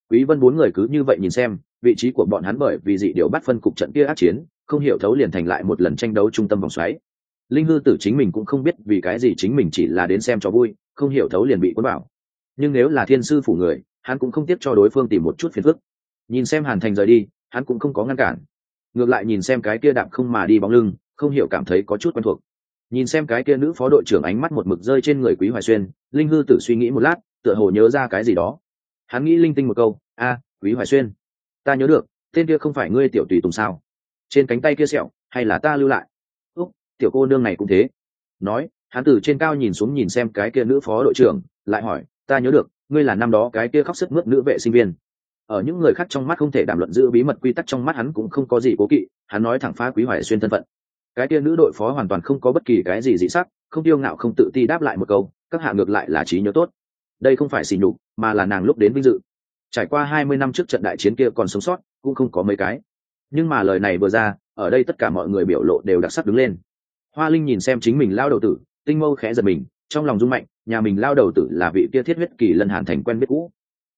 Quý vân bốn người cứ như vậy nhìn xem, vị trí của bọn hắn bởi vì dị điều bắt phân cục trận kia ác chiến, không hiểu thấu liền thành lại một lần tranh đấu trung tâm vòng xoáy. Linh hư tử chính mình cũng không biết vì cái gì chính mình chỉ là đến xem cho vui, không hiểu thấu liền bị cuốn vào. Nhưng nếu là thiên sư phủ người, hắn cũng không tiếc cho đối phương tìm một chút phiền phức. Nhìn xem hàn thành rời đi, hắn cũng không có ngăn cản. Ngược lại nhìn xem cái kia đạm không mà đi bóng lưng, không hiểu cảm thấy có chút quen thuộc. Nhìn xem cái kia nữ phó đội trưởng ánh mắt một mực rơi trên người quý hoài xuyên, linh hư tử suy nghĩ một lát, tựa hồ nhớ ra cái gì đó hắn nghĩ linh tinh một câu, a, quý hoài xuyên, ta nhớ được, tên kia không phải ngươi tiểu tùy tùng sao? Trên cánh tay kia sẹo, hay là ta lưu lại? Úc, tiểu cô nương này cũng thế. Nói, hắn từ trên cao nhìn xuống nhìn xem cái kia nữ phó đội trưởng, lại hỏi, ta nhớ được, ngươi là năm đó cái kia khóc sức mướt nữ vệ sinh viên. Ở những người khác trong mắt không thể đàm luận giữ bí mật quy tắc trong mắt hắn cũng không có gì cố kỵ, hắn nói thẳng phá quý hoài xuyên thân phận. Cái kia nữ đội phó hoàn toàn không có bất kỳ cái gì dị sắc, không tiêu ngạo không tự ti đáp lại một câu, các hạ ngược lại là trí nhớ tốt đây không phải xỉ nhục, mà là nàng lúc đến vinh dự. Trải qua hai mươi năm trước trận đại chiến kia còn sống sót, cũng không có mấy cái. Nhưng mà lời này vừa ra, ở đây tất cả mọi người biểu lộ đều đặc sắc đứng lên. Hoa linh nhìn xem chính mình lao đầu tử, tinh mâu khẽ giật mình, trong lòng rung mạnh, nhà mình lao đầu tử là vị kia thiết huyết kỳ lân hàn thành quen biết cũ.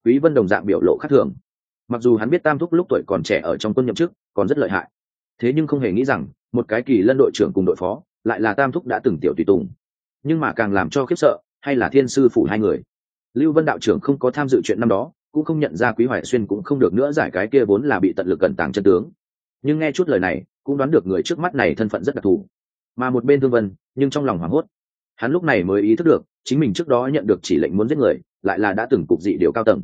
Quý vân đồng dạng biểu lộ khác thường. Mặc dù hắn biết tam thúc lúc tuổi còn trẻ ở trong quân nhậm chức, còn rất lợi hại. Thế nhưng không hề nghĩ rằng, một cái kỳ lân đội trưởng cùng đội phó, lại là tam thúc đã từng tiểu tùy tùng. Nhưng mà càng làm cho khiếp sợ, hay là thiên sư phủ hai người lưu vân đạo trưởng không có tham dự chuyện năm đó, cũng không nhận ra quý hoài xuyên cũng không được nữa giải cái kia vốn là bị tận lực cẩn tàng chân tướng. Nhưng nghe chút lời này, cũng đoán được người trước mắt này thân phận rất đặc thù. Mà một bên thương vân, nhưng trong lòng hoảng hốt. Hắn lúc này mới ý thức được, chính mình trước đó nhận được chỉ lệnh muốn giết người, lại là đã từng cục dị điều cao tầng.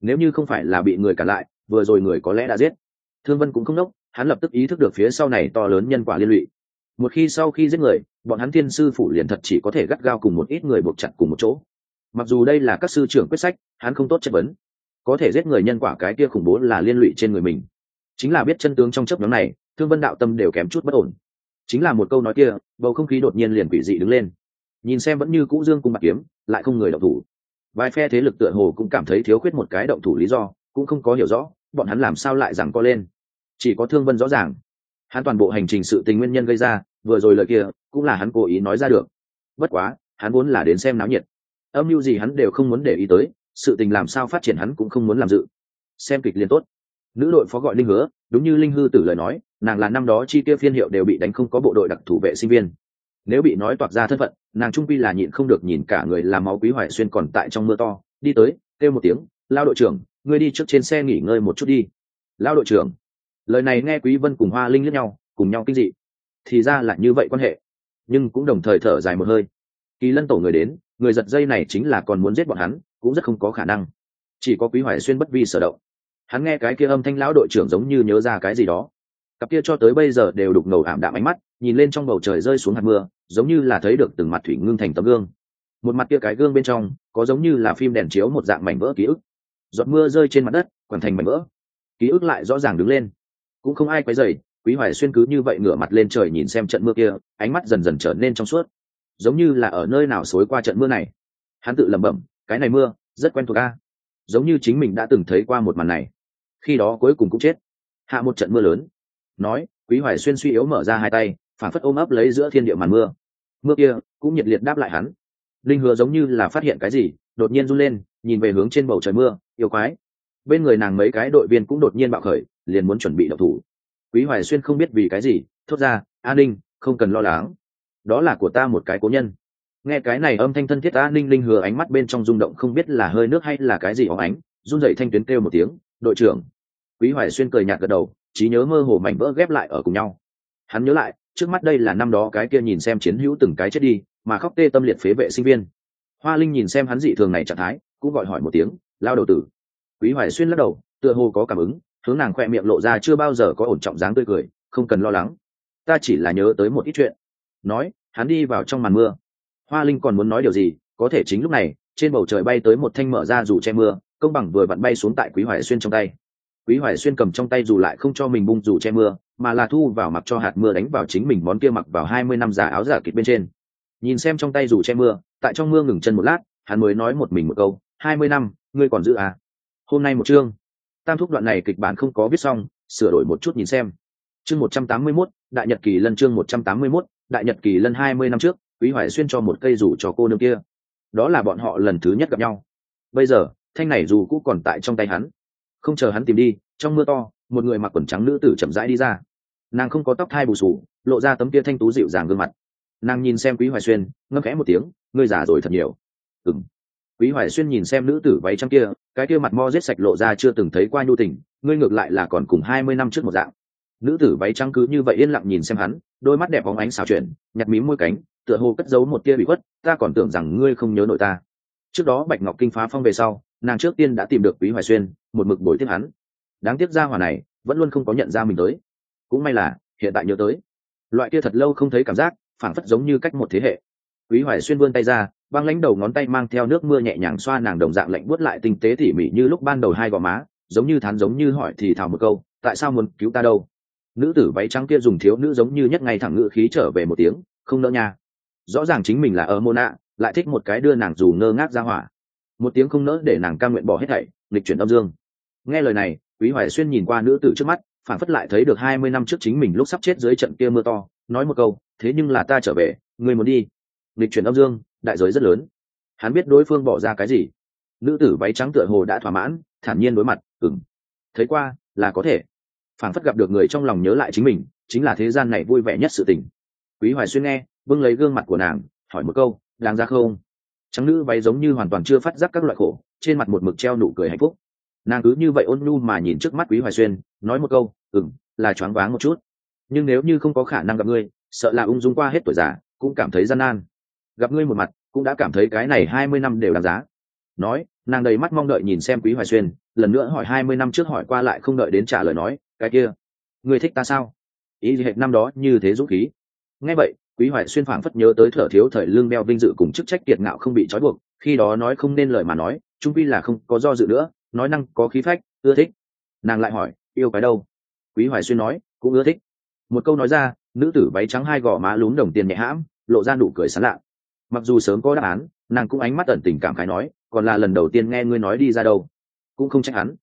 Nếu như không phải là bị người cản lại, vừa rồi người có lẽ đã giết. Thương vân cũng không nốc, hắn lập tức ý thức được phía sau này to lớn nhân quả liên lụy. Một khi sau khi giết người, bọn hắn thiên sư phủ liền thật chỉ có thể gắt gao cùng một ít người buộc chặt cùng một chỗ mặc dù đây là các sư trưởng quyết sách, hắn không tốt chất vấn. Có thể giết người nhân quả cái kia khủng bố là liên lụy trên người mình. Chính là biết chân tướng trong chấp nhóm này, thương vân đạo tâm đều kém chút bất ổn. Chính là một câu nói kia, bầu không khí đột nhiên liền quỷ dị đứng lên. Nhìn xem vẫn như cũ dương cùng bạc kiếm, lại không người động thủ. Vài phe thế lực tựa hồ cũng cảm thấy thiếu khuyết một cái động thủ lý do, cũng không có hiểu rõ, bọn hắn làm sao lại rằng co lên. Chỉ có thương vân rõ ràng. Hắn toàn bộ hành trình sự tình nguyên nhân gây ra, vừa rồi lời kia, cũng là hắn cố ý nói ra được. Bất quá, hắn vốn là đến xem náo nhiệt âm mưu gì hắn đều không muốn để ý tới, sự tình làm sao phát triển hắn cũng không muốn làm dự. Xem kịch liên tốt. Nữ đội phó gọi linh hứa, đúng như linh hư tử lời nói, nàng là năm đó chi tiêu phiên hiệu đều bị đánh không có bộ đội đặc thủ vệ sinh viên. Nếu bị nói toạc ra thân phận, nàng trung quy là nhịn không được nhìn cả người làm máu quý hoài xuyên còn tại trong mưa to, đi tới, kêu một tiếng, lao đội trưởng, ngươi đi trước trên xe nghỉ ngơi một chút đi. Lao đội trưởng. Lời này nghe quý vân cùng hoa linh lẫn nhau, cùng nhau kinh dị. Thì ra là như vậy quan hệ. Nhưng cũng đồng thời thở dài một hơi. Kỳ lân tổ người đến người giật dây này chính là còn muốn giết bọn hắn, cũng rất không có khả năng. Chỉ có quý hoài xuyên bất vi sở động. Hắn nghe cái kia âm thanh lão đội trưởng giống như nhớ ra cái gì đó. Cặp kia cho tới bây giờ đều đục ngầu ảm đạm ánh mắt, nhìn lên trong bầu trời rơi xuống hạt mưa, giống như là thấy được từng mặt thủy ngưng thành tấm gương. Một mặt kia cái gương bên trong, có giống như là phim đèn chiếu một dạng mảnh vỡ ký ức. Giọt mưa rơi trên mặt đất quằn thành mảnh vỡ. Ký ức lại rõ ràng đứng lên. Cũng không ai quấy dày quý hoài xuyên cứ như vậy ngửa mặt lên trời nhìn xem trận mưa kia, ánh mắt dần dần trở nên trong suốt giống như là ở nơi nào xối qua trận mưa này. Hắn tự lẩm bẩm, cái này mưa, rất quen thuộc a. Giống như chính mình đã từng thấy qua một màn này. Khi đó cuối cùng cũng chết. Hạ một trận mưa lớn. Nói, quý hoài xuyên suy yếu mở ra hai tay, phản phất ôm ấp lấy giữa thiên địa màn mưa. Mưa kia cũng nhiệt liệt đáp lại hắn. Linh hứa giống như là phát hiện cái gì, đột nhiên run lên, nhìn về hướng trên bầu trời mưa, yêu quái. Bên người nàng mấy cái đội viên cũng đột nhiên bạo khởi, liền muốn chuẩn bị đậu thủ. Quý hoài xuyên không biết vì cái gì, thốt ra an ninh, không cần lo lắng đó là của ta một cái cố nhân. Nghe cái này âm thanh thân thiết ta ninh linh hứa ánh mắt bên trong rung động không biết là hơi nước hay là cái gì óng ánh, run dậy thanh tuyến kêu một tiếng, đội trưởng. Quý hoài xuyên cười nhạt gật đầu, trí nhớ mơ hồ mảnh vỡ ghép lại ở cùng nhau. Hắn nhớ lại, trước mắt đây là năm đó cái kia nhìn xem chiến hữu từng cái chết đi, mà khóc tê tâm liệt phế vệ sinh viên. Hoa linh nhìn xem hắn dị thường này trạng thái, cũng gọi hỏi một tiếng, lao đầu tử. Quý hoài xuyên lắc đầu, tựa hồ có cảm ứng, hướng nàng khoe miệng lộ ra chưa bao giờ có ổn trọng dáng tươi cười, không cần lo lắng. Ta chỉ là nhớ tới một ít chuyện nói, hắn đi vào trong màn mưa. Hoa linh còn muốn nói điều gì, có thể chính lúc này, trên bầu trời bay tới một thanh mở ra dù che mưa, công bằng vừa vặn bay xuống tại quý hoài xuyên trong tay. Quý hoài xuyên cầm trong tay dù lại không cho mình bung dù che mưa, mà là thu vào mặc cho hạt mưa đánh vào chính mình món kia mặc vào hai mươi năm giả áo giả kịch bên trên. Nhìn xem trong tay dù che mưa, tại trong mưa ngừng chân một lát, hắn mới nói một mình một câu, hai mươi năm, ngươi còn giữ à? Hôm nay một chương. Tam thúc đoạn này kịch bản không có viết xong, sửa đổi một chút nhìn xem. Chương một trăm tám mươi mốt, đại nhật kỳ lân chương một trăm tám mươi mốt đại nhật kỳ lân hai mươi năm trước, quý hoài xuyên cho một cây rủ cho cô nương kia. Đó là bọn họ lần thứ nhất gặp nhau. Bây giờ, thanh này dù cũ còn tại trong tay hắn. Không chờ hắn tìm đi, trong mưa to, một người mặc quần trắng nữ tử chậm rãi đi ra. Nàng không có tóc thai bù sù lộ ra tấm kia thanh tú dịu dàng gương mặt. Nàng nhìn xem quý hoài xuyên, ngâm khẽ một tiếng, ngươi già rồi thật nhiều. Ừng quý hoài xuyên nhìn xem nữ tử váy trắng kia, cái kia mặt mo rết sạch lộ ra chưa từng thấy qua nhu tình, ngươi ngược lại là còn cùng hai mươi năm trước một dạng nữ tử váy trắng cứ như vậy yên lặng nhìn xem hắn, đôi mắt đẹp bóng ánh xào chuyển nhặt mím môi cánh, tựa hồ cất giấu một tia bị khuất, ta còn tưởng rằng ngươi không nhớ nội ta. Trước đó bạch ngọc kinh phá phong về sau, nàng trước tiên đã tìm được quý hoài xuyên, một mực bồi tiếp hắn. Đáng tiếc ra hỏa này vẫn luôn không có nhận ra mình tới. Cũng may là, hiện tại nhớ tới. Loại kia thật lâu không thấy cảm giác, phảng phất giống như cách một thế hệ. Quý hoài xuyên vươn tay ra, băng lãnh đầu ngón tay mang theo nước mưa nhẹ nhàng xoa nàng đồng dạng lạnh buốt lại tinh tế tỉ mỉ như lúc ban đầu hai gò má, giống như thán giống như hỏi thì thào một câu, tại sao muốn cứu ta đâu? Nữ tử váy trắng kia dùng thiếu nữ giống như nhất ngay thẳng ngự khí trở về một tiếng, không nỡ nha. Rõ ràng chính mình là ở mô nạ lại thích một cái đưa nàng dù ngơ ngác ra hỏa. Một tiếng không nỡ để nàng ca nguyện bỏ hết thảy lịch chuyển âm dương. Nghe lời này, quý hoài xuyên nhìn qua nữ tử trước mắt phản phất lại thấy được hai mươi năm trước chính mình lúc sắp chết dưới trận kia mưa to, nói một câu, thế nhưng là ta trở về người muốn đi. Lịch chuyển âm dương, đại giới rất lớn. Hắn biết đối phương bỏ ra cái gì. Nữ tử váy trắng tựa hồ đã thỏa mãn, thản nhiên đối mặt ừng thấy qua, là có thể phản phất gặp được người trong lòng nhớ lại chính mình, chính là thế gian này vui vẻ nhất sự tình. Quý hoài xuyên nghe, bưng lấy gương mặt của nàng, hỏi một câu, đáng ra không? Trắng nữ váy giống như hoàn toàn chưa phát giác các loại khổ, trên mặt một mực treo nụ cười hạnh phúc. Nàng cứ như vậy ôn nhu mà nhìn trước mắt quý hoài xuyên, nói một câu ừng là choáng váng một chút. Nhưng nếu như không có khả năng gặp ngươi, sợ là ung dung qua hết tuổi già, cũng cảm thấy gian nan. Gặp ngươi một mặt, cũng đã cảm thấy cái này hai mươi năm đều đáng giá. Nói, nàng đầy mắt mong đợi nhìn xem quý hoài xuyên, lần nữa hỏi hai mươi năm trước hỏi qua lại không đợi đến trả lời nói cái kia, ngươi thích ta sao? Ý gì hệt năm đó như thế dũng khí. Nghe vậy, quý hoài xuyên phảng phất nhớ tới thở thiếu thời lương beo vinh dự cùng chức trách kiệt ngạo không bị trói buộc, khi đó nói không nên lời mà nói, trung vi là không có do dự nữa, nói năng có khí phách, ưa thích. Nàng lại hỏi, yêu cái đâu? Quý hoài xuyên nói, cũng ưa thích. Một câu nói ra, nữ tử váy trắng hai gò má lún đồng tiền nhẹ hãm, lộ ra nụ cười sán lạ. Mặc dù sớm có đáp án, nàng cũng ánh mắt ẩn tình cảm khái nói, còn là lần đầu tiên nghe ngươi nói đi ra đâu? Cũng không trách hắn,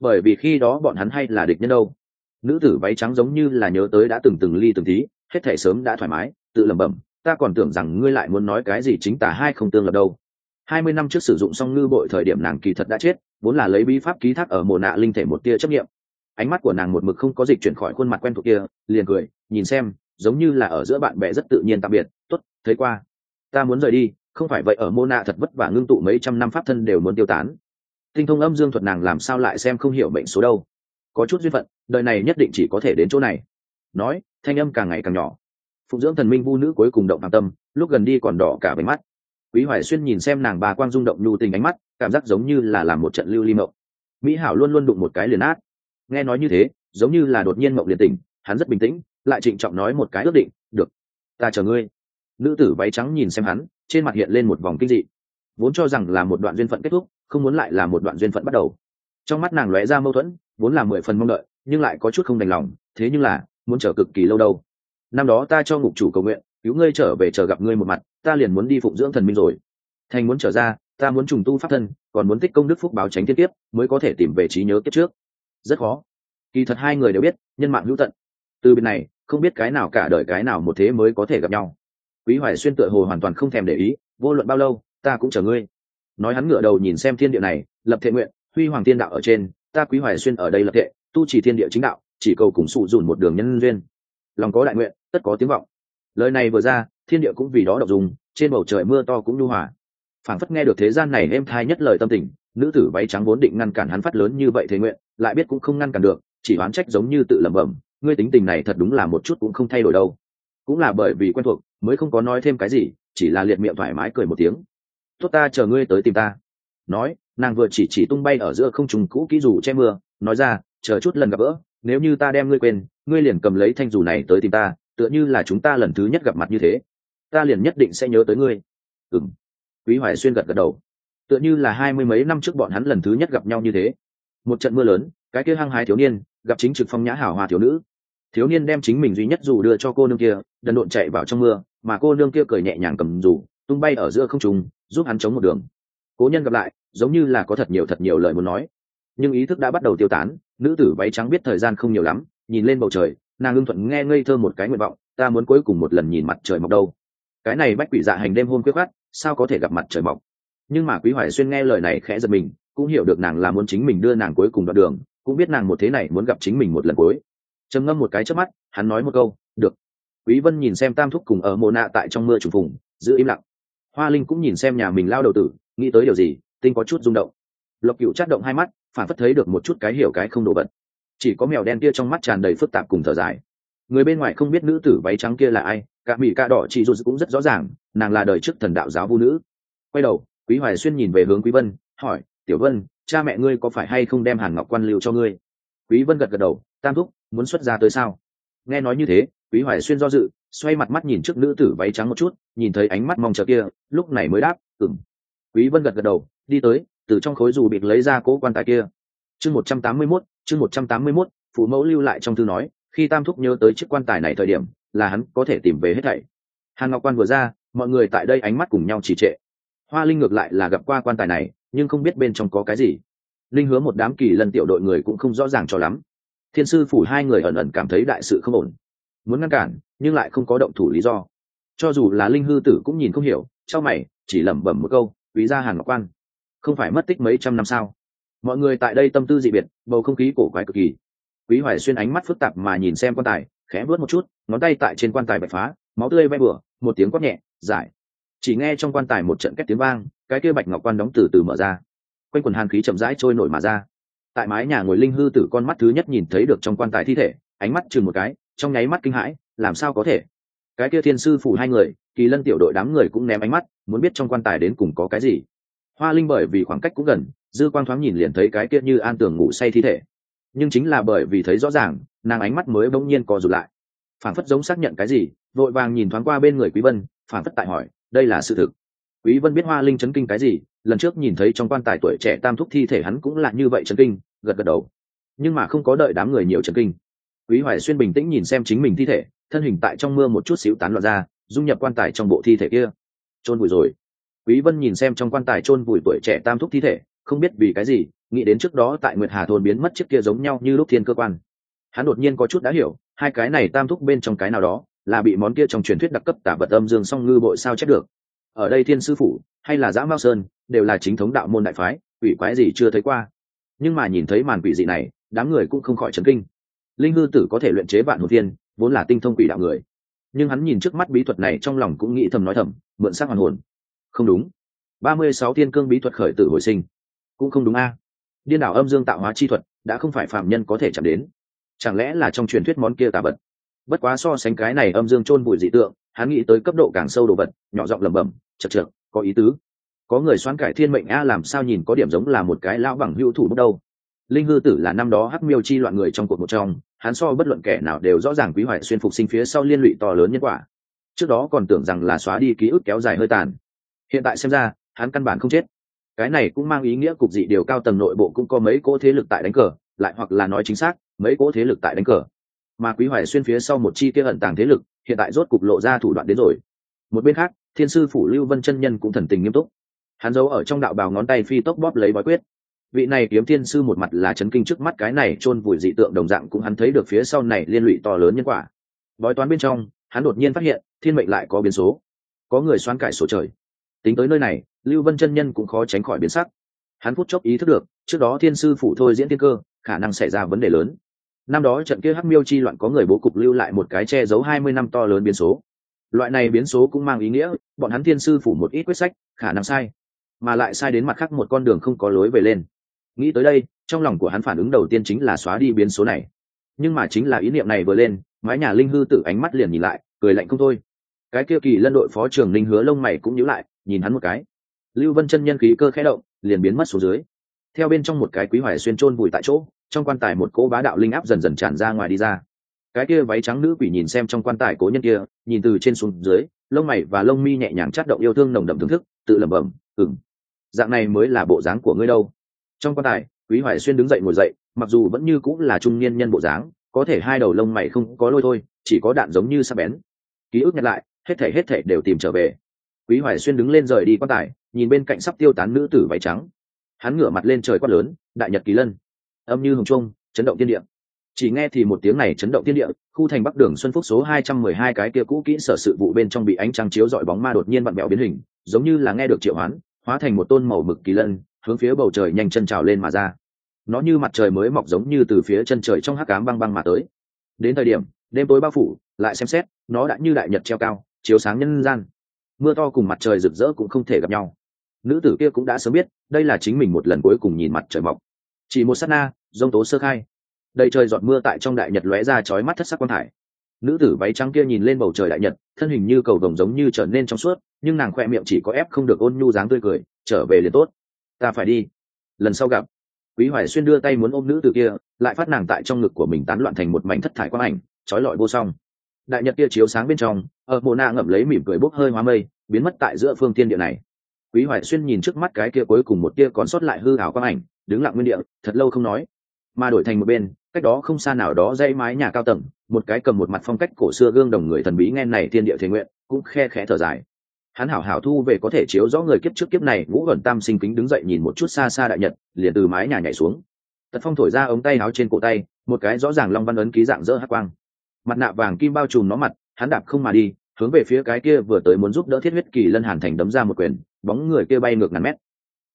bởi vì khi đó bọn hắn hay là địch nhân đâu nữ tử váy trắng giống như là nhớ tới đã từng từng ly từng tí, hết thể sớm đã thoải mái, tự lẩm bẩm, ta còn tưởng rằng ngươi lại muốn nói cái gì chính tả hai không tương lập đâu. Hai mươi năm trước sử dụng xong ngư bội thời điểm nàng kỳ thật đã chết, vốn là lấy bí pháp ký thác ở mồ nạ linh thể một tia chấp nghiệm ánh mắt của nàng một mực không có dịch chuyển khỏi khuôn mặt quen thuộc kia, liền cười, nhìn xem, giống như là ở giữa bạn bè rất tự nhiên tạm biệt t ố t thấy qua. Ta muốn rời đi, không phải vậy ở mô nạ thật vất vả ngưng tụ mấy trăm năm pháp thân đều muốn tiêu tán. Tinh thông âm dương thuật nàng làm sao lại xem không hiểu bệnh số đâu có chút duyên phận, đời này nhất định chỉ có thể đến chỗ này. Nói, thanh âm càng ngày càng nhỏ. Phụng dưỡng thần minh vu nữ cuối cùng động hàm tâm, lúc gần đi còn đỏ cả bánh mắt. Quý hoài xuyên nhìn xem nàng bà quang rung động nhu tình ánh mắt, cảm giác giống như là làm một trận lưu ly mộng. Mỹ hảo luôn luôn đụng một cái liền át. Nghe nói như thế, giống như là đột nhiên mộng liền tình hắn rất bình tĩnh, lại trịnh trọng nói một cái ước định, được, ta chờ ngươi. Nữ tử váy trắng nhìn xem hắn, trên mặt hiện lên một vòng kinh dị. Vốn cho rằng là một đoạn duyên phận kết thúc, không muốn lại là một đoạn duyên phận bắt đầu. Trong mắt nàng lóe ra mâu thuẫn vốn là mười phần mong đợi, nhưng lại có chút không đành lòng, thế nhưng là, muốn chờ cực kỳ lâu đâu. Năm đó ta cho ngục chủ cầu nguyện, cứu ngươi trở về chờ gặp ngươi một mặt, ta liền muốn đi phụng dưỡng thần minh rồi. Thành muốn trở ra, ta muốn trùng tu pháp thân, còn muốn tích công đức phúc báo tránh thiên tiếp mới có thể tìm về trí nhớ kiếp trước. Rất khó. Kỳ thật hai người đều biết, nhân mạng hữu tận. Từ bên này, không biết cái nào cả đời cái nào một thế mới có thể gặp nhau. Quý hoài xuyên tựa hồ hoàn toàn không thèm để ý, vô luận bao lâu, ta cũng chờ ngươi. Nói hắn ngửa đầu nhìn xem thiên địa này, lập thệ nguyện, huy hoàng thiên đạo ở trên ta quý hoài xuyên ở đây lập thệ, tu chỉ thiên địa chính đạo, chỉ cầu cùng sụ dùn một đường nhân duyên. Lòng có đại nguyện, tất có tiếng vọng. Lời này vừa ra, thiên địa cũng vì đó đọc dùng, trên bầu trời mưa to cũng nhu hòa. Phảng phất nghe được thế gian này êm thai nhất lời tâm tình, nữ tử váy trắng vốn định ngăn cản hắn phát lớn như vậy thế nguyện, lại biết cũng không ngăn cản được, chỉ oán trách giống như tự lẩm bẩm, ngươi tính tình này thật đúng là một chút cũng không thay đổi đâu. Cũng là bởi vì quen thuộc, mới không có nói thêm cái gì, chỉ là liệt miệng thoải mái cười một tiếng. Tốt ta chờ ngươi tới tìm ta. Nói nàng vừa chỉ chỉ tung bay ở giữa không trùng cũ kỹ dù che mưa, nói ra, chờ chút lần gặp gỡ, nếu như ta đem ngươi quên, ngươi liền cầm lấy thanh dù này tới tìm ta, tựa như là chúng ta lần thứ nhất gặp mặt như thế. Ta liền nhất định sẽ nhớ tới ngươi. Ừng quý hoài xuyên gật gật đầu. Tựa như là hai mươi mấy năm trước bọn hắn lần thứ nhất gặp nhau như thế. Một trận mưa lớn, cái kia hăng hái thiếu niên, gặp chính trực phong nhã hảo hoa thiếu nữ. Thiếu niên đem chính mình duy nhất dù đưa cho cô nương kia, đần độn chạy vào trong mưa, mà cô nương kia cười nhẹ nhàng cầm dù, tung bay ở giữa không trùng giúp hắn chống một đường. Cố nhân gặp lại giống như là có thật nhiều thật nhiều lời muốn nói. Nhưng ý thức đã bắt đầu tiêu tán, nữ tử váy trắng biết thời gian không nhiều lắm, nhìn lên bầu trời, nàng ưng thuận nghe ngây thơ một cái nguyện vọng, ta muốn cuối cùng một lần nhìn mặt trời mọc đâu. Cái này bách quỷ dạ hành đêm hôm quyết khát sao có thể gặp mặt trời mọc? Nhưng mà quý hoài xuyên nghe lời này khẽ giật mình, cũng hiểu được nàng là muốn chính mình đưa nàng cuối cùng đoạn đường, cũng biết nàng một thế này muốn gặp chính mình một lần cuối. Trầm ngâm một cái trước mắt, hắn nói một câu, được. Quý vân nhìn xem tam thúc cùng ở mồ nạ tại trong mưa trùng phùng, giữ im lặng. Hoa linh cũng nhìn xem nhà mình lao đầu tử, nghĩ tới điều gì? Tinh có chút rung động. Lộc cựu chát động hai mắt, phản phất thấy được một chút cái hiểu cái không đồ vật. Chỉ có mèo đen kia trong mắt tràn đầy phức tạp cùng thở dài. Người bên ngoài không biết nữ tử váy trắng kia là ai, cả mỹ ca đỏ chị dù cũng rất rõ ràng, nàng là đời trước thần đạo giáo vũ nữ. Quay đầu, quý hoài xuyên nhìn về hướng quý vân, hỏi, tiểu vân, cha mẹ ngươi có phải hay không đem hàn ngọc quan lưu cho ngươi? Quý vân gật gật đầu, tam thúc, muốn xuất ra tới sao? Nghe nói như thế, quý hoài xuyên do dự, xoay mặt mắt nhìn trước nữ tử váy trắng một chút, nhìn thấy ánh mắt mong chờ kia, lúc này mới đáp, ừm. Quý vân gật gật đầu đi tới từ trong khối dù bịt lấy ra cố quan tài kia. Chương 181, chương 181, phụ mẫu lưu lại trong thư nói khi tam thúc nhớ tới chiếc quan tài này thời điểm là hắn có thể tìm về hết thảy. Hàn ngọc quan vừa ra mọi người tại đây ánh mắt cùng nhau trì trệ. Hoa linh ngược lại là gặp qua quan tài này nhưng không biết bên trong có cái gì. Linh hứa một đám kỳ lần tiểu đội người cũng không rõ ràng cho lắm. Thiên sư phủ hai người ẩn ẩn cảm thấy đại sự không ổn. Muốn ngăn cản nhưng lại không có động thủ lý do. Cho dù là linh hư tử cũng nhìn không hiểu trong mày chỉ lẩm bẩm một câu quý gia hàn ngọc quan không phải mất tích mấy trăm năm sao? Mọi người tại đây tâm tư dị biệt, bầu không khí cổ quái cực kỳ. Quý hoài xuyên ánh mắt phức tạp mà nhìn xem quan tài, khẽ vớt một chút, ngón tay tại trên quan tài bạch phá, máu tươi bay bừa, một tiếng quát nhẹ, giải. Chỉ nghe trong quan tài một trận két tiếng vang, cái kia bạch ngọc quan đóng từ từ mở ra. Quanh quần hàn khí chậm rãi trôi nổi mà ra. Tại mái nhà ngồi linh hư tử con mắt thứ nhất nhìn thấy được trong quan tài thi thể, ánh mắt chừng một cái, trong nháy mắt kinh hãi, làm sao có thể? Cái kia thiên sư phủ hai người, kỳ lân tiểu đội đám người cũng ném ánh mắt, muốn biết trong quan tài đến cùng có cái gì hoa linh bởi vì khoảng cách cũng gần, dư quang thoáng nhìn liền thấy cái kia như an tường ngủ say thi thể. Nhưng chính là bởi vì thấy rõ ràng, nàng ánh mắt mới bỗng nhiên co rụt lại. Phản phất giống xác nhận cái gì, vội vàng nhìn thoáng qua bên người quý vân, phản phất tại hỏi, đây là sự thực? Quý vân biết hoa linh chấn kinh cái gì, lần trước nhìn thấy trong quan tài tuổi trẻ tam thúc thi thể hắn cũng là như vậy chấn kinh, gật gật đầu. Nhưng mà không có đợi đám người nhiều chấn kinh. Quý hoài xuyên bình tĩnh nhìn xem chính mình thi thể, thân hình tại trong mưa một chút xíu tán loạn ra, dung nhập quan tài trong bộ thi thể kia. Trôn bụi rồi quý vân nhìn xem trong quan tài chôn vùi tuổi trẻ tam thúc thi thể, không biết vì cái gì, nghĩ đến trước đó tại nguyệt hà thôn biến mất chiếc kia giống nhau như lúc thiên cơ quan. Hắn đột nhiên có chút đã hiểu, hai cái này tam thúc bên trong cái nào đó, là bị món kia trong truyền thuyết đặc cấp tả vật âm dương song ngư bội sao chép được. Ở đây thiên sư phủ, hay là giã mao sơn, đều là chính thống đạo môn đại phái, quỷ quái gì chưa thấy qua. Nhưng mà nhìn thấy màn quỷ dị này, đám người cũng không khỏi chấn kinh. Linh hư tử có thể luyện chế vạn hồn thiên, vốn là tinh thông quỷ đạo người. Nhưng hắn nhìn trước mắt bí thuật này trong lòng cũng nghĩ thầm nói thầm, mượn sắc hoàn hồn không đúng. Ba mươi sáu thiên cương bí thuật khởi tử hồi sinh. Cũng không đúng a. Điên đảo âm dương tạo hóa chi thuật, đã không phải phạm nhân có thể chạm đến. Chẳng lẽ là trong truyền thuyết món kia tà vật? Bất quá so sánh cái này âm dương chôn bụi dị tượng, hắn nghĩ tới cấp độ càng sâu đồ vật, nhỏ giọng lẩm bẩm chật chật có ý tứ. Có người xoán cải thiên mệnh a, làm sao nhìn có điểm giống là một cái lão bằng hữu thủ bước đâu? Linh hư tử là năm đó hắc miêu chi loạn người trong cuộc một trong, hắn so bất luận kẻ nào đều rõ ràng quý hoại xuyên phục sinh phía sau liên lụy to lớn nhân quả. Trước đó còn tưởng rằng là xóa đi ký ức kéo dài hơi tàn hiện tại xem ra, hắn căn bản không chết. Cái này cũng mang ý nghĩa cục dị điều cao tầng nội bộ cũng có mấy cỗ thế lực tại đánh cờ, lại hoặc là nói chính xác, mấy cỗ thế lực tại đánh cờ. Mà quý hoài xuyên phía sau một chi kia ẩn tàng thế lực, hiện tại rốt cục lộ ra thủ đoạn đến rồi. Một bên khác, thiên sư phủ lưu vân chân nhân cũng thần tình nghiêm túc. Hắn giấu ở trong đạo bào ngón tay phi tốc bóp lấy bói quyết. Vị này kiếm thiên sư một mặt là chấn kinh trước mắt cái này chôn vùi dị tượng đồng dạng cũng hắn thấy được phía sau này liên lụy to lớn nhân quả. Bói toán bên trong, hắn đột nhiên phát hiện, thiên mệnh lại có biến số. Có người xoán cải số trời tính tới nơi này, lưu vân chân nhân cũng khó tránh khỏi biến sắc. Hắn phút chốc ý thức được, trước đó thiên sư phủ thôi diễn tiên cơ, khả năng xảy ra vấn đề lớn. Năm đó trận kia hắc miêu chi loạn có người bố cục lưu lại một cái che giấu hai mươi năm to lớn biến số. Loại này biến số cũng mang ý nghĩa, bọn hắn thiên sư phủ một ít quyết sách, khả năng sai. Mà lại sai đến mặt khác một con đường không có lối về lên. Nghĩ tới đây, trong lòng của hắn phản ứng đầu tiên chính là xóa đi biến số này. Nhưng mà chính là ý niệm này vừa lên, mái nhà linh hư tự ánh mắt liền nhìn lại, cười lạnh không thôi. Cái kia kỳ lân đội phó trưởng linh hứa lông mày cũng nhíu lại nhìn hắn một cái. Lưu vân chân nhân khí cơ khẽ động, liền biến mất xuống dưới. Theo bên trong một cái quý hoài xuyên chôn vùi tại chỗ, trong quan tài một cỗ bá đạo linh áp dần dần tràn ra ngoài đi ra. Cái kia váy trắng nữ quỷ nhìn xem trong quan tài cố nhân kia, nhìn từ trên xuống dưới, lông mày và lông mi nhẹ nhàng chát động yêu thương nồng đậm thưởng thức, tự lẩm bẩm ừng dạng này mới là bộ dáng của ngươi đâu. Trong quan tài, quý hoài xuyên đứng dậy ngồi dậy, mặc dù vẫn như cũng là trung niên nhân bộ dáng, có thể hai đầu lông mày không có lôi thôi, chỉ có đạn giống như sắp bén. Ký ức nhắc lại, hết thể hết thể đều tìm trở về quý hoài xuyên đứng lên rời đi quan tài, nhìn bên cạnh sắp tiêu tán nữ tử váy trắng. Hắn ngửa mặt lên trời quát lớn, đại nhật kỳ lân. Âm như hồng trung chấn động tiên địa. Chỉ nghe thì một tiếng này chấn động tiên địa, khu thành bắc đường xuân phúc số hai trăm mười hai cái kia cũ kỹ sở sự vụ bên trong bị ánh trăng chiếu dọi bóng ma đột nhiên vặn bẹo biến hình, giống như là nghe được triệu hoán, hóa thành một tôn màu mực kỳ lân, hướng phía bầu trời nhanh chân trào lên mà ra. Nó như mặt trời mới mọc giống như từ phía chân trời trong hắc cám băng băng mà tới. Đến thời điểm, đêm tối bao phủ, lại xem xét, nó đã như đại nhật treo cao, chiếu sáng nhân gian mưa to cùng mặt trời rực rỡ cũng không thể gặp nhau. Nữ tử kia cũng đã sớm biết, đây là chính mình một lần cuối cùng nhìn mặt trời mọc. Chỉ một s á t na dông tố sơ khai. Đầy trời giọt mưa tại trong đại nhật lóe ra chói mắt thất sắc quang thải. Nữ tử váy trắng kia nhìn lên bầu trời đại nhật, thân hình như cầu đồng giống như trở nên trong suốt, nhưng nàng khoe miệng chỉ có ép không được ôn nhu dáng tươi cười, trở về liền tốt. Ta phải đi. Lần sau gặp. Quý hoài xuyên đưa tay muốn ôm nữ tử kia, lại phát nàng tại trong ngực của mình tán loạn thành một mảnh thất thải quang ảnh, trói lọi vô song đại nhật kia chiếu sáng bên trong, ở mộ na ngậm lấy mỉm cười bốc hơi hóa mây, biến mất tại giữa phương tiên địa này. Quý hoài xuyên nhìn trước mắt cái kia cuối cùng một tia còn sót lại hư hảo quang ảnh, đứng lặng nguyên địa, thật lâu không nói. Mà đổi thành một bên, cách đó không xa nào đó dây mái nhà cao tầng, một cái cầm một mặt phong cách cổ xưa gương đồng người thần bí nghe này thiên địa thế nguyện, cũng khe khẽ thở dài. Hắn hảo hảo thu về có thể chiếu rõ người kiếp trước kiếp này, ngũ gần tam sinh kính đứng dậy nhìn một chút xa xa đại nhật, liền từ mái nhà nhảy xuống. Tật phong thổi ra ống tay áo trên cổ tay, một cái rõ ràng long văn ấn ký dạng dỡ hát quang mặt nạ vàng kim bao trùm nó mặt, hắn đạp không mà đi, hướng về phía cái kia vừa tới muốn giúp đỡ thiết huyết kỳ lân hàn thành đấm ra một quyền, bóng người kia bay ngược ngàn mét.